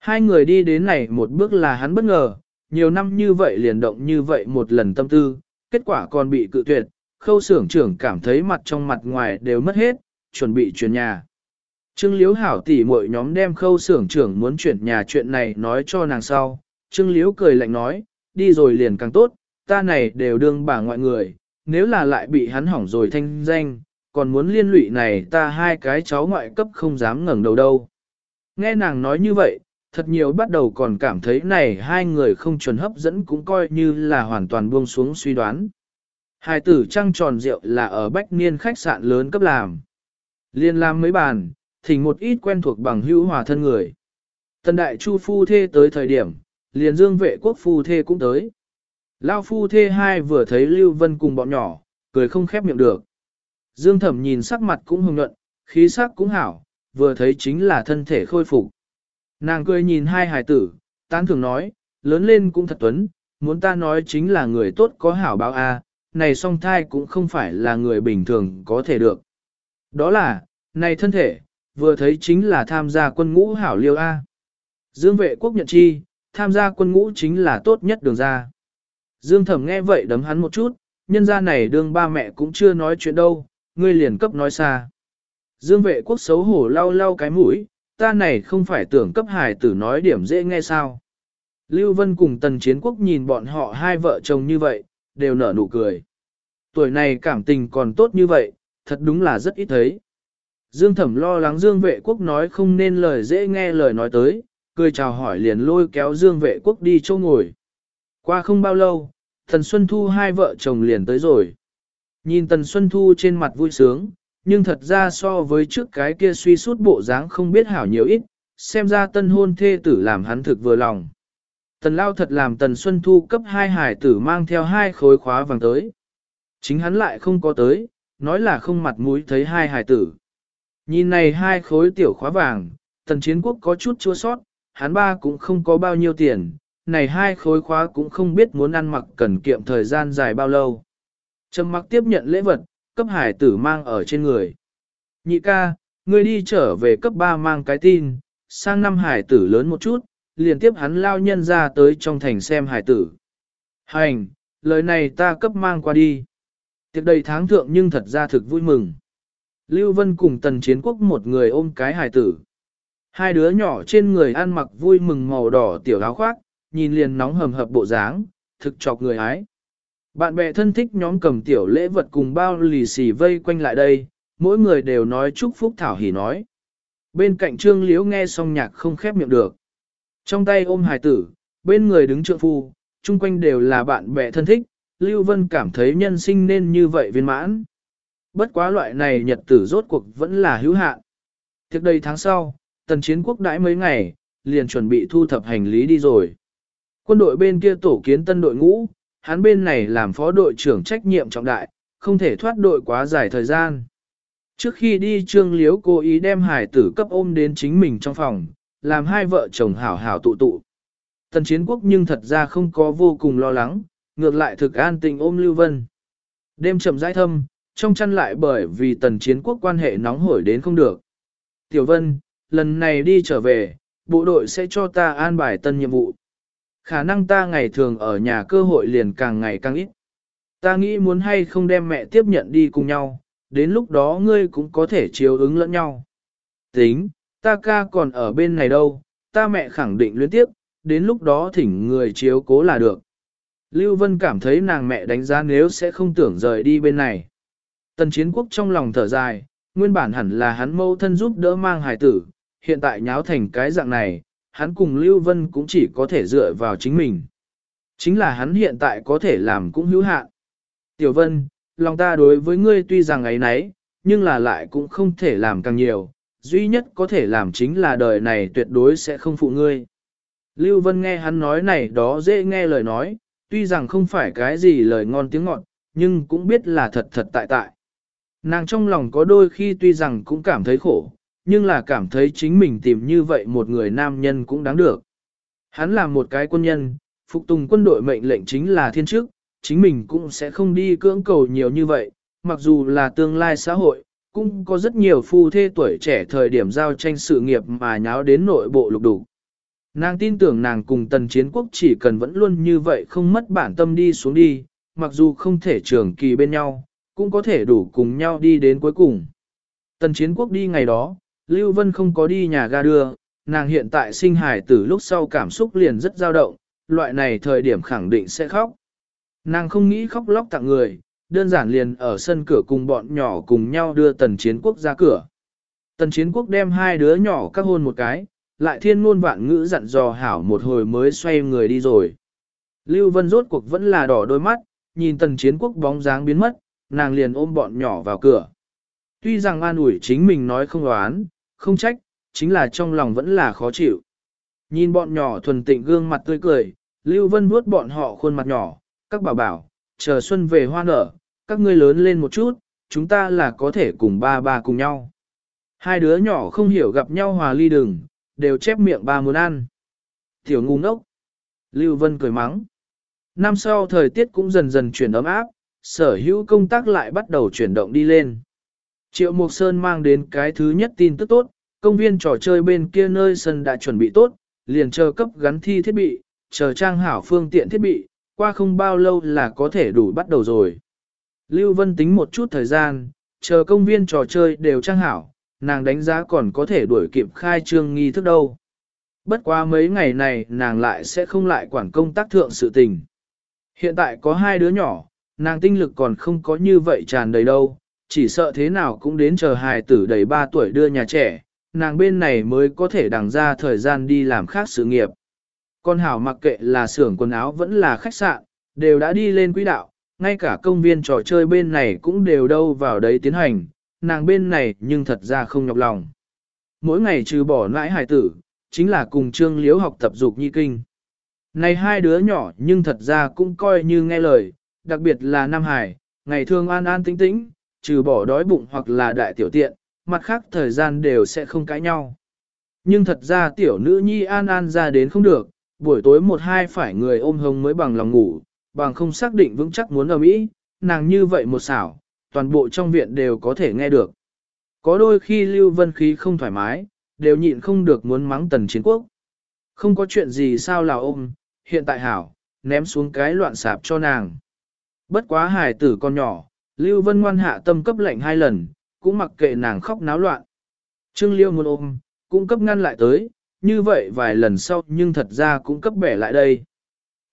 Hai người đi đến này một bước là hắn bất ngờ, nhiều năm như vậy liền động như vậy một lần tâm tư, kết quả còn bị cự tuyệt, khâu sưởng trưởng cảm thấy mặt trong mặt ngoài đều mất hết, chuẩn bị chuyển nhà. Trương Liễu hảo tỉ muội nhóm đem khâu sưởng trưởng muốn chuyển nhà chuyện này nói cho nàng sau. Trương Liễu cười lạnh nói, đi rồi liền càng tốt, ta này đều đương bà ngoại người, nếu là lại bị hắn hỏng rồi thanh danh, còn muốn liên lụy này ta hai cái cháu ngoại cấp không dám ngẩng đầu đâu. Nghe nàng nói như vậy, thật nhiều bắt đầu còn cảm thấy này hai người không chuẩn hấp dẫn cũng coi như là hoàn toàn buông xuống suy đoán. Hai tử trăng tròn rượu là ở bách niên khách sạn lớn cấp làm. Liên làm mấy bàn, thỉnh một ít quen thuộc bằng hữu hòa thân người. Tần đại chu phu thê tới thời điểm, liền dương vệ quốc phu thê cũng tới. Lao phu thê hai vừa thấy Lưu Vân cùng bọn nhỏ, cười không khép miệng được. Dương thẩm nhìn sắc mặt cũng hồng nhuận, khí sắc cũng hảo, vừa thấy chính là thân thể khôi phục. Nàng cười nhìn hai hài tử, tán thường nói, lớn lên cũng thật tuấn, muốn ta nói chính là người tốt có hảo báo a, này song thai cũng không phải là người bình thường có thể được. Đó là, này thân thể, vừa thấy chính là tham gia quân ngũ hảo liêu a. Dương vệ quốc nhận chi, tham gia quân ngũ chính là tốt nhất đường ra. Dương thẩm nghe vậy đấm hắn một chút, nhân gia này đương ba mẹ cũng chưa nói chuyện đâu, ngươi liền cấp nói xa. Dương vệ quốc xấu hổ lau lau cái mũi, ta này không phải tưởng cấp hài tử nói điểm dễ nghe sao. Lưu Vân cùng tần chiến quốc nhìn bọn họ hai vợ chồng như vậy, đều nở nụ cười. Tuổi này cảm tình còn tốt như vậy, thật đúng là rất ít thấy. Dương thẩm lo lắng Dương vệ quốc nói không nên lời dễ nghe lời nói tới, cười chào hỏi liền lôi kéo Dương vệ quốc đi chỗ ngồi. Qua không bao lâu, thần Xuân Thu hai vợ chồng liền tới rồi. Nhìn Tần Xuân Thu trên mặt vui sướng, nhưng thật ra so với trước cái kia suy sút bộ dáng không biết hảo nhiều ít, xem ra tân hôn thê tử làm hắn thực vừa lòng. Tần Lao thật làm Tần Xuân Thu cấp hai hải tử mang theo hai khối khóa vàng tới. Chính hắn lại không có tới, nói là không mặt mũi thấy hai hải tử. Nhìn này hai khối tiểu khóa vàng, Tần Chiến Quốc có chút chua sót, hắn ba cũng không có bao nhiêu tiền, này hai khối khóa cũng không biết muốn ăn mặc cần kiệm thời gian dài bao lâu. Trầm mặc tiếp nhận lễ vật, cấp hải tử mang ở trên người. Nhị ca, ngươi đi trở về cấp 3 mang cái tin, sang năm hải tử lớn một chút, liền tiếp hắn lao nhân ra tới trong thành xem hải tử. Hành, lời này ta cấp mang qua đi. Tiệc đầy tháng thượng nhưng thật ra thực vui mừng. Lưu Vân cùng tần chiến quốc một người ôm cái hải tử. Hai đứa nhỏ trên người ăn mặc vui mừng màu đỏ tiểu áo khoác, nhìn liền nóng hầm hập bộ dáng, thực chọc người ái. Bạn bè thân thích nhóm cầm tiểu lễ vật cùng bao lì xì vây quanh lại đây, mỗi người đều nói chúc phúc thảo hỉ nói. Bên cạnh trương liễu nghe xong nhạc không khép miệng được. Trong tay ôm hài tử, bên người đứng trượng phu, chung quanh đều là bạn bè thân thích, Lưu Vân cảm thấy nhân sinh nên như vậy viên mãn. Bất quá loại này nhật tử rốt cuộc vẫn là hữu hạn. Thiệt đây tháng sau, tần chiến quốc đãi mấy ngày, liền chuẩn bị thu thập hành lý đi rồi. Quân đội bên kia tổ kiến tân đội ngũ, hắn bên này làm phó đội trưởng trách nhiệm trọng đại, không thể thoát đội quá dài thời gian. Trước khi đi Trương Liếu cố ý đem hải tử cấp ôm đến chính mình trong phòng, làm hai vợ chồng hảo hảo tụ tụ. Tần chiến quốc nhưng thật ra không có vô cùng lo lắng, ngược lại thực an tình ôm Lưu Vân. Đêm chậm rãi thâm, trong chăn lại bởi vì tần chiến quốc quan hệ nóng hổi đến không được. Tiểu Vân, lần này đi trở về, bộ đội sẽ cho ta an bài tân nhiệm vụ. Khả năng ta ngày thường ở nhà cơ hội liền càng ngày càng ít. Ta nghĩ muốn hay không đem mẹ tiếp nhận đi cùng nhau, đến lúc đó ngươi cũng có thể chiếu ứng lẫn nhau. Tính, ta ca còn ở bên này đâu, ta mẹ khẳng định luyến tiếp, đến lúc đó thỉnh người chiếu cố là được. Lưu Vân cảm thấy nàng mẹ đánh giá nếu sẽ không tưởng rời đi bên này. Tần chiến quốc trong lòng thở dài, nguyên bản hẳn là hắn mâu thân giúp đỡ mang hài tử, hiện tại nháo thành cái dạng này, hắn cùng Lưu Vân cũng chỉ có thể dựa vào chính mình. Chính là hắn hiện tại có thể làm cũng hữu hạn. Tiểu Vân, lòng ta đối với ngươi tuy rằng ấy nấy, nhưng là lại cũng không thể làm càng nhiều, duy nhất có thể làm chính là đời này tuyệt đối sẽ không phụ ngươi. Lưu Vân nghe hắn nói này đó dễ nghe lời nói, tuy rằng không phải cái gì lời ngon tiếng ngọt, nhưng cũng biết là thật thật tại tại. Nàng trong lòng có đôi khi tuy rằng cũng cảm thấy khổ, nhưng là cảm thấy chính mình tìm như vậy một người nam nhân cũng đáng được. Hắn là một cái quân nhân, phục tùng quân đội mệnh lệnh chính là thiên chức, chính mình cũng sẽ không đi cưỡng cầu nhiều như vậy, mặc dù là tương lai xã hội, cũng có rất nhiều phu thê tuổi trẻ thời điểm giao tranh sự nghiệp mà nháo đến nội bộ lục đủ. Nàng tin tưởng nàng cùng tần chiến quốc chỉ cần vẫn luôn như vậy không mất bản tâm đi xuống đi, mặc dù không thể trường kỳ bên nhau, cũng có thể đủ cùng nhau đi đến cuối cùng. Tần chiến quốc đi ngày đó, Lưu Vân không có đi nhà ga đưa, nàng hiện tại sinh hài từ lúc sau cảm xúc liền rất dao động, loại này thời điểm khẳng định sẽ khóc. Nàng không nghĩ khóc lóc tặng người, đơn giản liền ở sân cửa cùng bọn nhỏ cùng nhau đưa tần chiến quốc ra cửa. Tần chiến quốc đem hai đứa nhỏ các hôn một cái, lại thiên ngôn vạn ngữ dặn dò hảo một hồi mới xoay người đi rồi. Lưu Vân rốt cuộc vẫn là đỏ đôi mắt, nhìn tần chiến quốc bóng dáng biến mất, nàng liền ôm bọn nhỏ vào cửa. Tuy rằng an ủi chính mình nói không đoán, không trách, chính là trong lòng vẫn là khó chịu. Nhìn bọn nhỏ thuần tịnh gương mặt tươi cười, Lưu Vân vuốt bọn họ khuôn mặt nhỏ, các bảo bảo, chờ xuân về hoa nở, các ngươi lớn lên một chút, chúng ta là có thể cùng ba ba cùng nhau. Hai đứa nhỏ không hiểu gặp nhau hòa ly đừng, đều chép miệng ba muốn ăn. Tiểu ngu ngốc. Lưu Vân cười mắng. Năm sau thời tiết cũng dần dần chuyển ấm áp, sở hữu công tác lại bắt đầu chuyển động đi lên. Triệu Mộc Sơn mang đến cái thứ nhất tin tức tốt, công viên trò chơi bên kia nơi sân đã chuẩn bị tốt, liền chờ cấp gắn thi thiết bị, chờ trang hảo phương tiện thiết bị, qua không bao lâu là có thể đủ bắt đầu rồi. Lưu Vân tính một chút thời gian, chờ công viên trò chơi đều trang hảo, nàng đánh giá còn có thể đuổi kịp khai trương nghi thức đâu. Bất quá mấy ngày này nàng lại sẽ không lại quản công tác thượng sự tình. Hiện tại có hai đứa nhỏ, nàng tinh lực còn không có như vậy tràn đầy đâu, chỉ sợ thế nào cũng đến chờ hài tử đầy 3 tuổi đưa nhà trẻ, nàng bên này mới có thể đằng ra thời gian đi làm khác sự nghiệp. Con hảo mặc kệ là xưởng quần áo vẫn là khách sạn, đều đã đi lên quỹ đạo, ngay cả công viên trò chơi bên này cũng đều đâu vào đấy tiến hành, nàng bên này nhưng thật ra không nhọc lòng. Mỗi ngày trừ bỏ nãi hài tử, chính là cùng trương liếu học tập dục nhi kinh. Này hai đứa nhỏ nhưng thật ra cũng coi như nghe lời, đặc biệt là Nam Hải, ngày thường an an tĩnh tĩnh, trừ bỏ đói bụng hoặc là đại tiểu tiện, mặt khác thời gian đều sẽ không cãi nhau. Nhưng thật ra tiểu nữ nhi an an ra đến không được, buổi tối một hai phải người ôm hồng mới bằng lòng ngủ, bằng không xác định vững chắc muốn ở Mỹ, nàng như vậy một xảo, toàn bộ trong viện đều có thể nghe được. Có đôi khi Lưu Vân khí không thoải mái, đều nhịn không được muốn mắng tần chiến quốc. Không có chuyện gì sao là ôm, hiện tại hảo, ném xuống cái loạn sạp cho nàng. Bất quá hải tử con nhỏ, Lưu Vân ngoan hạ tâm cấp lệnh hai lần, cũng mặc kệ nàng khóc náo loạn. Trương Liêu muốn ôm, cũng cấp ngăn lại tới, như vậy vài lần sau nhưng thật ra cũng cấp bẻ lại đây.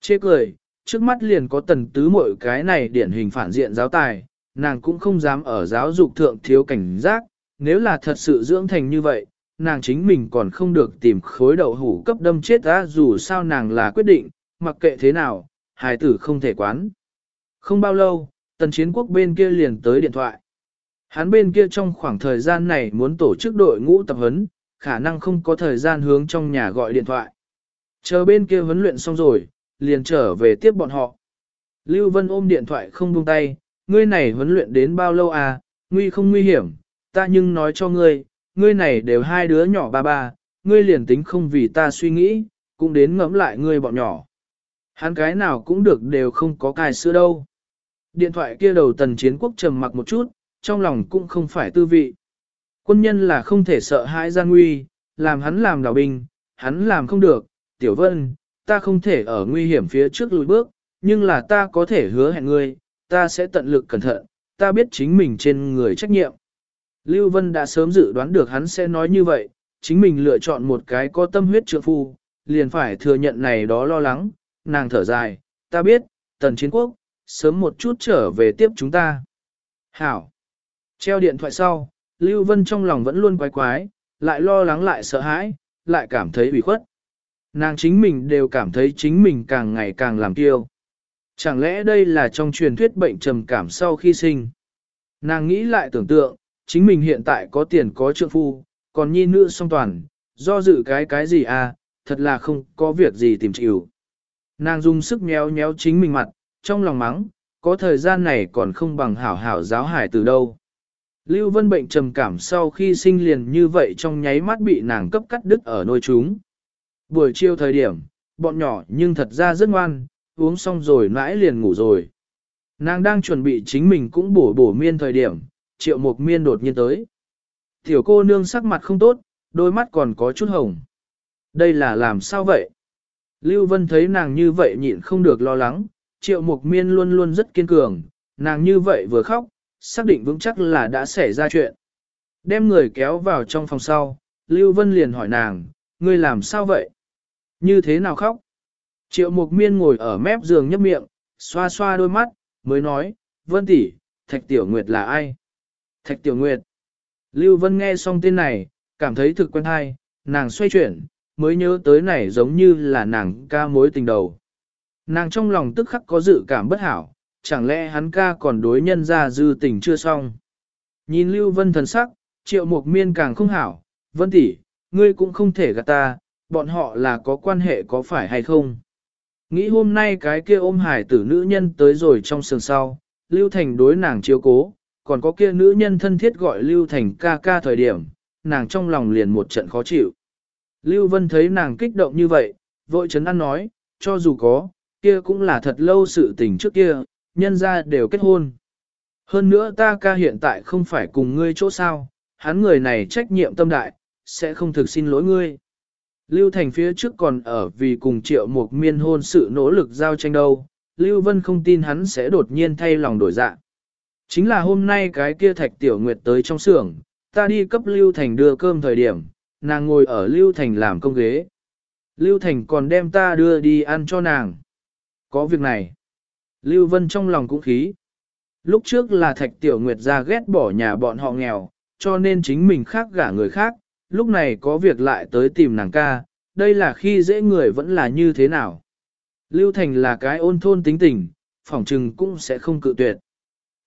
Chê cười, trước mắt liền có tần tứ mỗi cái này điển hình phản diện giáo tài, nàng cũng không dám ở giáo dục thượng thiếu cảnh giác, nếu là thật sự dưỡng thành như vậy, nàng chính mình còn không được tìm khối đậu hủ cấp đâm chết ra dù sao nàng là quyết định, mặc kệ thế nào, hài tử không thể quán. Không bao lâu, tần chiến quốc bên kia liền tới điện thoại. Hắn bên kia trong khoảng thời gian này muốn tổ chức đội ngũ tập huấn, khả năng không có thời gian hướng trong nhà gọi điện thoại. Chờ bên kia huấn luyện xong rồi, liền trở về tiếp bọn họ. Lưu Vân ôm điện thoại không buông tay, ngươi này huấn luyện đến bao lâu à, nguy không nguy hiểm, ta nhưng nói cho ngươi, ngươi này đều hai đứa nhỏ ba ba, ngươi liền tính không vì ta suy nghĩ, cũng đến ngẫm lại ngươi bọn nhỏ. Hắn cái nào cũng được đều không có cài sữa đâu. Điện thoại kia đầu tần chiến quốc trầm mặc một chút, trong lòng cũng không phải tư vị. Quân nhân là không thể sợ hãi gian nguy, làm hắn làm đào binh, hắn làm không được, tiểu vân, ta không thể ở nguy hiểm phía trước lùi bước, nhưng là ta có thể hứa hẹn ngươi, ta sẽ tận lực cẩn thận, ta biết chính mình trên người trách nhiệm. Lưu Vân đã sớm dự đoán được hắn sẽ nói như vậy, chính mình lựa chọn một cái có tâm huyết trượng phu, liền phải thừa nhận này đó lo lắng, nàng thở dài, ta biết, tần chiến quốc, sớm một chút trở về tiếp chúng ta. Hảo! Treo điện thoại sau, Lưu Vân trong lòng vẫn luôn quái quái, lại lo lắng lại sợ hãi, lại cảm thấy ủy khuất. Nàng chính mình đều cảm thấy chính mình càng ngày càng làm kiêu. Chẳng lẽ đây là trong truyền thuyết bệnh trầm cảm sau khi sinh? Nàng nghĩ lại tưởng tượng, chính mình hiện tại có tiền có trượng phu, còn nhi nữ song toàn, do dự cái cái gì à, thật là không có việc gì tìm chịu. Nàng dùng sức nhéo nhéo chính mình mặt, trong lòng mắng, có thời gian này còn không bằng hảo hảo giáo hải từ đâu. Lưu Vân bệnh trầm cảm sau khi sinh liền như vậy trong nháy mắt bị nàng cấp cắt đứt ở nôi chúng. Buổi chiều thời điểm, bọn nhỏ nhưng thật ra rất ngoan, uống xong rồi mãi liền ngủ rồi. Nàng đang chuẩn bị chính mình cũng bổ bổ miên thời điểm, triệu mục miên đột nhiên tới. Tiểu cô nương sắc mặt không tốt, đôi mắt còn có chút hồng. Đây là làm sao vậy? Lưu Vân thấy nàng như vậy nhịn không được lo lắng, triệu mục miên luôn luôn rất kiên cường, nàng như vậy vừa khóc, xác định vững chắc là đã xảy ra chuyện. Đem người kéo vào trong phòng sau, Lưu Vân liền hỏi nàng, ngươi làm sao vậy? Như thế nào khóc? Triệu mục miên ngồi ở mép giường nhấp miệng, xoa xoa đôi mắt, mới nói, Vân tỷ, Thạch Tiểu Nguyệt là ai? Thạch Tiểu Nguyệt. Lưu Vân nghe xong tên này, cảm thấy thực quen hay, nàng xoay chuyển, mới nhớ tới này giống như là nàng ca mối tình đầu. Nàng trong lòng tức khắc có dự cảm bất hảo, chẳng lẽ hắn ca còn đối nhân ra dư tình chưa xong. Nhìn Lưu Vân thần sắc, triệu mục miên càng không hảo, Vân tỷ, ngươi cũng không thể gạt ta, bọn họ là có quan hệ có phải hay không. Nghĩ hôm nay cái kia ôm hải tử nữ nhân tới rồi trong sườn sau, Lưu Thành đối nàng chiếu cố, còn có kia nữ nhân thân thiết gọi Lưu Thành ca ca thời điểm, nàng trong lòng liền một trận khó chịu. Lưu Vân thấy nàng kích động như vậy, vội chấn an nói, cho dù có, kia cũng là thật lâu sự tình trước kia, nhân ra đều kết hôn. Hơn nữa ta ca hiện tại không phải cùng ngươi chỗ sao, hắn người này trách nhiệm tâm đại, sẽ không thực xin lỗi ngươi. Lưu Thành phía trước còn ở vì cùng triệu một miên hôn sự nỗ lực giao tranh đâu, Lưu Vân không tin hắn sẽ đột nhiên thay lòng đổi dạ. Chính là hôm nay cái kia thạch tiểu nguyệt tới trong xưởng, ta đi cấp Lưu Thành đưa cơm thời điểm, nàng ngồi ở Lưu Thành làm công ghế. Lưu Thành còn đem ta đưa đi ăn cho nàng. Có việc này. Lưu Vân trong lòng cũng khí. Lúc trước là thạch tiểu nguyệt ra ghét bỏ nhà bọn họ nghèo, cho nên chính mình khác gả người khác, lúc này có việc lại tới tìm nàng ca, đây là khi dễ người vẫn là như thế nào. Lưu Thành là cái ôn thôn tính tình, phỏng trừng cũng sẽ không cự tuyệt.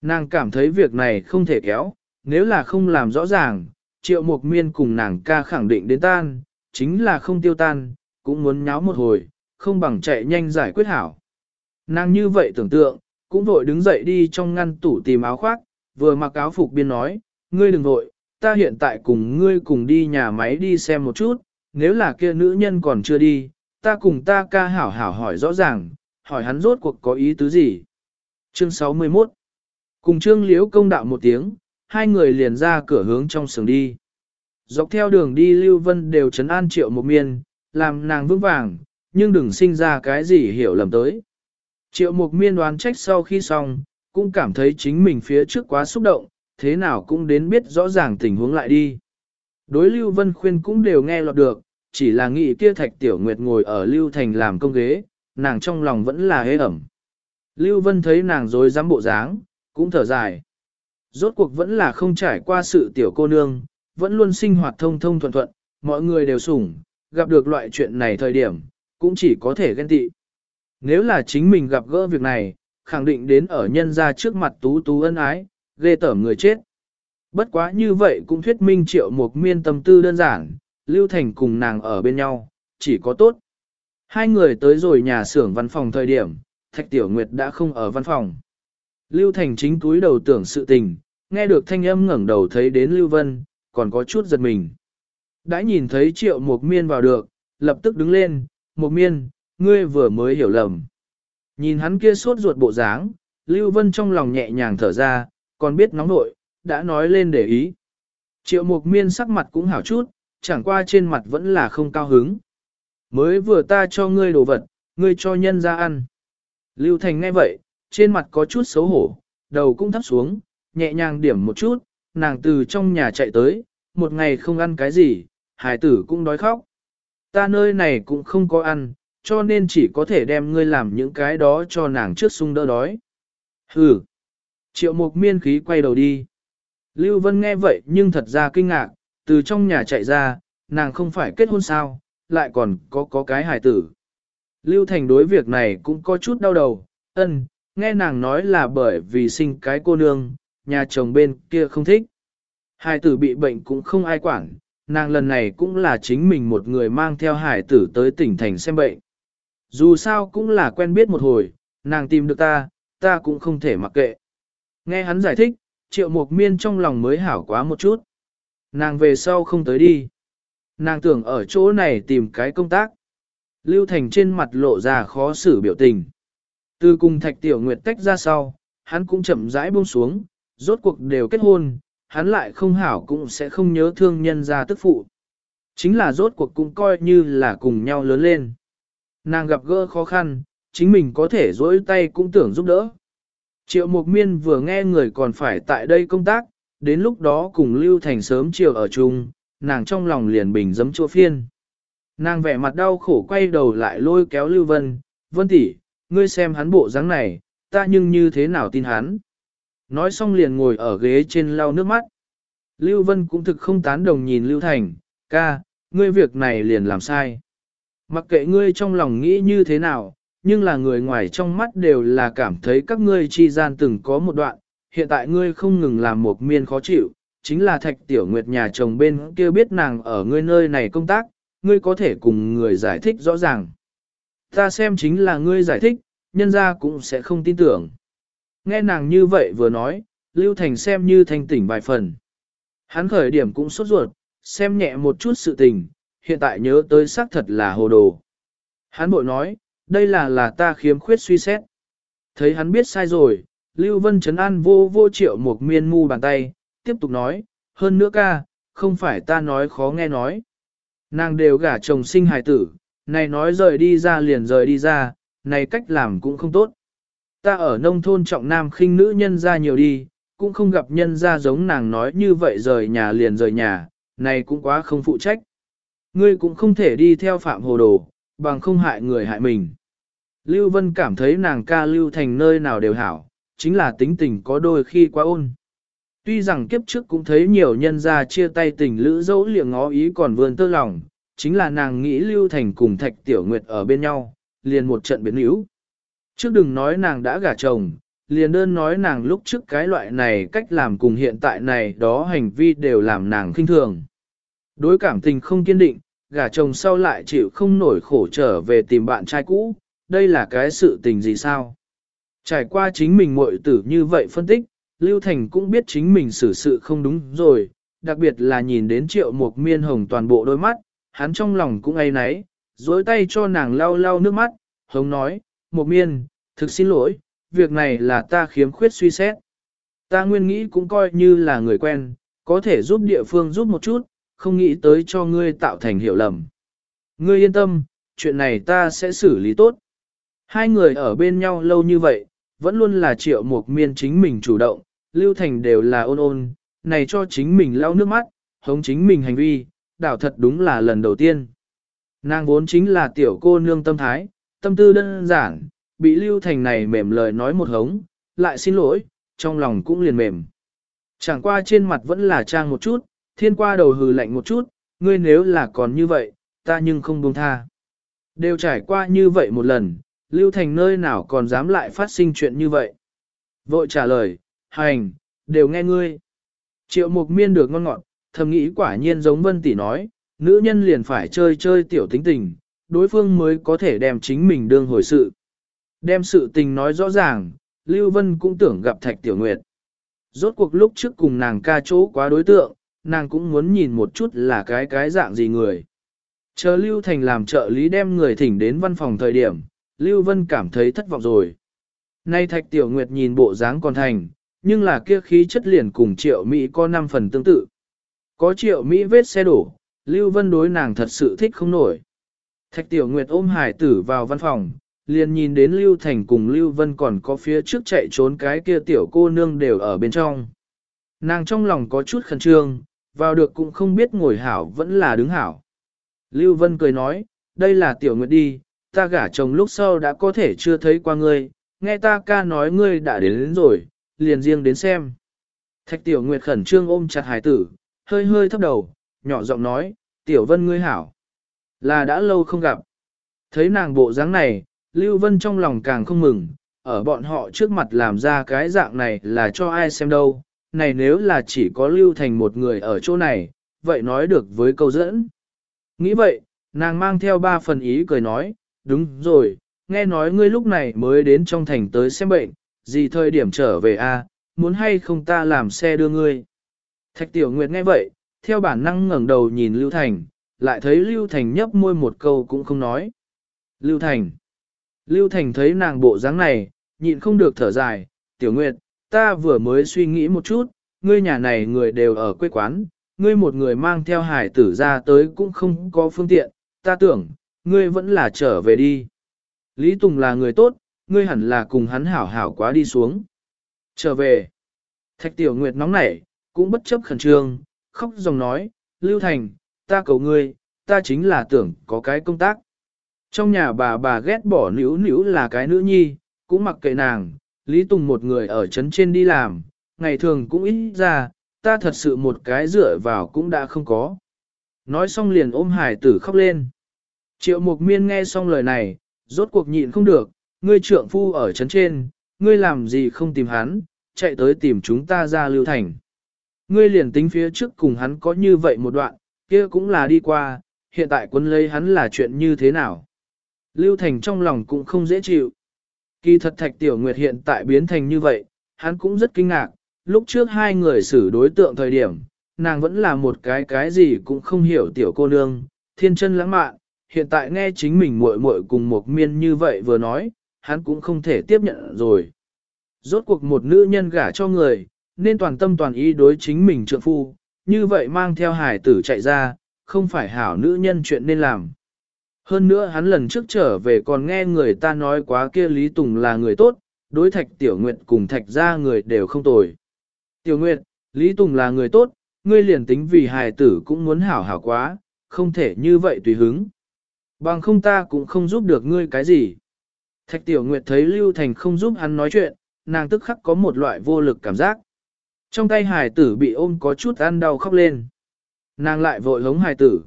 Nàng cảm thấy việc này không thể kéo, nếu là không làm rõ ràng, triệu mục miên cùng nàng ca khẳng định đến tan, chính là không tiêu tan, cũng muốn nháo một hồi, không bằng chạy nhanh giải quyết hảo. Nàng như vậy tưởng tượng, cũng vội đứng dậy đi trong ngăn tủ tìm áo khoác, vừa mặc áo phục biên nói, ngươi đừng vội, ta hiện tại cùng ngươi cùng đi nhà máy đi xem một chút, nếu là kia nữ nhân còn chưa đi, ta cùng ta ca hảo hảo hỏi rõ ràng, hỏi hắn rốt cuộc có ý tứ gì. Chương 61 Cùng trương liễu công đạo một tiếng, hai người liền ra cửa hướng trong sừng đi. Dọc theo đường đi Lưu Vân đều chấn an triệu một miên, làm nàng vững vàng, nhưng đừng sinh ra cái gì hiểu lầm tới. Triệu mục miên đoán trách sau khi xong, cũng cảm thấy chính mình phía trước quá xúc động, thế nào cũng đến biết rõ ràng tình huống lại đi. Đối Lưu Vân khuyên cũng đều nghe lọt được, chỉ là nghĩ kia thạch tiểu nguyệt ngồi ở Lưu Thành làm công ghế, nàng trong lòng vẫn là hế ẩm. Lưu Vân thấy nàng dối dám bộ dáng, cũng thở dài. Rốt cuộc vẫn là không trải qua sự tiểu cô nương, vẫn luôn sinh hoạt thông thông thuận thuận, mọi người đều sủng, gặp được loại chuyện này thời điểm, cũng chỉ có thể ghen tị. Nếu là chính mình gặp gỡ việc này, khẳng định đến ở nhân ra trước mặt tú tú ân ái, ghê tởm người chết. Bất quá như vậy cũng thuyết minh triệu một miên tâm tư đơn giản, Lưu Thành cùng nàng ở bên nhau, chỉ có tốt. Hai người tới rồi nhà xưởng văn phòng thời điểm, Thạch Tiểu Nguyệt đã không ở văn phòng. Lưu Thành chính túi đầu tưởng sự tình, nghe được thanh âm ngẩng đầu thấy đến Lưu Vân, còn có chút giật mình. Đã nhìn thấy triệu một miên vào được, lập tức đứng lên, một miên, ngươi vừa mới hiểu lầm. Nhìn hắn kia suốt ruột bộ dáng, Lưu Vân trong lòng nhẹ nhàng thở ra, còn biết nóng nội, đã nói lên để ý. Triệu mục miên sắc mặt cũng hảo chút, chẳng qua trên mặt vẫn là không cao hứng. Mới vừa ta cho ngươi đồ vật, ngươi cho nhân ra ăn. Lưu Thành nghe vậy, trên mặt có chút xấu hổ, đầu cũng thấp xuống, nhẹ nhàng điểm một chút, nàng từ trong nhà chạy tới, một ngày không ăn cái gì, hải tử cũng đói khóc. Ta nơi này cũng không có ăn, cho nên chỉ có thể đem ngươi làm những cái đó cho nàng trước sung đỡ đói. Hừ. Triệu mục miên khí quay đầu đi. Lưu Vân nghe vậy nhưng thật ra kinh ngạc, từ trong nhà chạy ra, nàng không phải kết hôn sao, lại còn có có cái hài tử. Lưu Thành đối việc này cũng có chút đau đầu, ân, nghe nàng nói là bởi vì sinh cái cô nương, nhà chồng bên kia không thích. Hài tử bị bệnh cũng không ai quản, nàng lần này cũng là chính mình một người mang theo hải tử tới tỉnh thành xem bệnh. Dù sao cũng là quen biết một hồi, nàng tìm được ta, ta cũng không thể mặc kệ. Nghe hắn giải thích, triệu mục miên trong lòng mới hảo quá một chút. Nàng về sau không tới đi. Nàng tưởng ở chỗ này tìm cái công tác. Lưu Thành trên mặt lộ ra khó xử biểu tình. Từ cùng Thạch Tiểu Nguyệt tách ra sau, hắn cũng chậm rãi buông xuống, rốt cuộc đều kết hôn, hắn lại không hảo cũng sẽ không nhớ thương nhân ra tức phụ. Chính là rốt cuộc cũng coi như là cùng nhau lớn lên. Nàng gặp gỡ khó khăn, chính mình có thể dỗi tay cũng tưởng giúp đỡ. Triệu Mục Miên vừa nghe người còn phải tại đây công tác, đến lúc đó cùng Lưu Thành sớm chiều ở chung, nàng trong lòng liền bình dấm chua phiên. Nàng vẻ mặt đau khổ quay đầu lại lôi kéo Lưu Vân, Vân tỷ, ngươi xem hắn bộ dáng này, ta nhưng như thế nào tin hắn. Nói xong liền ngồi ở ghế trên lau nước mắt. Lưu Vân cũng thực không tán đồng nhìn Lưu Thành, ca, ngươi việc này liền làm sai. Mặc kệ ngươi trong lòng nghĩ như thế nào, nhưng là người ngoài trong mắt đều là cảm thấy các ngươi chi gian từng có một đoạn, hiện tại ngươi không ngừng làm một miên khó chịu, chính là thạch tiểu nguyệt nhà chồng bên kia biết nàng ở ngươi nơi này công tác, ngươi có thể cùng người giải thích rõ ràng. Ta xem chính là ngươi giải thích, nhân ra cũng sẽ không tin tưởng. Nghe nàng như vậy vừa nói, Lưu Thành xem như thanh tỉnh vài phần. Hắn khởi điểm cũng sốt ruột, xem nhẹ một chút sự tình, hiện tại nhớ tới xác thật là hồ đồ. Hắn bội nói, đây là là ta khiếm khuyết suy xét. Thấy hắn biết sai rồi, Lưu Vân Trấn An vô vô triệu một miên mu bàn tay, tiếp tục nói, hơn nữa ca, không phải ta nói khó nghe nói. Nàng đều gả chồng sinh hài tử, này nói rời đi ra liền rời đi ra, này cách làm cũng không tốt. Ta ở nông thôn trọng nam khinh nữ nhân ra nhiều đi, cũng không gặp nhân ra giống nàng nói như vậy rời nhà liền rời nhà, này cũng quá không phụ trách. Ngươi cũng không thể đi theo phạm hồ đồ, bằng không hại người hại mình. Lưu Vân cảm thấy nàng ca lưu thành nơi nào đều hảo, chính là tính tình có đôi khi quá ôn. Tuy rằng kiếp trước cũng thấy nhiều nhân gia chia tay tình lữ dẫu liệng ngó ý còn vươn tơ lòng, chính là nàng nghĩ lưu thành cùng thạch tiểu nguyệt ở bên nhau, liền một trận biến yếu. Trước đừng nói nàng đã gả chồng, liền đơn nói nàng lúc trước cái loại này cách làm cùng hiện tại này đó hành vi đều làm nàng khinh thường. Đối cảm tình không kiên định, gả chồng sau lại chịu không nổi khổ trở về tìm bạn trai cũ, đây là cái sự tình gì sao? Trải qua chính mình muội tử như vậy phân tích, Lưu Thành cũng biết chính mình xử sự không đúng rồi, đặc biệt là nhìn đến triệu một miên hồng toàn bộ đôi mắt, hắn trong lòng cũng ai náy, dối tay cho nàng lau lau nước mắt, hồng nói, một miên, thực xin lỗi, việc này là ta khiếm khuyết suy xét. ta nguyên nghĩ cũng coi như là người quen, có thể giúp địa phương giúp một chút, không nghĩ tới cho ngươi tạo thành hiểu lầm. Ngươi yên tâm, chuyện này ta sẽ xử lý tốt. Hai người ở bên nhau lâu như vậy, vẫn luôn là triệu một miên chính mình chủ động, lưu thành đều là ôn ôn, này cho chính mình lau nước mắt, hống chính mình hành vi, đảo thật đúng là lần đầu tiên. Nàng vốn chính là tiểu cô nương tâm thái, tâm tư đơn giản, bị lưu thành này mềm lời nói một hống, lại xin lỗi, trong lòng cũng liền mềm. Chẳng qua trên mặt vẫn là trang một chút, thiên qua đầu hừ lạnh một chút, ngươi nếu là còn như vậy, ta nhưng không buông tha. Đều trải qua như vậy một lần, lưu thành nơi nào còn dám lại phát sinh chuyện như vậy. Vội trả lời, hành, đều nghe ngươi. Triệu mục miên được ngon ngọt, thầm nghĩ quả nhiên giống vân tỷ nói, nữ nhân liền phải chơi chơi tiểu tính tình, đối phương mới có thể đem chính mình đương hồi sự. Đem sự tình nói rõ ràng, Lưu Vân cũng tưởng gặp Thạch Tiểu Nguyệt. Rốt cuộc lúc trước cùng nàng ca chỗ quá đối tượng, nàng cũng muốn nhìn một chút là cái cái dạng gì người. Chờ Lưu Thành làm trợ lý đem người thỉnh đến văn phòng thời điểm, Lưu Vân cảm thấy thất vọng rồi. Nay Thạch Tiểu Nguyệt nhìn bộ dáng còn thành, nhưng là kia khí chất liền cùng triệu Mỹ có 5 phần tương tự. Có triệu Mỹ vết xe đổ, Lưu Vân đối nàng thật sự thích không nổi. Thạch Tiểu Nguyệt ôm hải tử vào văn phòng, liền nhìn đến Lưu Thành cùng Lưu Vân còn có phía trước chạy trốn cái kia tiểu cô nương đều ở bên trong. Nàng trong lòng có chút khẩn trương, vào được cũng không biết ngồi hảo vẫn là đứng hảo. Lưu Vân cười nói, đây là Tiểu Nguyệt đi, ta gả chồng lúc sau đã có thể chưa thấy qua ngươi, nghe ta ca nói ngươi đã đến, đến rồi, liền riêng đến xem. Thạch Tiểu Nguyệt khẩn trương ôm chặt hải tử, hơi hơi thấp đầu, nhỏ giọng nói, Tiểu Vân ngươi hảo. Là đã lâu không gặp. Thấy nàng bộ dáng này, Lưu Vân trong lòng càng không mừng, ở bọn họ trước mặt làm ra cái dạng này là cho ai xem đâu, này nếu là chỉ có Lưu Thành một người ở chỗ này, vậy nói được với câu dẫn. Nghĩ vậy, nàng mang theo ba phần ý cười nói, đúng rồi, nghe nói ngươi lúc này mới đến trong thành tới xem bệnh, gì thời điểm trở về a? muốn hay không ta làm xe đưa ngươi. Thạch Tiểu Nguyệt nghe vậy, theo bản năng ngẩng đầu nhìn Lưu Thành, lại thấy Lưu Thành nhấp môi một câu cũng không nói. Lưu Thành. Lưu Thành thấy nàng bộ dáng này, nhịn không được thở dài, Tiểu Nguyệt, ta vừa mới suy nghĩ một chút, ngươi nhà này người đều ở quê quán, ngươi một người mang theo hải tử ra tới cũng không có phương tiện, ta tưởng, ngươi vẫn là trở về đi. Lý Tùng là người tốt, ngươi hẳn là cùng hắn hảo hảo quá đi xuống. Trở về. Thạch Tiểu Nguyệt nóng nảy, cũng bất chấp khẩn trương, khóc dòng nói, Lưu Thành, ta cầu ngươi, ta chính là tưởng có cái công tác. Trong nhà bà bà ghét bỏ nữ nữ là cái nữ nhi, cũng mặc kệ nàng, Lý Tùng một người ở trấn trên đi làm, ngày thường cũng ít ra, ta thật sự một cái dựa vào cũng đã không có. Nói xong liền ôm hải tử khóc lên. Triệu Mục Miên nghe xong lời này, rốt cuộc nhịn không được, ngươi trượng phu ở trấn trên, ngươi làm gì không tìm hắn, chạy tới tìm chúng ta ra lưu thành. Ngươi liền tính phía trước cùng hắn có như vậy một đoạn, kia cũng là đi qua, hiện tại quân lấy hắn là chuyện như thế nào. Lưu Thành trong lòng cũng không dễ chịu. Kỳ thật Thạch Tiểu Nguyệt hiện tại biến thành như vậy, hắn cũng rất kinh ngạc, lúc trước hai người xử đối tượng thời điểm, nàng vẫn là một cái cái gì cũng không hiểu tiểu cô nương, thiên chân lãng mạn, hiện tại nghe chính mình muội muội cùng một miên như vậy vừa nói, hắn cũng không thể tiếp nhận rồi. Rốt cuộc một nữ nhân gả cho người, nên toàn tâm toàn ý đối chính mình trượng phu, như vậy mang theo hải tử chạy ra, không phải hảo nữ nhân chuyện nên làm. Hơn nữa hắn lần trước trở về còn nghe người ta nói quá kia Lý Tùng là người tốt, đối thạch Tiểu Nguyệt cùng thạch ra người đều không tồi. Tiểu Nguyệt, Lý Tùng là người tốt, ngươi liền tính vì hài tử cũng muốn hảo hảo quá, không thể như vậy tùy hứng. Bằng không ta cũng không giúp được ngươi cái gì. Thạch Tiểu Nguyệt thấy Lưu Thành không giúp hắn nói chuyện, nàng tức khắc có một loại vô lực cảm giác. Trong tay hài tử bị ôm có chút ăn đau khóc lên. Nàng lại vội hống hài tử.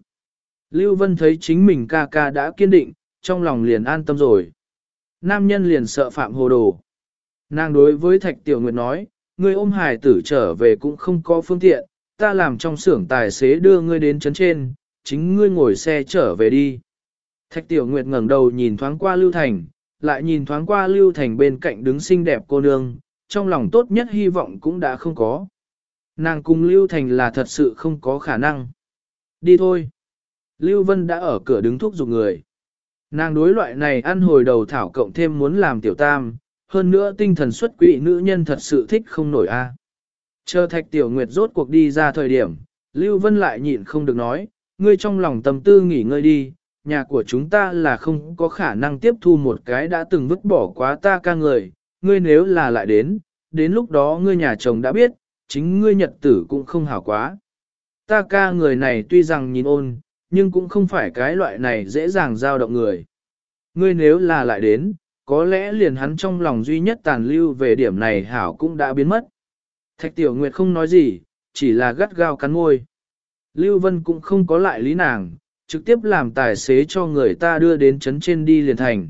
Lưu Vân thấy chính mình ca ca đã kiên định, trong lòng liền an tâm rồi. Nam nhân liền sợ phạm hồ đồ. Nàng đối với Thạch Tiểu Nguyệt nói, ngươi ôm Hải tử trở về cũng không có phương tiện, ta làm trong xưởng tài xế đưa ngươi đến chấn trên, chính ngươi ngồi xe trở về đi. Thạch Tiểu Nguyệt ngẩng đầu nhìn thoáng qua Lưu Thành, lại nhìn thoáng qua Lưu Thành bên cạnh đứng xinh đẹp cô nương, trong lòng tốt nhất hy vọng cũng đã không có. Nàng cùng Lưu Thành là thật sự không có khả năng. Đi thôi. Lưu Vân đã ở cửa đứng thúc giục người. Nàng đối loại này ăn hồi đầu thảo cộng thêm muốn làm tiểu tam, hơn nữa tinh thần xuất quỷ nữ nhân thật sự thích không nổi a. Chờ thạch tiểu nguyệt rốt cuộc đi ra thời điểm, Lưu Vân lại nhịn không được nói, ngươi trong lòng tâm tư nghỉ ngơi đi, nhà của chúng ta là không có khả năng tiếp thu một cái đã từng vứt bỏ quá ta ca người, ngươi nếu là lại đến, đến lúc đó ngươi nhà chồng đã biết, chính ngươi nhật tử cũng không hảo quá. Ta ca người này tuy rằng nhìn ôn, nhưng cũng không phải cái loại này dễ dàng giao động người. Ngươi nếu là lại đến, có lẽ liền hắn trong lòng duy nhất tàn lưu về điểm này hảo cũng đã biến mất. Thạch Tiểu Nguyệt không nói gì, chỉ là gắt gao cắn môi. Lưu Vân cũng không có lại lý nàng, trực tiếp làm tài xế cho người ta đưa đến trấn trên đi liền thành.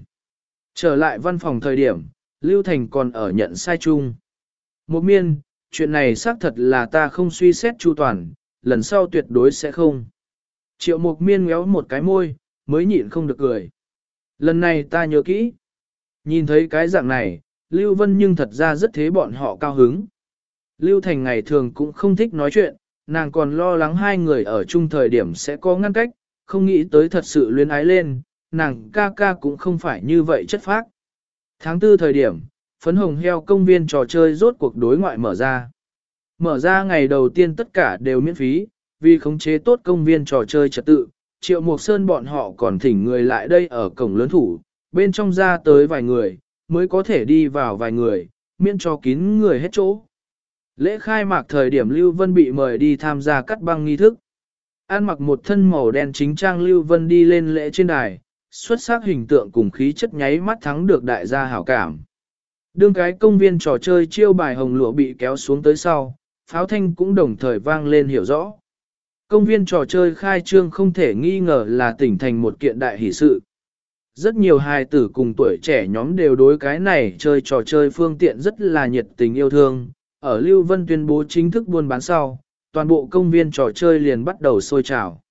Trở lại văn phòng thời điểm, Lưu Thành còn ở nhận sai chung. Một miên, chuyện này xác thật là ta không suy xét chu toàn, lần sau tuyệt đối sẽ không. Triệu Mục Miên ngéo một cái môi, mới nhịn không được cười. Lần này ta nhớ kỹ. Nhìn thấy cái dạng này, Lưu Vân nhưng thật ra rất thế bọn họ cao hứng. Lưu Thành ngày thường cũng không thích nói chuyện, nàng còn lo lắng hai người ở chung thời điểm sẽ có ngăn cách, không nghĩ tới thật sự luyến ái lên, nàng ca ca cũng không phải như vậy chất phác. Tháng tư thời điểm, phấn hồng heo công viên trò chơi rốt cuộc đối ngoại mở ra. Mở ra ngày đầu tiên tất cả đều miễn phí, vì khống chế tốt công viên trò chơi trật tự, Triệu Mộc Sơn bọn họ còn thỉnh người lại đây ở cổng lớn thủ, bên trong ra tới vài người, mới có thể đi vào vài người, miễn cho kín người hết chỗ. Lễ khai mạc thời điểm Lưu Vân bị mời đi tham gia cắt băng nghi thức. An mặc một thân màu đen chính trang Lưu Vân đi lên lễ trên đài, xuất sắc hình tượng cùng khí chất nháy mắt thắng được đại gia hảo cảm. Đương cái công viên trò chơi chiêu bài hồng lụa bị kéo xuống tới sau, pháo thanh cũng đồng thời vang lên hiểu rõ. Công viên trò chơi khai trương không thể nghi ngờ là tỉnh thành một kiện đại hỷ sự. Rất nhiều hài tử cùng tuổi trẻ nhóm đều đối cái này chơi trò chơi phương tiện rất là nhiệt tình yêu thương. Ở Lưu Vân tuyên bố chính thức buôn bán sau, toàn bộ công viên trò chơi liền bắt đầu sôi trào.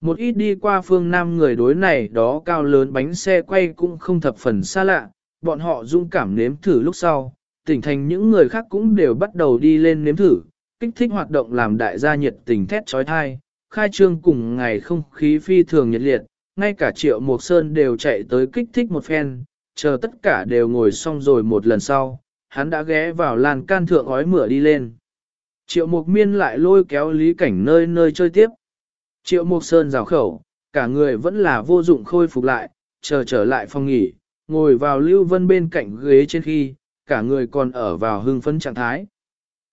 Một ít đi qua phương Nam người đối này đó cao lớn bánh xe quay cũng không thập phần xa lạ, bọn họ dung cảm nếm thử lúc sau, tỉnh thành những người khác cũng đều bắt đầu đi lên nếm thử, kích thích hoạt động làm đại gia nhiệt tình thét trói thai, khai trương cùng ngày không khí phi thường nhiệt liệt, ngay cả triệu mộc sơn đều chạy tới kích thích một phen, chờ tất cả đều ngồi xong rồi một lần sau, hắn đã ghé vào lan can thượng ói mửa đi lên. Triệu mộc miên lại lôi kéo lý cảnh nơi nơi chơi tiếp. Triệu mộc sơn rào khẩu, cả người vẫn là vô dụng khôi phục lại, chờ trở lại phòng nghỉ, ngồi vào lưu vân bên cạnh ghế trên khi, cả người còn ở vào hưng phấn trạng thái.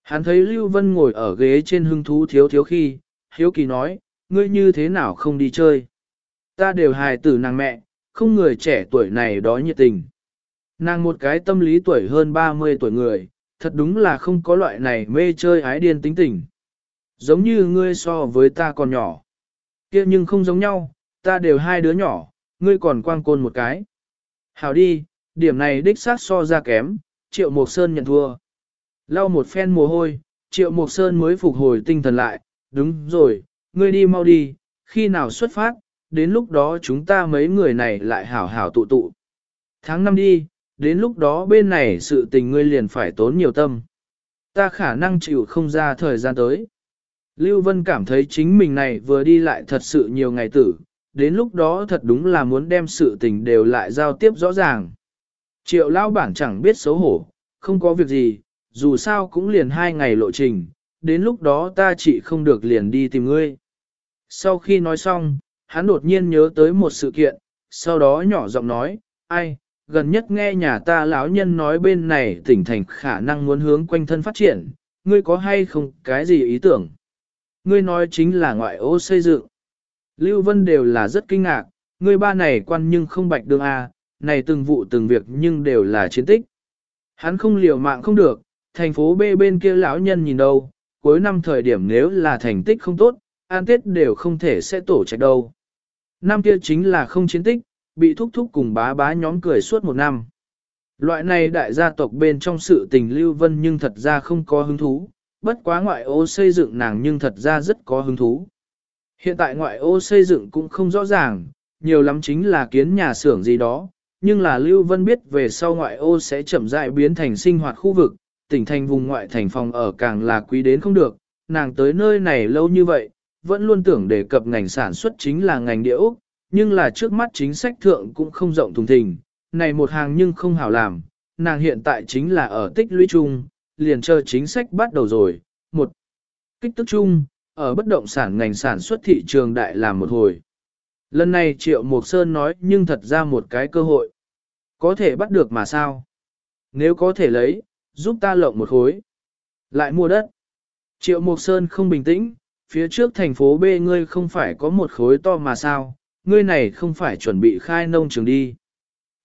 Hắn thấy Lưu Vân ngồi ở ghế trên hưng thú thiếu thiếu khi, hiếu kỳ nói, ngươi như thế nào không đi chơi. Ta đều hài tử nàng mẹ, không người trẻ tuổi này đó nhiệt tình. Nàng một cái tâm lý tuổi hơn 30 tuổi người, thật đúng là không có loại này mê chơi ái điên tính tình. Giống như ngươi so với ta còn nhỏ. kia nhưng không giống nhau, ta đều hai đứa nhỏ, ngươi còn quang côn một cái. Hảo đi, điểm này đích xác so ra kém, triệu Mộc sơn nhận thua. Lau một phen mồ hôi, triệu Mộc sơn mới phục hồi tinh thần lại, đúng rồi, ngươi đi mau đi, khi nào xuất phát, đến lúc đó chúng ta mấy người này lại hảo hảo tụ tụ. Tháng năm đi, đến lúc đó bên này sự tình ngươi liền phải tốn nhiều tâm. Ta khả năng chịu không ra thời gian tới. Lưu Vân cảm thấy chính mình này vừa đi lại thật sự nhiều ngày tử, đến lúc đó thật đúng là muốn đem sự tình đều lại giao tiếp rõ ràng. Triệu lao bản chẳng biết xấu hổ, không có việc gì, dù sao cũng liền hai ngày lộ trình, đến lúc đó ta chỉ không được liền đi tìm ngươi. Sau khi nói xong, hắn đột nhiên nhớ tới một sự kiện, sau đó nhỏ giọng nói, ai, gần nhất nghe nhà ta lão nhân nói bên này tỉnh thành khả năng muốn hướng quanh thân phát triển, ngươi có hay không cái gì ý tưởng? Ngươi nói chính là ngoại ô xây dựng. Lưu Vân đều là rất kinh ngạc, ngươi ba này quan nhưng không bạch đường A, này từng vụ từng việc nhưng đều là chiến tích. Hắn không liều mạng không được, thành phố B bên kia lão nhân nhìn đâu, cuối năm thời điểm nếu là thành tích không tốt, an tết đều không thể sẽ tổ trạch đâu. Năm kia chính là không chiến tích, bị thúc thúc cùng bá bá nhóm cười suốt một năm. Loại này đại gia tộc bên trong sự tình lưu vân nhưng thật ra không có hứng thú, bất quá ngoại ô xây dựng nàng nhưng thật ra rất có hứng thú. Hiện tại ngoại ô xây dựng cũng không rõ ràng, nhiều lắm chính là kiến nhà xưởng gì đó, nhưng là Lưu Vân biết về sau ngoại ô sẽ chậm rãi biến thành sinh hoạt khu vực, tỉnh thành vùng ngoại thành phòng ở càng là quý đến không được, nàng tới nơi này lâu như vậy, vẫn luôn tưởng đề cập ngành sản xuất chính là ngành địa Úc, nhưng là trước mắt chính sách thượng cũng không rộng thùng thình, này một hàng nhưng không hảo làm, nàng hiện tại chính là ở tích lũy chung, liền chờ chính sách bắt đầu rồi, Một Kích tức chung, ở bất động sản ngành sản xuất thị trường đại làm một hồi. Lần này Triệu Mộc Sơn nói nhưng thật ra một cái cơ hội. Có thể bắt được mà sao? Nếu có thể lấy, giúp ta lộng một khối. Lại mua đất. Triệu Mộc Sơn không bình tĩnh, phía trước thành phố B ngươi không phải có một khối to mà sao, ngươi này không phải chuẩn bị khai nông trường đi.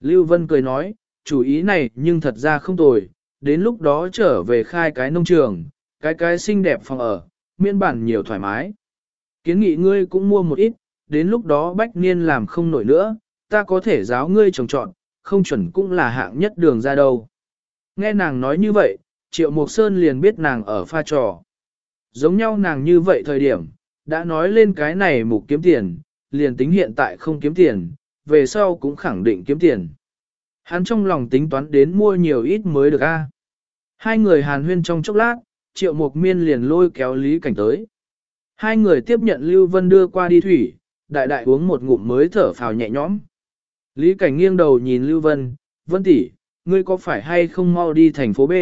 Lưu Vân cười nói, chủ ý này nhưng thật ra không tồi, đến lúc đó trở về khai cái nông trường, cái cái xinh đẹp phòng ở, miễn bản nhiều thoải mái. Kiến nghị ngươi cũng mua một ít, đến lúc đó bách niên làm không nổi nữa, ta có thể giáo ngươi trồng trọn, không chuẩn cũng là hạng nhất đường ra đâu. Nghe nàng nói như vậy, Triệu Mộc Sơn liền biết nàng ở pha trò. Giống nhau nàng như vậy thời điểm, đã nói lên cái này mục kiếm tiền, liền tính hiện tại không kiếm tiền, về sau cũng khẳng định kiếm tiền. Hắn trong lòng tính toán đến mua nhiều ít mới được a. Hai người hàn huyên trong chốc lát, triệu mục miên liền lôi kéo Lý Cảnh tới. Hai người tiếp nhận Lưu Vân đưa qua đi thủy, đại đại uống một ngụm mới thở phào nhẹ nhõm. Lý Cảnh nghiêng đầu nhìn Lưu Vân, Vân tỷ, ngươi có phải hay không mau đi thành phố B?